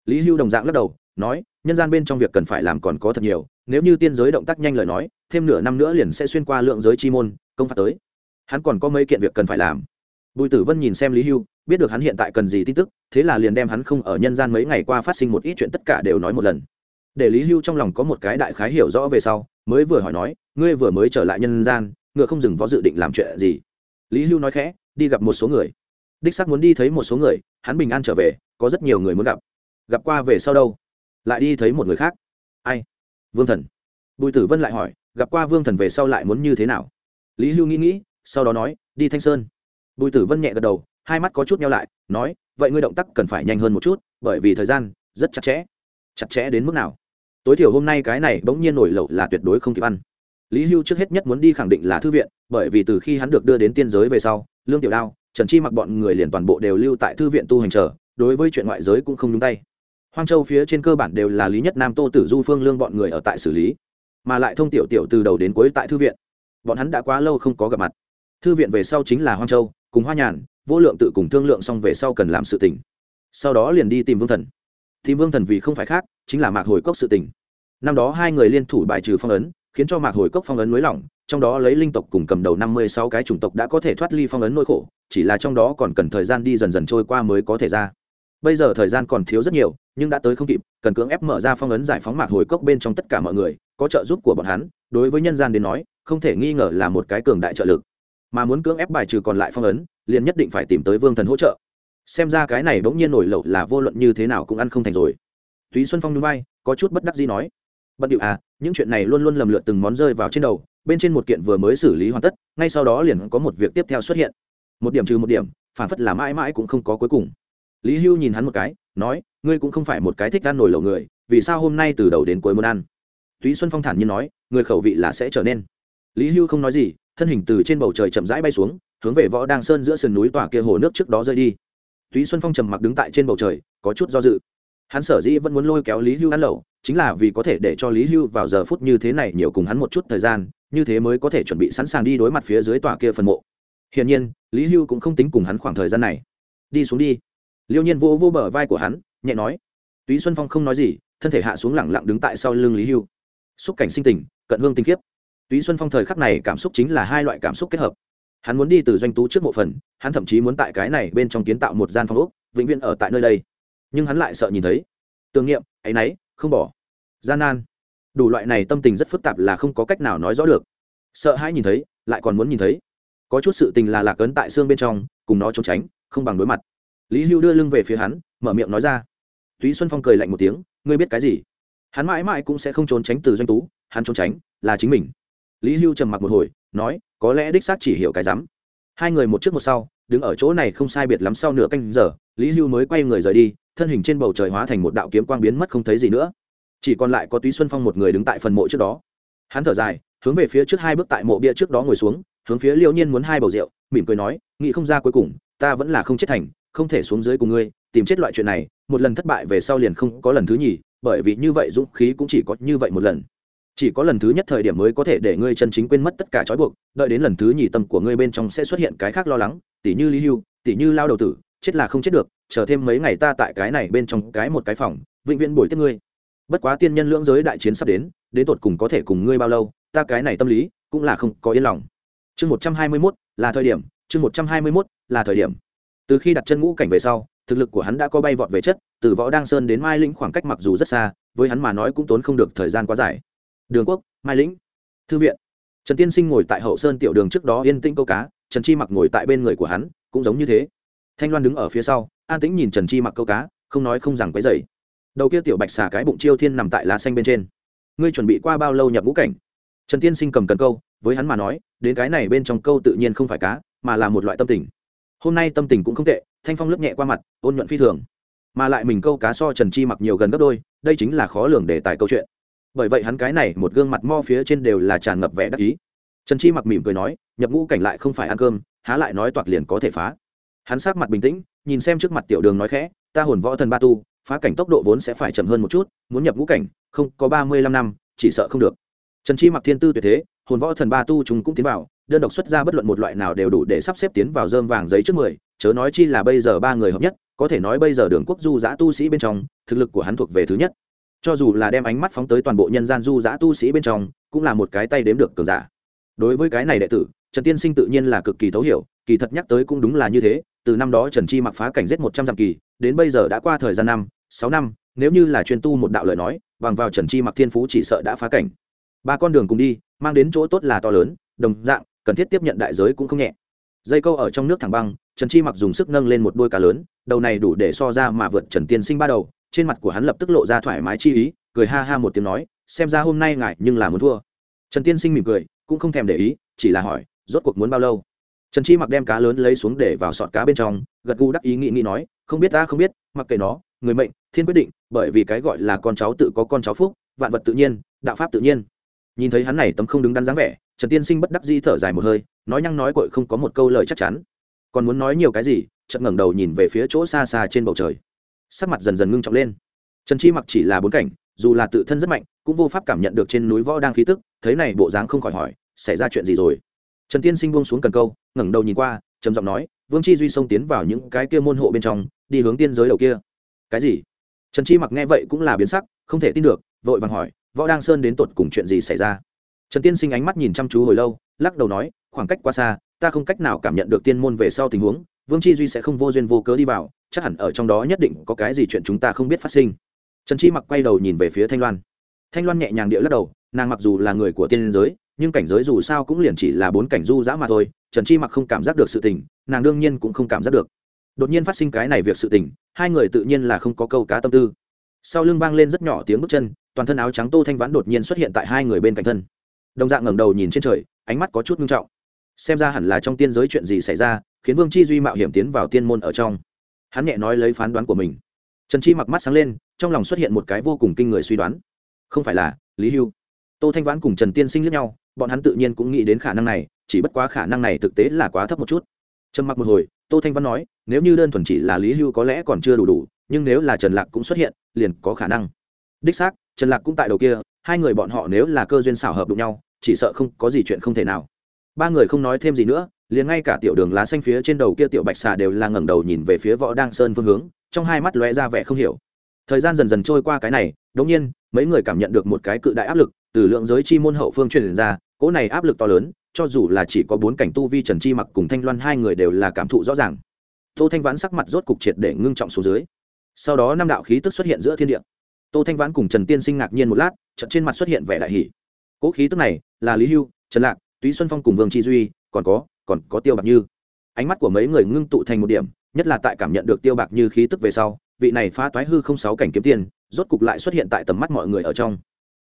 Speaker 1: Lý hưu đồng dạng lắc đầu, nói, nhân gian bên trong việc cần phải làm còn có thật nhiều, nếu như tiên giới động tác nhanh lời nói, thêm nửa năm nữa liền sẽ xuyên qua lượng giới chi môn, công phạt tới. Hắn còn có mấy kiện việc cần phải làm. Bùi tử vân nhìn xem lý hưu, biết được hắn hiện tại cần gì tin tức, thế là liền đem hắn không ở nhân gian mấy ngày qua phát sinh một ít chuyện tất cả đều nói một lần để lý hưu trong lòng có một cái đại khái hiểu rõ về sau, mới vừa hỏi nói, ngươi vừa mới trở lại nhân gian, ngựa không dừng võ dự định làm chuyện gì? Lý hưu nói khẽ, đi gặp một số người. Đích sắc muốn đi thấy một số người, hắn bình an trở về, có rất nhiều người muốn gặp. Gặp qua về sau đâu? Lại đi thấy một người khác. Ai? Vương thần. Bùi tử vân lại hỏi, gặp qua vương thần về sau lại muốn như thế nào? Lý hưu nghĩ nghĩ, sau đó nói, đi thanh sơn. Bùi tử vân nhẹ gật đầu, hai mắt có chút nhau lại, nói, vậy ngươi động tác cần phải nhanh hơn một chút, bởi vì thời gian rất chặt chẽ. Chặt chẽ đến mức nào? Tối thiểu hôm nay cái này bỗng nhiên nổi lẩu là tuyệt đối không kịp ăn. Lý hưu trước hết nhất muốn đi khẳng định là thư viện, bởi vì từ khi hắn được đưa đến tiên giới về sau, lương tiểu đao, trần chi mặc bọn người liền toàn bộ đều lưu tại thư viện tu hành trở đối với chuyện ngoại giới cũng không nhúng tay. Hoang châu phía trên cơ bản đều là lý nhất nam, tô tử du, phương lương bọn người ở tại xử lý, mà lại thông tiểu tiểu từ đầu đến cuối tại thư viện. Bọn hắn đã quá lâu không có gặp mặt. Thư viện về sau chính là hoang châu, cùng hoa nhàn, vô lượng tự cùng thương lượng xong về sau cần làm sự tỉnh sau đó liền đi tìm vương thần. Thì vương thần vì không phải khác chính là mạc hồi cốc sự tình. Năm đó hai người liên thủ bài trừ phong ấn, khiến cho mạc hồi cốc phong ấn nới lỏng, trong đó lấy linh tộc cùng cầm đầu năm mươi sáu cái chủng tộc đã có thể thoát ly phong ấn nỗi khổ, chỉ là trong đó còn cần thời gian đi dần dần trôi qua mới có thể ra. Bây giờ thời gian còn thiếu rất nhiều, nhưng đã tới không kịp, cần cưỡng ép mở ra phong ấn giải phóng mạc hồi cốc bên trong tất cả mọi người, có trợ giúp của bọn hắn, đối với nhân gian đến nói, không thể nghi ngờ là một cái cường đại trợ lực. Mà muốn cưỡng ép bài trừ còn lại phong ấn, liền nhất định phải tìm tới vương thần hỗ trợ. Xem ra cái này bỗng nhiên nổi lẩu là vô luận như thế nào cũng ăn không thành rồi túy xuân phong núi bay có chút bất đắc gì nói, bận điệu à những chuyện này luôn luôn lầm lượt từng món rơi vào trên đầu, bên trên một kiện vừa mới xử lý hoàn tất, ngay sau đó liền có một việc tiếp theo xuất hiện. Một điểm trừ một điểm, phản phất là mãi mãi cũng không có cuối cùng. Lý hưu nhìn hắn một cái, nói, ngươi cũng không phải một cái thích ăn nổi lẩu người, vì sao hôm nay từ đầu đến cuối muốn ăn? Túy xuân phong thản nhiên nói, người khẩu vị là sẽ trở nên. Lý hưu không nói gì, thân hình từ trên bầu trời chậm rãi bay xuống, hướng về võ đàng sơn giữa sườn núi tòa kia hồ nước trước đó rơi đi. Túy xuân phong trầm mặc đứng tại trên bầu trời, có chút do dự hắn sở dĩ vẫn muốn lôi kéo lý hưu ăn lẩu, chính là vì có thể để cho lý hưu vào giờ phút như thế này nhiều cùng hắn một chút thời gian, như thế mới có thể chuẩn bị sẵn sàng đi đối mặt phía dưới tòa kia phần mộ. Hiển nhiên, lý hưu cũng không tính cùng hắn khoảng thời gian này. Đi xuống đi. Liêu nhiên vô vô bờ vai của hắn, nhẹ nói. Túy xuân phong không nói gì, thân thể hạ xuống lẳng lặng đứng tại sau lưng lý hưu. Xúc cảnh sinh tình, cận hương tinh khiếp túy xuân phong thời khắc này cảm xúc chính là hai loại cảm xúc kết hợp. Hắn muốn đi từ doanh tú trước mộ phần, hắn thậm chí muốn tại cái này bên trong kiến tạo một gian phòng úc vĩnh viễn ở tại nơi đây nhưng hắn lại sợ nhìn thấy. Tưởng niệm, áy náy không bỏ. Gian nan. Đủ loại này tâm tình rất phức tạp là không có cách nào nói rõ được. Sợ hãi nhìn thấy lại còn muốn nhìn thấy. Có chút sự tình là lạc ấn tại xương bên trong cùng nó trốn tránh không bằng đối mặt. Lý hưu đưa lưng về phía hắn mở miệng nói ra. Túy xuân phong cười lạnh một tiếng ngươi biết cái gì? Hắn mãi mãi cũng sẽ không trốn tránh từ doanh tú hắn trốn tránh là chính mình. Lý hưu trầm mặc một hồi nói có lẽ đích xác chỉ hiểu cái rắm. Hai người một trước một sau đứng ở chỗ này không sai biệt lắm sau nửa canh giờ lý hưu mới quay người rời đi thân hình trên bầu trời hóa thành một đạo kiếm quang biến mất không thấy gì nữa. Chỉ còn lại có túy xuân phong một người đứng tại phần mộ trước đó. Hắn thở dài, hướng về phía trước hai bước tại mộ bia trước đó ngồi xuống, hướng phía liễu nhiên muốn hai bầu rượu, mỉm cười nói nghĩ không ra cuối cùng, ta vẫn là không chết thành, không thể xuống dưới cùng ngươi, tìm chết loại chuyện này, một lần thất bại về sau liền không có lần thứ nhì, bởi vì như vậy dũng khí cũng chỉ có như vậy một lần. Chỉ có lần thứ nhất thời điểm mới có thể để ngươi chân chính quên mất tất cả trói buộc, đợi đến lần thứ nhì tâm của ngươi bên trong sẽ xuất hiện cái khác lo lắng, tỉ như lý hưu, tỉ như lao đầu tử chết là không chết được, chờ thêm mấy ngày ta tại cái này bên trong cái một cái phòng, vĩnh viễn bồi tiếp ngươi. Bất quá tiên nhân lưỡng giới đại chiến sắp đến đến tột cùng có thể cùng ngươi bao lâu, ta cái này tâm lý cũng là không có yên lòng. Chương một trăm hai mươi mốt, là thời điểm, chương một trăm hai mươi mốt, là thời điểm. Từ khi đặt chân ngũ cảnh về sau, thực lực của hắn đã có bay vọt về chất, từ võ đăng sơn đến mai lĩnh khoảng cách mặc dù rất xa, với hắn mà nói cũng tốn không được thời gian quá dài. Đường quốc, mai lĩnh, thư viện. Trần tiên sinh ngồi tại hậu sơn tiểu đường trước đó yên tĩnh câu cá, trần chi mặc ngồi tại bên người của hắn, cũng giống như thế thanh loan đứng ở phía sau, an tĩnh nhìn trần chi mặc câu cá, không nói không rằng quấy dày đầu kia tiểu bạch xà cái bụng chiêu thiên nằm tại lá xanh bên trên. Ngươi chuẩn bị qua bao lâu nhập ngũ cảnh? Trần tiên sinh cầm cần câu, với hắn mà nói, đến cái này bên trong câu tự nhiên không phải cá, mà là một loại tâm tình. Hôm nay tâm tình cũng không tệ, thanh phong lướt nhẹ qua mặt, ôn nhuận phi thường. Mà lại mình câu cá so trần chi mặc nhiều gần gấp đôi, đây chính là khó lường đề tài câu chuyện. Bởi vậy hắn cái này một gương mặt mo phía trên đều là tràn ngập vẻ đắc ý. Trần chi mặc mỉm cười nói, nhập ngũ cảnh lại không phải ăn cơm, há lại nói toạc liền có thể phá hắn sát mặt bình tĩnh, nhìn xem trước mặt tiểu đường nói khẽ, ta hồn võ thần ba tu, phá cảnh tốc độ vốn sẽ phải chậm hơn một chút, muốn nhập ngũ cảnh, không, có ba mươi lăm năm, chỉ sợ không được. Trần chi mặc thiên tư tuyệt thế, hồn võ thần ba tu chúng cũng tiến vào, đơn độc xuất ra bất luận một loại nào đều đủ để sắp xếp tiến vào dơm vàng giấy trước mười, chớ nói chi là bây giờ ba người hợp nhất, có thể nói bây giờ đường quốc du giã tu sĩ bên trong, thực lực của hắn thuộc về thứ nhất. Cho dù là đem ánh mắt phóng tới toàn bộ nhân gian du giã tu sĩ bên trong, cũng là một cái tay đếm được cường giả. Đối với cái này đệ tử, trần tiên sinh tự nhiên là cực kỳ thấu hiểu, kỳ thật nhắc tới cũng đúng là như thế từ năm đó trần chi mặc phá cảnh giết một trăm dặm kỳ, đến bây giờ đã qua thời gian năm, sáu năm, nếu như là chuyên tu một đạo lời nói, bằng vào trần chi mặc thiên phú chỉ sợ đã phá cảnh. Ba con đường cùng đi, mang đến chỗ tốt là to lớn, đồng dạng, cần thiết tiếp nhận đại giới cũng không nhẹ. Dây câu ở trong nước thẳng băng, trần chi mặc dùng sức nâng lên một đôi cá lớn, đầu này đủ để so ra mà vượt trần tiên sinh ba đầu, trên mặt của hắn lập tức lộ ra thoải mái chi ý, cười ha ha một tiếng nói, xem ra hôm nay ngại nhưng là muốn thua. Trần tiên sinh mỉm cười, cũng không thèm để ý, chỉ là hỏi, rốt cuộc muốn bao lâu? Trần chi mặc đem cá lớn lấy xuống để vào sọt cá bên trong, gật gù đắc ý nghĩ nghĩ nói, không biết ta không biết, mặc kệ nó, người mệnh, thiên quyết định, bởi vì cái gọi là con cháu tự có con cháu phúc, vạn vật tự nhiên, đạo pháp tự nhiên. Nhìn thấy hắn này tấm không đứng đắn dáng vẻ, trần tiên sinh bất đắc di thở dài một hơi, nói nhăng nói cội không có một câu lời chắc chắn. Còn muốn nói nhiều cái gì, chợt ngẩng đầu nhìn về phía chỗ xa xa trên bầu trời. Sắc mặt dần dần ngưng trọng lên. Trần chi mặc chỉ là bốn cảnh, dù là tự thân rất mạnh, cũng vô pháp cảm nhận được trên núi võ đang khí tức, thấy này bộ dáng không khỏi hỏi, xảy ra chuyện gì rồi? Trần tiên sinh buông xuống cần câu, ngẩng đầu nhìn qua, trầm giọng nói, vương chi duy xông tiến vào những cái kia môn hộ bên trong, đi hướng tiên giới đầu kia. Cái gì? Trần chi mặc nghe vậy cũng là biến sắc, không thể tin được, vội vàng hỏi, võ đang sơn đến tột cùng chuyện gì xảy ra? Trần tiên sinh ánh mắt nhìn chăm chú hồi lâu, lắc đầu nói, khoảng cách quá xa, ta không cách nào cảm nhận được tiên môn về sau tình huống, vương chi duy sẽ không vô duyên vô cớ đi vào, chắc hẳn ở trong đó nhất định có cái gì chuyện chúng ta không biết phát sinh. Trần chi mặc quay đầu nhìn về phía thanh loan. Thanh loan nhẹ nhàng địa lắc đầu, nàng mặc dù là người của tiên giới nhưng cảnh giới dù sao cũng liền chỉ là bốn cảnh du dã mà thôi, trần chi mặc không cảm giác được sự tình, nàng đương nhiên cũng không cảm giác được. Đột nhiên phát sinh cái này việc sự tình, hai người tự nhiên là không có câu cá tâm tư. Sau lưng vang lên rất nhỏ tiếng bước chân, toàn thân áo trắng tô thanh vãn đột nhiên xuất hiện tại hai người bên cạnh thân. Đồng dạng ngẩng đầu nhìn trên trời, ánh mắt có chút nghiêm trọng. Xem ra hẳn là trong tiên giới chuyện gì xảy ra, khiến vương chi duy mạo hiểm tiến vào tiên môn ở trong. Hắn nhẹ nói lấy phán đoán của mình. Trần chi mặc mắt sáng lên, trong lòng xuất hiện một cái vô cùng kinh người suy đoán. Không phải là lý hưu tô thanh vãn cùng trần tiên sinh lẫn nhau, bọn hắn tự nhiên cũng nghĩ đến khả năng này, chỉ bất quá khả năng này thực tế là quá thấp một chút. Trầm mặc một hồi, tô thanh văn nói, nếu như đơn thuần chỉ là lý hưu có lẽ còn chưa đủ đủ, nhưng nếu là trần lạc cũng xuất hiện, liền có khả năng. Đích xác, trần lạc cũng tại đầu kia, hai người bọn họ nếu là cơ duyên xảo hợp đụng nhau, chỉ sợ không có gì chuyện không thể nào. Ba người không nói thêm gì nữa, liền ngay cả tiểu đường lá xanh phía trên đầu kia tiểu bạch xà đều là ngẩng đầu nhìn về phía võ đăng sơn phương hướng, trong hai mắt lóe ra vẻ không hiểu. Thời gian dần dần trôi qua cái này, đống nhiên, mấy người cảm nhận được một cái cự đại áp lực từ lượng giới chi môn hậu phương truyền ra, cỗ này áp lực to lớn, cho dù là chỉ có bốn cảnh tu vi trần chi mặc cùng thanh loan hai người đều là cảm thụ rõ ràng. Tô thanh vãn sắc mặt rốt cục triệt để ngưng trọng xuống dưới. Sau đó năm đạo khí tức xuất hiện giữa thiên địa. Tô thanh vãn cùng trần tiên sinh ngạc nhiên một lát, trận trên mặt xuất hiện vẻ đại hỷ cỗ khí tức này là lý hưu, trần lạc, túy xuân phong cùng vương chi duy, còn có còn có tiêu bạc như. Ánh mắt của mấy người ngưng tụ thành một điểm, nhất là tại cảm nhận được tiêu bạc như khí tức về sau, vị này phá toái hư không sáu cảnh kiếm tiền, rốt cục lại xuất hiện tại tầm mắt mọi người ở trong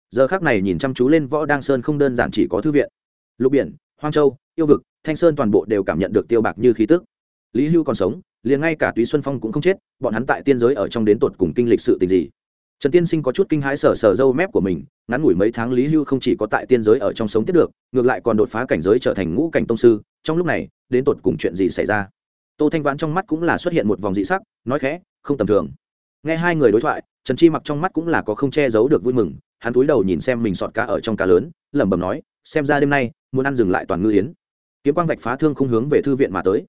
Speaker 1: giờ khác này nhìn chăm chú lên võ đăng sơn không đơn giản chỉ có thư viện, lục biển, hoang châu, yêu vực, thanh sơn toàn bộ đều cảm nhận được tiêu bạc như khí tức. Lý hưu còn sống, liền ngay cả túy xuân phong cũng không chết, bọn hắn tại tiên giới ở trong đến tột cùng kinh lịch sự tình gì? Trần tiên sinh có chút kinh hãi sờ sờ râu mép của mình, ngắn ngủi mấy tháng lý hưu không chỉ có tại tiên giới ở trong sống tiếp được, ngược lại còn đột phá cảnh giới trở thành ngũ cảnh tông sư, trong lúc này, đến tột cùng chuyện gì xảy ra? Tô thanh vãn trong mắt cũng là xuất hiện một vòng dị sắc, nói khẽ, không tầm thường. Nghe hai người đối thoại, trần chi mặc trong mắt cũng là có không che giấu được vui mừng hắn cúi đầu nhìn xem mình sọt cá ở trong cá lớn, lẩm bẩm nói, xem ra đêm nay, muốn ăn dừng lại toàn ngư yến. Kiếm quang vạch phá thương không hướng về thư viện mà tới.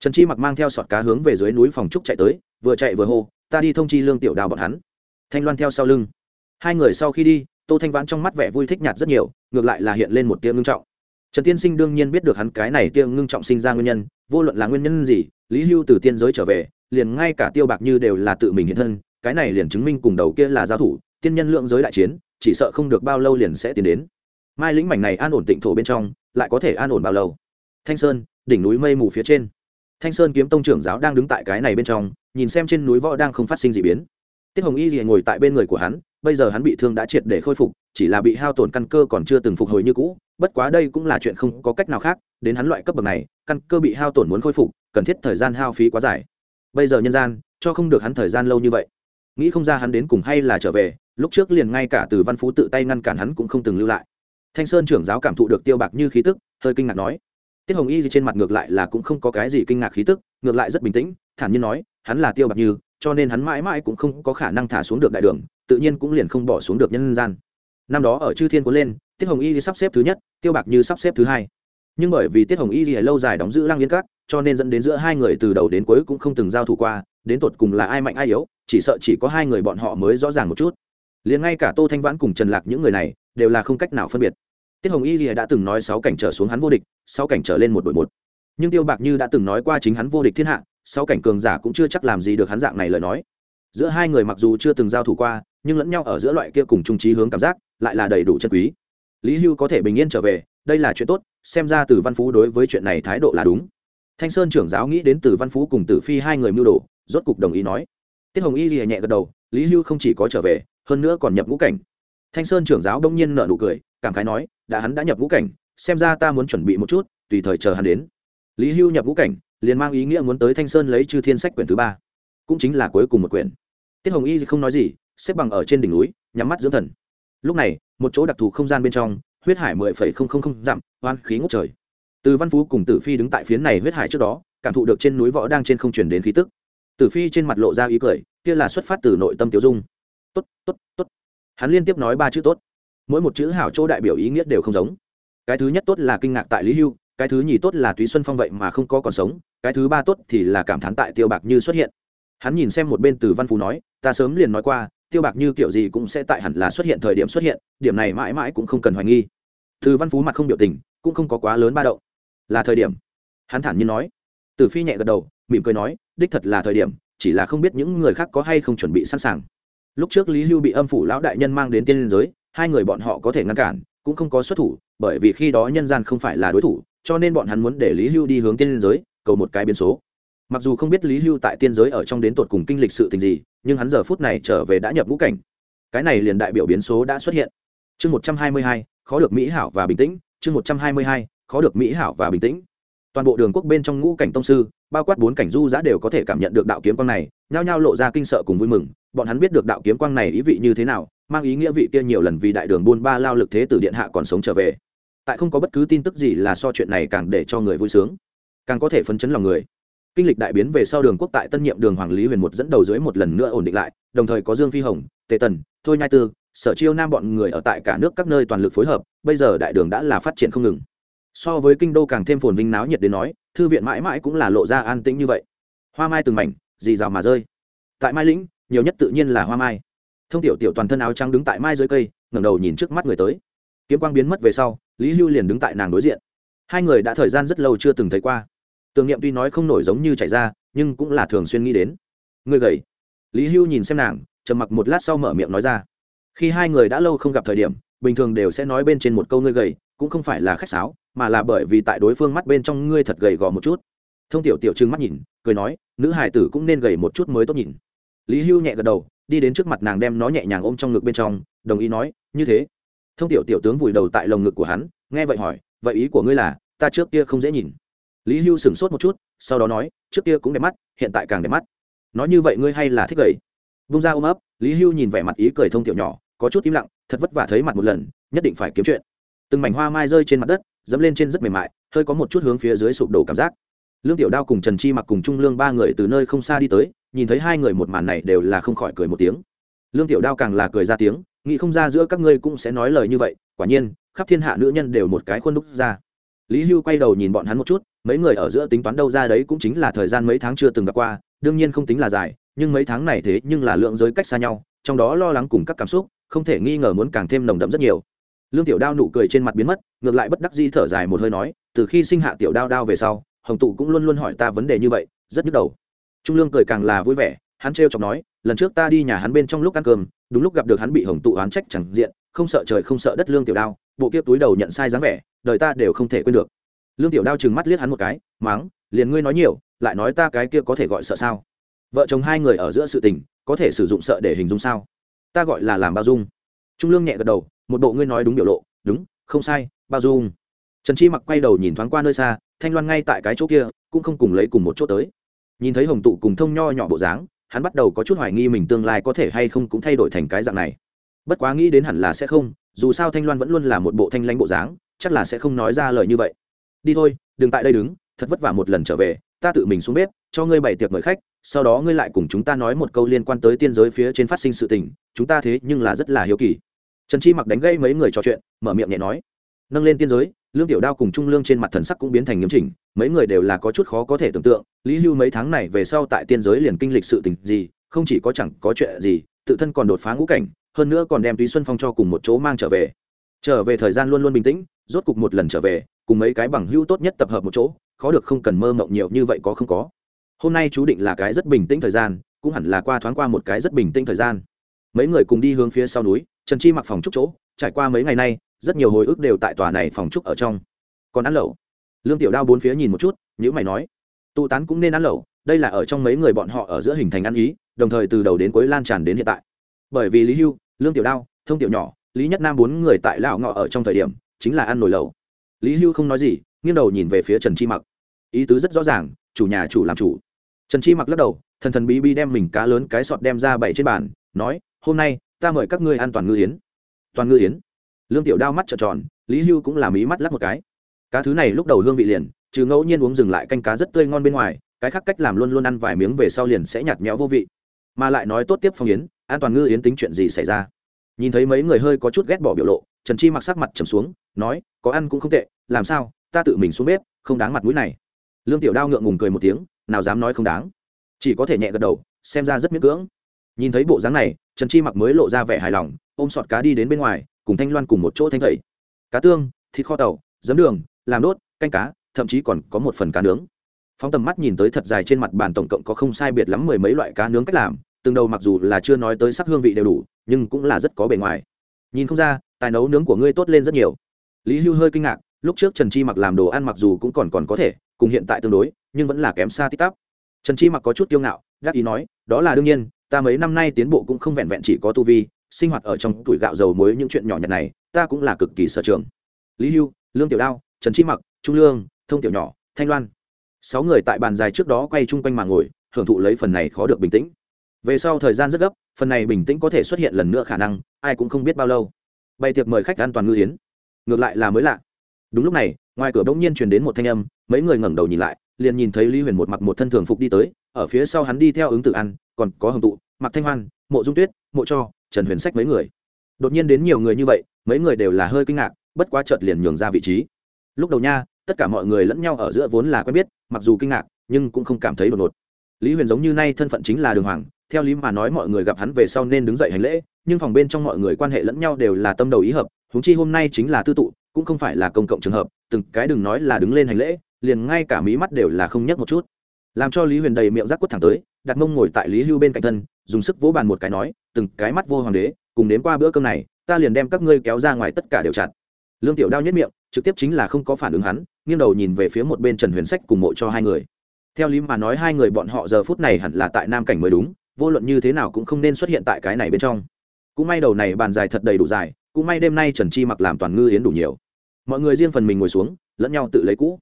Speaker 1: Trần chi mặc mang theo sọt cá hướng về dưới núi phòng trúc chạy tới, vừa chạy vừa hô, ta đi thông chi lương tiểu đào bọn hắn. Thanh loan theo sau lưng. Hai người sau khi đi, tô thanh vãn trong mắt vẻ vui thích nhạt rất nhiều, ngược lại là hiện lên một tia ngưng trọng. Trần tiên sinh đương nhiên biết được hắn cái này tia ngưng trọng sinh ra nguyên nhân, vô luận là nguyên nhân gì, lý hưu từ tiên giới trở về, liền ngay cả tiêu bạc như đều là tự mình hiện thân, cái này liền chứng minh cùng đầu kia là giao thủ, tiên nhân lượng giới đại chiến chỉ sợ không được bao lâu liền sẽ tiến đến. Mai lĩnh mảnh này an ổn tịnh thổ bên trong, lại có thể an ổn bao lâu? Thanh sơn, đỉnh núi mây mù phía trên. Thanh sơn kiếm tông trưởng giáo đang đứng tại cái này bên trong, nhìn xem trên núi võ đang không phát sinh d ị biến. Tiết hồng y thì ngồi tại bên người của hắn, bây giờ hắn bị thương đã triệt để khôi phục, chỉ là bị hao tổn căn cơ còn chưa từng phục hồi như cũ, bất quá đây cũng là chuyện không có cách nào khác, đến hắn loại cấp bậc này, căn cơ bị hao tổn muốn khôi phục, cần thiết thời gian hao phí quá dài. Bây giờ nhân gian, cho không được hắn thời gian lâu như vậy nghĩ không ra hắn đến cùng hay là trở về, lúc trước liền ngay cả từ văn phú tự tay ngăn cản hắn cũng không từng lưu lại. Thanh sơn trưởng giáo cảm thụ được tiêu bạc như khí tức, hơi kinh ngạc nói, tiết hồng y trên mặt ngược lại là cũng không có cái gì kinh ngạc khí tức, ngược lại rất bình tĩnh, thản nhiên nói, hắn là tiêu bạc như, cho nên hắn mãi mãi cũng không có khả năng thả xuống được đại đường, tự nhiên cũng liền không bỏ xuống được nhân gian. Năm đó ở chư thiên cuốn lên, tiết hồng y sắp xếp thứ nhất, tiêu bạc như sắp xếp thứ hai. Nhưng bởi vì tiết hồng y lâu dài đóng giữ lang yên các cho nên dẫn đến giữa hai người từ đầu đến cuối cũng không từng giao thủ qua, đến tột cùng là ai mạnh ai yếu, chỉ sợ chỉ có hai người bọn họ mới rõ ràng một chút. Liền ngay cả tô thanh vãn cùng trần lạc những người này, đều là không cách nào phân biệt. Tiết hồng y lìa đã từng nói sáu cảnh trở xuống hắn vô địch, sáu cảnh trở lên một đội một. Nhưng tiêu bạc như đã từng nói qua chính hắn vô địch thiên hạ, sáu cảnh cường giả cũng chưa chắc làm gì được hắn dạng này lời nói. Giữa hai người mặc dù chưa từng giao thủ qua, nhưng lẫn nhau ở giữa loại kia cùng trung trí hướng cảm giác, lại là đầy đủ chân quý. Lý hưu có thể bình yên trở về, đây là chuyện tốt, xem ra từ văn phú đối với chuyện này thái độ là đúng thanh sơn trưởng giáo nghĩ đến từ văn phú cùng tử phi hai người mưu đồ, rốt cục đồng ý nói. Tiết hồng y lìa nhẹ gật đầu, lý hưu không chỉ có trở về, hơn nữa còn nhập ngũ cảnh. Thanh sơn trưởng giáo đông nhiên nợ nụ cười, cảm khái nói, đã hắn đã nhập ngũ cảnh, xem ra ta muốn chuẩn bị một chút, tùy thời chờ hắn đến. Lý hưu nhập ngũ cảnh, liền mang ý nghĩa muốn tới thanh sơn lấy chư thiên sách quyển thứ ba. Cũng chính là cuối cùng một quyển. Tiết hồng y không nói gì, xếp bằng ở trên đỉnh núi, nhắm mắt dưỡng thần. Lúc này, một chỗ đặc thù không gian bên trong, huyết hải mười phẩy không không không dặm, oan khí ngốc trời từ văn phú cùng tử phi đứng tại phía này huyết hải trước đó, cảm thụ được trên núi võ đang trên không chuyển đến khí tức. Tử phi trên mặt lộ ra ý cười, kia là xuất phát từ nội tâm tiêu dung. Tốt tốt tốt. Hắn liên tiếp nói ba chữ tốt mỗi một chữ hảo chỗ đại biểu ý nghĩa đều không giống. Cái thứ nhất tốt là kinh ngạc tại lý hưu, cái thứ nhì tốt là túy xuân phong vậy mà không có còn sống, cái thứ ba tốt thì là cảm thán tại tiêu bạc như xuất hiện. Hắn nhìn xem một bên từ văn phú nói, ta sớm liền nói qua, tiêu bạc như kiểu gì cũng sẽ tại hẳn là xuất hiện thời điểm xuất hiện, điểm này mãi mãi cũng không cần hoài nghi. Từ văn phú mặt không biểu tình, cũng không có quá lớn ba động là thời điểm. Hắn thản nhiên nói. Từ phi nhẹ gật đầu, mỉm cười nói, đích thật là thời điểm, chỉ là không biết những người khác có hay không chuẩn bị sẵn sàng. Lúc trước lý hưu bị âm phủ lão đại nhân mang đến tiên liên giới, hai người bọn họ có thể ngăn cản, cũng không có xuất thủ, bởi vì khi đó nhân gian không phải là đối thủ, cho nên bọn hắn muốn để lý hưu đi hướng tiên liên giới, cầu một cái biến số. Mặc dù không biết lý hưu tại tiên giới ở trong đến tột cùng kinh lịch sự tình gì, nhưng hắn giờ phút này trở về đã nhập ngũ cảnh. Cái này liền đại biểu biến số đã xuất hiện. Chương một trăm hai mươi hai, khó được mỹ hảo và bình tĩnh, chương một trăm hai mươi hai khó được mỹ hảo và bình tĩnh. Toàn bộ đường quốc bên trong ngũ cảnh tông sư, bao quát bốn cảnh du giã đều có thể cảm nhận được đạo kiếm quang này, nhao nhao lộ ra kinh sợ cùng vui mừng. Bọn hắn biết được đạo kiếm quang này ý vị như thế nào, mang ý nghĩa vị kia nhiều lần vì đại đường buôn ba lao lực thế tử điện hạ còn sống trở về. Tại không có bất cứ tin tức gì là so chuyện này càng để cho người vui sướng, càng có thể phấn chấn lòng người. Kinh lịch đại biến về sau đường quốc tại tân nhiệm đường hoàng lý huyền một dẫn đầu dưới một lần nữa ổn định lại, đồng thời có dương phi hồng, tề tần, thôi nhai tư, sở chiêu nam bọn người ở tại cả nước các nơi toàn lực phối hợp, bây giờ đại đường đã là phát triển không ngừng so với kinh đô càng thêm phồn vinh náo nhiệt đến nói, thư viện mãi mãi cũng là lộ ra an tĩnh như vậy. Hoa mai từng mảnh, dì rào mà rơi. Tại mai lĩnh, nhiều nhất tự nhiên là hoa mai. Thông tiểu tiểu toàn thân áo trắng đứng tại mai dưới cây, ngẩng đầu nhìn trước mắt người tới. Kiếm quang biến mất về sau, lý hưu liền đứng tại nàng đối diện. Hai người đã thời gian rất lâu chưa từng thấy qua. Tưởng niệm tuy nói không nổi giống như chảy ra, nhưng cũng là thường xuyên nghĩ đến. Người gầy. Lý hưu nhìn xem nàng, trầm mặc một lát sau mở miệng nói ra. Khi hai người đã lâu không gặp thời điểm, bình thường đều sẽ nói bên trên một câu ngươi gầy, cũng không phải là khách sáo mà là bởi vì tại đối phương mắt bên trong ngươi thật gầy gò một chút. Thông tiểu tiểu trưng mắt nhìn, cười nói, nữ hải tử cũng nên gầy một chút mới tốt nhìn. Lý hưu nhẹ gật đầu, đi đến trước mặt nàng đem nó nhẹ nhàng ôm trong ngực bên trong, đồng ý nói, như thế. Thông tiểu tiểu tướng vùi đầu tại lồng ngực của hắn, nghe vậy hỏi, vậy ý của ngươi là, ta trước kia không dễ nhìn. Lý hưu sửng sốt một chút, sau đó nói, trước kia cũng đẹp mắt, hiện tại càng đẹp mắt. Nói như vậy ngươi hay là thích gầy. Vung ra ôm ấp, lý hưu nhìn vẻ mặt ý cười thông tiểu nhỏ, có chút im lặng, thật vất vả thấy mặt một lần, nhất định phải kiếm chuyện từng mảnh hoa mai rơi trên mặt đất, dẫm lên trên rất mềm mại, hơi có một chút hướng phía dưới sụp đổ cảm giác. Lương tiểu đao cùng trần chi mặc cùng trung lương ba người từ nơi không xa đi tới, nhìn thấy hai người một màn này đều là không khỏi cười một tiếng. Lương tiểu đao càng là cười ra tiếng, nghĩ không ra giữa các ngươi cũng sẽ nói lời như vậy, quả nhiên, khắp thiên hạ nữ nhân đều một cái khuôn đúc ra. Lý hưu quay đầu nhìn bọn hắn một chút, mấy người ở giữa tính toán đâu ra đấy cũng chính là thời gian mấy tháng chưa từng gặp qua, đương nhiên không tính là dài, nhưng mấy tháng này thế nhưng là lượng giới cách xa nhau, trong đó lo lắng cùng các cảm xúc, không thể nghi ngờ muốn càng thêm nồng đậm rất nhiều lương tiểu đao nụ cười trên mặt biến mất, ngược lại bất đắc di thở dài một hơi nói, từ khi sinh hạ tiểu đao đao về sau, hồng tụ cũng luôn luôn hỏi ta vấn đề như vậy, rất nhức đầu. Trung lương cười càng là vui vẻ, hắn trêu chọc nói, lần trước ta đi nhà hắn bên trong lúc ăn cơm, đúng lúc gặp được hắn bị hồng tụ oán trách chẳng diện, không sợ trời không sợ đất lương tiểu đao, bộ kia túi đầu nhận sai dáng vẻ, đời ta đều không thể quên được. Lương tiểu đao trừng mắt liếc hắn một cái máng liền ngươi nói nhiều, lại nói ta cái kia có thể gọi sợ sao? Vợ chồng hai người ở giữa sự tình, có thể sử dụng sợ để hình dung sao? Ta gọi là làm bao dung. Trung lương nhẹ gật đầu một bộ ngươi nói đúng biểu lộ, đúng, không sai, bao dung. Trần chi mặc quay đầu nhìn thoáng qua nơi xa, thanh loan ngay tại cái chỗ kia, cũng không cùng lấy cùng một chỗ tới. Nhìn thấy hồng tụ cùng thông nho nhỏ bộ dáng, hắn bắt đầu có chút hoài nghi mình tương lai có thể hay không cũng thay đổi thành cái dạng này. Bất quá nghĩ đến hẳn là sẽ không, dù sao thanh loan vẫn luôn là một bộ thanh lãnh bộ dáng, chắc là sẽ không nói ra lời như vậy. Đi thôi, đừng tại đây đứng, thật vất vả một lần trở về, ta tự mình xuống bếp, cho ngươi bày tiệc mời khách, sau đó ngươi lại cùng chúng ta nói một câu liên quan tới tiên giới phía trên phát sinh sự tình, chúng ta thế nhưng là rất là hiếu kỳ trần chi mặc đánh gây mấy người trò chuyện, mở miệng nhẹ nói. Nâng lên tiên giới, lương tiểu đao cùng trung lương trên mặt thần sắc cũng biến thành nghiêm chỉnh, mấy người đều là có chút khó có thể tưởng tượng, lý hưu mấy tháng này về sau tại tiên giới liền kinh lịch sự tình gì, không chỉ có chẳng có chuyện gì, tự thân còn đột phá ngũ cảnh, hơn nữa còn đem túy xuân phong cho cùng một chỗ mang trở về. Trở về thời gian luôn luôn bình tĩnh, rốt cục một lần trở về, cùng mấy cái bằng hưu tốt nhất tập hợp một chỗ, khó được không cần mơ mộng nhiều như vậy có không có. Hôm nay chú định là cái rất bình tĩnh thời gian, cũng hẳn là qua thoáng qua một cái rất bình tĩnh thời gian. Mấy người cùng đi hướng phía sau núi trần chi mặc phòng trúc chỗ, trải qua mấy ngày nay, rất nhiều hồi ức đều tại tòa này phòng trúc ở trong. Còn ăn lẩu? Lương tiểu đao bốn phía nhìn một chút nhữ mày nói, tụ tán cũng nên ăn lẩu, đây là ở trong mấy người bọn họ ở giữa hình thành ăn ý, đồng thời từ đầu đến cuối lan tràn đến hiện tại. Bởi vì lý hưu, lương tiểu đao, thông tiểu nhỏ, lý nhất nam bốn người tại lão ngọ ở trong thời điểm, chính là ăn nồi lẩu. Lý hưu không nói gì, nghiêng đầu nhìn về phía trần chi mặc. Ý tứ rất rõ ràng, chủ nhà chủ làm chủ. Trần chi mặc lắc đầu, thần thần bí bí đem mình cá lớn cái sọt đem ra bảy trên bàn, nói, hôm nay ta mời các ngươi ăn toàn ngư yến. Toàn ngư yến. Lương tiểu đao mắt trợn tròn, lý hưu cũng làm ý mắt lắc một cái. Cá thứ này lúc đầu hương vị liền, trừ ngẫu nhiên uống dừng lại canh cá rất tươi ngon bên ngoài, cái khác cách làm luôn luôn ăn vài miếng về sau liền sẽ nhạt nhẽo vô vị. Mà lại nói tốt tiếp phong yến, an toàn ngư yến tính chuyện gì xảy ra? Nhìn thấy mấy người hơi có chút ghét bỏ biểu lộ, trần chi mặc sắc mặt trầm xuống, nói, có ăn cũng không tệ, làm sao, ta tự mình xuống bếp, không đáng mặt mũi này. Lương tiểu đao ngượng ngùng cười một tiếng, nào dám nói không đáng. Chỉ có thể nhẹ gật đầu, xem ra rất miễn cưỡng. Nhìn thấy bộ dáng này trần chi mặc mới lộ ra vẻ hài lòng, ôm sọt cá đi đến bên ngoài, cùng thanh loan cùng một chỗ thanh thầy cá tương, thịt kho tàu, giấm đường, làm đốt, canh cá, thậm chí còn có một phần cá nướng. Phóng tầm mắt nhìn tới thật dài trên mặt bàn tổng cộng có không sai biệt lắm mười mấy loại cá nướng cách làm, từng đầu mặc dù là chưa nói tới sắc hương vị đều đủ, nhưng cũng là rất có bề ngoài. Nhìn không ra, tài nấu nướng của ngươi tốt lên rất nhiều. Lý hưu hơi kinh ngạc, lúc trước trần chi mặc làm đồ ăn mặc dù cũng còn còn có thể, cùng hiện tại tương đối, nhưng vẫn là kém xa tít tắp. Trần chi mặc có chút kiêu ngạo, gác ý nói, đó là đương nhiên ta mấy năm nay tiến bộ cũng không vẹn vẹn chỉ có tu vi sinh hoạt ở trong tuổi gạo dầu muối những chuyện nhỏ nhặt này ta cũng là cực kỳ sở trường. Lý hưu lương tiểu đao trần chi mặc trung lương thông tiểu nhỏ thanh loan. Sáu người tại bàn dài trước đó quay chung quanh mà ngồi hưởng thụ lấy phần này khó được bình tĩnh. Về sau thời gian rất gấp phần này bình tĩnh có thể xuất hiện lần nữa khả năng ai cũng không biết bao lâu. Bày tiệc mời khách an toàn ngư yến, ngược lại là mới lạ. Đúng lúc này ngoài cửa bỗng nhiên truyền đến một thanh âm mấy người ngẩng đầu nhìn lại liền nhìn thấy lý huyền một mặc một thân thường phục đi tới ở phía sau hắn đi theo ứng tự ăn còn có hồng tụ Mạc thanh hoan, mộ dung tuyết, mộ cho, trần huyền sách mấy người. Đột nhiên đến nhiều người như vậy, mấy người đều là hơi kinh ngạc, bất quá chợt liền nhường ra vị trí. Lúc đầu nha, tất cả mọi người lẫn nhau ở giữa vốn là quen biết, mặc dù kinh ngạc, nhưng cũng không cảm thấy đột ngột. Lý huyền giống như nay thân phận chính là đường hoàng, theo lý mà nói mọi người gặp hắn về sau nên đứng dậy hành lễ, nhưng phòng bên trong mọi người quan hệ lẫn nhau đều là tâm đầu ý hợp, huống chi hôm nay chính là tư tụ, cũng không phải là công cộng trường hợp, từng cái đừng nói là đứng lên hành lễ, liền ngay cả mí mắt đều là không nhấc một chút làm cho lý huyền đầy miệng rác quất thẳng tới đặt mông ngồi tại lý hưu bên cạnh thân dùng sức vỗ bàn một cái nói từng cái mắt vô hoàng đế cùng đến qua bữa cơm này ta liền đem các ngươi kéo ra ngoài tất cả đều chặt lương tiểu đao nhất miệng trực tiếp chính là không có phản ứng hắn nghiêng đầu nhìn về phía một bên trần huyền sách cùng mộ cho hai người theo lý mà nói hai người bọn họ giờ phút này hẳn là tại nam cảnh mới đúng vô luận như thế nào cũng không nên xuất hiện tại cái này bên trong cũng may đầu này bàn dài thật đầy đủ dài cũng may đêm nay trần chi mặc làm toàn ngư yến đủ nhiều mọi người riêng phần mình ngồi xuống lẫn nhau tự lấy cũ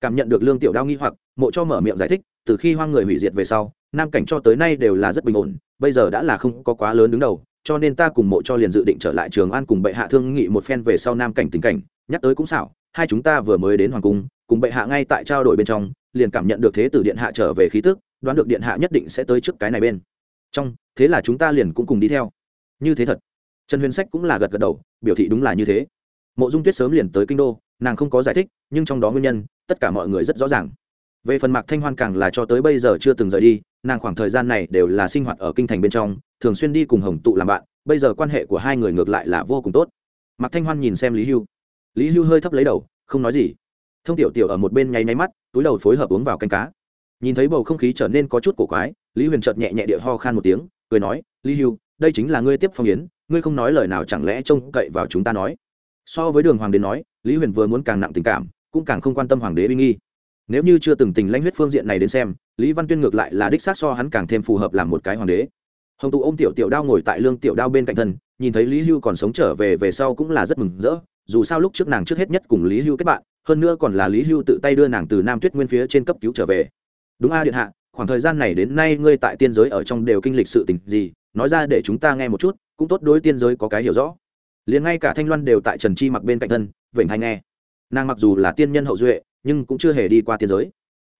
Speaker 1: cảm nhận được lương tiểu đao nghi hoặc mộ cho mở miệng giải thích từ khi hoang người hủy diệt về sau, nam cảnh cho tới nay đều là rất bình ổn, bây giờ đã là không có quá lớn đứng đầu, cho nên ta cùng mộ cho liền dự định trở lại trường an cùng bệ hạ thương nghị một phen về sau nam cảnh tình cảnh, nhắc tới cũng xảo, hai chúng ta vừa mới đến hoàng cung, cùng bệ hạ ngay tại trao đổi bên trong, liền cảm nhận được thế tử điện hạ trở về khí tức, đoán được điện hạ nhất định sẽ tới trước cái này bên. Trong, thế là chúng ta liền cũng cùng đi theo. Như thế thật. Trần huyền sách cũng là gật gật đầu, biểu thị đúng là như thế. Mộ dung tuyết sớm liền tới kinh đô, nàng không có giải thích, nhưng trong đó nguyên nhân, tất cả mọi người rất rõ ràng về phần mạc thanh hoan càng là cho tới bây giờ chưa từng rời đi, nàng khoảng thời gian này đều là sinh hoạt ở kinh thành bên trong, thường xuyên đi cùng hồng tụ làm bạn, bây giờ quan hệ của hai người ngược lại là vô cùng tốt. Mạc thanh hoan nhìn xem lý hưu. Lý hưu hơi thấp lấy đầu, không nói gì. Thông tiểu tiểu ở một bên nháy nháy mắt, túi đầu phối hợp uống vào canh cá. Nhìn thấy bầu không khí trở nên có chút cổ quái, lý huyền chợt nhẹ nhẹ địa ho khan một tiếng, cười nói, lý hưu, đây chính là ngươi tiếp phong yến, ngươi không nói lời nào chẳng lẽ trông cậy vào chúng ta nói? So với đường hoàng đế nói, lý huyền vừa muốn càng nặng tình cảm, cũng càng không quan tâm hoàng đế uy nghi nếu như chưa từng tình lãnh huyết phương diện này đến xem, lý văn tuyên ngược lại là đích xác so hắn càng thêm phù hợp làm một cái hoàng đế. Hồng tụ ô m tiểu tiểu đao ngồi tại lương tiểu đao bên cạnh thân, nhìn thấy lý hưu còn sống trở về về sau cũng là rất mừng rỡ, dù sao lúc trước nàng trước hết nhất cùng lý hưu kết bạn, hơn nữa còn là lý hưu tự tay đưa nàng từ nam tuyết nguyên phía trên cấp cứu trở về. Đúng a điện hạ, khoảng thời gian này đến nay ngươi tại tiên giới ở trong đều kinh lịch sự tình gì, nói ra để chúng ta nghe một chút, cũng tốt đối tiên giới có cái hiểu rõ. Liền ngay cả thanh loan đều tại trần chi mặc bên cạnh thân, vểnh hay nghe. Nàng mặc dù là tiên nhân hậu duệ nhưng cũng chưa hề đi qua tiên giới.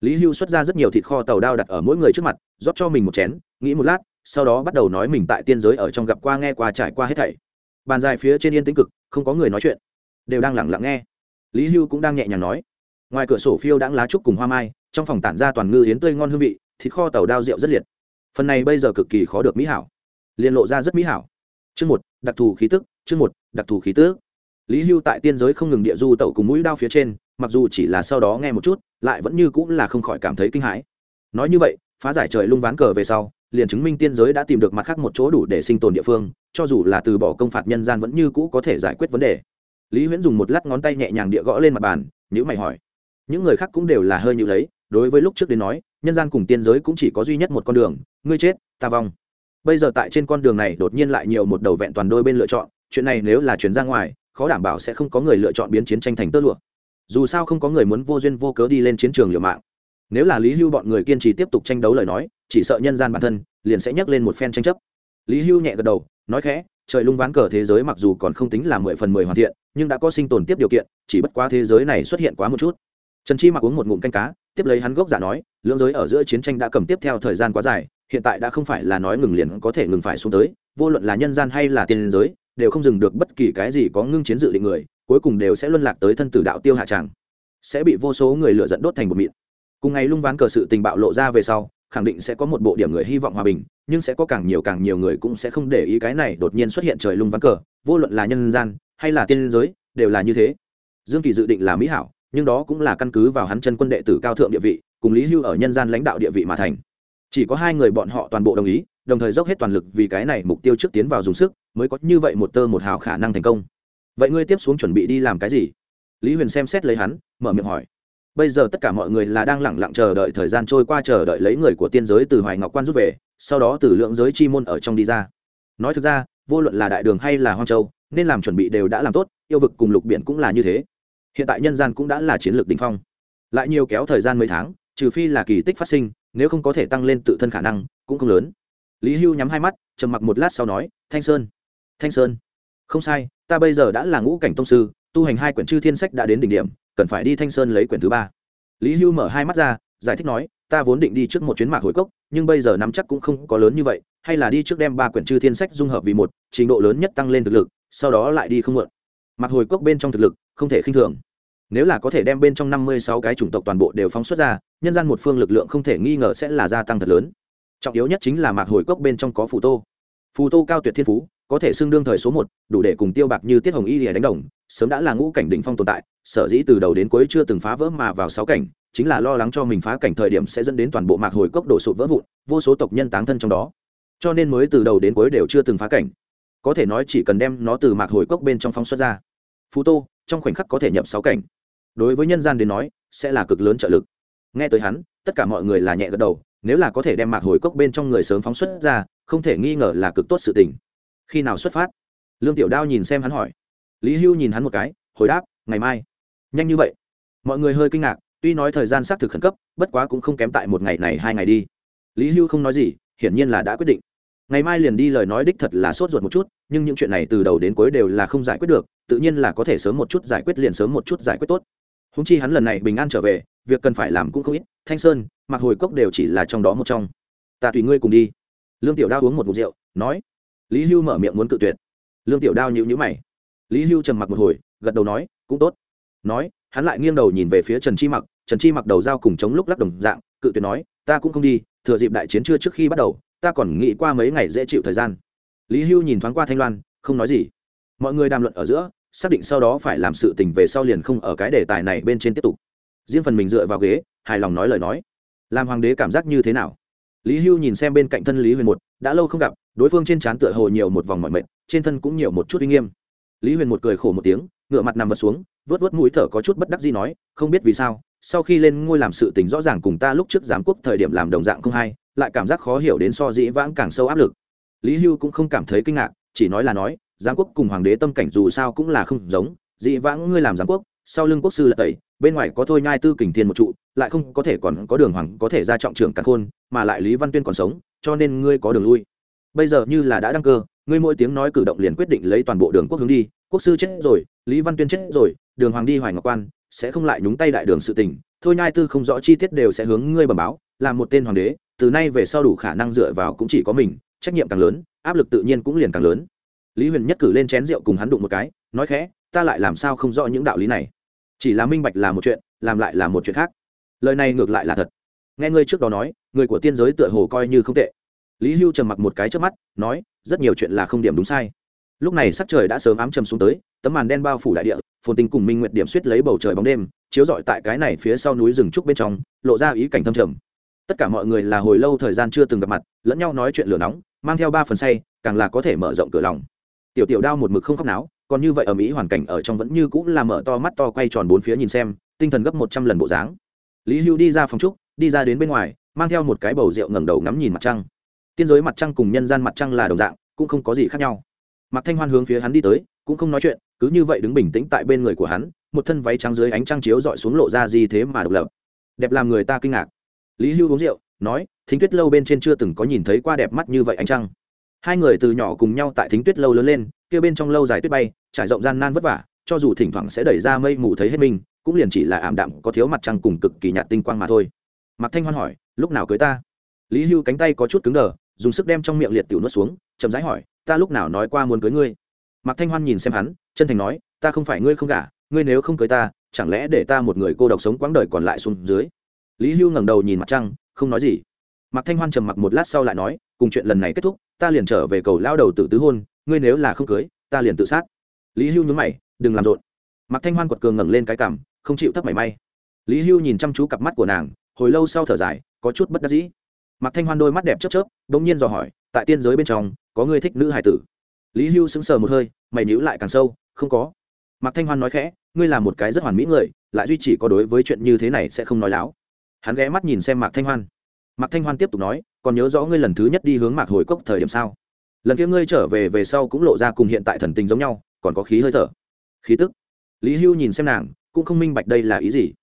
Speaker 1: Lý hưu xuất ra rất nhiều thịt kho tàu đao đặt ở mỗi người trước mặt, rót cho mình một chén, nghĩ một lát, sau đó bắt đầu nói mình tại tiên giới ở trong gặp qua nghe qua trải qua hết thảy. Bàn dài phía trên yên tĩnh cực, không có người nói chuyện. Đều đang lẳng lặng nghe. Lý hưu cũng đang nhẹ nhàng nói. Ngoài cửa sổ phiêu đãng lá trúc cùng hoa mai, trong phòng tản ra toàn ngư yến tươi ngon hương vị, thịt kho tàu đao rượu rất liệt. Phần này bây giờ cực kỳ khó được mỹ hảo. Liền lộ ra rất mỹ hảo. Chương một, đặc thù khí tức, chương một, đặc thù khí tức. Lý hưu tại tiên giới không ngừng địa du tẩu cùng mũi đao phía trên mặc dù chỉ là sau đó nghe một chút, lại vẫn như cũng là không khỏi cảm thấy kinh hãi. Nói như vậy, phá giải trời lung ván cờ về sau, liền chứng minh tiên giới đã tìm được mặt khác một chỗ đủ để sinh tồn địa phương, cho dù là từ bỏ công phạt nhân gian vẫn như cũ có thể giải quyết vấn đề. Lý huyễn dùng một lát ngón tay nhẹ nhàng địa gõ lên mặt bàn nhữ mày hỏi. Những người khác cũng đều là hơi như lấy, đối với lúc trước đến nói, nhân gian cùng tiên giới cũng chỉ có duy nhất một con đường, ngươi chết, ta vong. Bây giờ tại trên con đường này đột nhiên lại nhiều một đầu vẹn toàn đôi bên lựa chọn, chuyện này nếu là chuyển ra ngoài, khó đảm bảo sẽ không có người lựa chọn biến chiến tranh thành tơ lụa dù sao không có người muốn vô duyên vô cớ đi lên chiến trường liều mạng. Nếu là lý hưu bọn người kiên trì tiếp tục tranh đấu lời nói, chỉ sợ nhân gian bản thân liền sẽ nhắc lên một phen tranh chấp. Lý hưu nhẹ gật đầu, nói khẽ, trời lung ván cờ thế giới mặc dù còn không tính là mười phần mười hoàn thiện, nhưng đã có sinh tồn tiếp điều kiện, chỉ bất quá thế giới này xuất hiện quá một chút. Trần chi mặc uống một ngụm canh cá, tiếp lấy hắn gốc giả nói, lưỡng giới ở giữa chiến tranh đã cầm tiếp theo thời gian quá dài, hiện tại đã không phải là nói ngừng liền có thể ngừng phải xuống tới, vô luận là nhân gian hay là tiền giới, đều không dừng được bất kỳ cái gì có ngưng chiến dự định người cuối cùng đều sẽ luân lạc tới thân tử đạo tiêu hạ tràng. Sẽ bị vô số người lựa dẫn đốt thành một mịn. Cùng ngày lung ván cờ sự tình bạo lộ ra về sau, khẳng định sẽ có một bộ điểm người hy vọng hòa bình, nhưng sẽ có càng nhiều càng nhiều người cũng sẽ không để ý cái này đột nhiên xuất hiện trời lung ván cờ, vô luận là nhân gian, hay là tiên giới, đều là như thế. Dương kỳ dự định là mỹ hảo, nhưng đó cũng là căn cứ vào hắn chân quân đệ tử cao thượng địa vị, cùng lý hưu ở nhân gian lãnh đạo địa vị mà thành. Chỉ có hai người bọn họ toàn bộ đồng ý, đồng thời dốc hết toàn lực vì cái này mục tiêu trước tiến vào dùng sức, mới có như vậy một tơ một hào khả năng thành công vậy ngươi tiếp xuống chuẩn bị đi làm cái gì? Lý huyền xem xét lấy hắn, mở miệng hỏi. Bây giờ tất cả mọi người là đang lẳng lặng chờ đợi thời gian trôi qua chờ đợi lấy người của tiên giới từ hoài ngọc quan rút về, sau đó từ lượng giới chi môn ở trong đi ra. Nói thực ra, vô luận là đại đường hay là hoang châu, nên làm chuẩn bị đều đã làm tốt, yêu vực cùng lục biển cũng là như thế. Hiện tại nhân gian cũng đã là chiến lược đình phong. Lại nhiều kéo thời gian mấy tháng, trừ phi là kỳ tích phát sinh, nếu không có thể tăng lên tự thân khả năng, cũng không lớn. Lý hưu nhắm hai mắt, trầm mặc một lát sau nói, thanh sơn thanh sơn. Không sai ta bây giờ đã là ngũ cảnh tông sư, tu hành hai quyển chư thiên sách đã đến đỉnh điểm, cần phải đi thanh sơn lấy quyển thứ ba. Lý hưu mở hai mắt ra, giải thích nói, ta vốn định đi trước một chuyến mạc hồi cốc, nhưng bây giờ nắm chắc cũng không có lớn như vậy, hay là đi trước đem ba quyển chư thiên sách dung hợp vì một, trình độ lớn nhất tăng lên thực lực, sau đó lại đi không mượn. Mạc hồi cốc bên trong thực lực, không thể khinh thường. Nếu là có thể đem bên trong năm mươi sáu cái chủng tộc toàn bộ đều phóng xuất ra, nhân gian một phương lực lượng không thể nghi ngờ sẽ là gia tăng thật lớn. Trọng yếu nhất chính là mạc hồi cốc bên trong có phù tô. Phù tô cao tuyệt thiên phú có thể xưng đương thời số một, đủ để cùng tiêu bạc như, tiết hồng y lìa đánh đồng, sớm đã là ngũ cảnh đỉnh phong tồn tại, sở dĩ từ đầu đến cuối chưa từng phá vỡ mà vào sáu cảnh, chính là lo lắng cho mình phá cảnh thời điểm sẽ dẫn đến toàn bộ mạc hồi cốc đổ sụp vỡ vụn, vô số tộc nhân táng thân trong đó. Cho nên mới từ đầu đến cuối đều chưa từng phá cảnh. Có thể nói chỉ cần đem nó từ mạc hồi cốc bên trong phóng xuất ra. Phú tô, trong khoảnh khắc có thể nhập sáu cảnh. Đối với nhân gian đến nói, sẽ là cực lớn trợ lực. Nghe tới hắn, tất cả mọi người là nhẹ gật đầu, nếu là có thể đem mạc hồi cốc bên trong người sớm phóng xuất ra, không thể nghi ngờ là cực tốt sự tình khi nào xuất phát? Lương tiểu đao nhìn xem hắn hỏi. Lý hưu nhìn hắn một cái, hồi đáp, ngày mai. Nhanh như vậy. Mọi người hơi kinh ngạc, tuy nói thời gian xác thực khẩn cấp, bất quá cũng không kém tại một ngày này, hai ngày đi. Lý hưu không nói gì, hiển nhiên là đã quyết định. Ngày mai liền đi lời nói đích thật là sốt ruột một chút, nhưng những chuyện này từ đầu đến cuối đều là không giải quyết được, tự nhiên là có thể sớm một chút giải quyết liền sớm một chút giải quyết tốt. Húng chi hắn lần này bình an trở về, việc cần phải làm cũng không ít, thanh sơn mặc hồi cốc đều chỉ là trong đó một trong. Ta tùy ngươi cùng đi. Lương tiểu đao uống một mục rượu, nói lý hưu mở miệng muốn cự tuyệt. Lương tiểu đao nhịu nhữ mày. Lý hưu trầm mặc một hồi, gật đầu nói, cũng tốt. Nói, hắn lại nghiêng đầu nhìn về phía trần chi mặc, trần chi mặc đầu dao cùng chống lúc lắc đồng dạng, cự tuyệt nói, ta cũng không đi, thừa dịp đại chiến chưa trước khi bắt đầu, ta còn nghĩ qua mấy ngày dễ chịu thời gian. Lý hưu nhìn thoáng qua thanh loan, không nói gì. Mọi người đàm luận ở giữa, xác định sau đó phải làm sự tình về sau liền không ở cái đề tài này bên trên tiếp tục. Riêng phần mình dựa vào ghế, hài lòng nói lời nói. Làm hoàng đế cảm giác như thế nào? Lý hưu nhìn xem bên cạnh thân lý huyền một, đã lâu không gặp đối phương trên trán tựa hồ nhiều một vòng mọi mệt, trên thân cũng nhiều một chút uy nghiêm. Lý huyền một cười khổ một tiếng ngựa mặt nằm vật xuống, vớt vớt mũi thở có chút bất đắc gì nói, không biết vì sao, sau khi lên ngôi làm sự tình rõ ràng cùng ta lúc trước giám quốc thời điểm làm đồng dạng không hay, lại cảm giác khó hiểu đến so dĩ vãng càng sâu áp lực. Lý hưu cũng không cảm thấy kinh ngạc, chỉ nói là nói, giám quốc cùng hoàng đế tâm cảnh dù sao cũng là không giống, dĩ vãng ngươi làm giám quốc, sau lưng quốc sư là tẩy, bên ngoài có thôi nhai tư kình thiên một trụ, lại không có thể còn có đường hoàng có thể ra trọng trưởng càng khôn, mà lại lý văn tuyên còn sống, cho nên ngươi có đường lui bây giờ như là đã đăng cơ, ngươi mỗi tiếng nói cử động liền quyết định lấy toàn bộ đường quốc hướng đi, quốc sư chết rồi, lý văn tuyên chết rồi, đường hoàng đi hoài ngọc quan, sẽ không lại nhúng tay đại đường sự tình, thôi nhai tư không rõ chi tiết đều sẽ hướng ngươi bẩm báo, là một tên hoàng đế, từ nay về sau đủ khả năng dựa vào cũng chỉ có mình, trách nhiệm càng lớn, áp lực tự nhiên cũng liền càng lớn. Lý huyền nhất cử lên chén rượu cùng hắn đụng một cái, nói khẽ, ta lại làm sao không rõ những đạo lý này? Chỉ là minh bạch là một chuyện, làm lại là một chuyện khác. Lời này ngược lại là thật. Nghe ngươi trước đó nói, người của tiên giới tựa hồ coi như không tệ lý hưu trầm mặc một cái trước mắt, nói, rất nhiều chuyện là không điểm đúng sai. Lúc này sắc trời đã sớm ám trầm xuống tới, tấm màn đen bao phủ đại địa, phồn tinh cùng minh nguyệt điểm suýt lấy bầu trời bóng đêm, chiếu rọi tại cái này phía sau núi rừng trúc bên trong, lộ ra ý cảnh thâm trầm. Tất cả mọi người là hồi lâu thời gian chưa từng gặp mặt, lẫn nhau nói chuyện lửa nóng, mang theo ba phần say, càng là có thể mở rộng cửa lòng. Tiểu tiểu đao một mực không khóc náo, còn như vậy ở mỹ hoàn cảnh ở trong vẫn như cũng là mở to mắt to quay tròn bốn phía nhìn xem, tinh thần gấp một trăm lần bộ dáng. Lý hưu đi ra phòng trúc, đi ra đến bên ngoài, mang theo một cái bầu rượu ngẩng đầu ngắm nhìn mặt trăng tiên giới mặt trăng cùng nhân gian mặt trăng là đồng dạng, cũng không có gì khác nhau. Mặc thanh hoan hướng phía hắn đi tới, cũng không nói chuyện, cứ như vậy đứng bình tĩnh tại bên người của hắn, một thân váy trắng dưới ánh trăng chiếu dọi xuống lộ ra gì thế mà độc lập. Đẹp làm người ta kinh ngạc. Lý hưu uống rượu, nói, thính tuyết lâu bên trên chưa từng có nhìn thấy qua đẹp mắt như vậy ánh trăng. Hai người từ nhỏ cùng nhau tại thính tuyết lâu lớn lên, kia bên trong lâu dài tuyết bay, trải rộng gian nan vất vả, cho dù thỉnh thoảng sẽ đẩy ra mây mù thấy hết mình, cũng liền chỉ là ảm đạm, có thiếu mặt trăng cùng cực kỳ nhạt tinh quang mà thôi. Mạc thanh hoan hỏi, lúc nào cưới ta? Lý hưu cánh tay có chút cứng đờ dùng sức đem trong miệng liệt tiểu nuốt xuống, chậm rãi hỏi, ta lúc nào nói qua muốn cưới ngươi? Mạc thanh hoan nhìn xem hắn, chân thành nói, ta không phải ngươi không gả, ngươi nếu không cưới ta, chẳng lẽ để ta một người cô độc sống quãng đời còn lại xuống dưới? Lý hưu ngẩng đầu nhìn mặt trăng, không nói gì. Mạc thanh hoan trầm mặc một lát sau lại nói, cùng chuyện lần này kết thúc, ta liền trở về cầu lao đầu tự tứ hôn, ngươi nếu là không cưới, ta liền tự sát. Lý hưu nhướng mày, đừng làm rộn. Mạc thanh hoan quật cường ngẩng lên cái cằm, không chịu thấp mảy may. Lý hưu nhìn chăm chú cặp mắt của nàng, hồi lâu sau thở dài, có chút bất đắc dĩ mạc thanh hoan đôi mắt đẹp chớp chớp đ ỗ n g nhiên dò hỏi, tại tiên giới bên trong, có người thích nữ hải tử? Lý hưu sững sờ một hơi, mày nhíu lại càng sâu, không có. Mạc thanh hoan nói khẽ, ngươi là một cái rất hoàn mỹ người, lại duy chỉ có đối với chuyện như thế này sẽ không nói láo. Hắn ghé mắt nhìn xem mạc thanh hoan. Mạc thanh hoan tiếp tục nói, còn nhớ rõ ngươi lần thứ nhất đi hướng mạc hồi cốc thời điểm sao? Lần kia ngươi trở về về sau cũng lộ ra cùng hiện tại thần tình giống nhau, còn có khí hơi thở. Khí tức. Lý hưu nhìn xem nàng, cũng không minh bạch đây là ý gì.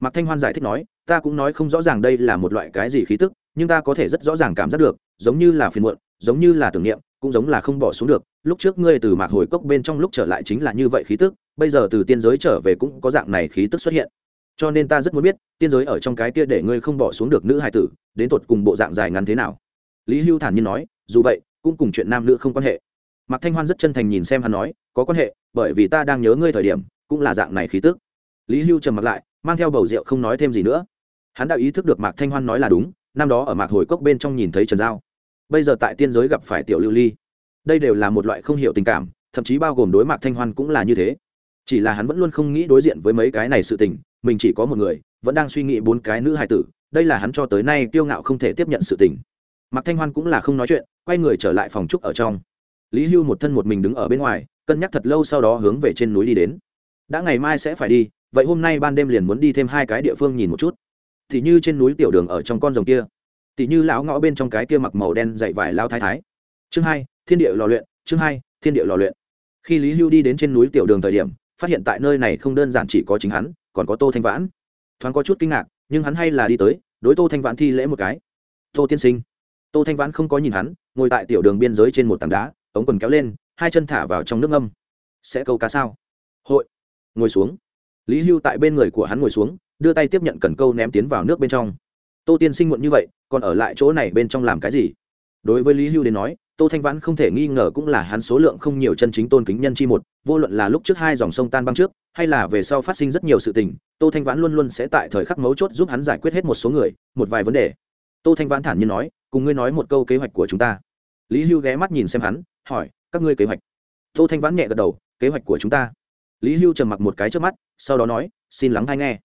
Speaker 1: Mạc thanh hoan giải thích nói, ta cũng nói không rõ ràng đây là một loại cái gì khí tức nhưng ta có thể rất rõ ràng cảm giác được, giống như là phiền muộn, giống như là tưởng niệm, cũng giống là không bỏ xuống được. Lúc trước ngươi từ mạc hồi cốc bên trong lúc trở lại chính là như vậy khí tức, bây giờ từ tiên giới trở về cũng có dạng này khí tức xuất hiện. Cho nên ta rất muốn biết, tiên giới ở trong cái kia để ngươi không bỏ xuống được nữ hài tử, đến tột cùng bộ dạng dài ngắn thế nào? Lý hưu thản nhiên nói, dù vậy, cũng cùng chuyện nam nữ không quan hệ. Mạc thanh hoan rất chân thành nhìn xem hắn nói, có quan hệ, bởi vì ta đang nhớ ngươi thời điểm, cũng là dạng này khí tức. Lý hưu trầm mặt lại, mang theo bầu rượu không nói thêm gì nữa. Hắn đã ý thức được mạc thanh hoan nói là đúng năm đó ở mạc hồi cốc bên trong nhìn thấy trần giao. Bây giờ tại tiên giới gặp phải tiểu lưu ly. Đây đều là một loại không hiểu tình cảm, thậm chí bao gồm đối mạc thanh hoan cũng là như thế. Chỉ là hắn vẫn luôn không nghĩ đối diện với mấy cái này sự tình, mình chỉ có một người, vẫn đang suy nghĩ bốn cái nữ hài tử, đây là hắn cho tới nay kiêu ngạo không thể tiếp nhận sự tình. Mạc thanh hoan cũng là không nói chuyện, quay người trở lại phòng trúc ở trong. Lý hưu một thân một mình đứng ở bên ngoài, cân nhắc thật lâu sau đó hướng về trên núi đi đến. Đã ngày mai sẽ phải đi, vậy hôm nay ban đêm liền muốn đi thêm hai cái địa phương nhìn một chút thì như trên núi tiểu đường ở trong con rồng kia. Thì như lão ngõ bên trong cái kia mặc màu đen dậy vải lao thái thái. Chương hai, thiên địa lò luyện, chương hai, thiên địa lò luyện. Khi lý hưu đi đến trên núi tiểu đường thời điểm, phát hiện tại nơi này không đơn giản chỉ có chính hắn, còn có tô thanh vãn. Thoáng có chút kinh ngạc, nhưng hắn hay là đi tới, đối tô thanh vãn thi lễ một cái. Tô tiên sinh. Tô thanh vãn không có nhìn hắn, ngồi tại tiểu đường biên giới trên một tảng đá, ống quần kéo lên, hai chân thả vào trong nước ngâm. Sẽ câu cá sao? Hội. Ngồi xuống. Lý hưu tại bên người của hắn ngồi xuống đưa tay tiếp nhận cần câu ném tiến vào nước bên trong. Tô tiên sinh muộn như vậy, còn ở lại chỗ này bên trong làm cái gì? Đối với lý hưu đến nói, tô thanh vãn không thể nghi ngờ cũng là hắn số lượng không nhiều chân chính tôn kính nhân chi một, vô luận là lúc trước hai dòng sông tan băng trước, hay là về sau phát sinh rất nhiều sự tình, tô thanh vãn luôn luôn sẽ tại thời khắc mấu chốt giúp hắn giải quyết hết một số người, một vài vấn đề. Tô thanh vãn thản nhiên nói, cùng ngươi nói một câu kế hoạch của chúng ta. Lý hưu ghé mắt nhìn xem hắn, hỏi, các ngươi kế hoạch? Tô thanh vãn nhẹ gật đầu, kế hoạch của chúng ta. Lý hưu trầm mặc một cái trước mắt, sau đó nói, xin lắng hay nghe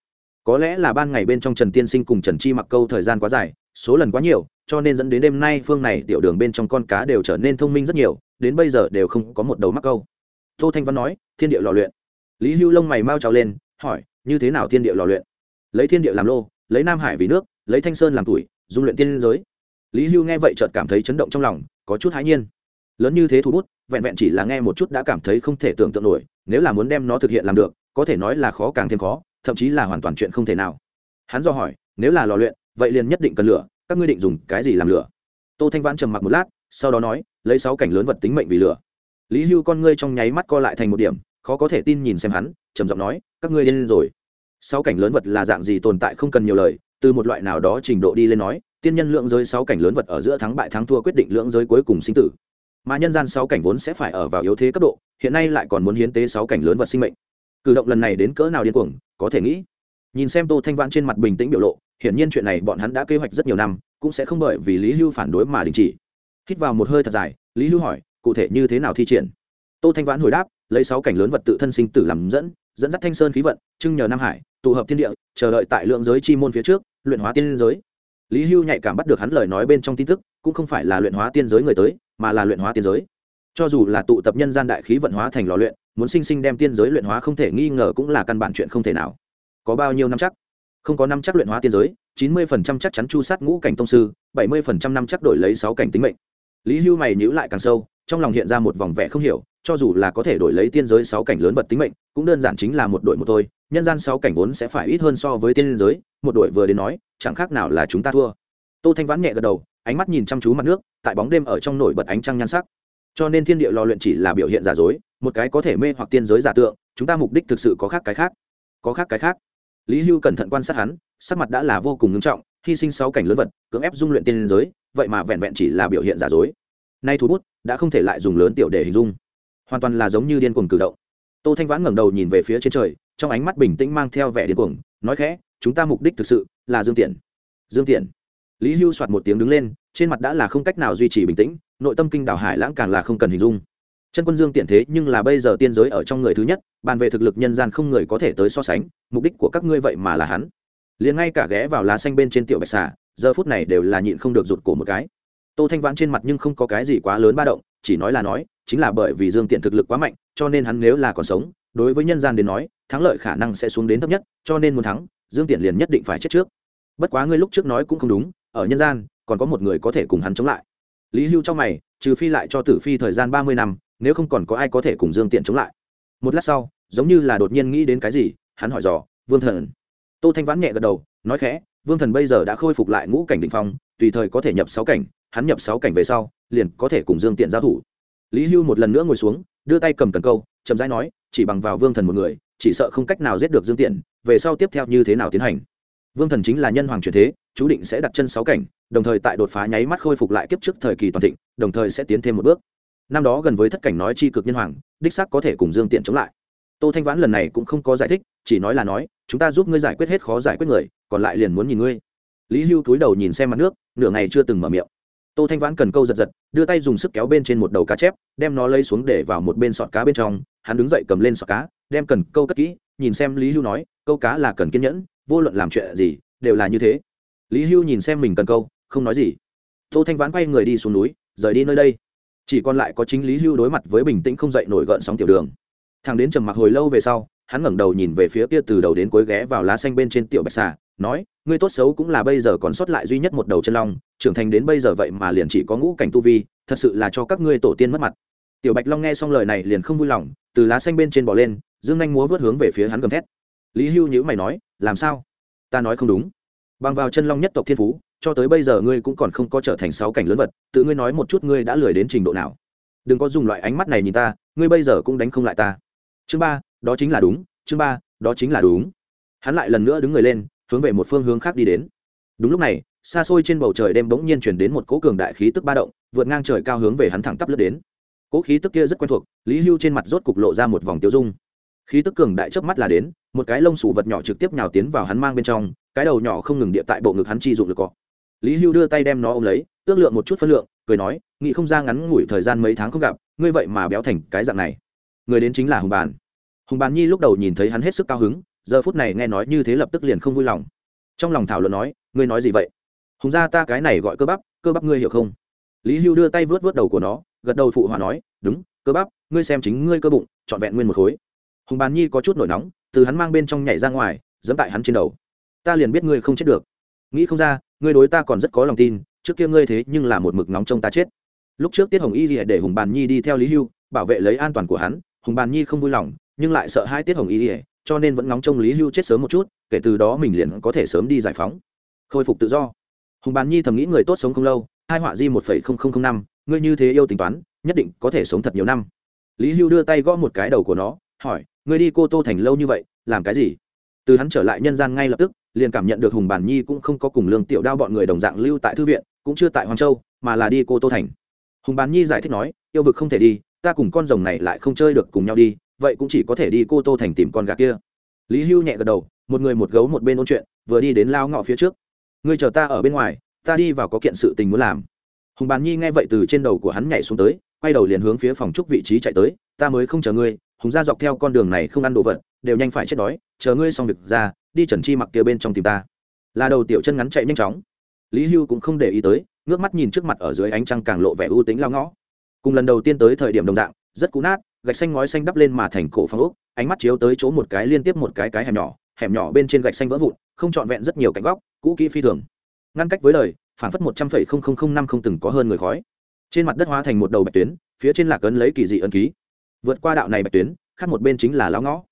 Speaker 1: có lẽ là ban ngày bên trong trần tiên sinh cùng trần chi mặc câu thời gian quá dài, số lần quá nhiều, cho nên dẫn đến đêm nay phương này tiểu đường bên trong con cá đều trở nên thông minh rất nhiều, đến bây giờ đều không có một đầu mắc câu. Tô thanh văn nói, thiên địa lò luyện. Lý hưu lông mày mau trào lên, hỏi, như thế nào thiên địa lò luyện? Lấy thiên địa làm lô, lấy nam hải vì nước, lấy thanh sơn làm tuổi, dung luyện tiên giới. Lý hưu nghe vậy chợt cảm thấy chấn động trong lòng, có chút hãi nhiên. Lớn như thế thu bút, vẹn vẹn chỉ là nghe một chút đã cảm thấy không thể tưởng tượng nổi, nếu là muốn đem nó thực hiện làm được, có thể nói là khó càng thêm khó thậm chí là hoàn toàn chuyện không thể nào. Hắn do hỏi, nếu là lò luyện, vậy liền nhất định cần lửa, các ngươi định dùng cái gì làm lửa? Tô thanh vãn trầm mặc một lát, sau đó nói, lấy sáu cảnh lớn vật tính mệnh vì lửa. Lý hưu con ngươi trong nháy mắt co lại thành một điểm, khó có thể tin nhìn xem hắn, trầm giọng nói, các ngươi lên rồi. Sáu cảnh lớn vật là dạng gì tồn tại không cần nhiều lời, từ một loại nào đó trình độ đi lên nói, tiên nhân lượng giới sáu cảnh lớn vật ở giữa thắng bại thắng thua quyết định lượng giới cuối cùng sinh tử. Mà nhân gian sáu cảnh vốn sẽ phải ở vào yếu thế cấp độ, hiện nay lại còn muốn hiến tế sáu cảnh lớn vật sinh mệnh cử động lần này đến cỡ nào điên cuồng, có thể nghĩ. Nhìn xem tô thanh vãn trên mặt bình tĩnh biểu lộ, hiển nhiên chuyện này bọn hắn đã kế hoạch rất nhiều năm, cũng sẽ không bởi vì lý hưu phản đối mà đình chỉ. Hít vào một hơi thật dài, lý hưu hỏi, cụ thể như thế nào thi triển? Tô thanh vãn hồi đáp, lấy sáu cảnh lớn vật tự thân sinh tử làm dẫn dẫn dắt thanh sơn khí vận, trưng nhờ nam hải, tụ hợp thiên địa, chờ đợi tại lượng giới chi môn phía trước, luyện hóa tiên giới. Lý hưu nhạy cảm bắt được hắn lời nói bên trong tin tức, cũng không phải là luyện hóa tiên giới người tới, mà là luyện hóa tiên giới. Cho dù là tụ tập nhân gian đại khí vận hóa thành lò luyện muốn sinh sinh đem tiên giới luyện hóa không thể nghi ngờ cũng là căn bản chuyện không thể nào. Có bao nhiêu năm chắc? Không có năm chắc luyện hóa tiên giới, chín mươi phần trăm chắc chắn chu sát ngũ cảnh tông sư, bảy mươi phần trăm năm chắc đổi lấy sáu cảnh tính mệnh. Lý hưu mày nhữ lại càng sâu, trong lòng hiện ra một vòng vẻ không hiểu, cho dù là có thể đổi lấy tiên giới sáu cảnh lớn vật tính mệnh, cũng đơn giản chính là một đội một thôi, nhân gian sáu cảnh vốn sẽ phải ít hơn so với tiên giới, một đội vừa đến nói, chẳng khác nào là chúng ta thua. Tô thanh vãn nhẹ gật đầu, ánh mắt nhìn chăm chú mặt nước, tại bóng đêm ở trong nổi bật ánh trăng nhan sắc cho nên thiên địa lò luyện chỉ là biểu hiện giả dối, một cái có thể mê hoặc tiên giới giả tượng, chúng ta mục đích thực sự có khác cái khác. Có khác cái khác. Lý hưu cẩn thận quan sát hắn, sắc mặt đã là vô cùng ngưng trọng, hy sinh sáu cảnh lớn vật, cưỡng ép dung luyện tiên giới, vậy mà vẹn vẹn chỉ là biểu hiện giả dối. Nay thú bút đã không thể lại dùng lớn tiểu để hình dung. Hoàn toàn là giống như điên cuồng cử động. Tô thanh vãn ngẩng đầu nhìn về phía trên trời, trong ánh mắt bình tĩnh mang theo vẻ điên cuồng, nói khẽ, chúng ta mục đích thực sự là dương tiện. Dương tiện lý hưu soạt một tiếng đứng lên, trên mặt đã là không cách nào duy trì bình tĩnh, nội tâm kinh đảo hải lãng càng là không cần hình dung. Chân quân dương tiện thế nhưng là bây giờ tiên giới ở trong người thứ nhất, bàn về thực lực nhân gian không người có thể tới so sánh, mục đích của các ngươi vậy mà là hắn. Liền ngay cả ghé vào lá xanh bên trên tiểu bạch xà, giờ phút này đều là nhịn không được rụt cổ một cái. Tô thanh vãn trên mặt nhưng không có cái gì quá lớn ba động, chỉ nói là nói, chính là bởi vì dương tiện thực lực quá mạnh, cho nên hắn nếu là còn sống, đối với nhân gian đến nói, thắng lợi khả năng sẽ xuống đến thấp nhất, cho nên muốn thắng, dương tiện liền nhất định phải chết trước. Bất quá ngươi lúc trước nói cũng không đúng ở nhân gian, còn có một người có thể cùng hắn chống lại. Lý hưu trong mày, trừ phi lại cho tử phi thời gian ba mươi năm, nếu không còn có ai có thể cùng dương tiện chống lại. Một lát sau, giống như là đột nhiên nghĩ đến cái gì, hắn hỏi dò, vương thần. Tô thanh vãn nhẹ gật đầu, nói khẽ, vương thần bây giờ đã khôi phục lại ngũ cảnh định phong, tùy thời có thể nhập sáu cảnh, hắn nhập sáu cảnh về sau, liền có thể cùng dương tiện giao thủ. Lý hưu một lần nữa ngồi xuống, đưa tay cầm cần câu, chậm rãi nói, chỉ bằng vào vương thần một người, chỉ sợ không cách nào giết được dương tiện, về sau tiếp theo như thế nào tiến hành? Vương thần chính là nhân hoàng truyền thế chú định sẽ đặt chân sáu cảnh, đồng thời tại đột phá nháy mắt khôi phục lại kiếp trước thời kỳ toàn thịnh, đồng thời sẽ tiến thêm một bước. Năm đó gần với thất cảnh nói chi cực nhân hoàng, đích xác có thể cùng dương tiện chống lại. Tô thanh vãn lần này cũng không có giải thích, chỉ nói là nói, chúng ta giúp ngươi giải quyết hết khó giải quyết người, còn lại liền muốn nhìn ngươi. Lý hưu cúi đầu nhìn xem mặt nước, nửa ngày chưa từng mở miệng. Tô thanh vãn cần câu giật giật, đưa tay dùng sức kéo bên trên một đầu cá chép, đem nó lấy xuống để vào một bên sọt cá bên trong. Hắn đứng dậy cầm lên sọt cá, đem cần câu cất kỹ, nhìn xem lý hưu nói, câu cá là cần kiên nhẫn, vô luận làm chuyện gì, đều là như thế lý hưu nhìn xem mình cần câu, không nói gì. Tô thanh vãn quay người đi xuống núi, rời đi nơi đây. Chỉ còn lại có chính lý hưu đối mặt với bình tĩnh không dậy nổi gợn sóng tiểu đường. Thằng đến trầm mặc hồi lâu về sau, hắn ngẩng đầu nhìn về phía kia từ đầu đến cuối ghé vào lá xanh bên trên tiểu bạch xà, nói, ngươi tốt xấu cũng là bây giờ còn sót lại duy nhất một đầu chân long, trưởng thành đến bây giờ vậy mà liền chỉ có ngũ cảnh tu vi, thật sự là cho các ngươi tổ tiên mất mặt. Tiểu bạch long nghe xong lời này liền không vui lòng, từ lá xanh bên trên bỏ lên, dương anh múa vớt hướng về phía hắn gầm thét. Lý hưu nhữ mày nói, làm sao? Ta nói không đúng bằng vào chân long nhất tộc thiên phú, cho tới bây giờ ngươi cũng còn không có trở thành sáu cảnh lớn vật, tự ngươi nói một chút ngươi đã lười đến trình độ nào. Đừng có dùng loại ánh mắt này nhìn ta, ngươi bây giờ cũng đánh không lại ta. Chương ba, đó chính là đúng, chương ba, đó chính là đúng. Hắn lại lần nữa đứng người lên, hướng về một phương hướng khác đi đến. Đúng lúc này, xa xôi trên bầu trời đêm bỗng nhiên chuyển đến một cỗ cường đại khí tức ba động, vượt ngang trời cao hướng về hắn thẳng tắp lướt đến. Cỗ khí tức kia rất quen thuộc, lý hưu trên mặt rốt cục lộ ra một vòng tiêu dung. Khí tức cường đại chớp mắt là đến, một cái lông sủ vật nhỏ trực tiếp nhào tiến vào hắn mang bên trong cái đầu nhỏ không ngừng địa tại bộ ngực hắn chi dụng được cọ lý hưu đưa tay đem nó ôm lấy, ước lượng một chút phân lượng, cười nói, nghị không ra ngắn ngủi thời gian mấy tháng không gặp, ngươi vậy mà béo thành cái dạng này. Người đến chính là hùng bàn. Hùng bàn nhi lúc đầu nhìn thấy hắn hết sức cao hứng, giờ phút này nghe nói như thế lập tức liền không vui lòng. Trong lòng thảo luận nói, ngươi nói gì vậy? Hùng ra ta cái này gọi cơ bắp cơ bắp ngươi hiểu không? Lý hưu đưa tay vớt vớt đầu của nó, gật đầu phụ hòa nói, đúng, cơ bắp, ngươi xem chính ngươi cơ bụng, trọn vẹn nguyên một khối. Hùng bàn nhi có chút nổi nóng, từ hắn mang bên trong nhảy ra ngoài dẫm tại hắn trên đầu ta liền biết ngươi không chết được. Nghĩ không ra, ngươi đối ta còn rất có lòng tin, trước kia ngươi thế nhưng là một mực nóng trong ta chết. Lúc trước tiết hồng y rỉa để hùng bàn nhi đi theo lý hưu, bảo vệ lấy an toàn của hắn, hùng bàn nhi không vui lòng, nhưng lại sợ hai tiết hồng y rỉa cho nên vẫn nóng trong lý hưu chết sớm một chút, kể từ đó mình liền có thể sớm đi giải phóng. Khôi phục tự do. Hùng bàn nhi thầm nghĩ người tốt sống không lâu, hai họa di một phẩy không không không năm, ngươi như thế yêu tính toán, nhất định có thể sống thật nhiều năm. Lý hưu đưa tay gõ một cái đầu của nó, hỏi, ngươi đi cô tô thành lâu như vậy, làm cái gì? Từ hắn trở lại nhân gian ngay lập tức liền cảm nhận được hùng bản nhi cũng không có cùng lương tiểu đao bọn người đồng dạng lưu tại thư viện, cũng chưa tại hoàng châu, mà là đi cô tô thành. Hùng bản nhi giải thích nói, yêu vực không thể đi, ta cùng con rồng này lại không chơi được cùng nhau đi, vậy cũng chỉ có thể đi cô tô thành tìm con gà kia. Lý hưu nhẹ gật đầu, một người một gấu một bên ôn chuyện, vừa đi đến lao ngọ phía trước. Ngươi chờ ta ở bên ngoài, ta đi vào có kiện sự tình muốn làm. Hùng bàn nhi nghe vậy từ trên đầu của hắn nhảy xuống tới quay đầu liền hướng phía phòng trúc vị trí chạy tới, ta mới không chờ ngươi, hùng ra dọc theo con đường này không ăn đồ vật, đều nhanh phải chết đói, chờ ngươi xong việc ra, đi trần chi mặc kia bên trong tìm ta. Là đầu tiểu chân ngắn chạy nhanh chóng. Lý hưu cũng không để ý tới, ngước mắt nhìn trước mặt ở dưới ánh trăng càng lộ vẻ ưu tính lao ngõ. Cùng lần đầu tiên tới thời điểm đồng dạng, rất cũ nát, gạch xanh ngói xanh đắp lên mà thành cổ phong ốc, ánh mắt chiếu tới chỗ một cái liên tiếp một cái cái hẻm nhỏ hẻm nhỏ bên trên gạch xanh vỡ vụn, không trọn vẹn rất nhiều cạnh góc, cũ kỹ phi thường. Ngăn cách với đời, phản phất một trăm phẩy không không không năm không từng có hơn người khói trên mặt đất hóa thành một đầu bạch tuyến, phía trên lạc ấn lấy kỳ dị ân ký. Vượt qua đạo này bạch tuyến, khác một bên chính là lão ngõ.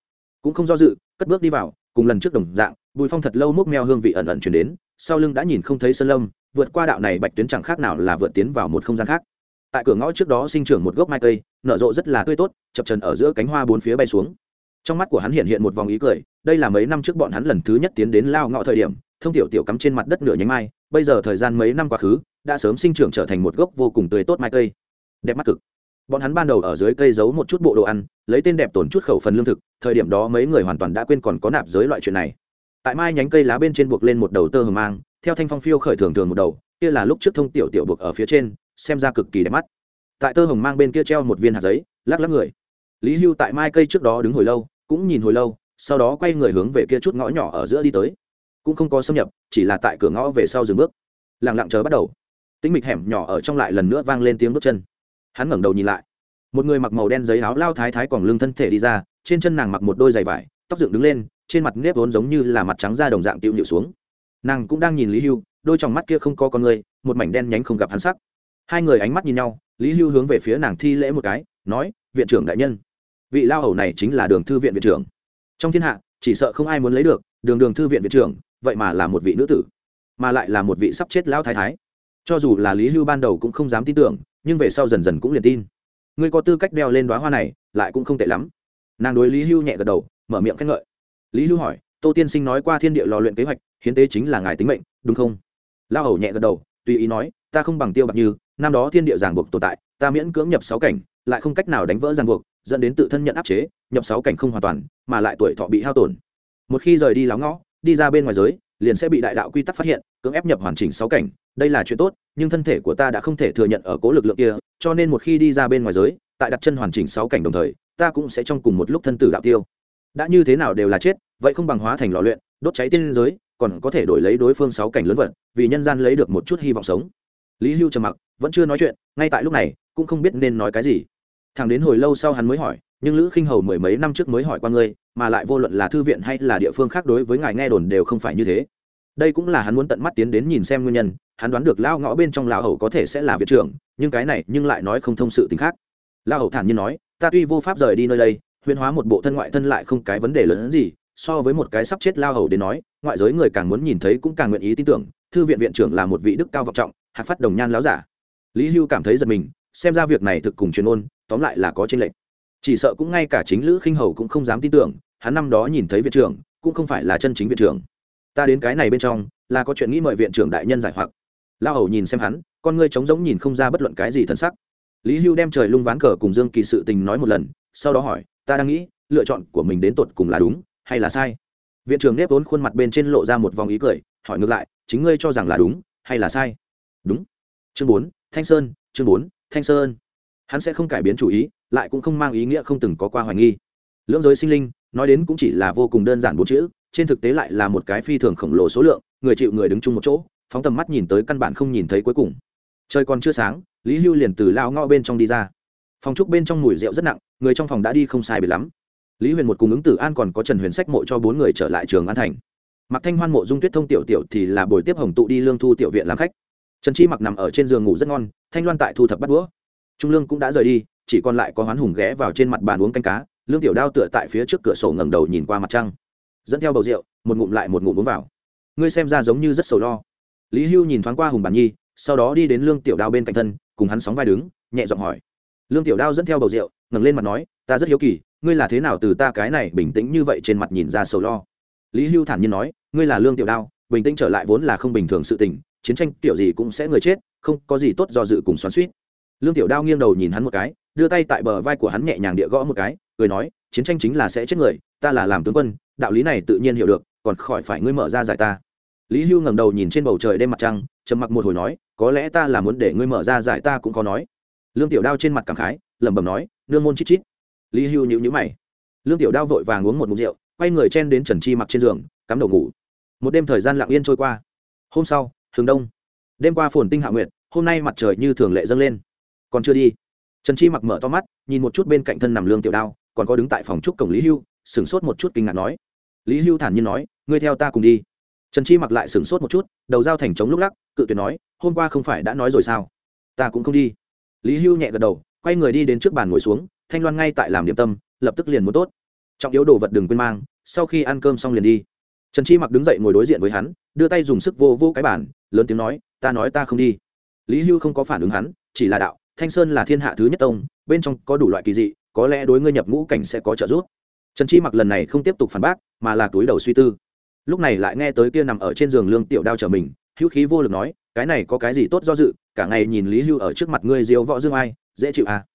Speaker 1: Cũng không do dự, cất bước đi vào, cùng lần trước đồng dạng, bùi phong thật lâu múc meo hương vị ẩn ẩn chuyển đến, sau lưng đã nhìn không thấy sơn lâm, vượt qua đạo này bạch tuyến chẳng khác nào là vượt tiến vào một không gian khác. Tại cửa ngõ trước đó sinh trưởng một gốc mai cây, nở rộ rất là tươi tốt, chập trần ở giữa cánh hoa bốn phía bay xuống. Trong mắt của hắn hiện hiện một vòng ý cười, đây là mấy năm trước bọn hắn lần thứ nhất tiến đến lao ngõ thời điểm, thông tiểu tiểu cắm trên mặt đất nửa nhánh mai bây giờ thời gian mấy năm quá khứ, đã sớm sinh trưởng trở thành một gốc vô cùng tươi tốt mai cây. Đẹp mắt cực. Bọn hắn ban đầu ở dưới cây giấu một chút bộ đồ ăn, lấy tên đẹp tổn chút khẩu phần lương thực, thời điểm đó mấy người hoàn toàn đã quên còn có nạp giới loại chuyện này. Tại mai nhánh cây lá bên trên buộc lên một đầu tơ hờ mang, theo thanh phong phiêu khởi thường thường một đầu, kia là lúc trước thông tiểu tiểu buộc ở phía trên, xem ra cực kỳ đẹp mắt. Tại tơ hồng mang bên kia treo một viên hạt giấy, lắc lắc người. Lý hưu tại mai cây trước đó đứng hồi lâu, cũng nhìn hồi lâu, sau đó quay người hướng về kia chút ngõ nhỏ ở giữa đi tới cũng không có xâm nhập, chỉ là tại cửa ngõ về sau dừng bước. Lẳng lặng chờ bắt đầu. Tĩnh mịch hẻm nhỏ ở trong lại lần nữa vang lên tiếng bước chân. Hắn ngẩng đầu nhìn lại. Một người mặc màu đen giấy áo lao thái thái còn lưng thân thể đi ra, trên chân nàng mặc một đôi giày vải, tóc dựng đứng lên, trên mặt nếp vốn giống như là mặt trắng da đồng dạng tiêu nhịu xuống. Nàng cũng đang nhìn lý hưu, đôi t mắt kia không có con người, một mảnh đen nhánh không gặp hắn sắc. Hai người ánh mắt nhìn nhau, lý hưu hướng về phía nàng thi lễ một cái, nói, viện trưởng đại nhân, vị lao hầu này chính là đường thư viện viện trưởng. Trong thiên hạ, chỉ sợ không ai muốn lấy được, đường đường thư viện viện trưởng vậy mà là một vị nữ tử, mà lại là một vị sắp chết lão thái thái. Cho dù là lý hưu ban đầu cũng không dám tin tưởng, nhưng về sau dần dần cũng liền tin. Ngươi có tư cách đeo lên đoá hoa này, lại cũng không tệ lắm. Nàng đối lý hưu nhẹ gật đầu, mở miệng khen ngợi. Lý hưu hỏi, tô tiên sinh nói qua thiên địa lò luyện kế hoạch, hiến tế chính là ngài tính mệnh, đúng không? Lao hầu nhẹ gật đầu, tùy ý nói, ta không bằng tiêu bạc như, năm đó thiên địa giảng buộc tồn tại, ta miễn cưỡng nhập sáu cảnh, lại không cách nào đánh vỡ giảng buộc, dẫn đến tự thân nhận áp chế, nhập sáu cảnh không hoàn toàn, mà lại tuổi thọ bị hao tổn. Một khi rời đi láo ngõ đi ra bên ngoài giới, liền sẽ bị đại đạo quy tắc phát hiện, cưỡng ép nhập hoàn chỉnh sáu cảnh, đây là chuyện tốt, nhưng thân thể của ta đã không thể thừa nhận ở cố lực lượng kia, cho nên một khi đi ra bên ngoài giới, tại đặt chân hoàn chỉnh sáu cảnh đồng thời, ta cũng sẽ trong cùng một lúc thân tử đạo tiêu. Đã như thế nào đều là chết, vậy không bằng hóa thành lò luyện, đốt cháy tiên giới, còn có thể đổi lấy đối phương sáu cảnh lớn vật, vì nhân gian lấy được một chút hy vọng sống. Lý hưu trầm mặc, vẫn chưa nói chuyện, ngay tại lúc này, cũng không biết nên nói cái gì. Thằng đến hồi lâu sau hắn mới hỏi, nhưng lữ khinh hầu mười mấy năm trước mới hỏi qua ngươi mà lại vô luận là thư viện hay là địa phương khác đối với ngài nghe đồn đều không phải như thế. Đây cũng là hắn muốn tận mắt tiến đến nhìn xem nguyên nhân, hắn đoán được lao ngõ bên trong lão hầu có thể sẽ là viện trưởng, nhưng cái này nhưng lại nói không thông sự t khác. Lao hầu thản nhiên nói, ta tuy vô pháp rời đi nơi đây huyên hóa một bộ thân ngoại thân lại không cái vấn đề lớn hơn gì, so với một cái sắp chết lao hầu đến nói, ngoại giới người càng muốn nhìn thấy cũng càng nguyện ý tin tưởng, thư viện viện trưởng là một vị đức cao vọng trọng, hạc phát đồng nhan láo giả. Lý hưu cảm thấy giật mình, xem ra việc này thực cùng chuyên ôn tóm lại là có trên lệnh chỉ sợ cũng ngay cả chính lữ khinh hầu cũng không dám tin tưởng, hắn năm đó nhìn thấy viện trưởng, cũng không phải là chân chính viện trưởng. Ta đến cái này bên trong, là có chuyện nghĩ mời viện trưởng đại nhân giải hoặc. Lao hầu nhìn xem hắn, con ngươi trống giống nhìn không ra bất luận cái gì thân sắc. Lý hưu đem trời lung ván cờ cùng dương kỳ sự tình nói một lần, sau đó hỏi, ta đang nghĩ, lựa chọn của mình đến tột cùng là đúng hay là sai? Viện trưởng nếp vốn khuôn mặt bên trên lộ ra một vòng ý cười, hỏi ngược lại, chính ngươi cho rằng là đúng hay là sai? Đúng. Chương bốn, thanh sơn, chương bốn, thanh sơn. Hắn sẽ không cải biến chủ ý lại cũng không mang ý nghĩa không từng có qua hoài nghi. Lưỡng giới sinh linh, nói đến cũng chỉ là vô cùng đơn giản bốn chữ, trên thực tế lại là một cái phi thường khổng lồ số lượng, người chịu người đứng chung một chỗ, phóng tầm mắt nhìn tới căn bản không nhìn thấy cuối cùng. Trời còn chưa sáng, lý hưu liền từ lao ngõ bên trong đi ra. Phòng trúc bên trong mùi rượu rất nặng, người trong phòng đã đi không sai biệt lắm. Lý huyền một cùng ứng tử an còn có trần huyền sách mộ cho bốn người trở lại trường an thành. Mặc thanh hoan mộ dung tuyết thông tiểu tiểu thì là buổi tiếp hồng tụ đi lương thu tiểu viện làm khách. Trần chi mặc nằm ở trên giường ngủ rất ngon, thanh loan tại thu thập bắt đũa. Trung lương cũng đã rời đi chỉ còn lại có hoán hùng ghé vào trên mặt bàn uống canh cá, lương tiểu đao tựa tại phía trước cửa sổ ngẩng đầu nhìn qua mặt trăng. Dẫn theo bầu rượu, một ngụm lại một ngụm uống vào. Ngươi xem ra giống như rất sầu lo. Lý hưu nhìn thoáng qua hùng bản nhi, sau đó đi đến lương tiểu đao bên cạnh thân, cùng hắn sóng vai đứng, nhẹ giọng hỏi. Lương tiểu đao dẫn theo bầu rượu, ngẩng lên mặt nói, ta rất hiếu kỳ, ngươi là thế nào từ ta cái này bình tĩnh như vậy trên mặt nhìn ra sầu lo? Lý hưu thản nhiên nói, ngươi là lương tiểu đao, bình tĩnh trở lại vốn là không bình thường sự tình, chiến tranh kiểu gì cũng sẽ người chết, không có gì tốt do dự cùng xoắn suýt lương tiểu đao nghiêng đầu nhìn hắn một cái, đưa tay tại bờ vai của hắn nhẹ nhàng địa gõ một cái, cười nói, chiến tranh chính là sẽ chết người, ta là làm tướng quân, đạo lý này tự nhiên hiểu được, còn khỏi phải ngươi mở ra giải ta. Lý hưu ngẩng đầu nhìn trên bầu trời đêm mặt trăng, trầm mặc một hồi nói, có lẽ ta là muốn để ngươi mở ra giải ta cũng có nói. Lương tiểu đao trên mặt cảm khái, lẩm bẩm nói, nương môn chít chít. Lý hưu nhữ nhữ mày. Lương tiểu đao vội vàng uống một mục rượu, quay người chen đến trần chi mặc trên giường, cắm đầu ngủ. Một đêm thời gian lặng yên trôi qua. Hôm sau hướng đông. Đêm qua phồn tinh hạ nguyệt, hôm nay mặt trời như thường lệ dâng lên còn chưa đi. Trần chi mặc mở to mắt, nhìn một chút bên cạnh thân nằm lương tiểu đao, còn có đứng tại phòng trúc cổng lý hưu, sửng sốt một chút kinh ngạc nói. Lý hưu thản nhiên nói, ngươi theo ta cùng đi. Trần chi mặc lại sửng sốt một chút, đầu dao thành trống lúc lắc, cự tuyệt nói, hôm qua không phải đã nói rồi sao? Ta cũng không đi. Lý hưu nhẹ gật đầu, quay người đi đến trước bàn ngồi xuống, thanh loan ngay tại làm điểm tâm, lập tức liền muốn tốt. Trọng yếu đồ vật đừng quên mang, sau khi ăn cơm xong liền đi. Trần chi mặc đứng dậy ngồi đối diện với hắn, đưa tay dùng sức vô vô cái bản lớn tiếng nói, ta nói ta không đi. Lý hưu không có phản ứng hắn, chỉ là đạo thanh sơn là thiên hạ thứ nhất tông, bên trong có đủ loại kỳ dị, có lẽ đối ngươi nhập ngũ cảnh sẽ có trợ giúp. Trần chi mặc lần này không tiếp tục phản bác, mà là túi đầu suy tư. Lúc này lại nghe tới kia nằm ở trên giường lương tiểu đao trở mình, hữu khí vô lực nói, cái này có cái gì tốt do dự, cả ngày nhìn lý hưu ở trước mặt ngươi diếu võ dương ai, dễ chịu à?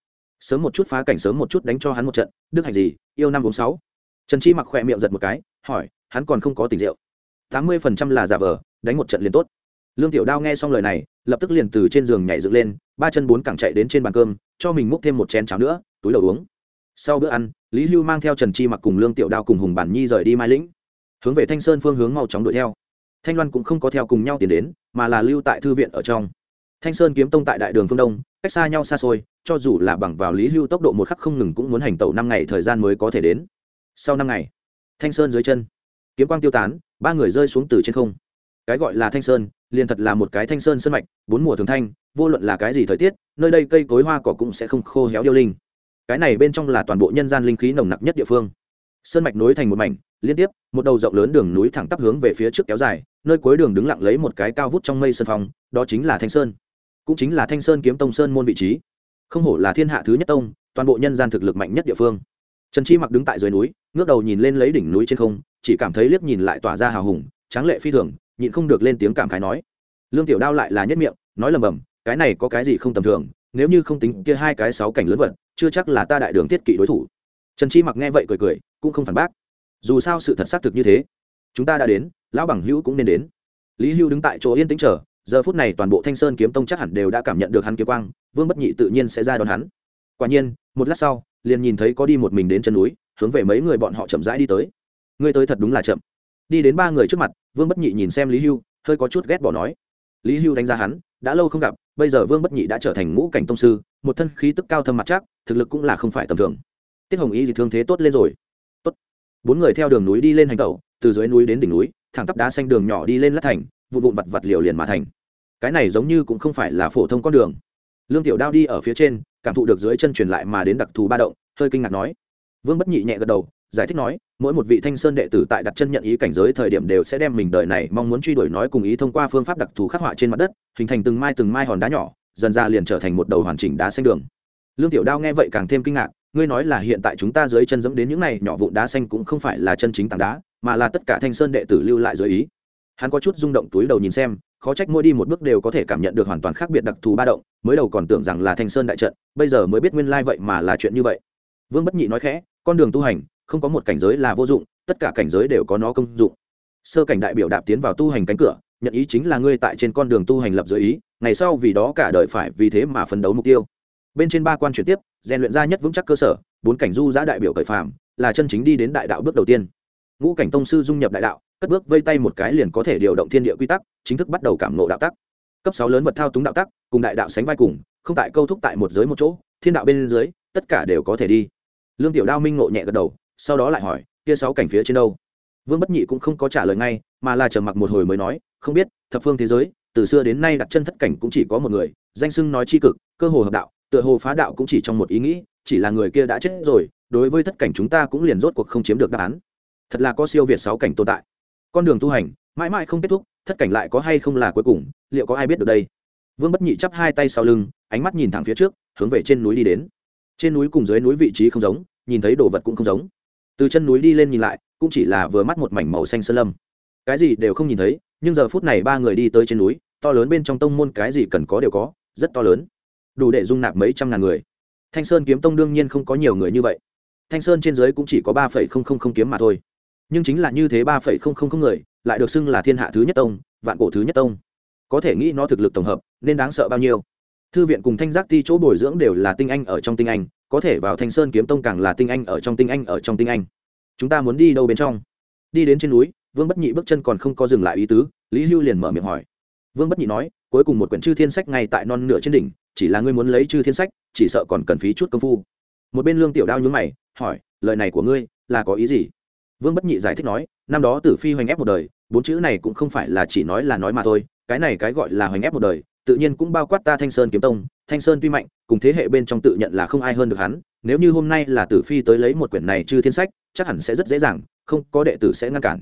Speaker 1: Sớm một chút phá cảnh, sớm một chút đánh cho hắn một trận, đức hạnh gì, yêu năm bốn sáu. Trần chi mặc khỏe miệng giật một cái, hỏi, hắn còn không có tình rượu? Tám mươi phần trăm là giả vờ, đánh một trận liền tốt lương tiểu đao nghe xong lời này, lập tức liền từ trên giường nhảy dựng lên, ba chân bốn cẳng chạy đến trên bàn cơm, cho mình múc thêm một chén cháo nữa, túi đầu uống. Sau bữa ăn, lý hưu mang theo trần chi mặc cùng lương tiểu đao cùng hùng bản nhi rời đi mai lĩnh. Hướng về thanh sơn phương hướng mau chóng đuổi theo. Thanh loan cũng không có theo cùng nhau tiến đến, mà là lưu tại thư viện ở trong. Thanh sơn kiếm tông tại đại đường phương đông, cách xa nhau xa xôi, cho dù là bằng vào lý hưu tốc độ một khắc không ngừng cũng muốn hành tẩu năm ngày thời gian mới có thể đến. Sau năm ngày, thanh sơn dưới chân, kiếm quang tiêu tán, ba người rơi xuống từ trên không cái gọi là thanh sơn, liền thật là một cái thanh sơn sân mạch, bốn mùa thường thanh, vô luận là cái gì thời tiết, nơi đây cây cối hoa cỏ cũng sẽ không khô héo điêu linh. Cái này bên trong là toàn bộ nhân gian linh khí nồng nặc nhất địa phương. Sơn mạch nối thành một mảnh, liên tiếp, một đầu rộng lớn đường núi thẳng tắp hướng về phía trước kéo dài, nơi cuối đường đứng lặng lấy một cái cao vút trong mây sơn phong, đó chính là thanh sơn. Cũng chính là thanh sơn kiếm tông sơn môn vị trí. Không hổ là thiên hạ thứ nhất tông, toàn bộ nhân gian thực lực mạnh nhất địa phương. Trần chi mặc đứng tại dưới núi, ngước đầu nhìn lên lấy đỉnh núi trên không, chỉ cảm thấy liếc nhìn lại tỏa ra hào hùng, tráng lệ phi thường nhịn không được lên tiếng cảm khái nói. Lương tiểu đao lại là nhất miệng, nói lầm bầm, cái này có cái gì không tầm thường, nếu như không tính kia hai cái sáu cảnh lớn vật, chưa chắc là ta đại đường thiết kỵ đối thủ. Trần chi mặc nghe vậy cười cười, cũng không phản bác. Dù sao sự thật xác thực như thế. Chúng ta đã đến, lão bằng hữu cũng nên đến. Lý hưu đứng tại chỗ yên tĩnh chờ, giờ phút này toàn bộ thanh sơn kiếm tông chắc hẳn đều đã cảm nhận được hắn kiếm quang, vương bất nhị tự nhiên sẽ ra đón hắn. Quả nhiên, một lát sau, liền nhìn thấy có đi một mình đến chân núi, hướng về mấy người bọn họ chậm rãi đi tới. Ngươi tới thật đúng là chậm đi đến ba người trước mặt, vương bất nhị nhìn xem lý hưu, hơi có chút ghét bỏ nói. Lý hưu đánh giá hắn, đã lâu không gặp, bây giờ vương bất nhị đã trở thành ngũ cảnh tông sư, một thân khí tức cao thâm mặt chắc, thực lực cũng là không phải tầm thường. Tiết hồng y thì thương thế tốt lên rồi. Tốt. Bốn người theo đường núi đi lên hành tẩu, từ dưới núi đến đỉnh núi, thẳng tắp đá xanh đường nhỏ đi lên lát thành, vụn vụn vặt vặt liều liền mà thành. Cái này giống như cũng không phải là phổ thông con đường. Lương tiểu đao đi ở phía trên, cảm thụ được dưới chân truyền lại mà đến đặc thù ba động, hơi kinh ngạc nói. Vương bất nhị nhẹ gật đầu, giải thích nói mỗi một vị thanh sơn đệ tử tại đặt chân nhận ý cảnh giới thời điểm đều sẽ đem mình đời này mong muốn truy đuổi nói cùng ý thông qua phương pháp đặc thù khắc họa trên mặt đất, hình thành từng mai từng mai hòn đá nhỏ, dần ra liền trở thành một đầu hoàn chỉnh đá xanh đường. Lương tiểu đao nghe vậy càng thêm kinh ngạc, ngươi nói là hiện tại chúng ta dưới chân dẫm đến những này nhỏ vụn đá xanh cũng không phải là chân chính tảng đá, mà là tất cả thanh sơn đệ tử lưu lại dưới ý. Hắn có chút rung động túi đầu nhìn xem, khó trách mỗi đi một bước đều có thể cảm nhận được hoàn toàn khác biệt đặc thù ba động, mới đầu còn tưởng rằng là thanh sơn đại trận, bây giờ mới biết nguyên lai vậy mà là chuyện như vậy. Vương bất nhị nói khẽ, con đường tu hành không có một cảnh giới là vô dụng, tất cả cảnh giới đều có nó công dụng. Sơ cảnh đại biểu đạp tiến vào tu hành cánh cửa, nhận ý chính là ngươi tại trên con đường tu hành lập dưới ý, ngày sau vì đó cả đời phải vì thế mà phấn đấu mục tiêu. Bên trên ba quan chuyển tiếp, rèn luyện ra nhất vững chắc cơ sở, bốn cảnh du giã đại biểu cởi phàm, là chân chính đi đến đại đạo bước đầu tiên. Ngũ cảnh tông sư dung nhập đại đạo, cất bước vây tay một cái liền có thể điều động thiên địa quy tắc, chính thức bắt đầu cảm nộ đạo tắc. Cấp sáu lớn vật thao túng đạo tắc, cùng đại đạo sánh vai cùng, không tại câu thúc tại một giới một chỗ, thiên đạo bên dưới, tất cả đều có thể đi. Lương tiểu đao minh ngộ nhẹ gật đầu sau đó lại hỏi, kia sáu cảnh phía trên đâu? Vương bất nhị cũng không có trả lời ngay, mà là trầm mặc một hồi mới nói, không biết, thập phương thế giới, từ xưa đến nay đặt chân thất cảnh cũng chỉ có một người, danh sưng nói c h i cực, cơ hồ hợp đạo, tựa hồ phá đạo cũng chỉ trong một ý nghĩ, chỉ là người kia đã chết rồi, đối với thất cảnh chúng ta cũng liền rốt cuộc không chiếm được đáp án. Thật là có siêu việt sáu cảnh tồn tại. Con đường tu hành, mãi mãi không kết thúc, thất cảnh lại có hay không là cuối cùng, liệu có ai biết được đây? Vương bất nhị chắp hai tay sau lưng, ánh mắt nhìn thẳng phía trước, hướng về trên núi đi đến. Trên núi cùng dưới núi vị trí không giống, nhìn thấy đồ vật cũng không giống từ chân núi đi lên nhìn lại, cũng chỉ là vừa mắt một mảnh màu xanh sơn lâm. Cái gì đều không nhìn thấy, nhưng giờ phút này ba người đi tới trên núi, to lớn bên trong tông môn cái gì cần có đều có, rất to lớn. Đủ để dung nạp mấy trăm ngàn người. Thanh sơn kiếm tông đương nhiên không có nhiều người như vậy. Thanh sơn trên dưới cũng chỉ có ba phẩy không không không kiếm mà thôi. Nhưng chính là như thế ba phẩy không không không người, lại được xưng là thiên hạ thứ nhất tông, vạn cổ thứ nhất tông. Có thể nghĩ nó thực lực tổng hợp, nên đáng sợ bao nhiêu? Thư viện cùng thanh giác ti chỗ bồi dưỡng đều là tinh anh ở trong tinh anh, có thể vào thanh sơn kiếm tông càng là tinh anh ở trong tinh anh ở trong tinh anh. Chúng ta muốn đi đâu bên trong? Đi đến trên núi, vương bất nhị bước chân còn không có dừng lại ý tứ, lý hưu liền mở miệng hỏi. Vương bất nhị nói, cuối cùng một quyển chư thiên sách ngay tại non nửa trên đỉnh, chỉ là ngươi muốn lấy chư thiên sách, chỉ sợ còn cần phí chút công phu. Một bên lương tiểu đao nhướng mày, hỏi, lời này của ngươi là có ý gì? Vương bất nhị giải thích nói, năm đó tử phi hoành ép một đời, bốn chữ này cũng không phải là chỉ nói là nói mà thôi, cái này cái gọi là hoành ép một đời tự nhiên cũng bao quát ta thanh sơn kiếm tông, thanh sơn tuy mạnh, cùng thế hệ bên trong tự nhận là không ai hơn được hắn, nếu như hôm nay là tử phi tới lấy một quyển này chư thiên sách, chắc hẳn sẽ rất dễ dàng, không, có đệ tử sẽ ngăn cản.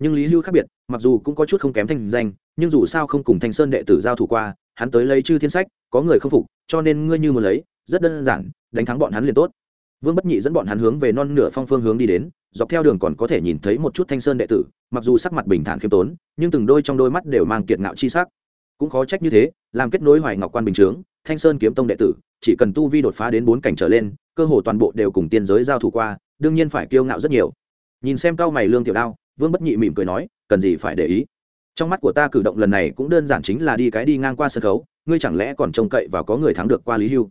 Speaker 1: Nhưng lý hưu khác biệt, mặc dù cũng có chút không kém thanh danh, nhưng dù sao không cùng thanh sơn đệ tử giao thủ qua, hắn tới lấy chư thiên sách, có người không phục, cho nên ngươi như muốn lấy, rất đơn giản, đánh thắng bọn hắn liền tốt. Vương bất nhị dẫn bọn hắn hướng về non nửa phong phương hướng đi đến, dọc theo đường còn có thể nhìn thấy một chút thanh sơn đệ tử, mặc dù sắc mặt bình thản khiêm tốn, nhưng từng đôi trong đôi mắt đều mang kiệt ngạo chi sắc cũng khó trách như thế, làm kết nối hoài ngọc quan bình chướng, thanh sơn kiếm tông đệ tử, chỉ cần tu vi đột phá đến bốn cảnh trở lên, cơ hồ toàn bộ đều cùng tiên giới giao thủ qua, đương nhiên phải kiêu ngạo rất nhiều. Nhìn xem cao mày lương tiểu đao, vương bất nhị mỉm cười nói, cần gì phải để ý? Trong mắt của ta cử động lần này cũng đơn giản chính là đi cái đi ngang qua sân khấu, ngươi chẳng lẽ còn trông cậy và có người thắng được qua lý hưu?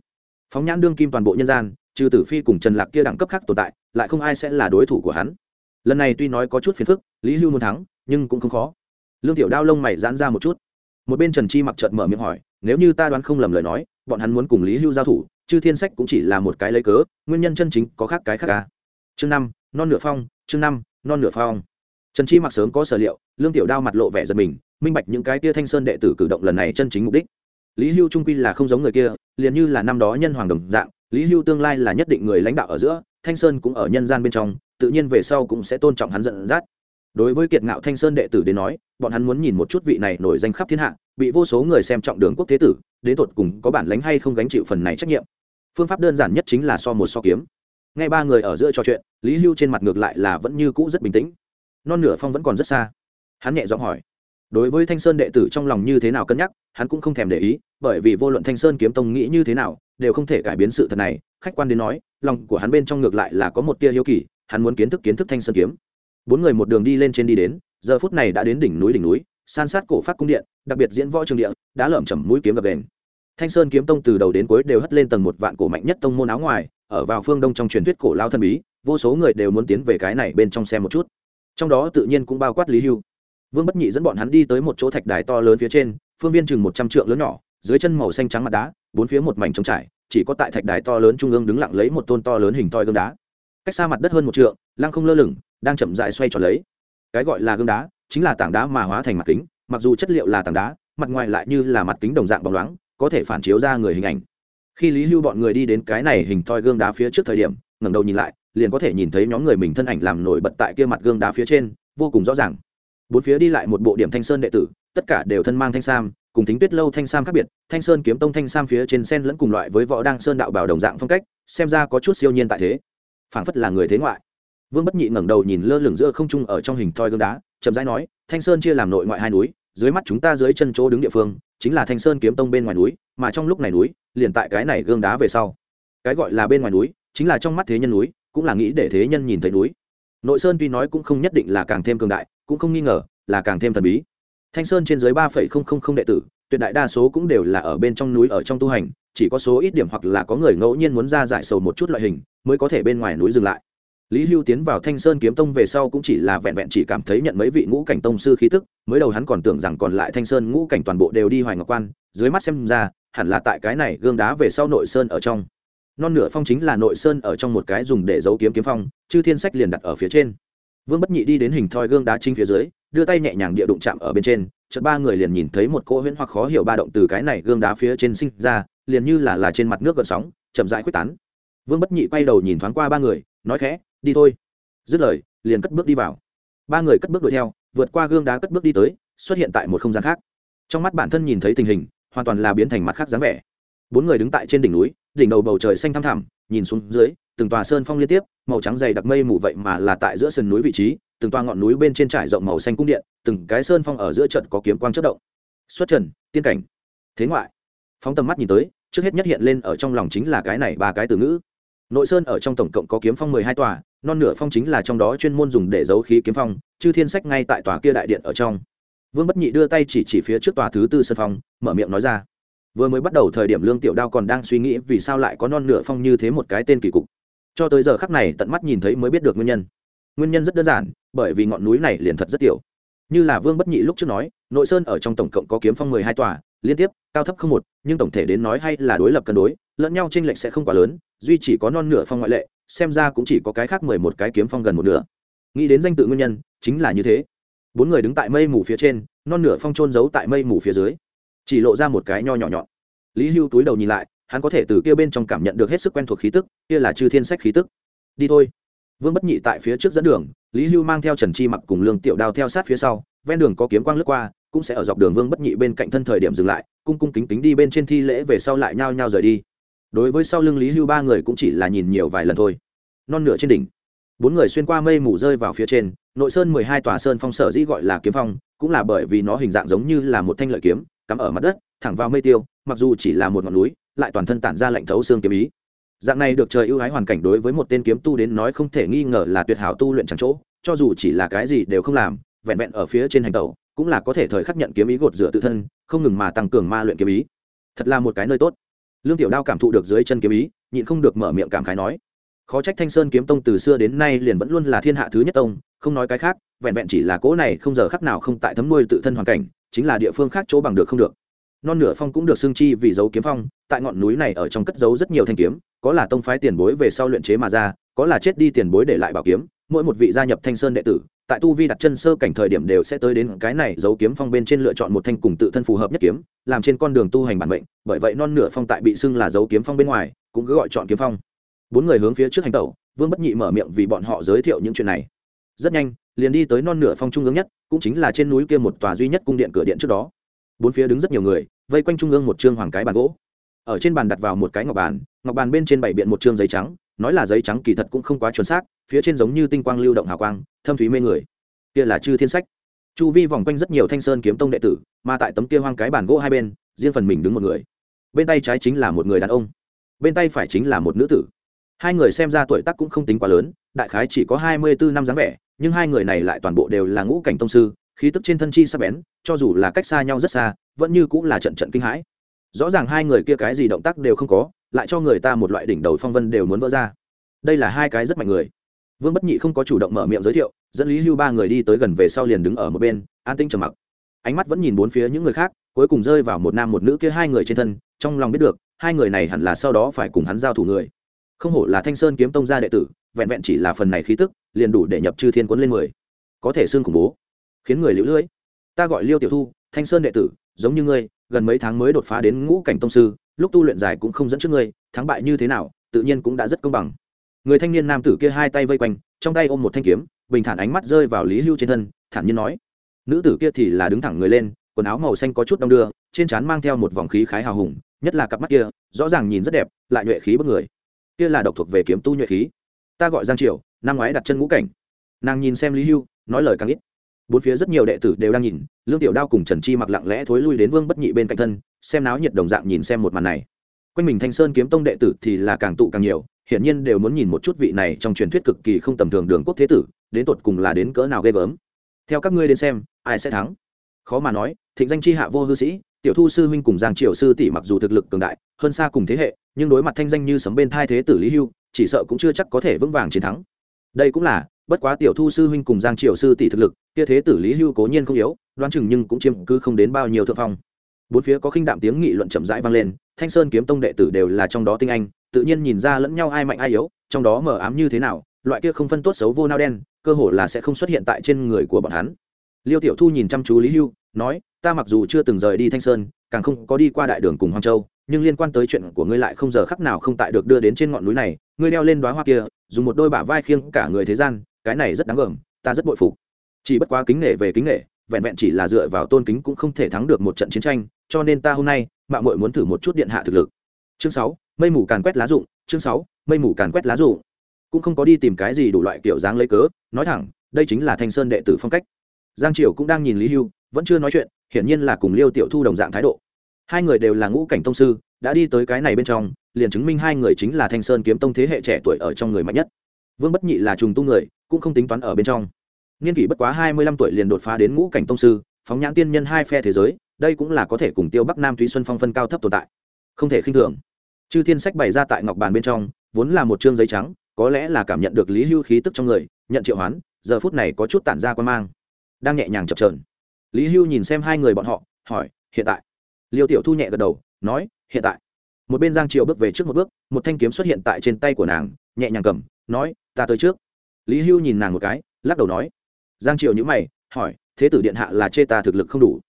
Speaker 1: Phóng nhãn đương kim toàn bộ nhân gian, trừ tử phi cùng trần lạc kia đẳng cấp khác tồn tại, lại không ai sẽ là đối thủ của hắn. Lần này tuy nói có chút phiền phức, lý hưu muốn thắng, nhưng cũng không khó. Lương tiểu đao lông mày giãn ra một chút một bên trần chi mặc trợt mở miệng hỏi, nếu như ta đoán không lầm lời nói, bọn hắn muốn cùng lý hưu giao thủ, chư thiên sách cũng chỉ là một cái lấy cớ, nguyên nhân chân chính có khác cái khác ca chương năm, non nửa phong, chương năm, non nửa phong. Trần chi mặc sớm có sở liệu, lương tiểu đao mặt lộ vẻ giật mình, minh bạch những cái tia thanh sơn đệ tử cử động lần này chân chính mục đích. Lý hưu trung quy là không giống người kia, liền như là năm đó nhân hoàng đồng dạng, lý hưu tương lai là nhất định người lãnh đạo ở giữa, thanh sơn cũng ở nhân gian bên trong, tự nhiên về sau cũng sẽ tôn trọng hắn dẫn dắt đối với kiệt ngạo thanh sơn đệ tử đến nói, bọn hắn muốn nhìn một chút vị này nổi danh khắp thiên hạ, bị vô số người xem trọng đường quốc thế tử, đến tột cùng có bản lánh hay không gánh chịu phần này trách nhiệm. Phương pháp đơn giản nhất chính là so một so kiếm. Ngay ba người ở giữa trò chuyện, lý hưu trên mặt ngược lại là vẫn như cũ rất bình tĩnh. Non nửa phong vẫn còn rất xa. Hắn nhẹ giọng hỏi, đối với thanh sơn đệ tử trong lòng như thế nào cân nhắc? Hắn cũng không thèm để ý, bởi vì vô luận thanh sơn kiếm tông nghĩ như thế nào, đều không thể cải biến sự thật này. Khách quan đến nói, lòng của hắn bên trong ngược lại là có một tia hiếu kỳ, hắn muốn kiến thức kiến thức thanh sơn kiếm bốn người một đường đi lên trên đi đến, giờ phút này đã đến đỉnh núi đỉnh núi, san sát cổ phát cung điện, đặc biệt diễn võ trường địa, đã lởm chầm mũi kiếm gập đền thanh sơn kiếm tông từ đầu đến cuối đều hất lên tầng một vạn cổ mạnh nhất tông môn áo ngoài, ở vào phương đông trong truyền thuyết cổ lao thân bí, vô số người đều muốn tiến về cái này bên trong xem một chút. Trong đó tự nhiên cũng bao quát lý hưu. Vương bất nhị dẫn bọn hắn đi tới một chỗ thạch đài to lớn phía trên, phương viên chừng một trăm trượng lớn nhỏ, dưới chân màu xanh trắng mặt đá, bốn phía một mảnh trống trải, chỉ có tại thạch đài to lớn trung ương đứng lặng lấy một tôn to lớn hình toi gương đá. Cách xa mặt đất hơn một trượng, lăng không lơ lửng đang chậm dại xoay tròn lấy. Cái gọi là gương đá chính là tảng đá mà hóa thành mặt kính, mặc dù chất liệu là tảng đá, mặt ngoài lại như là mặt kính đồng dạng bóng loáng, có thể phản chiếu ra người hình ảnh. Khi lý hưu bọn người đi đến cái này hình thoi gương đá phía trước thời điểm, ngẩng đầu nhìn lại, liền có thể nhìn thấy nhóm người mình thân ảnh làm nổi bật tại kia mặt gương đá phía trên, vô cùng rõ ràng. Bốn phía đi lại một bộ điểm thanh sơn đệ tử, tất cả đều thân mang thanh sam, cùng tính tuyết lâu thanh sam khác biệt, thanh sơn kiếm tông thanh sam phía trên sen lẫn cùng loại với võ đăng sơn đạo bảo đồng dạng phong cách, xem ra có chút siêu nhiên tại thế. Phảng phất là người thế ngoại vương bất nhị ngẩng đầu nhìn lơ lửng giữa không trung ở trong hình thoi gương đá, chậm rãi nói, thanh sơn chia làm nội ngoại hai núi, dưới mắt chúng ta dưới chân chỗ đứng địa phương, chính là thanh sơn kiếm tông bên ngoài núi, mà trong lúc này núi, liền tại cái này gương đá về sau. Cái gọi là bên ngoài núi, chính là trong mắt thế nhân núi, cũng là nghĩ để thế nhân nhìn thấy núi. Nội sơn tuy nói cũng không nhất định là càng thêm cường đại, cũng không nghi ngờ là càng thêm thần bí. Thanh sơn trên dưới ba phẩy không không không đệ tử, tuyệt đại đa số cũng đều là ở bên trong núi ở trong tu hành, chỉ có số ít điểm hoặc là có người ngẫu nhiên muốn ra giải sầu một chút loại hình, mới có thể bên ngoài núi dừng lại lý hưu tiến vào thanh sơn kiếm tông về sau cũng chỉ là vẹn vẹn chỉ cảm thấy nhận mấy vị ngũ cảnh tông sư khí tức, mới đầu hắn còn tưởng rằng còn lại thanh sơn ngũ cảnh toàn bộ đều đi hoài ngọc quan, dưới mắt xem ra, hẳn là tại cái này gương đá về sau nội sơn ở trong. Non nửa phong chính là nội sơn ở trong một cái dùng để giấu kiếm kiếm phong, chư thiên sách liền đặt ở phía trên. Vương bất nhị đi đến hình thoi gương đá chính phía dưới, đưa tay nhẹ nhàng địa đụng chạm ở bên trên, chợt ba người liền nhìn thấy một cỗ huyễn hoặc khó hiểu ba động từ cái này gương đá phía trên sinh ra, liền như là là trên mặt nước gợn sóng, chậm rãi quyết tán. Vương bất nhị quay đầu nhìn thoáng qua ba người, nói khẽ đi thôi. Dứt lời, liền cất bước đi vào. Ba người cất bước đuổi theo, vượt qua gương đá cất bước đi tới, xuất hiện tại một không gian khác. Trong mắt bản thân nhìn thấy tình hình, hoàn toàn là biến thành mặt khác dáng vẻ. Bốn người đứng tại trên đỉnh núi, đỉnh đầu bầu trời xanh thăm thẳm, nhìn xuống dưới, từng tòa sơn phong liên tiếp, màu trắng dày đặc mây mù vậy mà là tại giữa sườn núi vị trí, từng tòa ngọn núi bên trên trải rộng màu xanh cung điện, từng cái sơn phong ở giữa trận có kiếm quang chất động. Xuất trần, tiên cảnh. Thế ngoại. Phóng tầm mắt nhìn tới, trước hết nhất hiện lên ở trong lòng chính là cái này ba cái từ ngữ. Nội sơn ở trong tổng cộng có kiếm phong mười hai tòa non nửa phong chính là trong đó chuyên môn dùng để giấu khí kiếm phong, chư thiên sách ngay tại tòa kia đại điện ở trong. Vương bất nhị đưa tay chỉ chỉ phía trước tòa thứ tư sân phong, mở miệng nói ra. Vừa mới bắt đầu thời điểm lương tiểu đao còn đang suy nghĩ vì sao lại có non nửa phong như thế một cái tên kỳ cục. Cho tới giờ khắc này tận mắt nhìn thấy mới biết được nguyên nhân. Nguyên nhân rất đơn giản, bởi vì ngọn núi này liền thật rất tiểu. Như là vương bất nhị lúc trước nói, nội sơn ở trong tổng cộng có kiếm phong mười hai tòa, liên tiếp, cao thấp không một, nhưng tổng thể đến nói hay là đối lập cân đối, lẫn nhau tranh lệch sẽ không quá lớn, duy chỉ có non nửa phong ngoại lệ xem ra cũng chỉ có cái khác mười một cái kiếm phong gần một nửa. Nghĩ đến danh tự nguyên nhân, chính là như thế. Bốn người đứng tại mây mù phía trên, non nửa phong trôn giấu tại mây mù phía dưới. Chỉ lộ ra một cái nho nhỏ nhọn. Lý hưu túi đầu nhìn lại, hắn có thể từ kia bên trong cảm nhận được hết sức quen thuộc khí tức, kia là chư thiên sách khí tức. Đi thôi. Vương bất nhị tại phía trước dẫn đường, lý hưu mang theo trần chi mặc cùng lương tiểu đao theo sát phía sau, ven đường có kiếm quang lướt qua, cũng sẽ ở dọc đường vương bất nhị bên cạnh thân thời điểm dừng lại, cung cung kính kính đi bên trên thi lễ về sau lại nhao nhao rời đi. Đối với sau lưng lý hưu ba người cũng chỉ là nhìn nhiều vài lần thôi non nửa trên đỉnh. Bốn người xuyên qua mây mù rơi vào phía trên, nội sơn mười hai tòa sơn phong sở dĩ gọi là kiếm phong, cũng là bởi vì nó hình dạng giống như là một thanh lợi kiếm, cắm ở mặt đất, thẳng vào mây tiêu, mặc dù chỉ là một ngọn núi, lại toàn thân tản ra lạnh thấu xương kiếm ý. Dạng này được trời ưu ái hoàn cảnh đối với một tên kiếm tu đến nói không thể nghi ngờ là tuyệt hảo tu luyện chẳng chỗ, cho dù chỉ là cái gì đều không làm, vẹn vẹn ở phía trên hành tẩu, cũng là có thể thời khắc nhận kiếm ý gột rửa tự thân, không ngừng mà tăng cường ma luyện kiếm ý. Thật là một cái nơi tốt. Lương tiểu đao cảm thụ được dưới chân kiếm ý, nhịn không được mở miệng cảm khái nói khó trách thanh sơn kiếm tông từ xưa đến nay liền vẫn luôn là thiên hạ thứ nhất tông, không nói cái khác, vẹn vẹn chỉ là cỗ này không giờ khắc nào không tại thấm nuôi tự thân hoàn cảnh, chính là địa phương khác chỗ bằng được không được. Non nửa phong cũng được xương chi vì dấu kiếm phong, tại ngọn núi này ở trong cất dấu rất nhiều thanh kiếm, có là tông phái tiền bối về sau luyện chế mà ra, có là chết đi tiền bối để lại bảo kiếm, mỗi một vị gia nhập thanh sơn đệ tử, tại tu vi đặt chân sơ cảnh thời điểm đều sẽ tới đến cái này dấu kiếm phong bên trên lựa chọn một thanh cùng tự thân phù hợp nhất kiếm, làm trên con đường tu hành bản mệnh, bởi vậy non nửa phong tại bị xưng là dấu kiếm phong bên ngoài, cũng cứ gọi chọn kiếm phong bốn người hướng phía trước hành tẩu, vương bất nhị mở miệng vì bọn họ giới thiệu những chuyện này. Rất nhanh, liền đi tới non nửa phong trung ương nhất, cũng chính là trên núi kia một tòa duy nhất cung điện cửa điện trước đó. Bốn phía đứng rất nhiều người, vây quanh trung ương một chương hoàng cái bàn gỗ. Ở trên bàn đặt vào một cái ngọc bàn ngọc bàn bên trên bảy biện một chương giấy trắng, nói là giấy trắng kỳ thật cũng không quá chuẩn xác, phía trên giống như tinh quang lưu động hào quang, thâm thúy mê người. Kia là chư thiên sách. Chu vi vòng quanh rất nhiều thanh sơn kiếm tông đệ tử, mà tại tấm kia hoang cái bàn gỗ hai bên, riêng phần mình đứng một người. Bên tay trái chính là một người đàn ông, bên tay phải chính là một nữ tử hai người xem ra tuổi tác cũng không tính quá lớn, đại khái chỉ có hai mươi bốn năm dáng vẻ, nhưng hai người này lại toàn bộ đều là ngũ cảnh tông sư, khí tức trên thân chi sắp bén, cho dù là cách xa nhau rất xa, vẫn như cũng là trận trận kinh hãi. Rõ ràng hai người kia cái gì động tác đều không có, lại cho người ta một loại đỉnh đầu phong vân đều muốn vỡ ra. Đây là hai cái rất mạnh người. Vương bất nhị không có chủ động mở miệng giới thiệu, dẫn lý hưu ba người đi tới gần về sau liền đứng ở một bên, an tinh trầm mặc. Ánh mắt vẫn nhìn bốn phía những người khác, cuối cùng rơi vào một nam một nữ kia hai người trên thân, trong lòng biết được, hai người này hẳn là sau đó phải cùng hắn giao thủ người không hổ là thanh sơn kiếm tông gia đệ tử, vẹn vẹn chỉ là phần này khí tức, liền đủ để nhập chư thiên quấn lên mười. Có thể xương khủng bố. Khiến người lũ lưỡi ta gọi liêu tiểu thu, thanh sơn đệ tử, giống như ngươi, gần mấy tháng mới đột phá đến ngũ cảnh tông sư, lúc tu luyện dài cũng không dẫn trước ngươi, thắng bại như thế nào, tự nhiên cũng đã rất công bằng. Người thanh niên nam tử kia hai tay vây quanh, trong tay ôm một thanh kiếm, bình thản ánh mắt rơi vào lý hưu trên thân, thản nhiên nói. Nữ tử kia thì là đứng thẳng người lên, quần áo màu xanh có chút đong đưa, trên trán mang theo một vòng khí khái hào hùng, nhất là cặp mắt kia, rõ ràng nhìn rất đẹp, lại nhuệ khí bất người kia là độc thuộc về kiếm tu nhuệ khí. Ta gọi giang triều, năm ngoái đặt chân ngũ cảnh. Nàng nhìn xem lý hưu, nói lời càng ít. Bốn phía rất nhiều đệ tử đều đang nhìn, lương tiểu đao cùng trần chi mặc lặng lẽ thối lui đến vương bất nhị bên cạnh thân, xem náo nhiệt đồng dạng nhìn xem một màn này. Quanh mình thanh sơn kiếm tông đệ tử thì là càng tụ càng nhiều, hiển nhiên đều muốn nhìn một chút vị này trong truyền thuyết cực kỳ không tầm thường đường quốc thế tử, đến tột cùng là đến cỡ nào ghê gớm. Theo các ngươi đến xem, ai sẽ thắng? Khó mà nói, thịnh danh chi hạ vô hư sĩ, tiểu thu sư huynh cùng giang triều sư tỷ mặc dù thực lực cường đại, hơn xa cùng thế hệ nhưng đối mặt thanh danh như sấm bên thai thế tử lý hưu, chỉ sợ cũng chưa chắc có thể vững vàng chiến thắng. Đây cũng là, bất quá tiểu thu sư huynh cùng giang triều sư tỷ thực lực, kia thế tử lý hưu cố nhiên không yếu, đoán chừng nhưng cũng chiếm cứ không đến bao nhiêu thượng phong. Bốn phía có khinh đạm tiếng nghị luận chậm rãi vang lên, thanh sơn kiếm tông đệ tử đều là trong đó tinh anh, tự nhiên nhìn ra lẫn nhau ai mạnh ai yếu, trong đó mờ ám như thế nào, loại kia không phân tốt xấu vô nao đen, cơ hồ là sẽ không xuất hiện tại trên người của bọn hắn. Liêu tiểu thu nhìn chăm chú lý hưu, nói, ta mặc dù chưa từng rời đi thanh sơn, càng không có đi qua đại đường cùng hoang châu nhưng liên quan tới chuyện của ngươi lại không giờ khắc nào không tại được đưa đến trên ngọn núi này, ngươi đeo lên đoá hoa kia, dùng một đôi bả vai khiêng cả người thế gian, cái này rất đáng gờm ta rất bội phục. Chỉ bất quá kính nể về kính nể, vẹn vẹn chỉ là dựa vào tôn kính cũng không thể thắng được một trận chiến tranh, cho nên ta hôm nay mạng mội muốn thử một chút điện hạ thực lực. Chương sáu, mây mù càn quét lá rụng, chương sáu, mây mù càn quét lá rụng. Cũng không có đi tìm cái gì đủ loại kiểu dáng lấy cớ, nói thẳng, đây chính là thanh sơn đệ tử phong cách. Giang triều cũng đang nhìn lý hưu, vẫn chưa nói chuyện, hiển nhiên là cùng liêu tiểu thu đồng dạng thái độ hai người đều là ngũ cảnh tông sư, đã đi tới cái này bên trong, liền chứng minh hai người chính là thanh sơn kiếm tông thế hệ trẻ tuổi ở trong người mạnh nhất. Vương bất nhị là trùng tu người, cũng không tính toán ở bên trong. Niên kỷ bất quá hai mươi lăm tuổi liền đột phá đến ngũ cảnh tông sư, phóng nhãn tiên nhân hai phe thế giới, đây cũng là có thể cùng tiêu bắc nam thúy xuân phong phân cao thấp tồn tại. Không thể khinh thường. Chư thiên sách bày ra tại ngọc bàn bên trong, vốn là một chương giấy trắng, có lẽ là cảm nhận được lý hưu khí tức trong người, nhận triệu hoán, giờ phút này có chút tản ra quan mang. Đang nhẹ nhàng chập trờn lý hưu nhìn xem hai người bọn họ, hỏi, hiện tại? Liêu tiểu thu nhẹ gật đầu, nói, hiện tại. Một bên giang triều bước về trước một bước, một thanh kiếm xuất hiện tại trên tay của nàng, nhẹ nhàng cầm, nói, ta tới trước. Lý hưu nhìn nàng một cái, lắc đầu nói. Giang triều nhữ mày, hỏi, thế tử điện hạ là chê ta thực lực không đủ?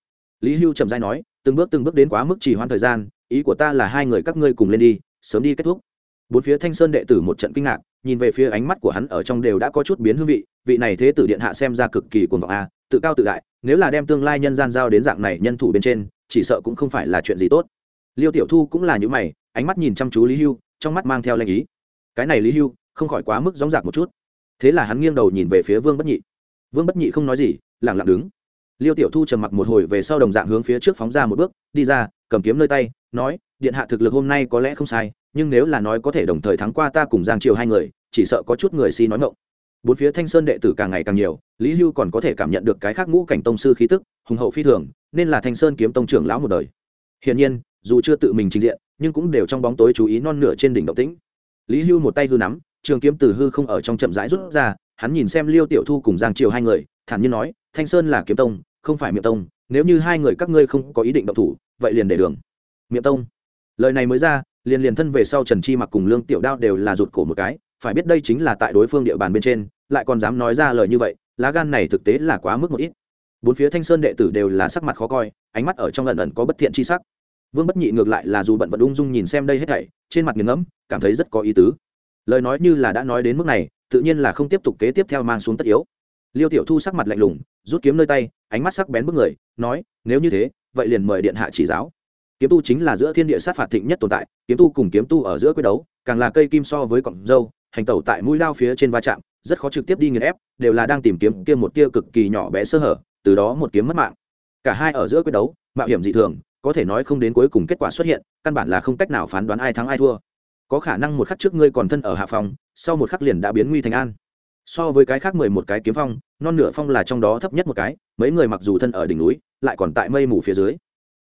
Speaker 1: Lý hưu trầm dai nói, từng bước từng bước đến quá mức trì hoãn thời gian, ý của ta là hai người các ngươi cùng lên đi, sớm đi kết thúc. Bốn phía thanh sơn đệ tử một trận kinh ngạc, nhìn về phía ánh mắt của hắn ở trong đều đã có chút biến hương vị vị này thế tử điện hạ xem ra cực kỳ cuồng vọng a, tự cao tự đại, nếu là đem tương lai nhân gian giao đến dạng này nhân thủ bên trên chỉ sợ cũng không phải là chuyện gì tốt. Liêu tiểu thu cũng là những mày, ánh mắt nhìn chăm chú lý hưu, trong mắt mang theo lanh ý. Cái này lý hưu, không khỏi quá mức gióng giạc một chút. Thế là hắn nghiêng đầu nhìn về phía vương bất nhị. Vương bất nhị không nói gì lẳng lặng đứng. Liêu tiểu thu trầm mặc một hồi về sau đồng dạng hướng phía trước phóng ra một bước, đi ra, cầm kiếm nơi tay, nói, điện hạ thực lực hôm nay có lẽ không sai, nhưng nếu là nói có thể đồng thời thắng qua ta cùng giang triều hai người, chỉ sợ có chút người si nói ngộng bốn phía thanh sơn đệ tử càng ngày càng nhiều, lý hưu còn có thể cảm nhận được cái khác ngũ cảnh tông sư khí tức, hùng hậu phi thường nên là thanh sơn kiếm tông trưởng lão một đời. Hiển nhiên, dù chưa tự mình trình diện, nhưng cũng đều trong bóng tối chú ý non nửa trên đỉnh động tĩnh. Lý hưu một tay hư nắm, trường kiếm từ hư không ở trong chậm rãi rút ra, hắn nhìn xem liêu tiểu thu cùng giang triều hai người, thản nhiên nói, thanh sơn là kiếm tông, không phải miệng tông, nếu như hai người các ngươi không có ý định động thủ, vậy liền để đường. Miệng tông. Lời này mới ra, liền liền thân về sau trần chi mặc cùng lương tiểu đao đều là rụt cổ một cái, phải biết đây chính là tại đối phương địa bàn bên trên, lại còn dám nói ra lời như vậy, lá gan này thực tế là quá mức một ít bốn phía thanh sơn đệ tử đều là sắc mặt khó coi, ánh mắt ở trong lần ẩn có bất thiện chi sắc. Vương bất nhị ngược lại là dù bận vận ung dung nhìn xem đây hết thảy, trên mặt nghiền ngẫm, cảm thấy rất có ý tứ. Lời nói như là đã nói đến mức này, tự nhiên là không tiếp tục kế tiếp theo mang xuống tất yếu. Liêu tiểu thu sắc mặt lạnh lùng, rút kiếm nơi tay, ánh mắt sắc bén bức người, nói, nếu như thế, vậy liền mời điện hạ chỉ giáo. Kiếm tu chính là giữa thiên địa sát phạt thịnh nhất tồn tại, kiếm tu cùng kiếm tu ở giữa quyết đấu, càng là cây kim so với cọng dâu, hành tẩu tại mũi lao phía trên va chạm, rất khó trực tiếp đi nghiền ép, đều là đang tìm kiếm kia một tia cực kỳ nhỏ bé sơ hở từ đó một kiếm mất mạng. Cả hai ở giữa quyết đấu, mạo hiểm dị thường, có thể nói không đến cuối cùng kết quả xuất hiện, căn bản là không cách nào phán đoán ai thắng ai thua. Có khả năng một khắc trước ngươi còn thân ở hạ phòng sau một khắc liền đã biến nguy thành an. So với cái khác mười một cái kiếm phong, non nửa phong là trong đó thấp nhất một cái, mấy người mặc dù thân ở đỉnh núi, lại còn tại mây mù phía dưới.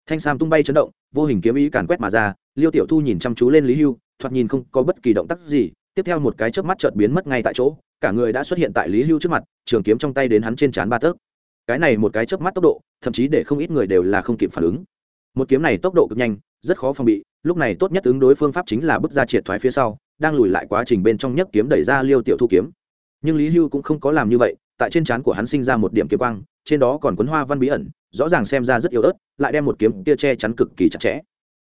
Speaker 1: Thanh sam tung bay chấn động, vô hình kiếm ý càn quét mà ra, liêu tiểu thu nhìn chăm chú lên lý hưu, thoạt nhìn không có bất kỳ động tác gì, tiếp theo một cái chớp mắt chợt biến mất ngay tại chỗ, cả người đã xuất hiện tại lý hưu trước mặt, trường kiếm trong tay đến hắn trên trán ba tấc cái này một cái chớp mắt tốc độ, thậm chí để không ít người đều là không kịp phản ứng. Một kiếm này tốc độ cực nhanh, rất khó phòng bị, lúc này tốt nhất ứng đối phương pháp chính là bước ra triệt thoái phía sau, đang lùi lại quá trình bên trong nhấc kiếm đẩy ra liêu tiểu thu kiếm. Nhưng lý hưu cũng không có làm như vậy, tại trên trán của hắn sinh ra một điểm kiếm quang, trên đó còn quấn hoa văn bí ẩn, rõ ràng xem ra rất yếu ớt, lại đem một kiếm tia che chắn cực kỳ chặt chẽ.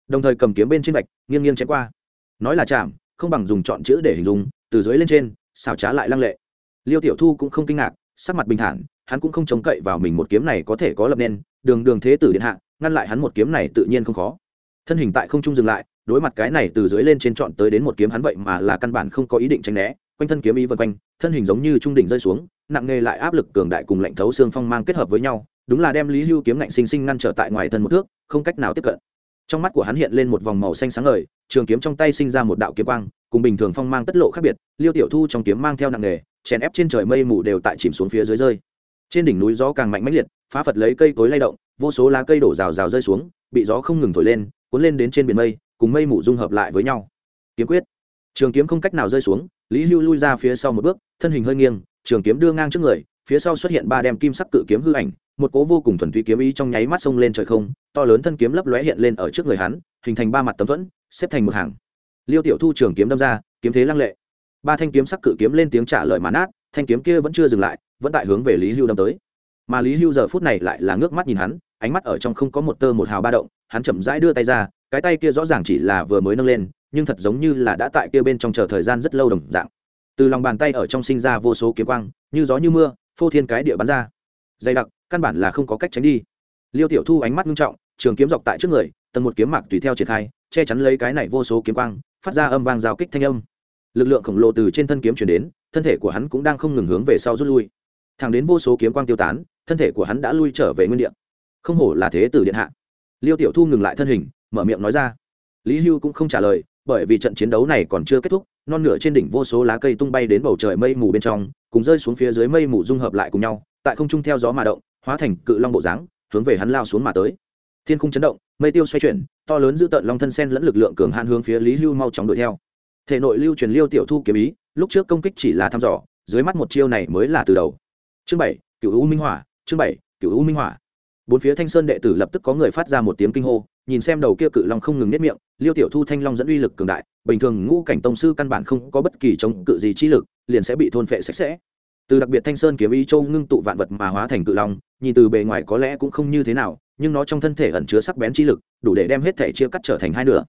Speaker 1: Đồng thời cầm kiếm bên trên vạch, nghiêng nghiêng chém qua. Nói là chạm, không bằng dùng chọn chữ để hình dung, từ dưới lên trên xào trá lại lăng lệ. Liêu tiểu thu cũng không kinh ngạc, sắc mặt bình thản hắn cũng không trông cậy vào mình một kiếm này có thể có lập nên, đường đường thế tử điện hạ, ngăn lại hắn một kiếm này tự nhiên không khó. Thân hình tại không trung dừng lại, đối mặt cái này từ dưới lên trên chọn tới đến một kiếm hắn vậy mà là căn bản không có ý định tránh né, quanh thân kiếm ý vân quanh, thân hình giống như trung đỉnh rơi xuống, nặng nề lại áp lực cường đại cùng lạnh thấu xương phong mang kết hợp với nhau, đúng là đem lý hưu kiếm lạnh sinh sinh ngăn trở tại ngoài thân một thước, không cách nào tiếp cận. Trong mắt của hắn hiện lên một vòng màu xanh sáng ngời, trường kiếm trong tay sinh ra một đạo kiếm quang, cùng bình thường phong mang tất lộ khác biệt, liêu tiểu thu trong kiếm mang theo nặng nề, chèn ép trên trời mây mù đều tại chìm xuống phía dưới rơi trên đỉnh núi gió càng mạnh mẽ liệt, phá phật lấy cây cối lay động, vô số lá cây đổ rào rào rơi xuống, bị gió không ngừng thổi lên, cuốn lên đến trên biển mây, cùng mây mù dung hợp lại với nhau. Kiếm quyết. Trường kiếm không cách nào rơi xuống, lý hưu lui ra phía sau một bước, thân hình hơi nghiêng, trường kiếm đưa ngang trước người, phía sau xuất hiện ba đem kim sắc cự kiếm hư ảnh, một cố vô cùng thuần túy kiếm ý trong nháy mắt xông lên trời không, to lớn thân kiếm lấp lóe hiện lên ở trước người hắn, hình thành ba mặt tấm thuẫn, xếp thành một hàng. Liêu tiểu thu trường kiếm đâm ra, kiếm thế lăng lệ. Ba thanh kiếm sắc cự kiếm lên tiếng trả lời mán át thanh kiếm kia vẫn chưa dừng lại vẫn tại hướng về lý hưu đâm tới. Mà lý hưu giờ phút này lại là ngước mắt nhìn hắn, ánh mắt ở trong không có một tơ một hào ba động, hắn chậm rãi đưa tay ra, cái tay kia rõ ràng chỉ là vừa mới nâng lên, nhưng thật giống như là đã tại kia bên trong chờ thời gian rất lâu đồng dạng. Từ lòng bàn tay ở trong sinh ra vô số kiếm quang, như gió như mưa, phô thiên cái địa bắn ra. Dày đặc, căn bản là không có cách tránh đi. Liêu tiểu thu ánh mắt nghiêm trọng, trường kiếm dọc tại trước người tần một kiếm mạc tùy theo triển khai, che chắn lấy cái này vô số kiếm quang, phát ra âm vang giao kích thanh âm. Lực lượng khổng lồ từ trên thân kiếm chuyển đến, thân thể của hắn cũng đang không ngừng hướng về sau rút lui thẳng đến vô số kiếm quang tiêu tán, thân thể của hắn đã lui trở về nguyên địa. Không hổ là thế tử điện hạ. Liêu tiểu thu ngừng lại thân hình, mở miệng nói ra. Lý hưu cũng không trả lời, bởi vì trận chiến đấu này còn chưa kết thúc, non nửa trên đỉnh vô số lá cây tung bay đến bầu trời mây mù bên trong, cùng rơi xuống phía dưới mây mù dung hợp lại cùng nhau, tại không trung theo gió mà động, hóa thành cự long bộ dáng, hướng về hắn lao xuống mà tới. Thiên khung chấn động, mây tiêu xoay chuyển, to lớn giữ tận long thân sen lẫn lực lượng cường hạn hướng phía lý hưu mau chóng đuổi theo. Thể nội lưu truyền liêu tiểu thu kiếm ý, lúc trước công kích chỉ là thăm dò, dưới mắt một chiêu này mới là từ đầu chương bảy cựu u minh hỏa, chương bảy cựu u minh hỏa. Bốn phía thanh sơn đệ tử lập tức có người phát ra một tiếng kinh hô, nhìn xem đầu kia cự long không ngừng nếp miệng, liêu tiểu thu thanh long dẫn uy lực cường đại, bình thường ngũ cảnh tông sư căn bản không có bất kỳ chống cự gì chi lực, liền sẽ bị thôn phệ sạch sẽ. Từ đặc biệt thanh sơn kiếm ý châu ngưng tụ vạn vật mà hóa thành cự long, nhìn từ bề ngoài có lẽ cũng không như thế nào, nhưng nó trong thân thể ẩn chứa sắc bén chi lực, đủ để đem hết thể chia cắt trở thành hai nửa.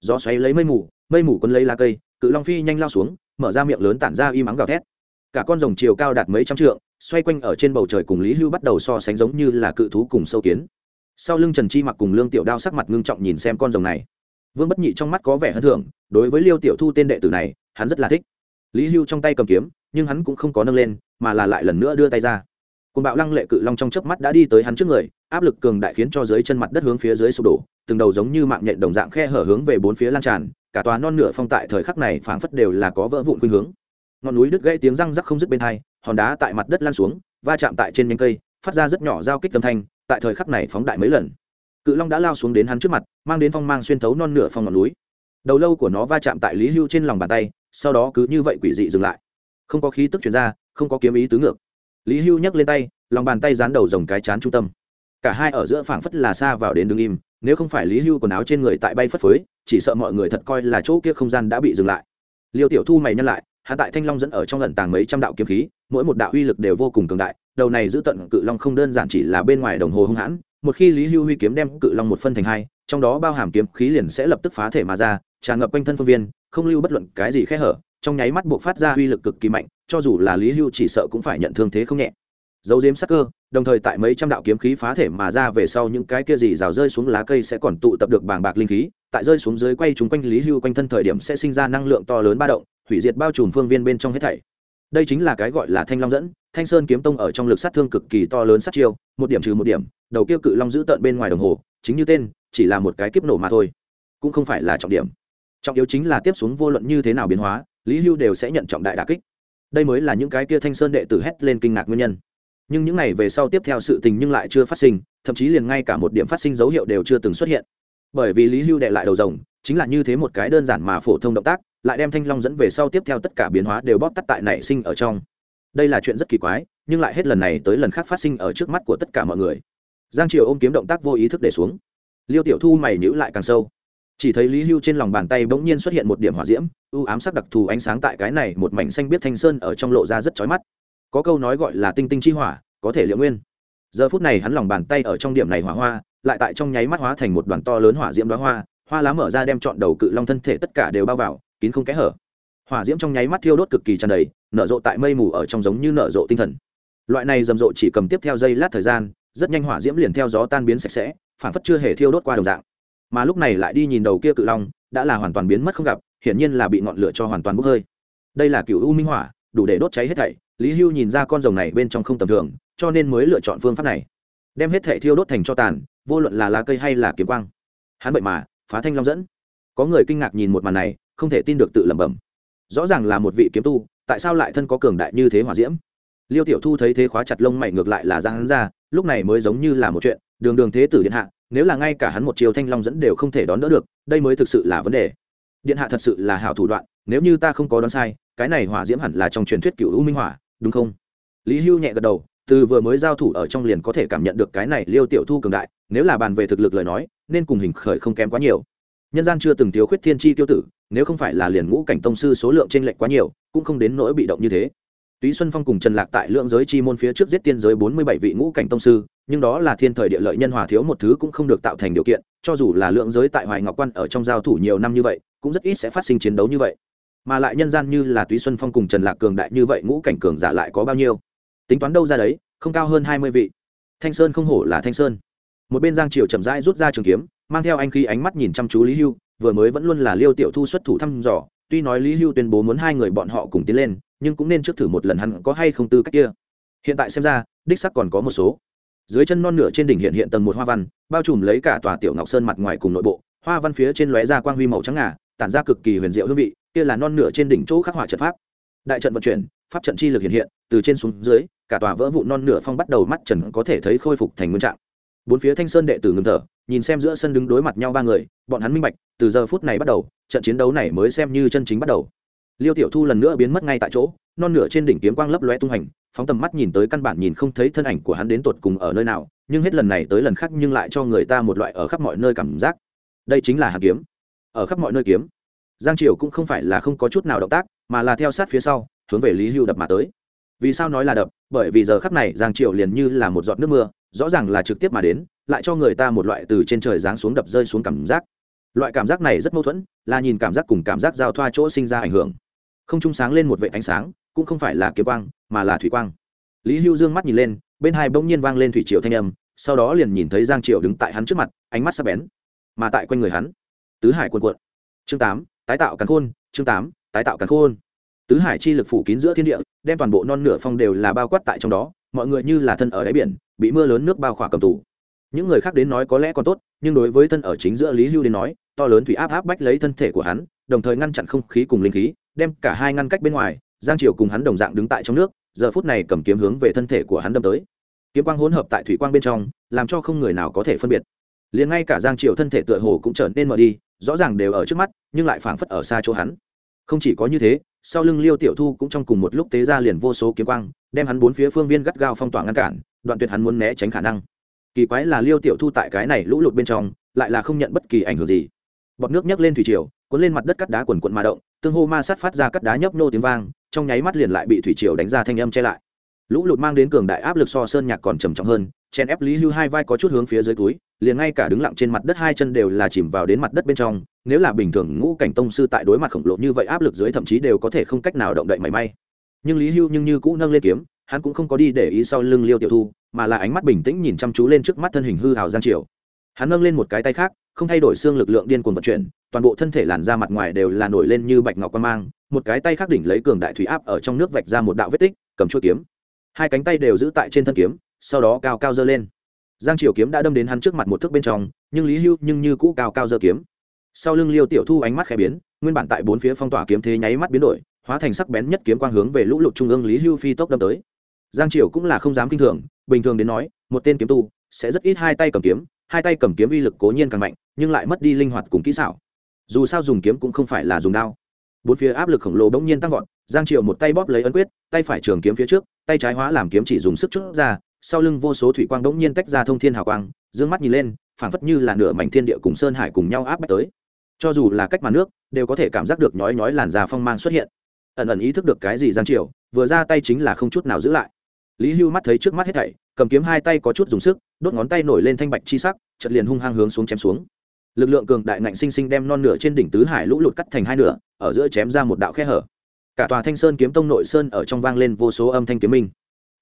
Speaker 1: Gió xoáy lấy mây mù mây mù quấn lấy lá cây, cự long phi nhanh lao xuống, mở ra miệng lớn tản ra y mắng gào thét. Cả con rồng chiều cao đạt mấy trăm trượng xoay quanh ở trên bầu trời cùng lý hưu bắt đầu so sánh giống như là cự thú cùng sâu kiến. Sau lưng trần chi mặc cùng lương tiểu đao sắc mặt ngưng trọng nhìn xem con rồng này. Vương bất nhị trong mắt có vẻ hơn thường đối với liêu tiểu thu tên đệ tử này, hắn rất là thích. Lý hưu trong tay cầm kiếm, nhưng hắn cũng không có nâng lên, mà là lại lần nữa đưa tay ra. Côn bạo lăng lệ cự long trong chớp mắt đã đi tới hắn trước người, áp lực cường đại khiến cho dưới chân mặt đất hướng phía dưới sụp đổ, từng đầu giống như mạng nhện đồng dạng khe hở hướng về bốn phía lan tràn, cả tòa non nửa phong tại thời khắc này phảng phất đều là có vỡ vụn khuynh hướng. Ngọn núi đứt gãy tiếng răng rắc không dứt bên hai hòn đá tại mặt đất lan xuống, va chạm tại trên nhánh cây, phát ra rất nhỏ giao kích âm thanh, tại thời khắc này phóng đại mấy lần. Cự long đã lao xuống đến hắn trước mặt, mang đến phong mang xuyên thấu non nửa phong ngọn núi. Đầu lâu của nó va chạm tại lý hưu trên lòng bàn tay, sau đó cứ như vậy quỷ dị dừng lại. Không có khí tức chuyển ra, không có kiếm ý tứ ngược. Lý hưu nhấc lên tay, lòng bàn tay dán đầu dòng cái chán trung tâm. Cả hai ở giữa phảng phất là xa vào đến đứng im, nếu không phải lý hưu quần áo trên người tại bay phất phới, chỉ sợ mọi người thật coi là chỗ kia không gian đã bị dừng lại. Liêu tiểu thu mày nhăn lại hạ tại thanh long dẫn ở trong lần tàng mấy trăm đạo kiếm khí, mỗi một đạo uy lực đều vô cùng cường đại, đầu này giữ tận cự long không đơn giản chỉ là bên ngoài đồng hồ hung hãn, một khi lý hưu huy kiếm đem cự long một phân thành hai, trong đó bao hàm kiếm khí liền sẽ lập tức phá thể mà ra, tràn ngập quanh thân phương viên, không lưu bất luận cái gì khẽ hở, trong nháy mắt buộc phát ra uy lực cực kỳ mạnh, cho dù là lý hưu chỉ sợ cũng phải nhận thương thế không nhẹ. Dấu diếm sắc cơ, đồng thời tại mấy trăm đạo kiếm khí phá thể mà ra về sau những cái kia gì rào rơi xuống lá cây sẽ còn tụ tập được bàng bạc linh khí, tại rơi xuống dưới quay chúng quanh lý hưu quanh thân thời điểm sẽ sinh ra năng lượng to lớn ba động hủy diệt bao trùm phương viên bên trong hết thảy. Đây chính là cái gọi là thanh long dẫn, thanh sơn kiếm tông ở trong lực sát thương cực kỳ to lớn sát chiêu, một điểm trừ một điểm, đầu kia cự long giữ tận bên ngoài đồng hồ, chính như tên, chỉ là một cái kiếp nổ mà thôi, cũng không phải là trọng điểm. Trọng yếu chính là tiếp xuống vô luận như thế nào biến hóa, lý hưu đều sẽ nhận trọng đại đà kích. Đây mới là những cái kia thanh sơn đệ tử hét lên kinh ngạc nguyên nhân. Nhưng những này về sau tiếp theo sự tình nhưng lại chưa phát sinh, thậm chí liền ngay cả một điểm phát sinh dấu hiệu đều chưa từng xuất hiện. Bởi vì lý hưu đệ lại đầu rồng, chính là như thế một cái đơn giản mà phổ thông động tác lại đem thanh long dẫn về sau tiếp theo tất cả biến hóa đều bóp tắt tại nảy sinh ở trong. Đây là chuyện rất kỳ quái, nhưng lại hết lần này tới lần khác phát sinh ở trước mắt của tất cả mọi người. Giang triều ôm kiếm động tác vô ý thức để xuống. Liêu tiểu thu mày nhữ lại càng sâu. Chỉ thấy lý hưu trên lòng bàn tay bỗng nhiên xuất hiện một điểm hỏa diễm ưu ám sắc đặc thù ánh sáng tại cái này một mảnh xanh biết thanh sơn ở trong lộ ra rất chói mắt. Có câu nói gọi là tinh tinh chi hỏa, có thể liệu nguyên. Giờ phút này hắn lòng bàn tay ở trong điểm này hỏa hoa, lại tại trong nháy mắt hóa thành một đoàn to lớn hỏa diễm đoá hoa hoa lá mở ra đem chọn đầu cự long thân thể tất cả đều bao vào kín không kẽ hở. Hỏa diễm trong nháy mắt thiêu đốt cực kỳ tràn đầy, nở rộ tại mây mù ở trong giống như nở rộ tinh thần. Loại này rầm rộ chỉ cầm tiếp theo giây lát thời gian, rất nhanh hỏa diễm liền theo gió tan biến sạch sẽ phản phất chưa hề thiêu đốt qua đồng dạng. Mà lúc này lại đi nhìn đầu kia cự long, đã là hoàn toàn biến mất không gặp, hiển nhiên là bị ngọn lửa cho hoàn toàn bốc hơi. Đây là cựu u minh hỏa, đủ để đốt cháy hết thảy, lý hưu nhìn ra con rồng này bên trong không tầm thường, cho nên mới lựa chọn phương pháp này. Đem hết thảy thiêu đốt thành cho tàn, vô luận là lá cây hay là kiếm quang. Hắn vậy mà, phá thanh long dẫn. Có người kinh ngạc nhìn một màn này không thể tin được tự lẩm bẩm. Rõ ràng là một vị kiếm tu, tại sao lại thân có cường đại như thế hỏa diễm? Liêu tiểu thu thấy thế khóa chặt lông mày ngược lại là giang hắn ra, lúc này mới giống như là một chuyện, đường đường thế tử điện hạ, nếu là ngay cả hắn một chiều thanh long dẫn đều không thể đón đỡ được, đây mới thực sự là vấn đề. Điện hạ thật sự là hảo thủ đoạn, nếu như ta không có đoán sai, cái này hỏa diễm hẳn là trong truyền thuyết cựu u minh hỏa, đúng không? Lý hưu nhẹ gật đầu, từ vừa mới giao thủ ở trong liền có thể cảm nhận được cái này liêu tiểu thu cường đại, nếu là bàn về thực lực lời nói, nên cùng hình khởi không kém quá nhiều nhân gian chưa từng thiếu khuyết thiên tri tiêu tử, nếu không phải là liền ngũ cảnh tông sư số lượng t r ê n lệch quá nhiều, cũng không đến nỗi bị động như thế. Túy xuân phong cùng trần lạc tại lượng giới chi môn phía trước giết tiên giới bốn mươi bảy vị ngũ cảnh tông sư, nhưng đó là thiên thời địa lợi nhân hòa thiếu một thứ cũng không được tạo thành điều kiện, cho dù là lượng giới tại hoài ngọc quan ở trong giao thủ nhiều năm như vậy, cũng rất ít sẽ phát sinh chiến đấu như vậy. Mà lại nhân gian như là túy xuân phong cùng trần lạc cường đại như vậy ngũ cảnh cường giả lại có bao nhiêu? Tính toán đâu ra đấy, không cao hơn hai mươi vị. Thanh sơn không hổ là thanh sơn một bên giang triều chậm rãi rút ra trường kiếm, mang theo anh khi ánh mắt nhìn chăm chú lý hưu, vừa mới vẫn luôn là liêu tiểu thu xuất thủ thăm dò, tuy nói lý hưu tuyên bố muốn hai người bọn họ cùng tiến lên, nhưng cũng nên trước thử một lần hắn có hay không tư cách kia. Hiện tại xem ra, đích sắc còn có một số. Dưới chân non nửa trên đỉnh hiện hiện tầng một hoa văn, bao trùm lấy cả tòa tiểu ngọc sơn mặt ngoài cùng nội bộ, hoa văn phía trên lóe ra quang huy màu trắng ngà, tản ra cực kỳ huyền diệu hương vị, kia là non nửa trên đỉnh chỗ khắc họa trận pháp. Đại trận vận chuyển, pháp trận chi lực hiện hiện, từ trên xuống dưới, cả tòa vỡ vụ non nửa phong bắt đầu mắt trần có thể thấy khôi phục thành nguyên trạng bốn phía thanh sơn đệ tử ngừng thở, nhìn xem giữa sân đứng đối mặt nhau ba người, bọn hắn minh bạch, từ giờ phút này bắt đầu, trận chiến đấu này mới xem như chân chính bắt đầu. Liêu tiểu thu lần nữa biến mất ngay tại chỗ, non nửa trên đỉnh kiếm quang lấp loe tung hành, phóng tầm mắt nhìn tới căn bản nhìn không thấy thân ảnh của hắn đến tột cùng ở nơi nào, nhưng hết lần này tới lần khác nhưng lại cho người ta một loại ở khắp mọi nơi cảm giác. Đây chính là hàn kiếm. Ở khắp mọi nơi kiếm. Giang triều cũng không phải là không có chút nào động tác, mà là theo sát phía sau, hướng về lý hưu đập mà tới. Vì sao nói là đập? Bởi vì giờ khắp này giang triều liền như là một giọt nước mưa rõ ràng là trực tiếp mà đến, lại cho người ta một loại từ trên trời giáng xuống đập rơi xuống cảm giác. Loại cảm giác này rất mâu thuẫn, là nhìn cảm giác cùng cảm giác giao thoa chỗ sinh ra ảnh hưởng. Không trung sáng lên một vệ ánh sáng, cũng không phải là kiếm quang, mà là thủy quang. Lý hưu dương mắt nhìn lên, bên hai bỗng nhiên vang lên thủy triều thanh âm, sau đó liền nhìn thấy giang triều đứng tại hắn trước mặt, ánh mắt sắp bén. Mà tại quanh người hắn, tứ hải quân quận chương tám, tái tạo cắn khôn, chương tám, tái tạo cắn khôn. Tứ hải chi lực phủ kín giữa thiên địa, đem toàn bộ non nửa phong đều là bao quát tại trong đó, mọi người như là thân ở đáy biển bị mưa lớn nước bao khỏa cầm tù. Những người khác đến nói có lẽ còn tốt, nhưng đối với thân ở chính giữa lý hưu đến nói, to lớn thủy áp áp bách lấy thân thể của hắn, đồng thời ngăn chặn không khí cùng linh khí, đem cả hai ngăn cách bên ngoài, giang triều cùng hắn đồng dạng đứng tại trong nước, giờ phút này cầm kiếm hướng về thân thể của hắn đâm tới. Kiếm quang hỗn hợp tại thủy quang bên trong, làm cho không người nào có thể phân biệt. Liền ngay cả giang triều thân thể tựa hồ cũng trở nên mờ đi, rõ ràng đều ở trước mắt, nhưng lại phảng phất ở xa chỗ hắn. Không chỉ có như thế sau lưng liêu tiểu thu cũng trong cùng một lúc tế ra liền vô số kiếm quang, đem hắn bốn phía phương viên gắt gao phong tỏa ngăn cản, đoạn tuyệt hắn muốn né tránh khả năng. Kỳ quái là liêu tiểu thu tại cái này lũ lụt bên trong, lại là không nhận bất kỳ ảnh hưởng gì. Bọt nước nhấc lên thủy triều, cuốn lên mặt đất cắt đá quần quận mà động, tương hô ma sát phát ra cắt đá nhấp nô tiếng vang, trong nháy mắt liền lại bị thủy triều đánh ra thanh âm che lại. Lũ lụt mang đến cường đại áp lực so sơn nhạc còn trầm trọng hơn chèn ép lý hưu hai vai có chút hướng phía dưới túi, liền ngay cả đứng lặng trên mặt đất hai chân đều là chìm vào đến mặt đất bên trong, nếu là bình thường ngũ cảnh tông sư tại đối mặt khổng lồ như vậy áp lực dưới thậm chí đều có thể không cách nào động đậy mảy may. Nhưng lý hưu nhưng như cũ nâng lên kiếm, hắn cũng không có đi để ý sau lưng liêu tiểu thu, mà là ánh mắt bình tĩnh nhìn chăm chú lên trước mắt thân hình hư hào giang triều. Hắn nâng lên một cái tay khác, không thay đổi xương lực lượng điên cuồng vận chuyển, toàn bộ thân thể làn ra mặt ngoài đều là nổi lên như bạch ngọc quan mang, một cái tay khác đỉnh lấy cường đại thủy áp ở trong nước vạch ra một đạo vết tích, cầm chuôi kiếm. Hai cánh tay đều giữ tại trên thân kiếm sau đó cao cao dơ lên. Giang triều kiếm đã đâm đến hắn trước mặt một thước bên trong, nhưng lý hưu nhưng như cũ cao cao dơ kiếm. Sau lưng liêu tiểu thu ánh mắt khẽ biến, nguyên bản tại bốn phía phong tỏa kiếm thế nháy mắt biến đổi, hóa thành sắc bén nhất kiếm quang hướng về lũ lụt trung ương lý hưu phi tốc đâm tới. Giang triều cũng là không dám kinh thường, bình thường đến nói, một tên kiếm tu sẽ rất ít hai tay cầm kiếm, hai tay cầm kiếm uy lực cố nhiên càng mạnh, nhưng lại mất đi linh hoạt cùng kỹ xảo. Dù sao dùng kiếm cũng không phải là dùng đao. Bốn phía áp lực khổng lồ bỗng nhiên tăng vọt, giang triều một tay bóp lấy ấn quyết, tay phải trường kiếm phía trước, tay trái hóa làm kiếm chỉ dùng sức chút ra sau lưng vô số thủy quang đống nhiên tách ra thông thiên hào quang d mắt nhìn lên, phảng phất như là nửa mảnh thiên địa cùng sơn hải cùng nhau áp bách tới. Cho dù là cách mà nước, đều có thể cảm giác được nhói nhói làn da phong mang xuất hiện. Ẩn ẩn ý thức được cái gì giang triều, vừa ra tay chính là không chút nào giữ lại. Lý hưu mắt thấy trước mắt hết thảy, cầm kiếm hai tay có chút dùng sức, đốt ngón tay nổi lên thanh bạch chi sắc chật liền hung hăng hướng xuống chém xuống. Lực lượng cường đại ngạnh sinh sinh đem non nửa trên đỉnh tứ hải lũ lụt cắt thành hai nửa, ở giữa chém ra một đạo khe hở. Cả tòa thanh sơn kiếm tông nội sơn ở trong vang lên vô số âm thanh kiếm minh.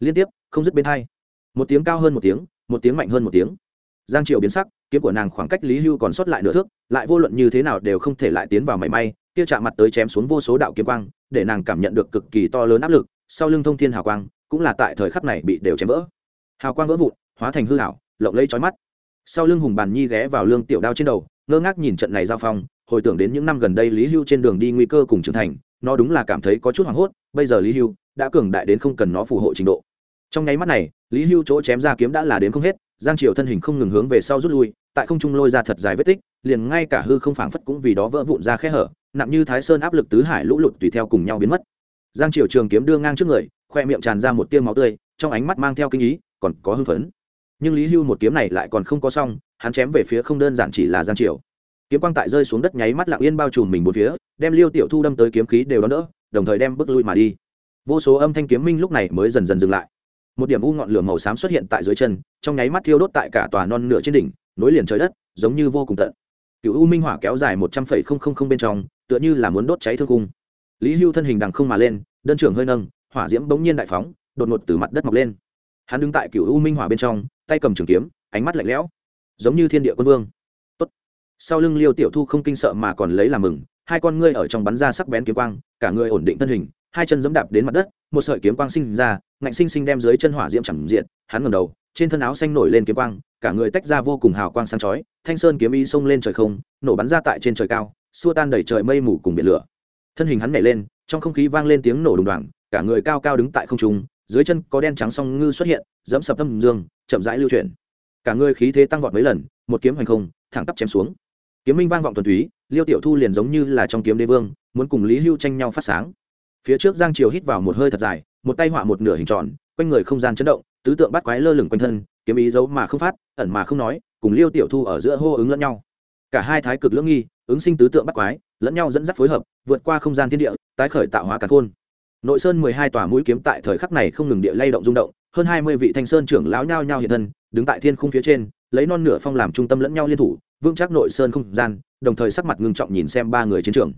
Speaker 1: Liên tiếp, không dứt bên hai một tiếng cao hơn một tiếng một tiếng mạnh hơn một tiếng. Giang triều biến sắc, kiếm của nàng khoảng cách lý hưu còn sót lại nửa thước, lại vô luận như thế nào đều không thể lại tiến vào mảy may, kia chạm mặt tới chém xuống vô số đạo kiếm quang, để nàng cảm nhận được cực kỳ to lớn áp lực, sau lưng thông thiên hào quang, cũng là tại thời khắc này bị đều chém vỡ. Hào quang vỡ vụn, hóa thành hư hảo lộng lấy trói mắt. Sau lưng hùng bàn nhi ghé vào lương tiểu đao trên đầu, ngơ ngác nhìn trận này giao phong, hồi tưởng đến những năm gần đây lý hưu trên đường đi nguy cơ cùng trưởng thành, nó đúng là cảm thấy có chút hoảng hốt, bây giờ lý hưu đã cường đại đến không cần nó phù hộ trình độ trong nháy mắt này, lý hưu chỗ chém ra kiếm đã là đến không hết, giang triều thân hình không ngừng hướng về sau rút lui, tại không trung lôi ra thật dài vết tích, liền ngay cả hư không phảng phất cũng vì đó vỡ vụn ra khe hở, nặng như thái sơn áp lực tứ hải lũ lụt tùy theo cùng nhau biến mất. Giang triều trường kiếm đưa ngang trước người, khoe miệng tràn ra một tiêu máu tươi, trong ánh mắt mang theo kinh ý, còn có hưng phấn. Nhưng lý hưu một kiếm này lại còn không có xong, hắn chém về phía không đơn giản chỉ là giang triều. Kiếm quang tại rơi xuống đất nháy mắt lặng yên bao trùm mình bốn phía, đem liêu tiểu thu đâm tới kiếm khí đều đón đỡ, đồng thời đem bước lui mà đi. Vô số âm thanh kiếm minh lúc này mới dần dần dừng lại một điểm u ngọn lửa màu xám xuất hiện tại dưới chân, trong nháy mắt thiêu đốt tại cả tòa non nửa trên đỉnh, nối liền trời đất, giống như vô cùng tận. Cựu u minh hỏa kéo dài một trăm phẩy không không không bên trong, tựa như là muốn đốt cháy thương cung. Lý hưu thân hình đằng không mà lên, đơn trưởng hơi nâng, hỏa diễm bỗng nhiên đại phóng, đột ngột từ mặt đất mọc lên. Hắn đứng tại cựu u minh hỏa bên trong, tay cầm trường kiếm, ánh mắt lạnh lẽo. Giống như thiên địa quân vương. Tốt. sau lưng liêu tiểu thu không kinh sợ mà còn lấy làm mừng, hai con ngươi ở trong bắn ra sắc bén kiếm quang, cả người ổn định thân hình hai chân giẫm đạp đến mặt đất, một sợi kiếm quang sinh ra, ngạnh sinh sinh đem dưới chân hỏa diễm chẳng diện, hắn ngẩng đầu, trên thân áo xanh nổi lên kiếm quang, cả người tách ra vô cùng hào quang sáng chói, thanh sơn kiếm ý xông lên trời không, nổ bắn ra tại trên trời cao, xua tan đầy trời mây mù cùng biển lửa. Thân hình hắn nhảy lên, trong không khí vang lên tiếng nổ đùng đoàng, cả người cao cao đứng tại không trung, dưới chân có đen trắng song ngư xuất hiện dẫm sập tâm dương, chậm rãi lưu chuyển. Cả người khí thế tăng vọt mấy lần, một kiếm hành không, thẳng tắp chém xuống. Kiếm minh vang vọng thuần túy, liêu tiểu thu liền giống như là trong kiếm đế vương, muốn cùng lý hưu tranh nhau phát sáng phía trước giang triều hít vào một hơi thật dài, một tay họa một nửa hình tròn, quanh người không gian chấn động, tứ tượng bắt quái lơ lửng quanh thân, kiếm ý giấu mà không phát, ẩn mà không nói, cùng liêu tiểu thu ở giữa hô ứng lẫn nhau. Cả hai thái cực lưỡng nghi, ứng sinh tứ tượng bắt quái, lẫn nhau dẫn dắt phối hợp, vượt qua không gian thiên địa, tái khởi tạo hóa cả khôn. Nội sơn mười hai tòa mũi kiếm tại thời khắc này không ngừng địa lay động rung động, hơn hai mươi vị thanh sơn trưởng lão nhao nhao hiện thân, đứng tại thiên khung phía trên, lấy non nửa phong làm trung tâm lẫn nhau liên thủ, vững chắc nội sơn không gian, đồng thời sắc mặt ngưng trọng nhìn xem ba người chiến trường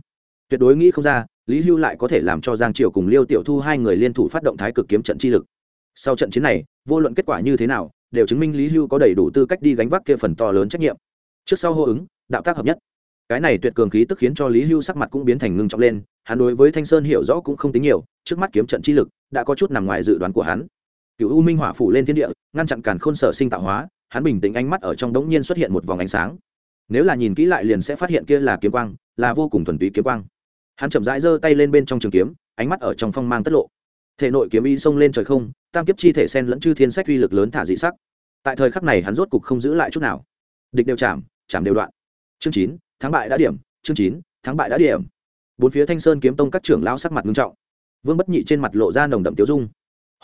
Speaker 1: tuyệt đối nghĩ không ra, lý hưu lại có thể làm cho giang triều cùng liêu tiểu thu hai người liên thủ phát động thái cực kiếm trận chi lực. Sau trận chiến này, vô luận kết quả như thế nào, đều chứng minh lý hưu có đầy đủ tư cách đi gánh vác kia phần to lớn trách nhiệm. Trước sau hô ứng, đạo tác hợp nhất. Cái này tuyệt cường khí tức khiến cho lý hưu sắc mặt cũng biến thành ngưng trọng lên, hắn đối với thanh sơn hiểu rõ cũng không tính nhiều, trước mắt kiếm trận chi lực đã có chút nằm ngoài dự đoán của hắn. Cựu u minh hỏa phủ lên thiên địa, ngăn chặn cản khôn sở sinh tạo hóa, hắn bình tĩnh ánh mắt ở trong đống nhiên xuất hiện một vòng ánh sáng. Nếu là nhìn kỹ lại liền sẽ phát hiện kia là kiếm quang, là vô cùng thuần túy kiếm quang hắn chậm rãi giơ tay lên bên trong trường kiếm, ánh mắt ở trong phong mang tất lộ. Thể nội kiếm y xông lên trời không, tam kiếp chi thể sen lẫn chư thiên sách uy lực lớn thả dị sắc. Tại thời khắc này hắn rốt cục không giữ lại chút nào. Địch đều chạm chạm đều đoạn. Chương chín, thắng bại đã điểm, chương chín, thắng bại đã điểm. Bốn phía thanh sơn kiếm tông các trưởng lao sắc mặt nghiêm trọng. Vương bất nhị trên mặt lộ ra nồng đậm tiêu dung.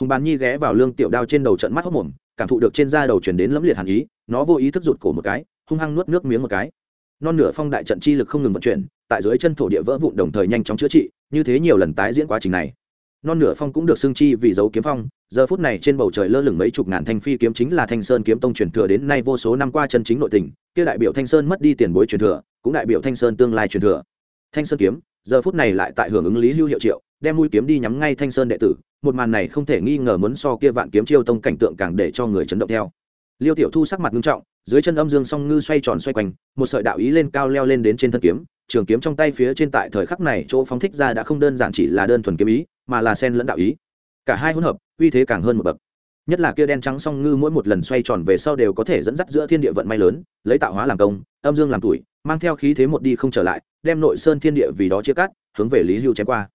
Speaker 1: Hùng bàn nhi ghé vào lương tiểu đao trên đầu trận mắt hốc mồm, cảm thụ được trên da đầu chuyển đến lẫm liệt hàn ý, nó vô ý thức rụt cổ một cái, hung hăng nuốt nước miếng một cái. Non nửa phong đại trận chi lực không ngừng vận chuyển tại dưới chân thổ địa vỡ vụn đồng thời nhanh chóng chữa trị, như thế nhiều lần tái diễn quá trình này. Non nửa phong cũng được xưng chi vì dấu kiếm phong, giờ phút này trên bầu trời lơ lửng mấy chục ngàn thanh phi kiếm chính là thanh sơn kiếm tông truyền thừa đến nay vô số năm qua chân chính nội tình, kia đại biểu thanh sơn mất đi tiền bối truyền thừa, cũng đại biểu thanh sơn tương lai truyền thừa. Thanh sơn kiếm, giờ phút này lại tại hưởng ứng lý hưu hiệu triệu, đem mũi kiếm đi nhắm ngay thanh sơn đệ tử, một màn này không thể nghi ngờ muốn so kia vạn kiếm chiêu tông cảnh tượng càng để cho người chấn động theo. Liêu tiểu thu sắc mặt nghiêm trọng, dưới chân âm dương song ngư xoay tròn xoay quanh, một sợi đạo ý lên cao leo lên đến trên thân kiếm trường kiếm trong tay phía trên tại thời khắc này chỗ phóng thích ra đã không đơn giản chỉ là đơn thuần kiếm ý, mà là sen lẫn đạo ý. Cả hai hỗn hợp, uy thế càng hơn một bậc. Nhất là kia đen trắng song ngư mỗi một lần xoay tròn về sau đều có thể dẫn dắt giữa thiên địa vận may lớn, lấy tạo hóa làm công, âm dương làm tuổi, mang theo khí thế một đi không trở lại, đem nội sơn thiên địa vì đó chia cắt, hướng về lý hưu chém qua.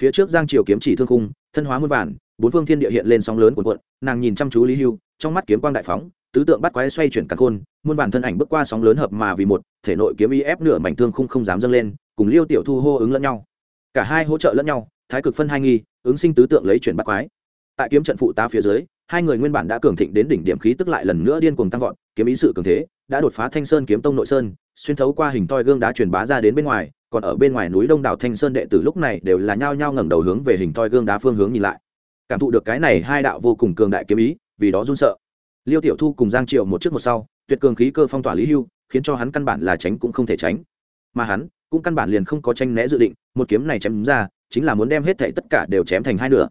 Speaker 1: Phía trước giang triều kiếm chỉ thương khung, thân hóa muôn vàn, bốn phương thiên địa hiện lên sóng lớn cuộn cuộn, nàng nhìn chăm chú lý hưu, trong mắt kiếm quang đại phóng tứ tượng bắt quái xoay chuyển cả khôn, muôn bản thân ảnh bước qua sóng lớn hợp mà vì một, thể nội kiếm y ép nửa mảnh thương khung không dám dâng lên, cùng liêu tiểu thu hô ứng lẫn nhau. Cả hai hỗ trợ lẫn nhau, thái cực phân hai nghi, ứng sinh tứ tượng lấy chuyển bắt quái. Tại kiếm trận phụ tá phía dưới, hai người nguyên bản đã cường thịnh đến đỉnh điểm khí tức lại lần nữa điên cuồng tăng vọt, kiếm ý sự cường thế, đã đột phá thanh sơn kiếm tông nội sơn, xuyên thấu qua hình toi gương đá truyền bá ra đến bên ngoài, còn ở bên ngoài núi đông đảo thanh sơn đệ tử lúc này đều là nhao nhao ngẩng đầu hướng về hình toi gương đá phương hướng nhìn lại. Cảm thụ được cái này hai đạo vô cùng cường đại kiếm ý, vì đó run sợ liêu tiểu thu cùng giang triệu một trước một sau, tuyệt cường khí cơ phong tỏa lý hưu, khiến cho hắn căn bản là tránh cũng không thể tránh. Mà hắn, cũng căn bản liền không có tranh né dự định, một kiếm này chém ra, chính là muốn đem hết thảy tất cả đều chém thành hai nửa.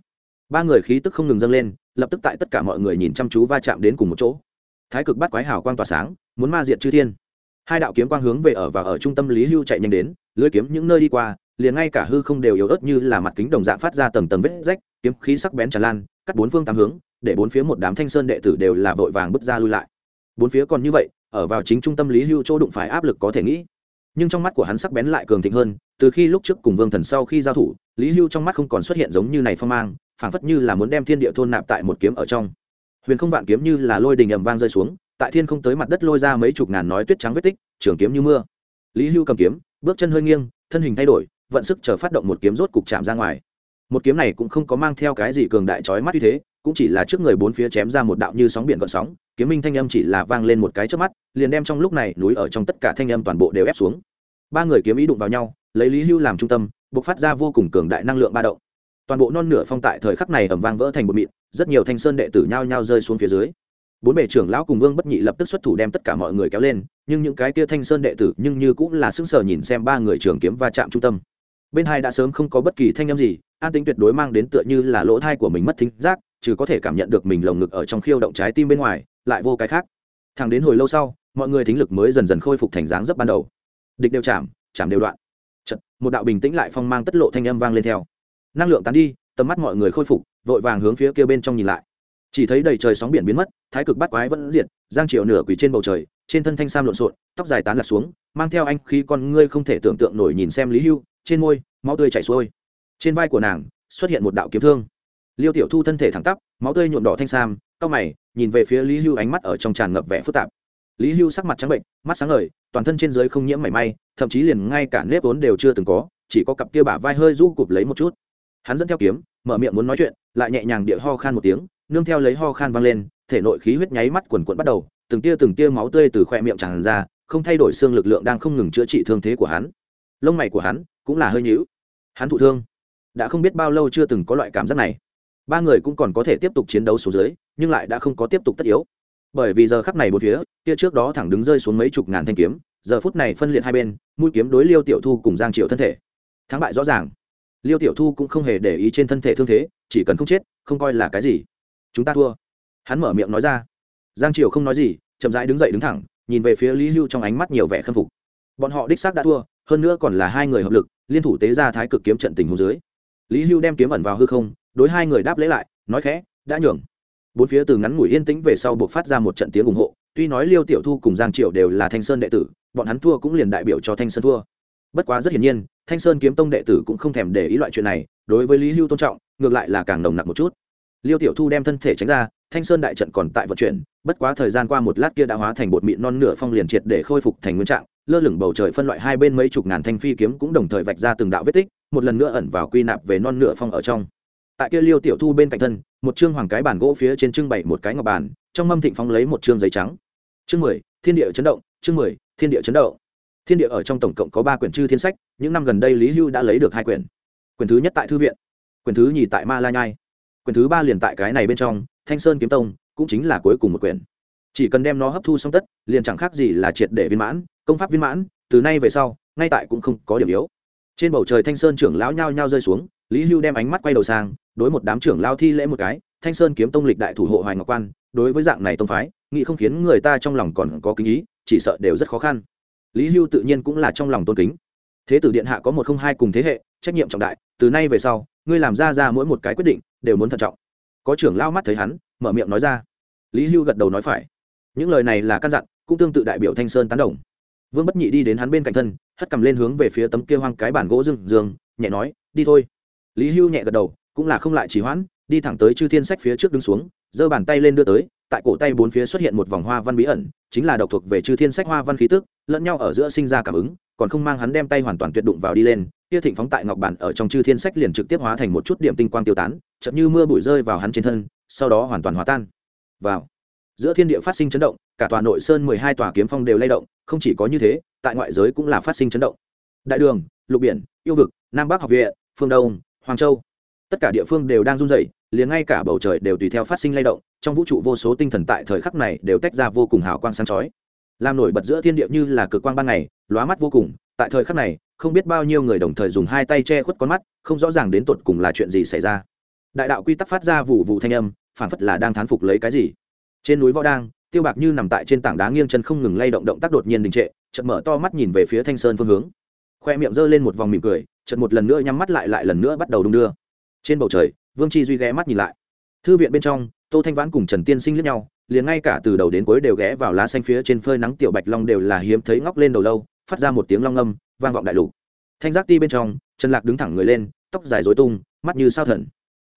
Speaker 1: Ba người khí tức không ngừng dâng lên, lập tức tại tất cả mọi người nhìn chăm chú va chạm đến cùng một chỗ. Thái cực bắt quái hào quang tỏa sáng, muốn ma diệt chư thiên. Hai đạo kiếm quang hướng về ở và ở trung tâm lý hưu chạy nhanh đến, lưới kiếm những nơi đi qua, liền ngay cả hư không đều yếu ớt như là mặt kính đồng dạng phát ra tầng tầng vết rách, kiếm khí sắc bén tràn lan, cắt bốn phương tám hướng để bốn phía một đám thanh sơn đệ tử đều là vội vàng bước ra lui lại. Bốn phía còn như vậy, ở vào chính trung tâm lý hưu chỗ đụng phải áp lực có thể nghĩ. Nhưng trong mắt của hắn sắc bén lại cường thịnh hơn, từ khi lúc trước cùng vương thần sau khi giao thủ, lý hưu trong mắt không còn xuất hiện giống như này phong mang, phảng phất như là muốn đem thiên địa thôn nạp tại một kiếm ở trong. Huyền không vạn kiếm như là lôi đình ầm vang rơi xuống, tại thiên không tới mặt đất lôi ra mấy chục ngàn nói tuyết trắng vết tích, trường kiếm như mưa. Lý hưu cầm kiếm, bước chân hơi nghiêng, thân hình thay đổi, vận sức chờ phát động một kiếm rốt cục chạm ra ngoài. Một kiếm này cũng không có mang theo cái gì cường đại trói mắt như thế cũng chỉ là trước người bốn phía chém ra một đạo như sóng biển gợn sóng, kiếm minh thanh âm chỉ là vang lên một cái chớp mắt, liền đem trong lúc này núi ở trong tất cả thanh âm toàn bộ đều ép xuống. Ba người kiếm ý đụng vào nhau, lấy lý hưu làm trung tâm, bộc phát ra vô cùng cường đại năng lượng ba động. Toàn bộ non nửa phong tại thời khắc này ầm vang vỡ thành một mịn, rất nhiều thanh sơn đệ tử nhao nhao rơi xuống phía dưới. Bốn bề trưởng lão cùng vương bất nhị lập tức xuất thủ đem tất cả mọi người kéo lên, nhưng những cái kia thanh sơn đệ tử nhưng như cũng là sững sờ nhìn xem ba người trưởng kiếm va chạm trung tâm. Bên hai đã sớm không có bất kỳ thanh âm gì, an tính tuyệt đối mang đến tựa như là lỗ thai của mình mất thính giác trừ có thể cảm nhận được mình lồng ngực ở trong khiêu động trái tim bên ngoài lại vô cái khác. Thẳng đến hồi lâu sau mọi người thính lực mới dần dần khôi phục thành dáng dấp ban đầu. Địch đều chạm chạm đều đoạn. Chật, một đạo bình tĩnh lại phong mang tất lộ thanh âm vang lên theo. Năng lượng tán đi tầm mắt mọi người khôi phục vội vàng hướng phía kia bên trong nhìn lại. Chỉ thấy đầy trời sóng biển biến mất thái cực bắt quái vẫn diệt giang triệu nửa quỷ trên bầu trời trên thân thanh sam lộn xộn tóc dài tán lạc xuống mang theo anh khi con ngươi không thể tưởng tượng nổi nhìn xem lý hưu trên môi máu tươi chảy xuôi. Trên vai của nàng xuất hiện một đạo kiếm thương liêu tiểu thu thân thể thẳng tắp, máu tươi nhuộm đỏ thanh sam, cau mày, nhìn về phía lý hưu ánh mắt ở trong tràn ngập vẻ phức tạp. Lý hưu sắc mặt trắng bệnh, mắt sáng ngời, toàn thân trên dưới không nhiễm mảy may, thậm chí liền ngay cả nếp vốn đều chưa từng có, chỉ có cặp kia bả vai hơi du cụp lấy một chút. Hắn dẫn theo kiếm, mở miệng muốn nói chuyện, lại nhẹ nhàng địa ho khan một tiếng, nương theo lấy ho khan vang lên, thể nội khí huyết nháy mắt quần quận bắt đầu, từng tia từng tia máu tươi từ khoe miệng tràn ra, không thay đổi xương lực lượng đang không ngừng chữa trị thương thế của hắn. Lông mày của hắn cũng là hơi nhíu. Hắn thụ thương. Đã không biết bao lâu chưa từng có loại cảm giác này ba người cũng còn có thể tiếp tục chiến đấu xuống dưới, nhưng lại đã không có tiếp tục tất yếu. Bởi vì giờ khắc này một phía, kia trước đó thẳng đứng rơi xuống mấy chục ngàn thanh kiếm, giờ phút này phân liệt hai bên, mũi kiếm đối liêu tiểu thu cùng giang triệu thân thể. Thắng bại rõ ràng. Liêu tiểu thu cũng không hề để ý trên thân thể thương thế, chỉ cần không chết, không coi là cái gì. Chúng ta thua. Hắn mở miệng nói ra. Giang triều không nói gì, chậm rãi đứng dậy đứng thẳng, nhìn về phía lý hưu trong ánh mắt nhiều vẻ khâm phục. Bọn họ đích xác đã thua, hơn nữa còn là hai người hợp lực, liên thủ tế ra thái cực kiếm trận tình hồ dưới. Lý hưu đem kiếm ẩn vào hư không đối hai người đáp lễ lại, nói khẽ, đã nhường. Bốn phía từ ngắn ngủi yên tĩnh về sau buộc phát ra một trận tiếng ủng hộ, tuy nói liêu tiểu thu cùng giang triệu đều là thanh sơn đệ tử, bọn hắn thua cũng liền đại biểu cho thanh sơn thua. Bất quá rất hiển nhiên, thanh sơn kiếm tông đệ tử cũng không thèm để ý loại chuyện này, đối với lý hưu tôn trọng, ngược lại là càng nồng nặc một chút. Liêu tiểu thu đem thân thể tránh ra, thanh sơn đại trận còn tại vận chuyển, bất quá thời gian qua một lát kia đã hóa thành bột mịn non nửa phong liền triệt để khôi phục thành nguyên trạng, lơ lửng bầu trời phân loại hai bên mấy chục ngàn thanh phi kiếm cũng đồng thời vạch ra từng đạo vết tích, một lần nữa ẩn vào quy nạp về non nửa phong ở trong tại kia liêu tiểu thu bên cạnh thân, một chương hoàng cái bàn gỗ phía trên trưng bày một cái ngọc bàn, trong mâm thịnh phong lấy một chương giấy trắng. Chương mười, thiên địa chấn động, chương mười, thiên địa chấn động. Thiên địa ở trong tổng cộng có ba quyển chư thiên sách, những năm gần đây lý hưu đã lấy được hai quyển. Quyển thứ nhất tại thư viện, quyển thứ nhì tại ma la nhai, quyển thứ ba liền tại cái này bên trong, thanh sơn kiếm tông, cũng chính là cuối cùng một quyển. Chỉ cần đem nó hấp thu xong tất, liền chẳng khác gì là triệt để viên mãn, công pháp viên mãn, từ nay về sau, ngay tại cũng không có điểm yếu. Trên bầu trời thanh sơn trưởng lão nhao nhao rơi xuống, lý hưu đem ánh mắt quay đầu sang đối một đám trưởng lao thi lễ một cái, thanh sơn kiếm tông lịch đại thủ hộ hoài ngọc quan, đối với dạng này tông phái nghị không khiến người ta trong lòng còn có kính ý, chỉ sợ đều rất khó khăn. Lý hưu tự nhiên cũng là trong lòng tôn kính. Thế tử điện hạ có một không hai cùng thế hệ, trách nhiệm trọng đại, từ nay về sau, ngươi làm ra ra mỗi một cái quyết định, đều muốn thận trọng. Có trưởng lao mắt thấy hắn, mở miệng nói ra. Lý hưu gật đầu nói phải. Những lời này là căn dặn, cũng tương tự đại biểu thanh sơn tán đồng. Vương bất nhị đi đến hắn bên cạnh thân, hất cầm lên hướng về phía tấm kia hoang cái bản gỗ rừng giường nhẹ nói, đi thôi. Lý hưu nhẹ gật đầu cũng là không lại trì hoãn, đi thẳng tới chư thiên sách phía trước đứng xuống, giơ bàn tay lên đưa tới, tại cổ tay bốn phía xuất hiện một vòng hoa văn bí ẩn, chính là độc thuộc về chư thiên sách hoa văn khí tức, lẫn nhau ở giữa sinh ra cảm ứng, còn không mang hắn đem tay hoàn toàn tuyệt đụng vào đi lên, kia thịnh phóng tại ngọc bản ở trong chư thiên sách liền trực tiếp hóa thành một chút điểm tinh quang tiêu tán chậm như mưa bụi rơi vào hắn trên thân, sau đó hoàn toàn hóa tan. Vào. Giữa thiên địa phát sinh chấn động, cả tòa nội sơn mười hai tòa kiếm phong đều lay động, không chỉ có như thế, tại ngoại giới cũng là phát sinh chấn động. Đại đường, lục biển, yêu vực, nam bắc học viện, phương đông, hoàng châu tất cả địa phương đều đang run rẩy, liền ngay cả bầu trời đều tùy theo phát sinh lay động, trong vũ trụ vô số tinh thần tại thời khắc này đều tách ra vô cùng hào quang sáng chói. Làm nổi bật giữa thiên địa như là cực quang ban ngày, lóa mắt vô cùng, tại thời khắc này, không biết bao nhiêu người đồng thời dùng hai tay che khuất con mắt, không rõ ràng đến tột cùng là chuyện gì xảy ra. Đại đạo quy tắc phát ra vụ vụ thanh âm phản phất là đang thán phục lấy cái gì. Trên núi võ đang, tiêu bạc như nằm tại trên tảng đá nghiêng chân không ngừng lay động động tác đột nhiên đình trệ, chợt mở to mắt nhìn về phía thanh sơn phương hướng. Khoe miệng giơ lên một vòng mỉm cười, chợt một lần nữa nhắm mắt lại lại lần nữa bắt đầu đung đưa trên bầu trời, vương chi duy ghé mắt nhìn lại. Thư viện bên trong, tô thanh vãn cùng trần tiên sinh lướt nhau, liền ngay cả từ đầu đến cuối đều ghé vào lá xanh phía trên phơi nắng tiểu bạch long đều là hiếm thấy ngóc lên đầu lâu, phát ra một tiếng long âm, vang vọng đại lục. Thanh giác ti bên trong, trần lạc đứng thẳng người lên, tóc dài dối tung, mắt như sao thần.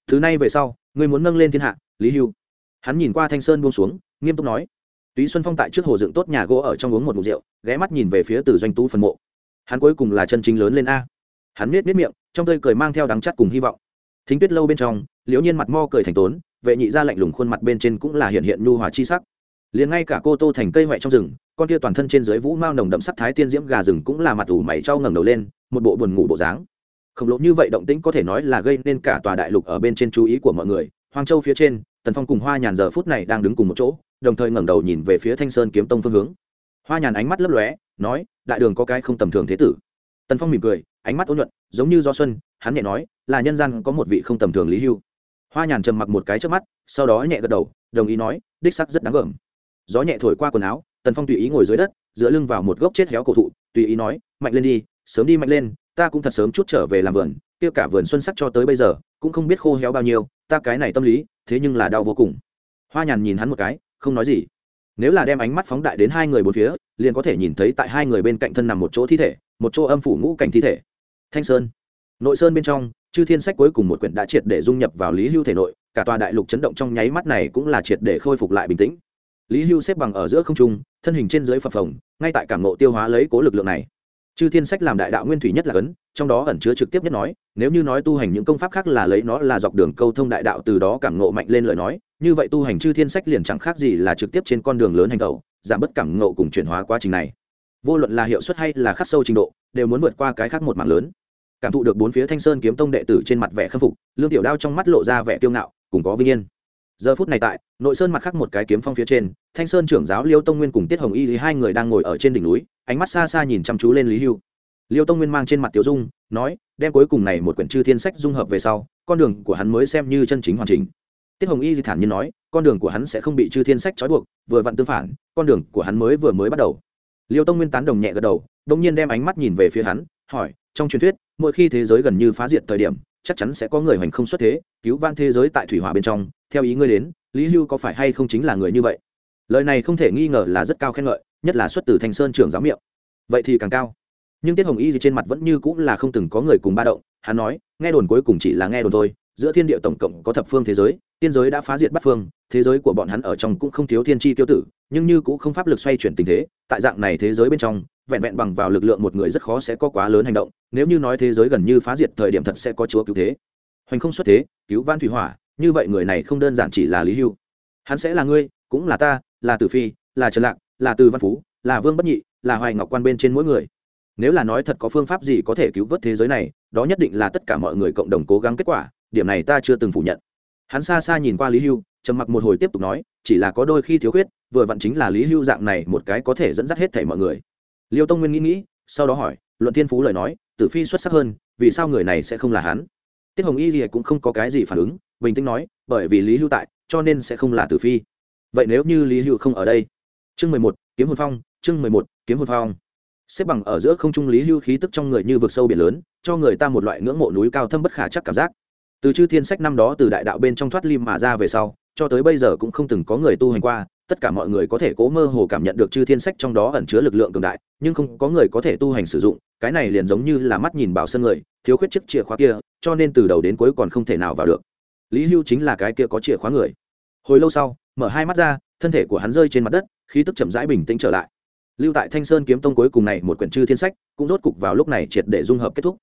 Speaker 1: Thứ này về sau, ngươi muốn nâng lên thiên hạ, lý hưu. Hắn nhìn qua thanh sơn buông xuống, nghiêm túc nói. Túy xuân phong tại trước hồ dựng tốt nhà gỗ ở trong uống một mục rượu, ghé mắt nhìn về phía từ doanh tú phần mộ. Hắn cuối cùng là chân chính lớn lên a. Hắn miết miết miệng, trong tơi cười mang theo đắng chắt cùng hy vọng thính tuyết lâu bên trong, liễu nhiên mặt mo cười thành tốn, vệ nhị ra lạnh lùng khuôn mặt bên trên cũng là hiện hiện nhu hòa chi sắc. Liền ngay cả cô tô thành cây ngoại trong rừng, con kia toàn thân trên dưới vũ mao nồng đậm sắc thái tiên diễm gà rừng cũng là mặt ủ mày trao ngẩng đầu lên, một bộ buồn ngủ bộ dáng. Khổng lồ như vậy động tĩnh có thể nói là gây nên cả tòa đại lục ở bên trên chú ý của mọi người. Hoang châu phía trên, tần phong cùng hoa nhàn giờ phút này đang đứng cùng một chỗ, đồng thời ngẩng đầu nhìn về phía thanh sơn kiếm tông phương hướng. Hoa nhàn ánh mắt lấp lóe, nói, đại đường có cái không tầm thường thế tử tần phong mỉm cười, ánh mắt ôn nhuận, giống như do xuân, hắn nhẹ nói, là nhân gian có một vị không tầm thường lý hưu. Hoa nhàn trầm mặc một cái trước mắt, sau đó nhẹ gật đầu, đồng ý nói, đích sắc rất đáng gờm. Gió nhẹ thổi qua quần áo, tần phong tùy ý ngồi dưới đất, dựa lưng vào một gốc chết héo cổ thụ, tùy ý nói, mạnh lên đi, sớm đi mạnh lên, ta cũng thật sớm chút trở về làm vườn, kia cả vườn xuân sắc cho tới bây giờ, cũng không biết khô héo bao nhiêu, ta cái này tâm lý, thế nhưng là đau vô cùng. Hoa nhàn nhìn hắn một cái, không nói gì nếu là đem ánh mắt phóng đại đến hai người bốn phía, liền có thể nhìn thấy tại hai người bên cạnh thân nằm một chỗ thi thể, một chỗ âm phủ ngũ cảnh thi thể. Thanh sơn. Nội sơn bên trong, chư thiên sách cuối cùng một quyển đã triệt để dung nhập vào lý hưu thể nội, cả tòa đại lục chấn động trong nháy mắt này cũng là triệt để khôi phục lại bình tĩnh. Lý hưu xếp bằng ở giữa không trung, thân hình trên dưới phập phồng, ngay tại cảm nộ tiêu hóa lấy cố lực lượng này. Chư thiên sách làm đại đạo nguyên thủy nhất là cấn, trong đó ẩn chứa trực tiếp nhất nói, nếu như nói tu hành những công pháp khác là lấy nó là dọc đường câu thông đại đạo từ đó cảm nộ mạnh lên lời nói như vậy tu hành chư thiên sách liền chẳng khác gì là trực tiếp trên con đường lớn hành tẩu, giảm bất cảm ngộ cùng chuyển hóa quá trình này. Vô luận là hiệu suất hay là khắc sâu trình độ, đều muốn vượt qua cái khác một mạng lớn. Cảm thụ được bốn phía thanh sơn kiếm tông đệ tử trên mặt vẻ khâm phục, lương tiểu đao trong mắt lộ ra vẻ kiêu ngạo, cùng có vinh yên. Giờ phút này tại, nội sơn mặt khác một cái kiếm phong phía trên, thanh sơn trưởng giáo liêu tông nguyên cùng tiết hồng y hai người đang ngồi ở trên đỉnh núi, ánh mắt xa xa nhìn chăm chú lên lý hưu. Liêu tông nguyên mang trên mặt tiểu dung, nói, đem cuối cùng này một quyển chư thiên sách dung hợp về sau, con đường của hắn mới xem như chân chính hoàn chỉnh tiết hồng y thì thản nhiên nói, con đường của hắn sẽ không bị chư thiên sách trói buộc, vừa vặn tương phản, con đường của hắn mới vừa mới bắt đầu. Liêu tông nguyên tán đồng nhẹ gật đầu đông nhiên đem ánh mắt nhìn về phía hắn, hỏi, trong truyền thuyết, mỗi khi thế giới gần như phá diệt thời điểm, chắc chắn sẽ có người hoành không xuất thế, cứu van thế giới tại thủy hỏa bên trong. Theo ý ngươi đến, lý hưu có phải hay không chính là người như vậy? Lời này không thể nghi ngờ là rất cao khen ngợi, nhất là xuất từ thanh sơn trưởng giáo miệng. Vậy thì càng cao. Nhưng tiết hồng y gì trên mặt vẫn như cũng là không từng có người cùng ba động, hắn nói, nghe đồn cuối cùng chỉ là nghe đồn thôi giữa thiên địa tổng cộng có thập phương thế giới, tiên giới đã phá diệt bắt phương, thế giới của bọn hắn ở trong cũng không thiếu thiên tri tiêu tử, nhưng như cũng không pháp lực xoay chuyển tình thế, tại dạng này thế giới bên trong, vẹn vẹn bằng vào lực lượng một người rất khó sẽ có quá lớn hành động, nếu như nói thế giới gần như phá diệt thời điểm thật sẽ có chúa cứu thế. Hoành không xuất thế, cứu van thủy hỏa, như vậy người này không đơn giản chỉ là lý hưu. Hắn sẽ là ngươi, cũng là ta, là tử phi, là trần lạc, là từ văn phú, là vương bất nhị, là hoài ngọc quan bên trên mỗi người. Nếu là nói thật có phương pháp gì có thể cứu vớt thế giới này, đó nhất định là tất cả mọi người cộng đồng cố gắng kết quả điểm này ta chưa từng phủ nhận. Hắn xa xa nhìn qua lý hưu, trầm mặc một hồi tiếp tục nói, chỉ là có đôi khi thiếu khuyết, vừa vặn chính là lý hưu dạng này một cái có thể dẫn dắt hết thảy mọi người. Liêu tông nguyên nghĩ nghĩ, sau đó hỏi, luận thiên phú lời nói, tử phi xuất sắc hơn, vì sao người này sẽ không là hắn? Tiết hồng y gì cũng không có cái gì phản ứng, bình tĩnh nói, bởi vì lý hưu tại, cho nên sẽ không là tử phi. Vậy nếu như lý hưu không ở đây? Chương mười một, kiếm hồn phong, chương mười một, kiếm hồn phong. Xếp bằng ở giữa không trung lý hưu khí tức trong người như vực sâu biển lớn, cho người ta một loại ngưỡng mộ núi cao thâm bất khả chắc cảm giác từ chư thiên sách năm đó từ đại đạo bên trong thoát lim mà ra về sau, cho tới bây giờ cũng không từng có người tu hành qua, tất cả mọi người có thể cố mơ hồ cảm nhận được chư thiên sách trong đó ẩn chứa lực lượng cường đại, nhưng không có người có thể tu hành sử dụng, cái này liền giống như là mắt nhìn bảo sân người, thiếu khuyết chiếc chìa khóa kia, cho nên từ đầu đến cuối còn không thể nào vào được. Lý hưu chính là cái kia có chìa khóa người. Hồi lâu sau, mở hai mắt ra, thân thể của hắn rơi trên mặt đất, khí tức chậm rãi bình tĩnh trở lại. Lưu tại thanh sơn kiếm tông cuối cùng này một quyển chư thiên sách, cũng rốt cục vào lúc này triệt để dung hợp kết thúc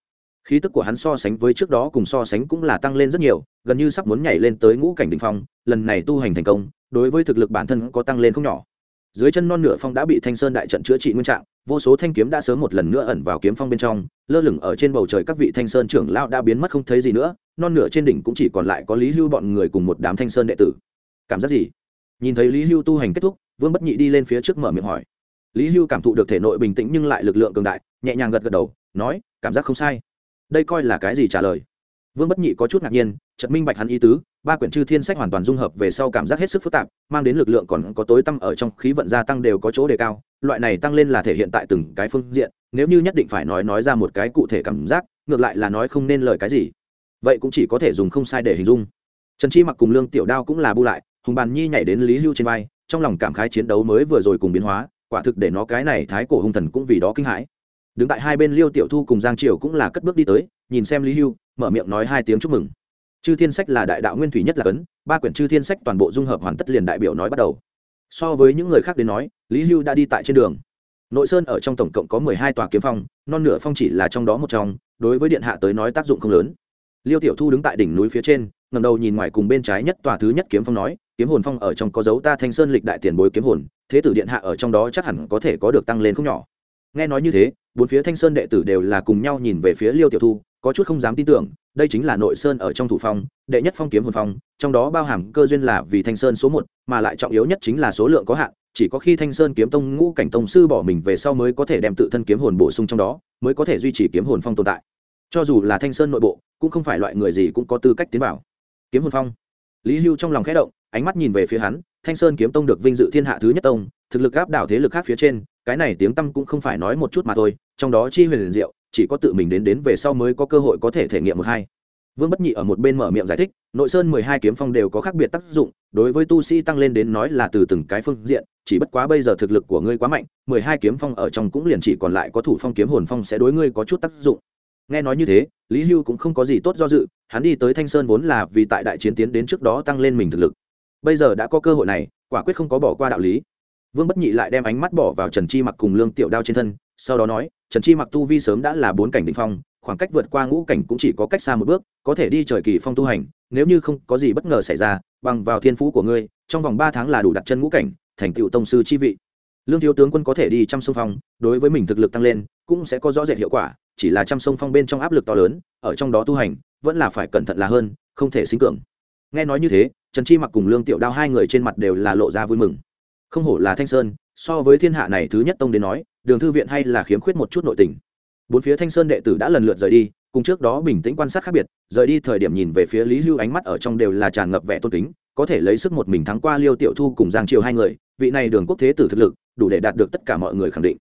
Speaker 1: khí tức của hắn so sánh với trước đó cùng so sánh cũng là tăng lên rất nhiều, gần như sắp muốn nhảy lên tới ngũ cảnh đ ỉ n h phong, lần này tu hành thành công, đối với thực lực bản thân có tăng lên không nhỏ. Dưới chân non nửa phong đã bị thanh sơn đại trận chữa trị nguyên trạng, vô số thanh kiếm đã sớm một lần nữa ẩn vào kiếm phong bên trong, lơ lửng ở trên bầu trời các vị thanh sơn trưởng lao đã biến mất không thấy gì nữa, non nửa trên đỉnh cũng chỉ còn lại có lý hưu bọn người cùng một đám thanh sơn đệ tử. Cảm giác gì? Nhìn thấy lý hưu tu hành kết thúc, vương bất nhị đi lên phía trước mở miệng hỏi. Lý hưu cảm thụ được thể nội bình tĩnh nhưng lại lực lượng cường đại, nhẹ nhàng gật gật đầu, nói, cảm giác không sai đây coi là cái gì trả lời? Vương bất nhị có chút ngạc nhiên chật minh bạch hắn ý tứ, ba quyển chư thiên sách hoàn toàn dung hợp về sau cảm giác hết sức phức tạp, mang đến lực lượng còn có tối tăm ở trong khí vận gia tăng đều có chỗ đề cao, loại này tăng lên là thể hiện tại từng cái phương diện, nếu như nhất định phải nói nói ra một cái cụ thể cảm giác, ngược lại là nói không nên lời cái gì. Vậy cũng chỉ có thể dùng không sai để hình dung. Trần chi mặc cùng lương tiểu đao cũng là bu lại, hùng bàn nhi nhảy đến lý hưu trên vai, trong lòng cảm khái chiến đấu mới vừa rồi cùng biến hóa, quả thực để nó cái này thái cổ hung thần cũng vì đó kinh hãi đứng tại hai bên liêu tiểu thu cùng giang triều cũng là cất bước đi tới, nhìn xem lý hưu, mở miệng nói hai tiếng chúc mừng. Chư thiên sách là đại đạo nguyên thủy nhất là cấn, ba quyển chư thiên sách toàn bộ dung hợp hoàn tất liền đại biểu nói bắt đầu. So với những người khác đến nói, lý hưu đã đi tại trên đường. Nội sơn ở trong tổng cộng có mười hai tòa kiếm phong, non nửa phong chỉ là trong đó một trong, đối với điện hạ tới nói tác dụng không lớn. Liêu tiểu thu đứng tại đỉnh núi phía trên ngầm đầu nhìn ngoài cùng bên trái nhất tòa thứ nhất kiếm phong nói, kiếm hồn phong ở trong có dấu ta thanh sơn lịch đại tiền bối kiếm hồn, thế tử điện hạ ở trong đó chắc hẳn có thể có được tăng lên không nhỏ. Nghe nói như thế bốn phía thanh sơn đệ tử đều là cùng nhau nhìn về phía liêu tiểu thu, có chút không dám tin tưởng, đây chính là nội sơn ở trong thủ phong, đệ nhất phong kiếm hồn phong, trong đó bao hàm cơ duyên là vì thanh sơn số một, mà lại trọng yếu nhất chính là số lượng có hạn, chỉ có khi thanh sơn kiếm tông ngũ cảnh tông sư bỏ mình về sau mới có thể đem tự thân kiếm hồn bổ sung trong đó, mới có thể duy trì kiếm hồn phong tồn tại. Cho dù là thanh sơn nội bộ, cũng không phải loại người gì cũng có tư cách tiến vào. Kiếm hồn phong. Lý hưu trong lòng khẽ động, ánh mắt nhìn về phía hắn, thanh sơn kiếm tông được vinh dự thiên hạ thứ nhất tông, thực lực áp đảo thế lực khác phía trên cái này tiếng tăm cũng không phải nói một chút mà thôi, trong đó chi huyền liền diệu, chỉ có tự mình đến đến về sau mới có cơ hội có thể thể nghiệm một hai. Vương bất nhị ở một bên mở miệng giải thích, nội sơn mười hai kiếm phong đều có khác biệt tác dụng, đối với tu sĩ tăng lên đến nói là từ từng cái phương diện, chỉ bất quá bây giờ thực lực của ngươi quá mạnh, mười hai kiếm phong ở trong cũng liền chỉ còn lại có thủ phong kiếm hồn phong sẽ đối ngươi có chút tác dụng. Nghe nói như thế, lý hưu cũng không có gì tốt do dự, hắn đi tới thanh sơn vốn là vì tại đại chiến tiến đến trước đó tăng lên mình thực lực. Bây giờ đã có cơ hội này, quả quyết không có bỏ qua đạo lý vương bất nhị lại đem ánh mắt bỏ vào trần chi mặc cùng lương tiểu đao trên thân, sau đó nói, trần chi mặc tu vi sớm đã là bốn cảnh đỉnh phong, khoảng cách vượt qua ngũ cảnh cũng chỉ có cách xa một bước, có thể đi trời kỳ phong tu hành, nếu như không có gì bất ngờ xảy ra, bằng vào thiên phú của ngươi, trong vòng ba tháng là đủ đặt chân ngũ cảnh, thành tựu tông sư chi vị. Lương thiếu tướng quân có thể đi trăm sông phong, đối với mình thực lực tăng lên, cũng sẽ có rõ rệt hiệu quả, chỉ là trăm sông phong bên trong áp lực to lớn, ở trong đó tu hành, vẫn là phải cẩn thận là hơn, không thể sinh cường. Nghe nói như thế, trần chi mặc cùng lương tiểu đao hai người trên mặt đều là lộ ra vui mừng không hổ là thanh sơn, so với thiên hạ này thứ nhất tông đến nói, đường thư viện hay là khiếm khuyết một chút nội tình. Bốn phía thanh sơn đệ tử đã lần lượt rời đi, cùng trước đó bình tĩnh quan sát khác biệt, rời đi thời điểm nhìn về phía lý hưu ánh mắt ở trong đều là tràn ngập vẻ tôn kính, có thể lấy sức một mình thắng qua liêu tiểu thu cùng giang triều hai người, vị này đường quốc thế tử thực lực, đủ để đạt được tất cả mọi người khẳng định.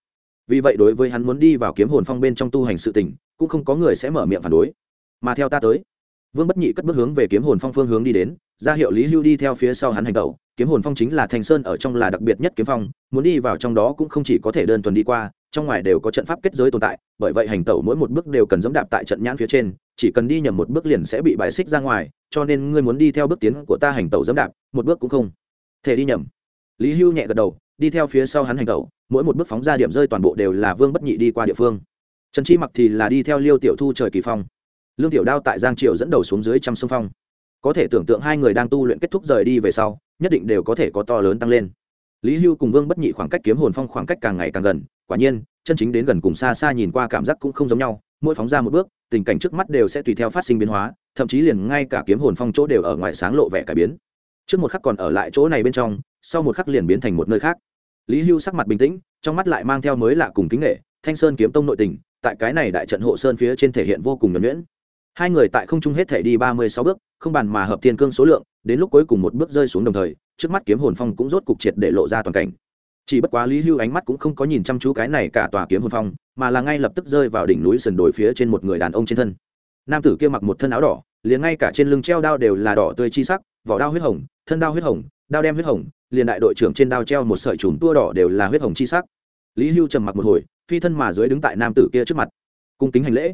Speaker 1: Vì vậy đối với hắn muốn đi vào kiếm hồn phong bên trong tu hành sự tình, cũng không có người sẽ mở miệng phản đối. Mà theo ta tới, vương bất nhị cất bước hướng về kiếm hồn phong phương hướng đi đến, ra hiệu lý hưu đi theo phía sau hắn hành tẩu kiếm hồn phong chính là thành sơn ở trong là đặc biệt nhất kiếm phong, muốn đi vào trong đó cũng không chỉ có thể đơn thuần đi qua, trong ngoài đều có trận pháp kết giới tồn tại, bởi vậy hành tẩu mỗi một bước đều cần dẫm đạp tại trận nhãn phía trên, chỉ cần đi nhầm một bước liền sẽ bị bài xích ra ngoài, cho nên ngươi muốn đi theo bước tiến của ta hành tẩu dẫm đạp, một bước cũng không thể đi nhầm. Lý hưu nhẹ gật đầu, đi theo phía sau hắn hành tẩu, mỗi một bước phóng ra điểm rơi toàn bộ đều là vương bất nhị đi qua địa phương. Trần chi mặc thì là đi theo liêu tiểu thu trời kỳ phong. Lương tiểu đao tại giang triều dẫn đầu xuống dưới trăm sông phong có thể tưởng tượng hai người đang tu luyện kết thúc rời đi về sau, nhất định đều có thể có to lớn tăng lên. Lý hưu cùng vương bất nhị khoảng cách kiếm hồn phong khoảng cách càng ngày càng gần, quả nhiên, chân chính đến gần cùng xa xa nhìn qua cảm giác cũng không giống nhau, mỗi phóng ra một bước, tình cảnh trước mắt đều sẽ tùy theo phát sinh biến hóa, thậm chí liền ngay cả kiếm hồn phong chỗ đều ở ngoài sáng lộ vẻ cải biến. Trước một khắc còn ở lại chỗ này bên trong, sau một khắc liền biến thành một nơi khác. Lý hưu sắc mặt bình tĩnh, trong mắt lại mang theo mới lạ cùng kính nghệ thanh sơn kiếm tông nội tình, tại cái này đại trận hộ sơn phía trên thể hiện vô cùng nhuẩn nhuyễn hai người tại không trung hết thể đi ba mươi sáu bước, không bàn mà hợp thiên cương số lượng, đến lúc cuối cùng một bước rơi xuống đồng thời, trước mắt kiếm hồn phong cũng rốt cục triệt để lộ ra toàn cảnh. Chỉ bất quá lý hưu ánh mắt cũng không có nhìn chăm chú cái này cả tòa kiếm hồn phong, mà là ngay lập tức rơi vào đỉnh núi sườn đồi phía trên một người đàn ông trên thân. Nam tử kia mặc một thân áo đỏ, liền ngay cả trên lưng treo đao đều là đỏ tươi chi sắc, vỏ đao huyết hồng, thân đao huyết hồng, đao đem huyết hồng, liền đại đội trưởng trên đao treo một sợi chùm tua đỏ đều là huyết hồng chi sắc. Lý hưu trầm mặc một hồi, phi thân mà dưới đứng tại nam tử kia trước mặt, cung kính hành lễ.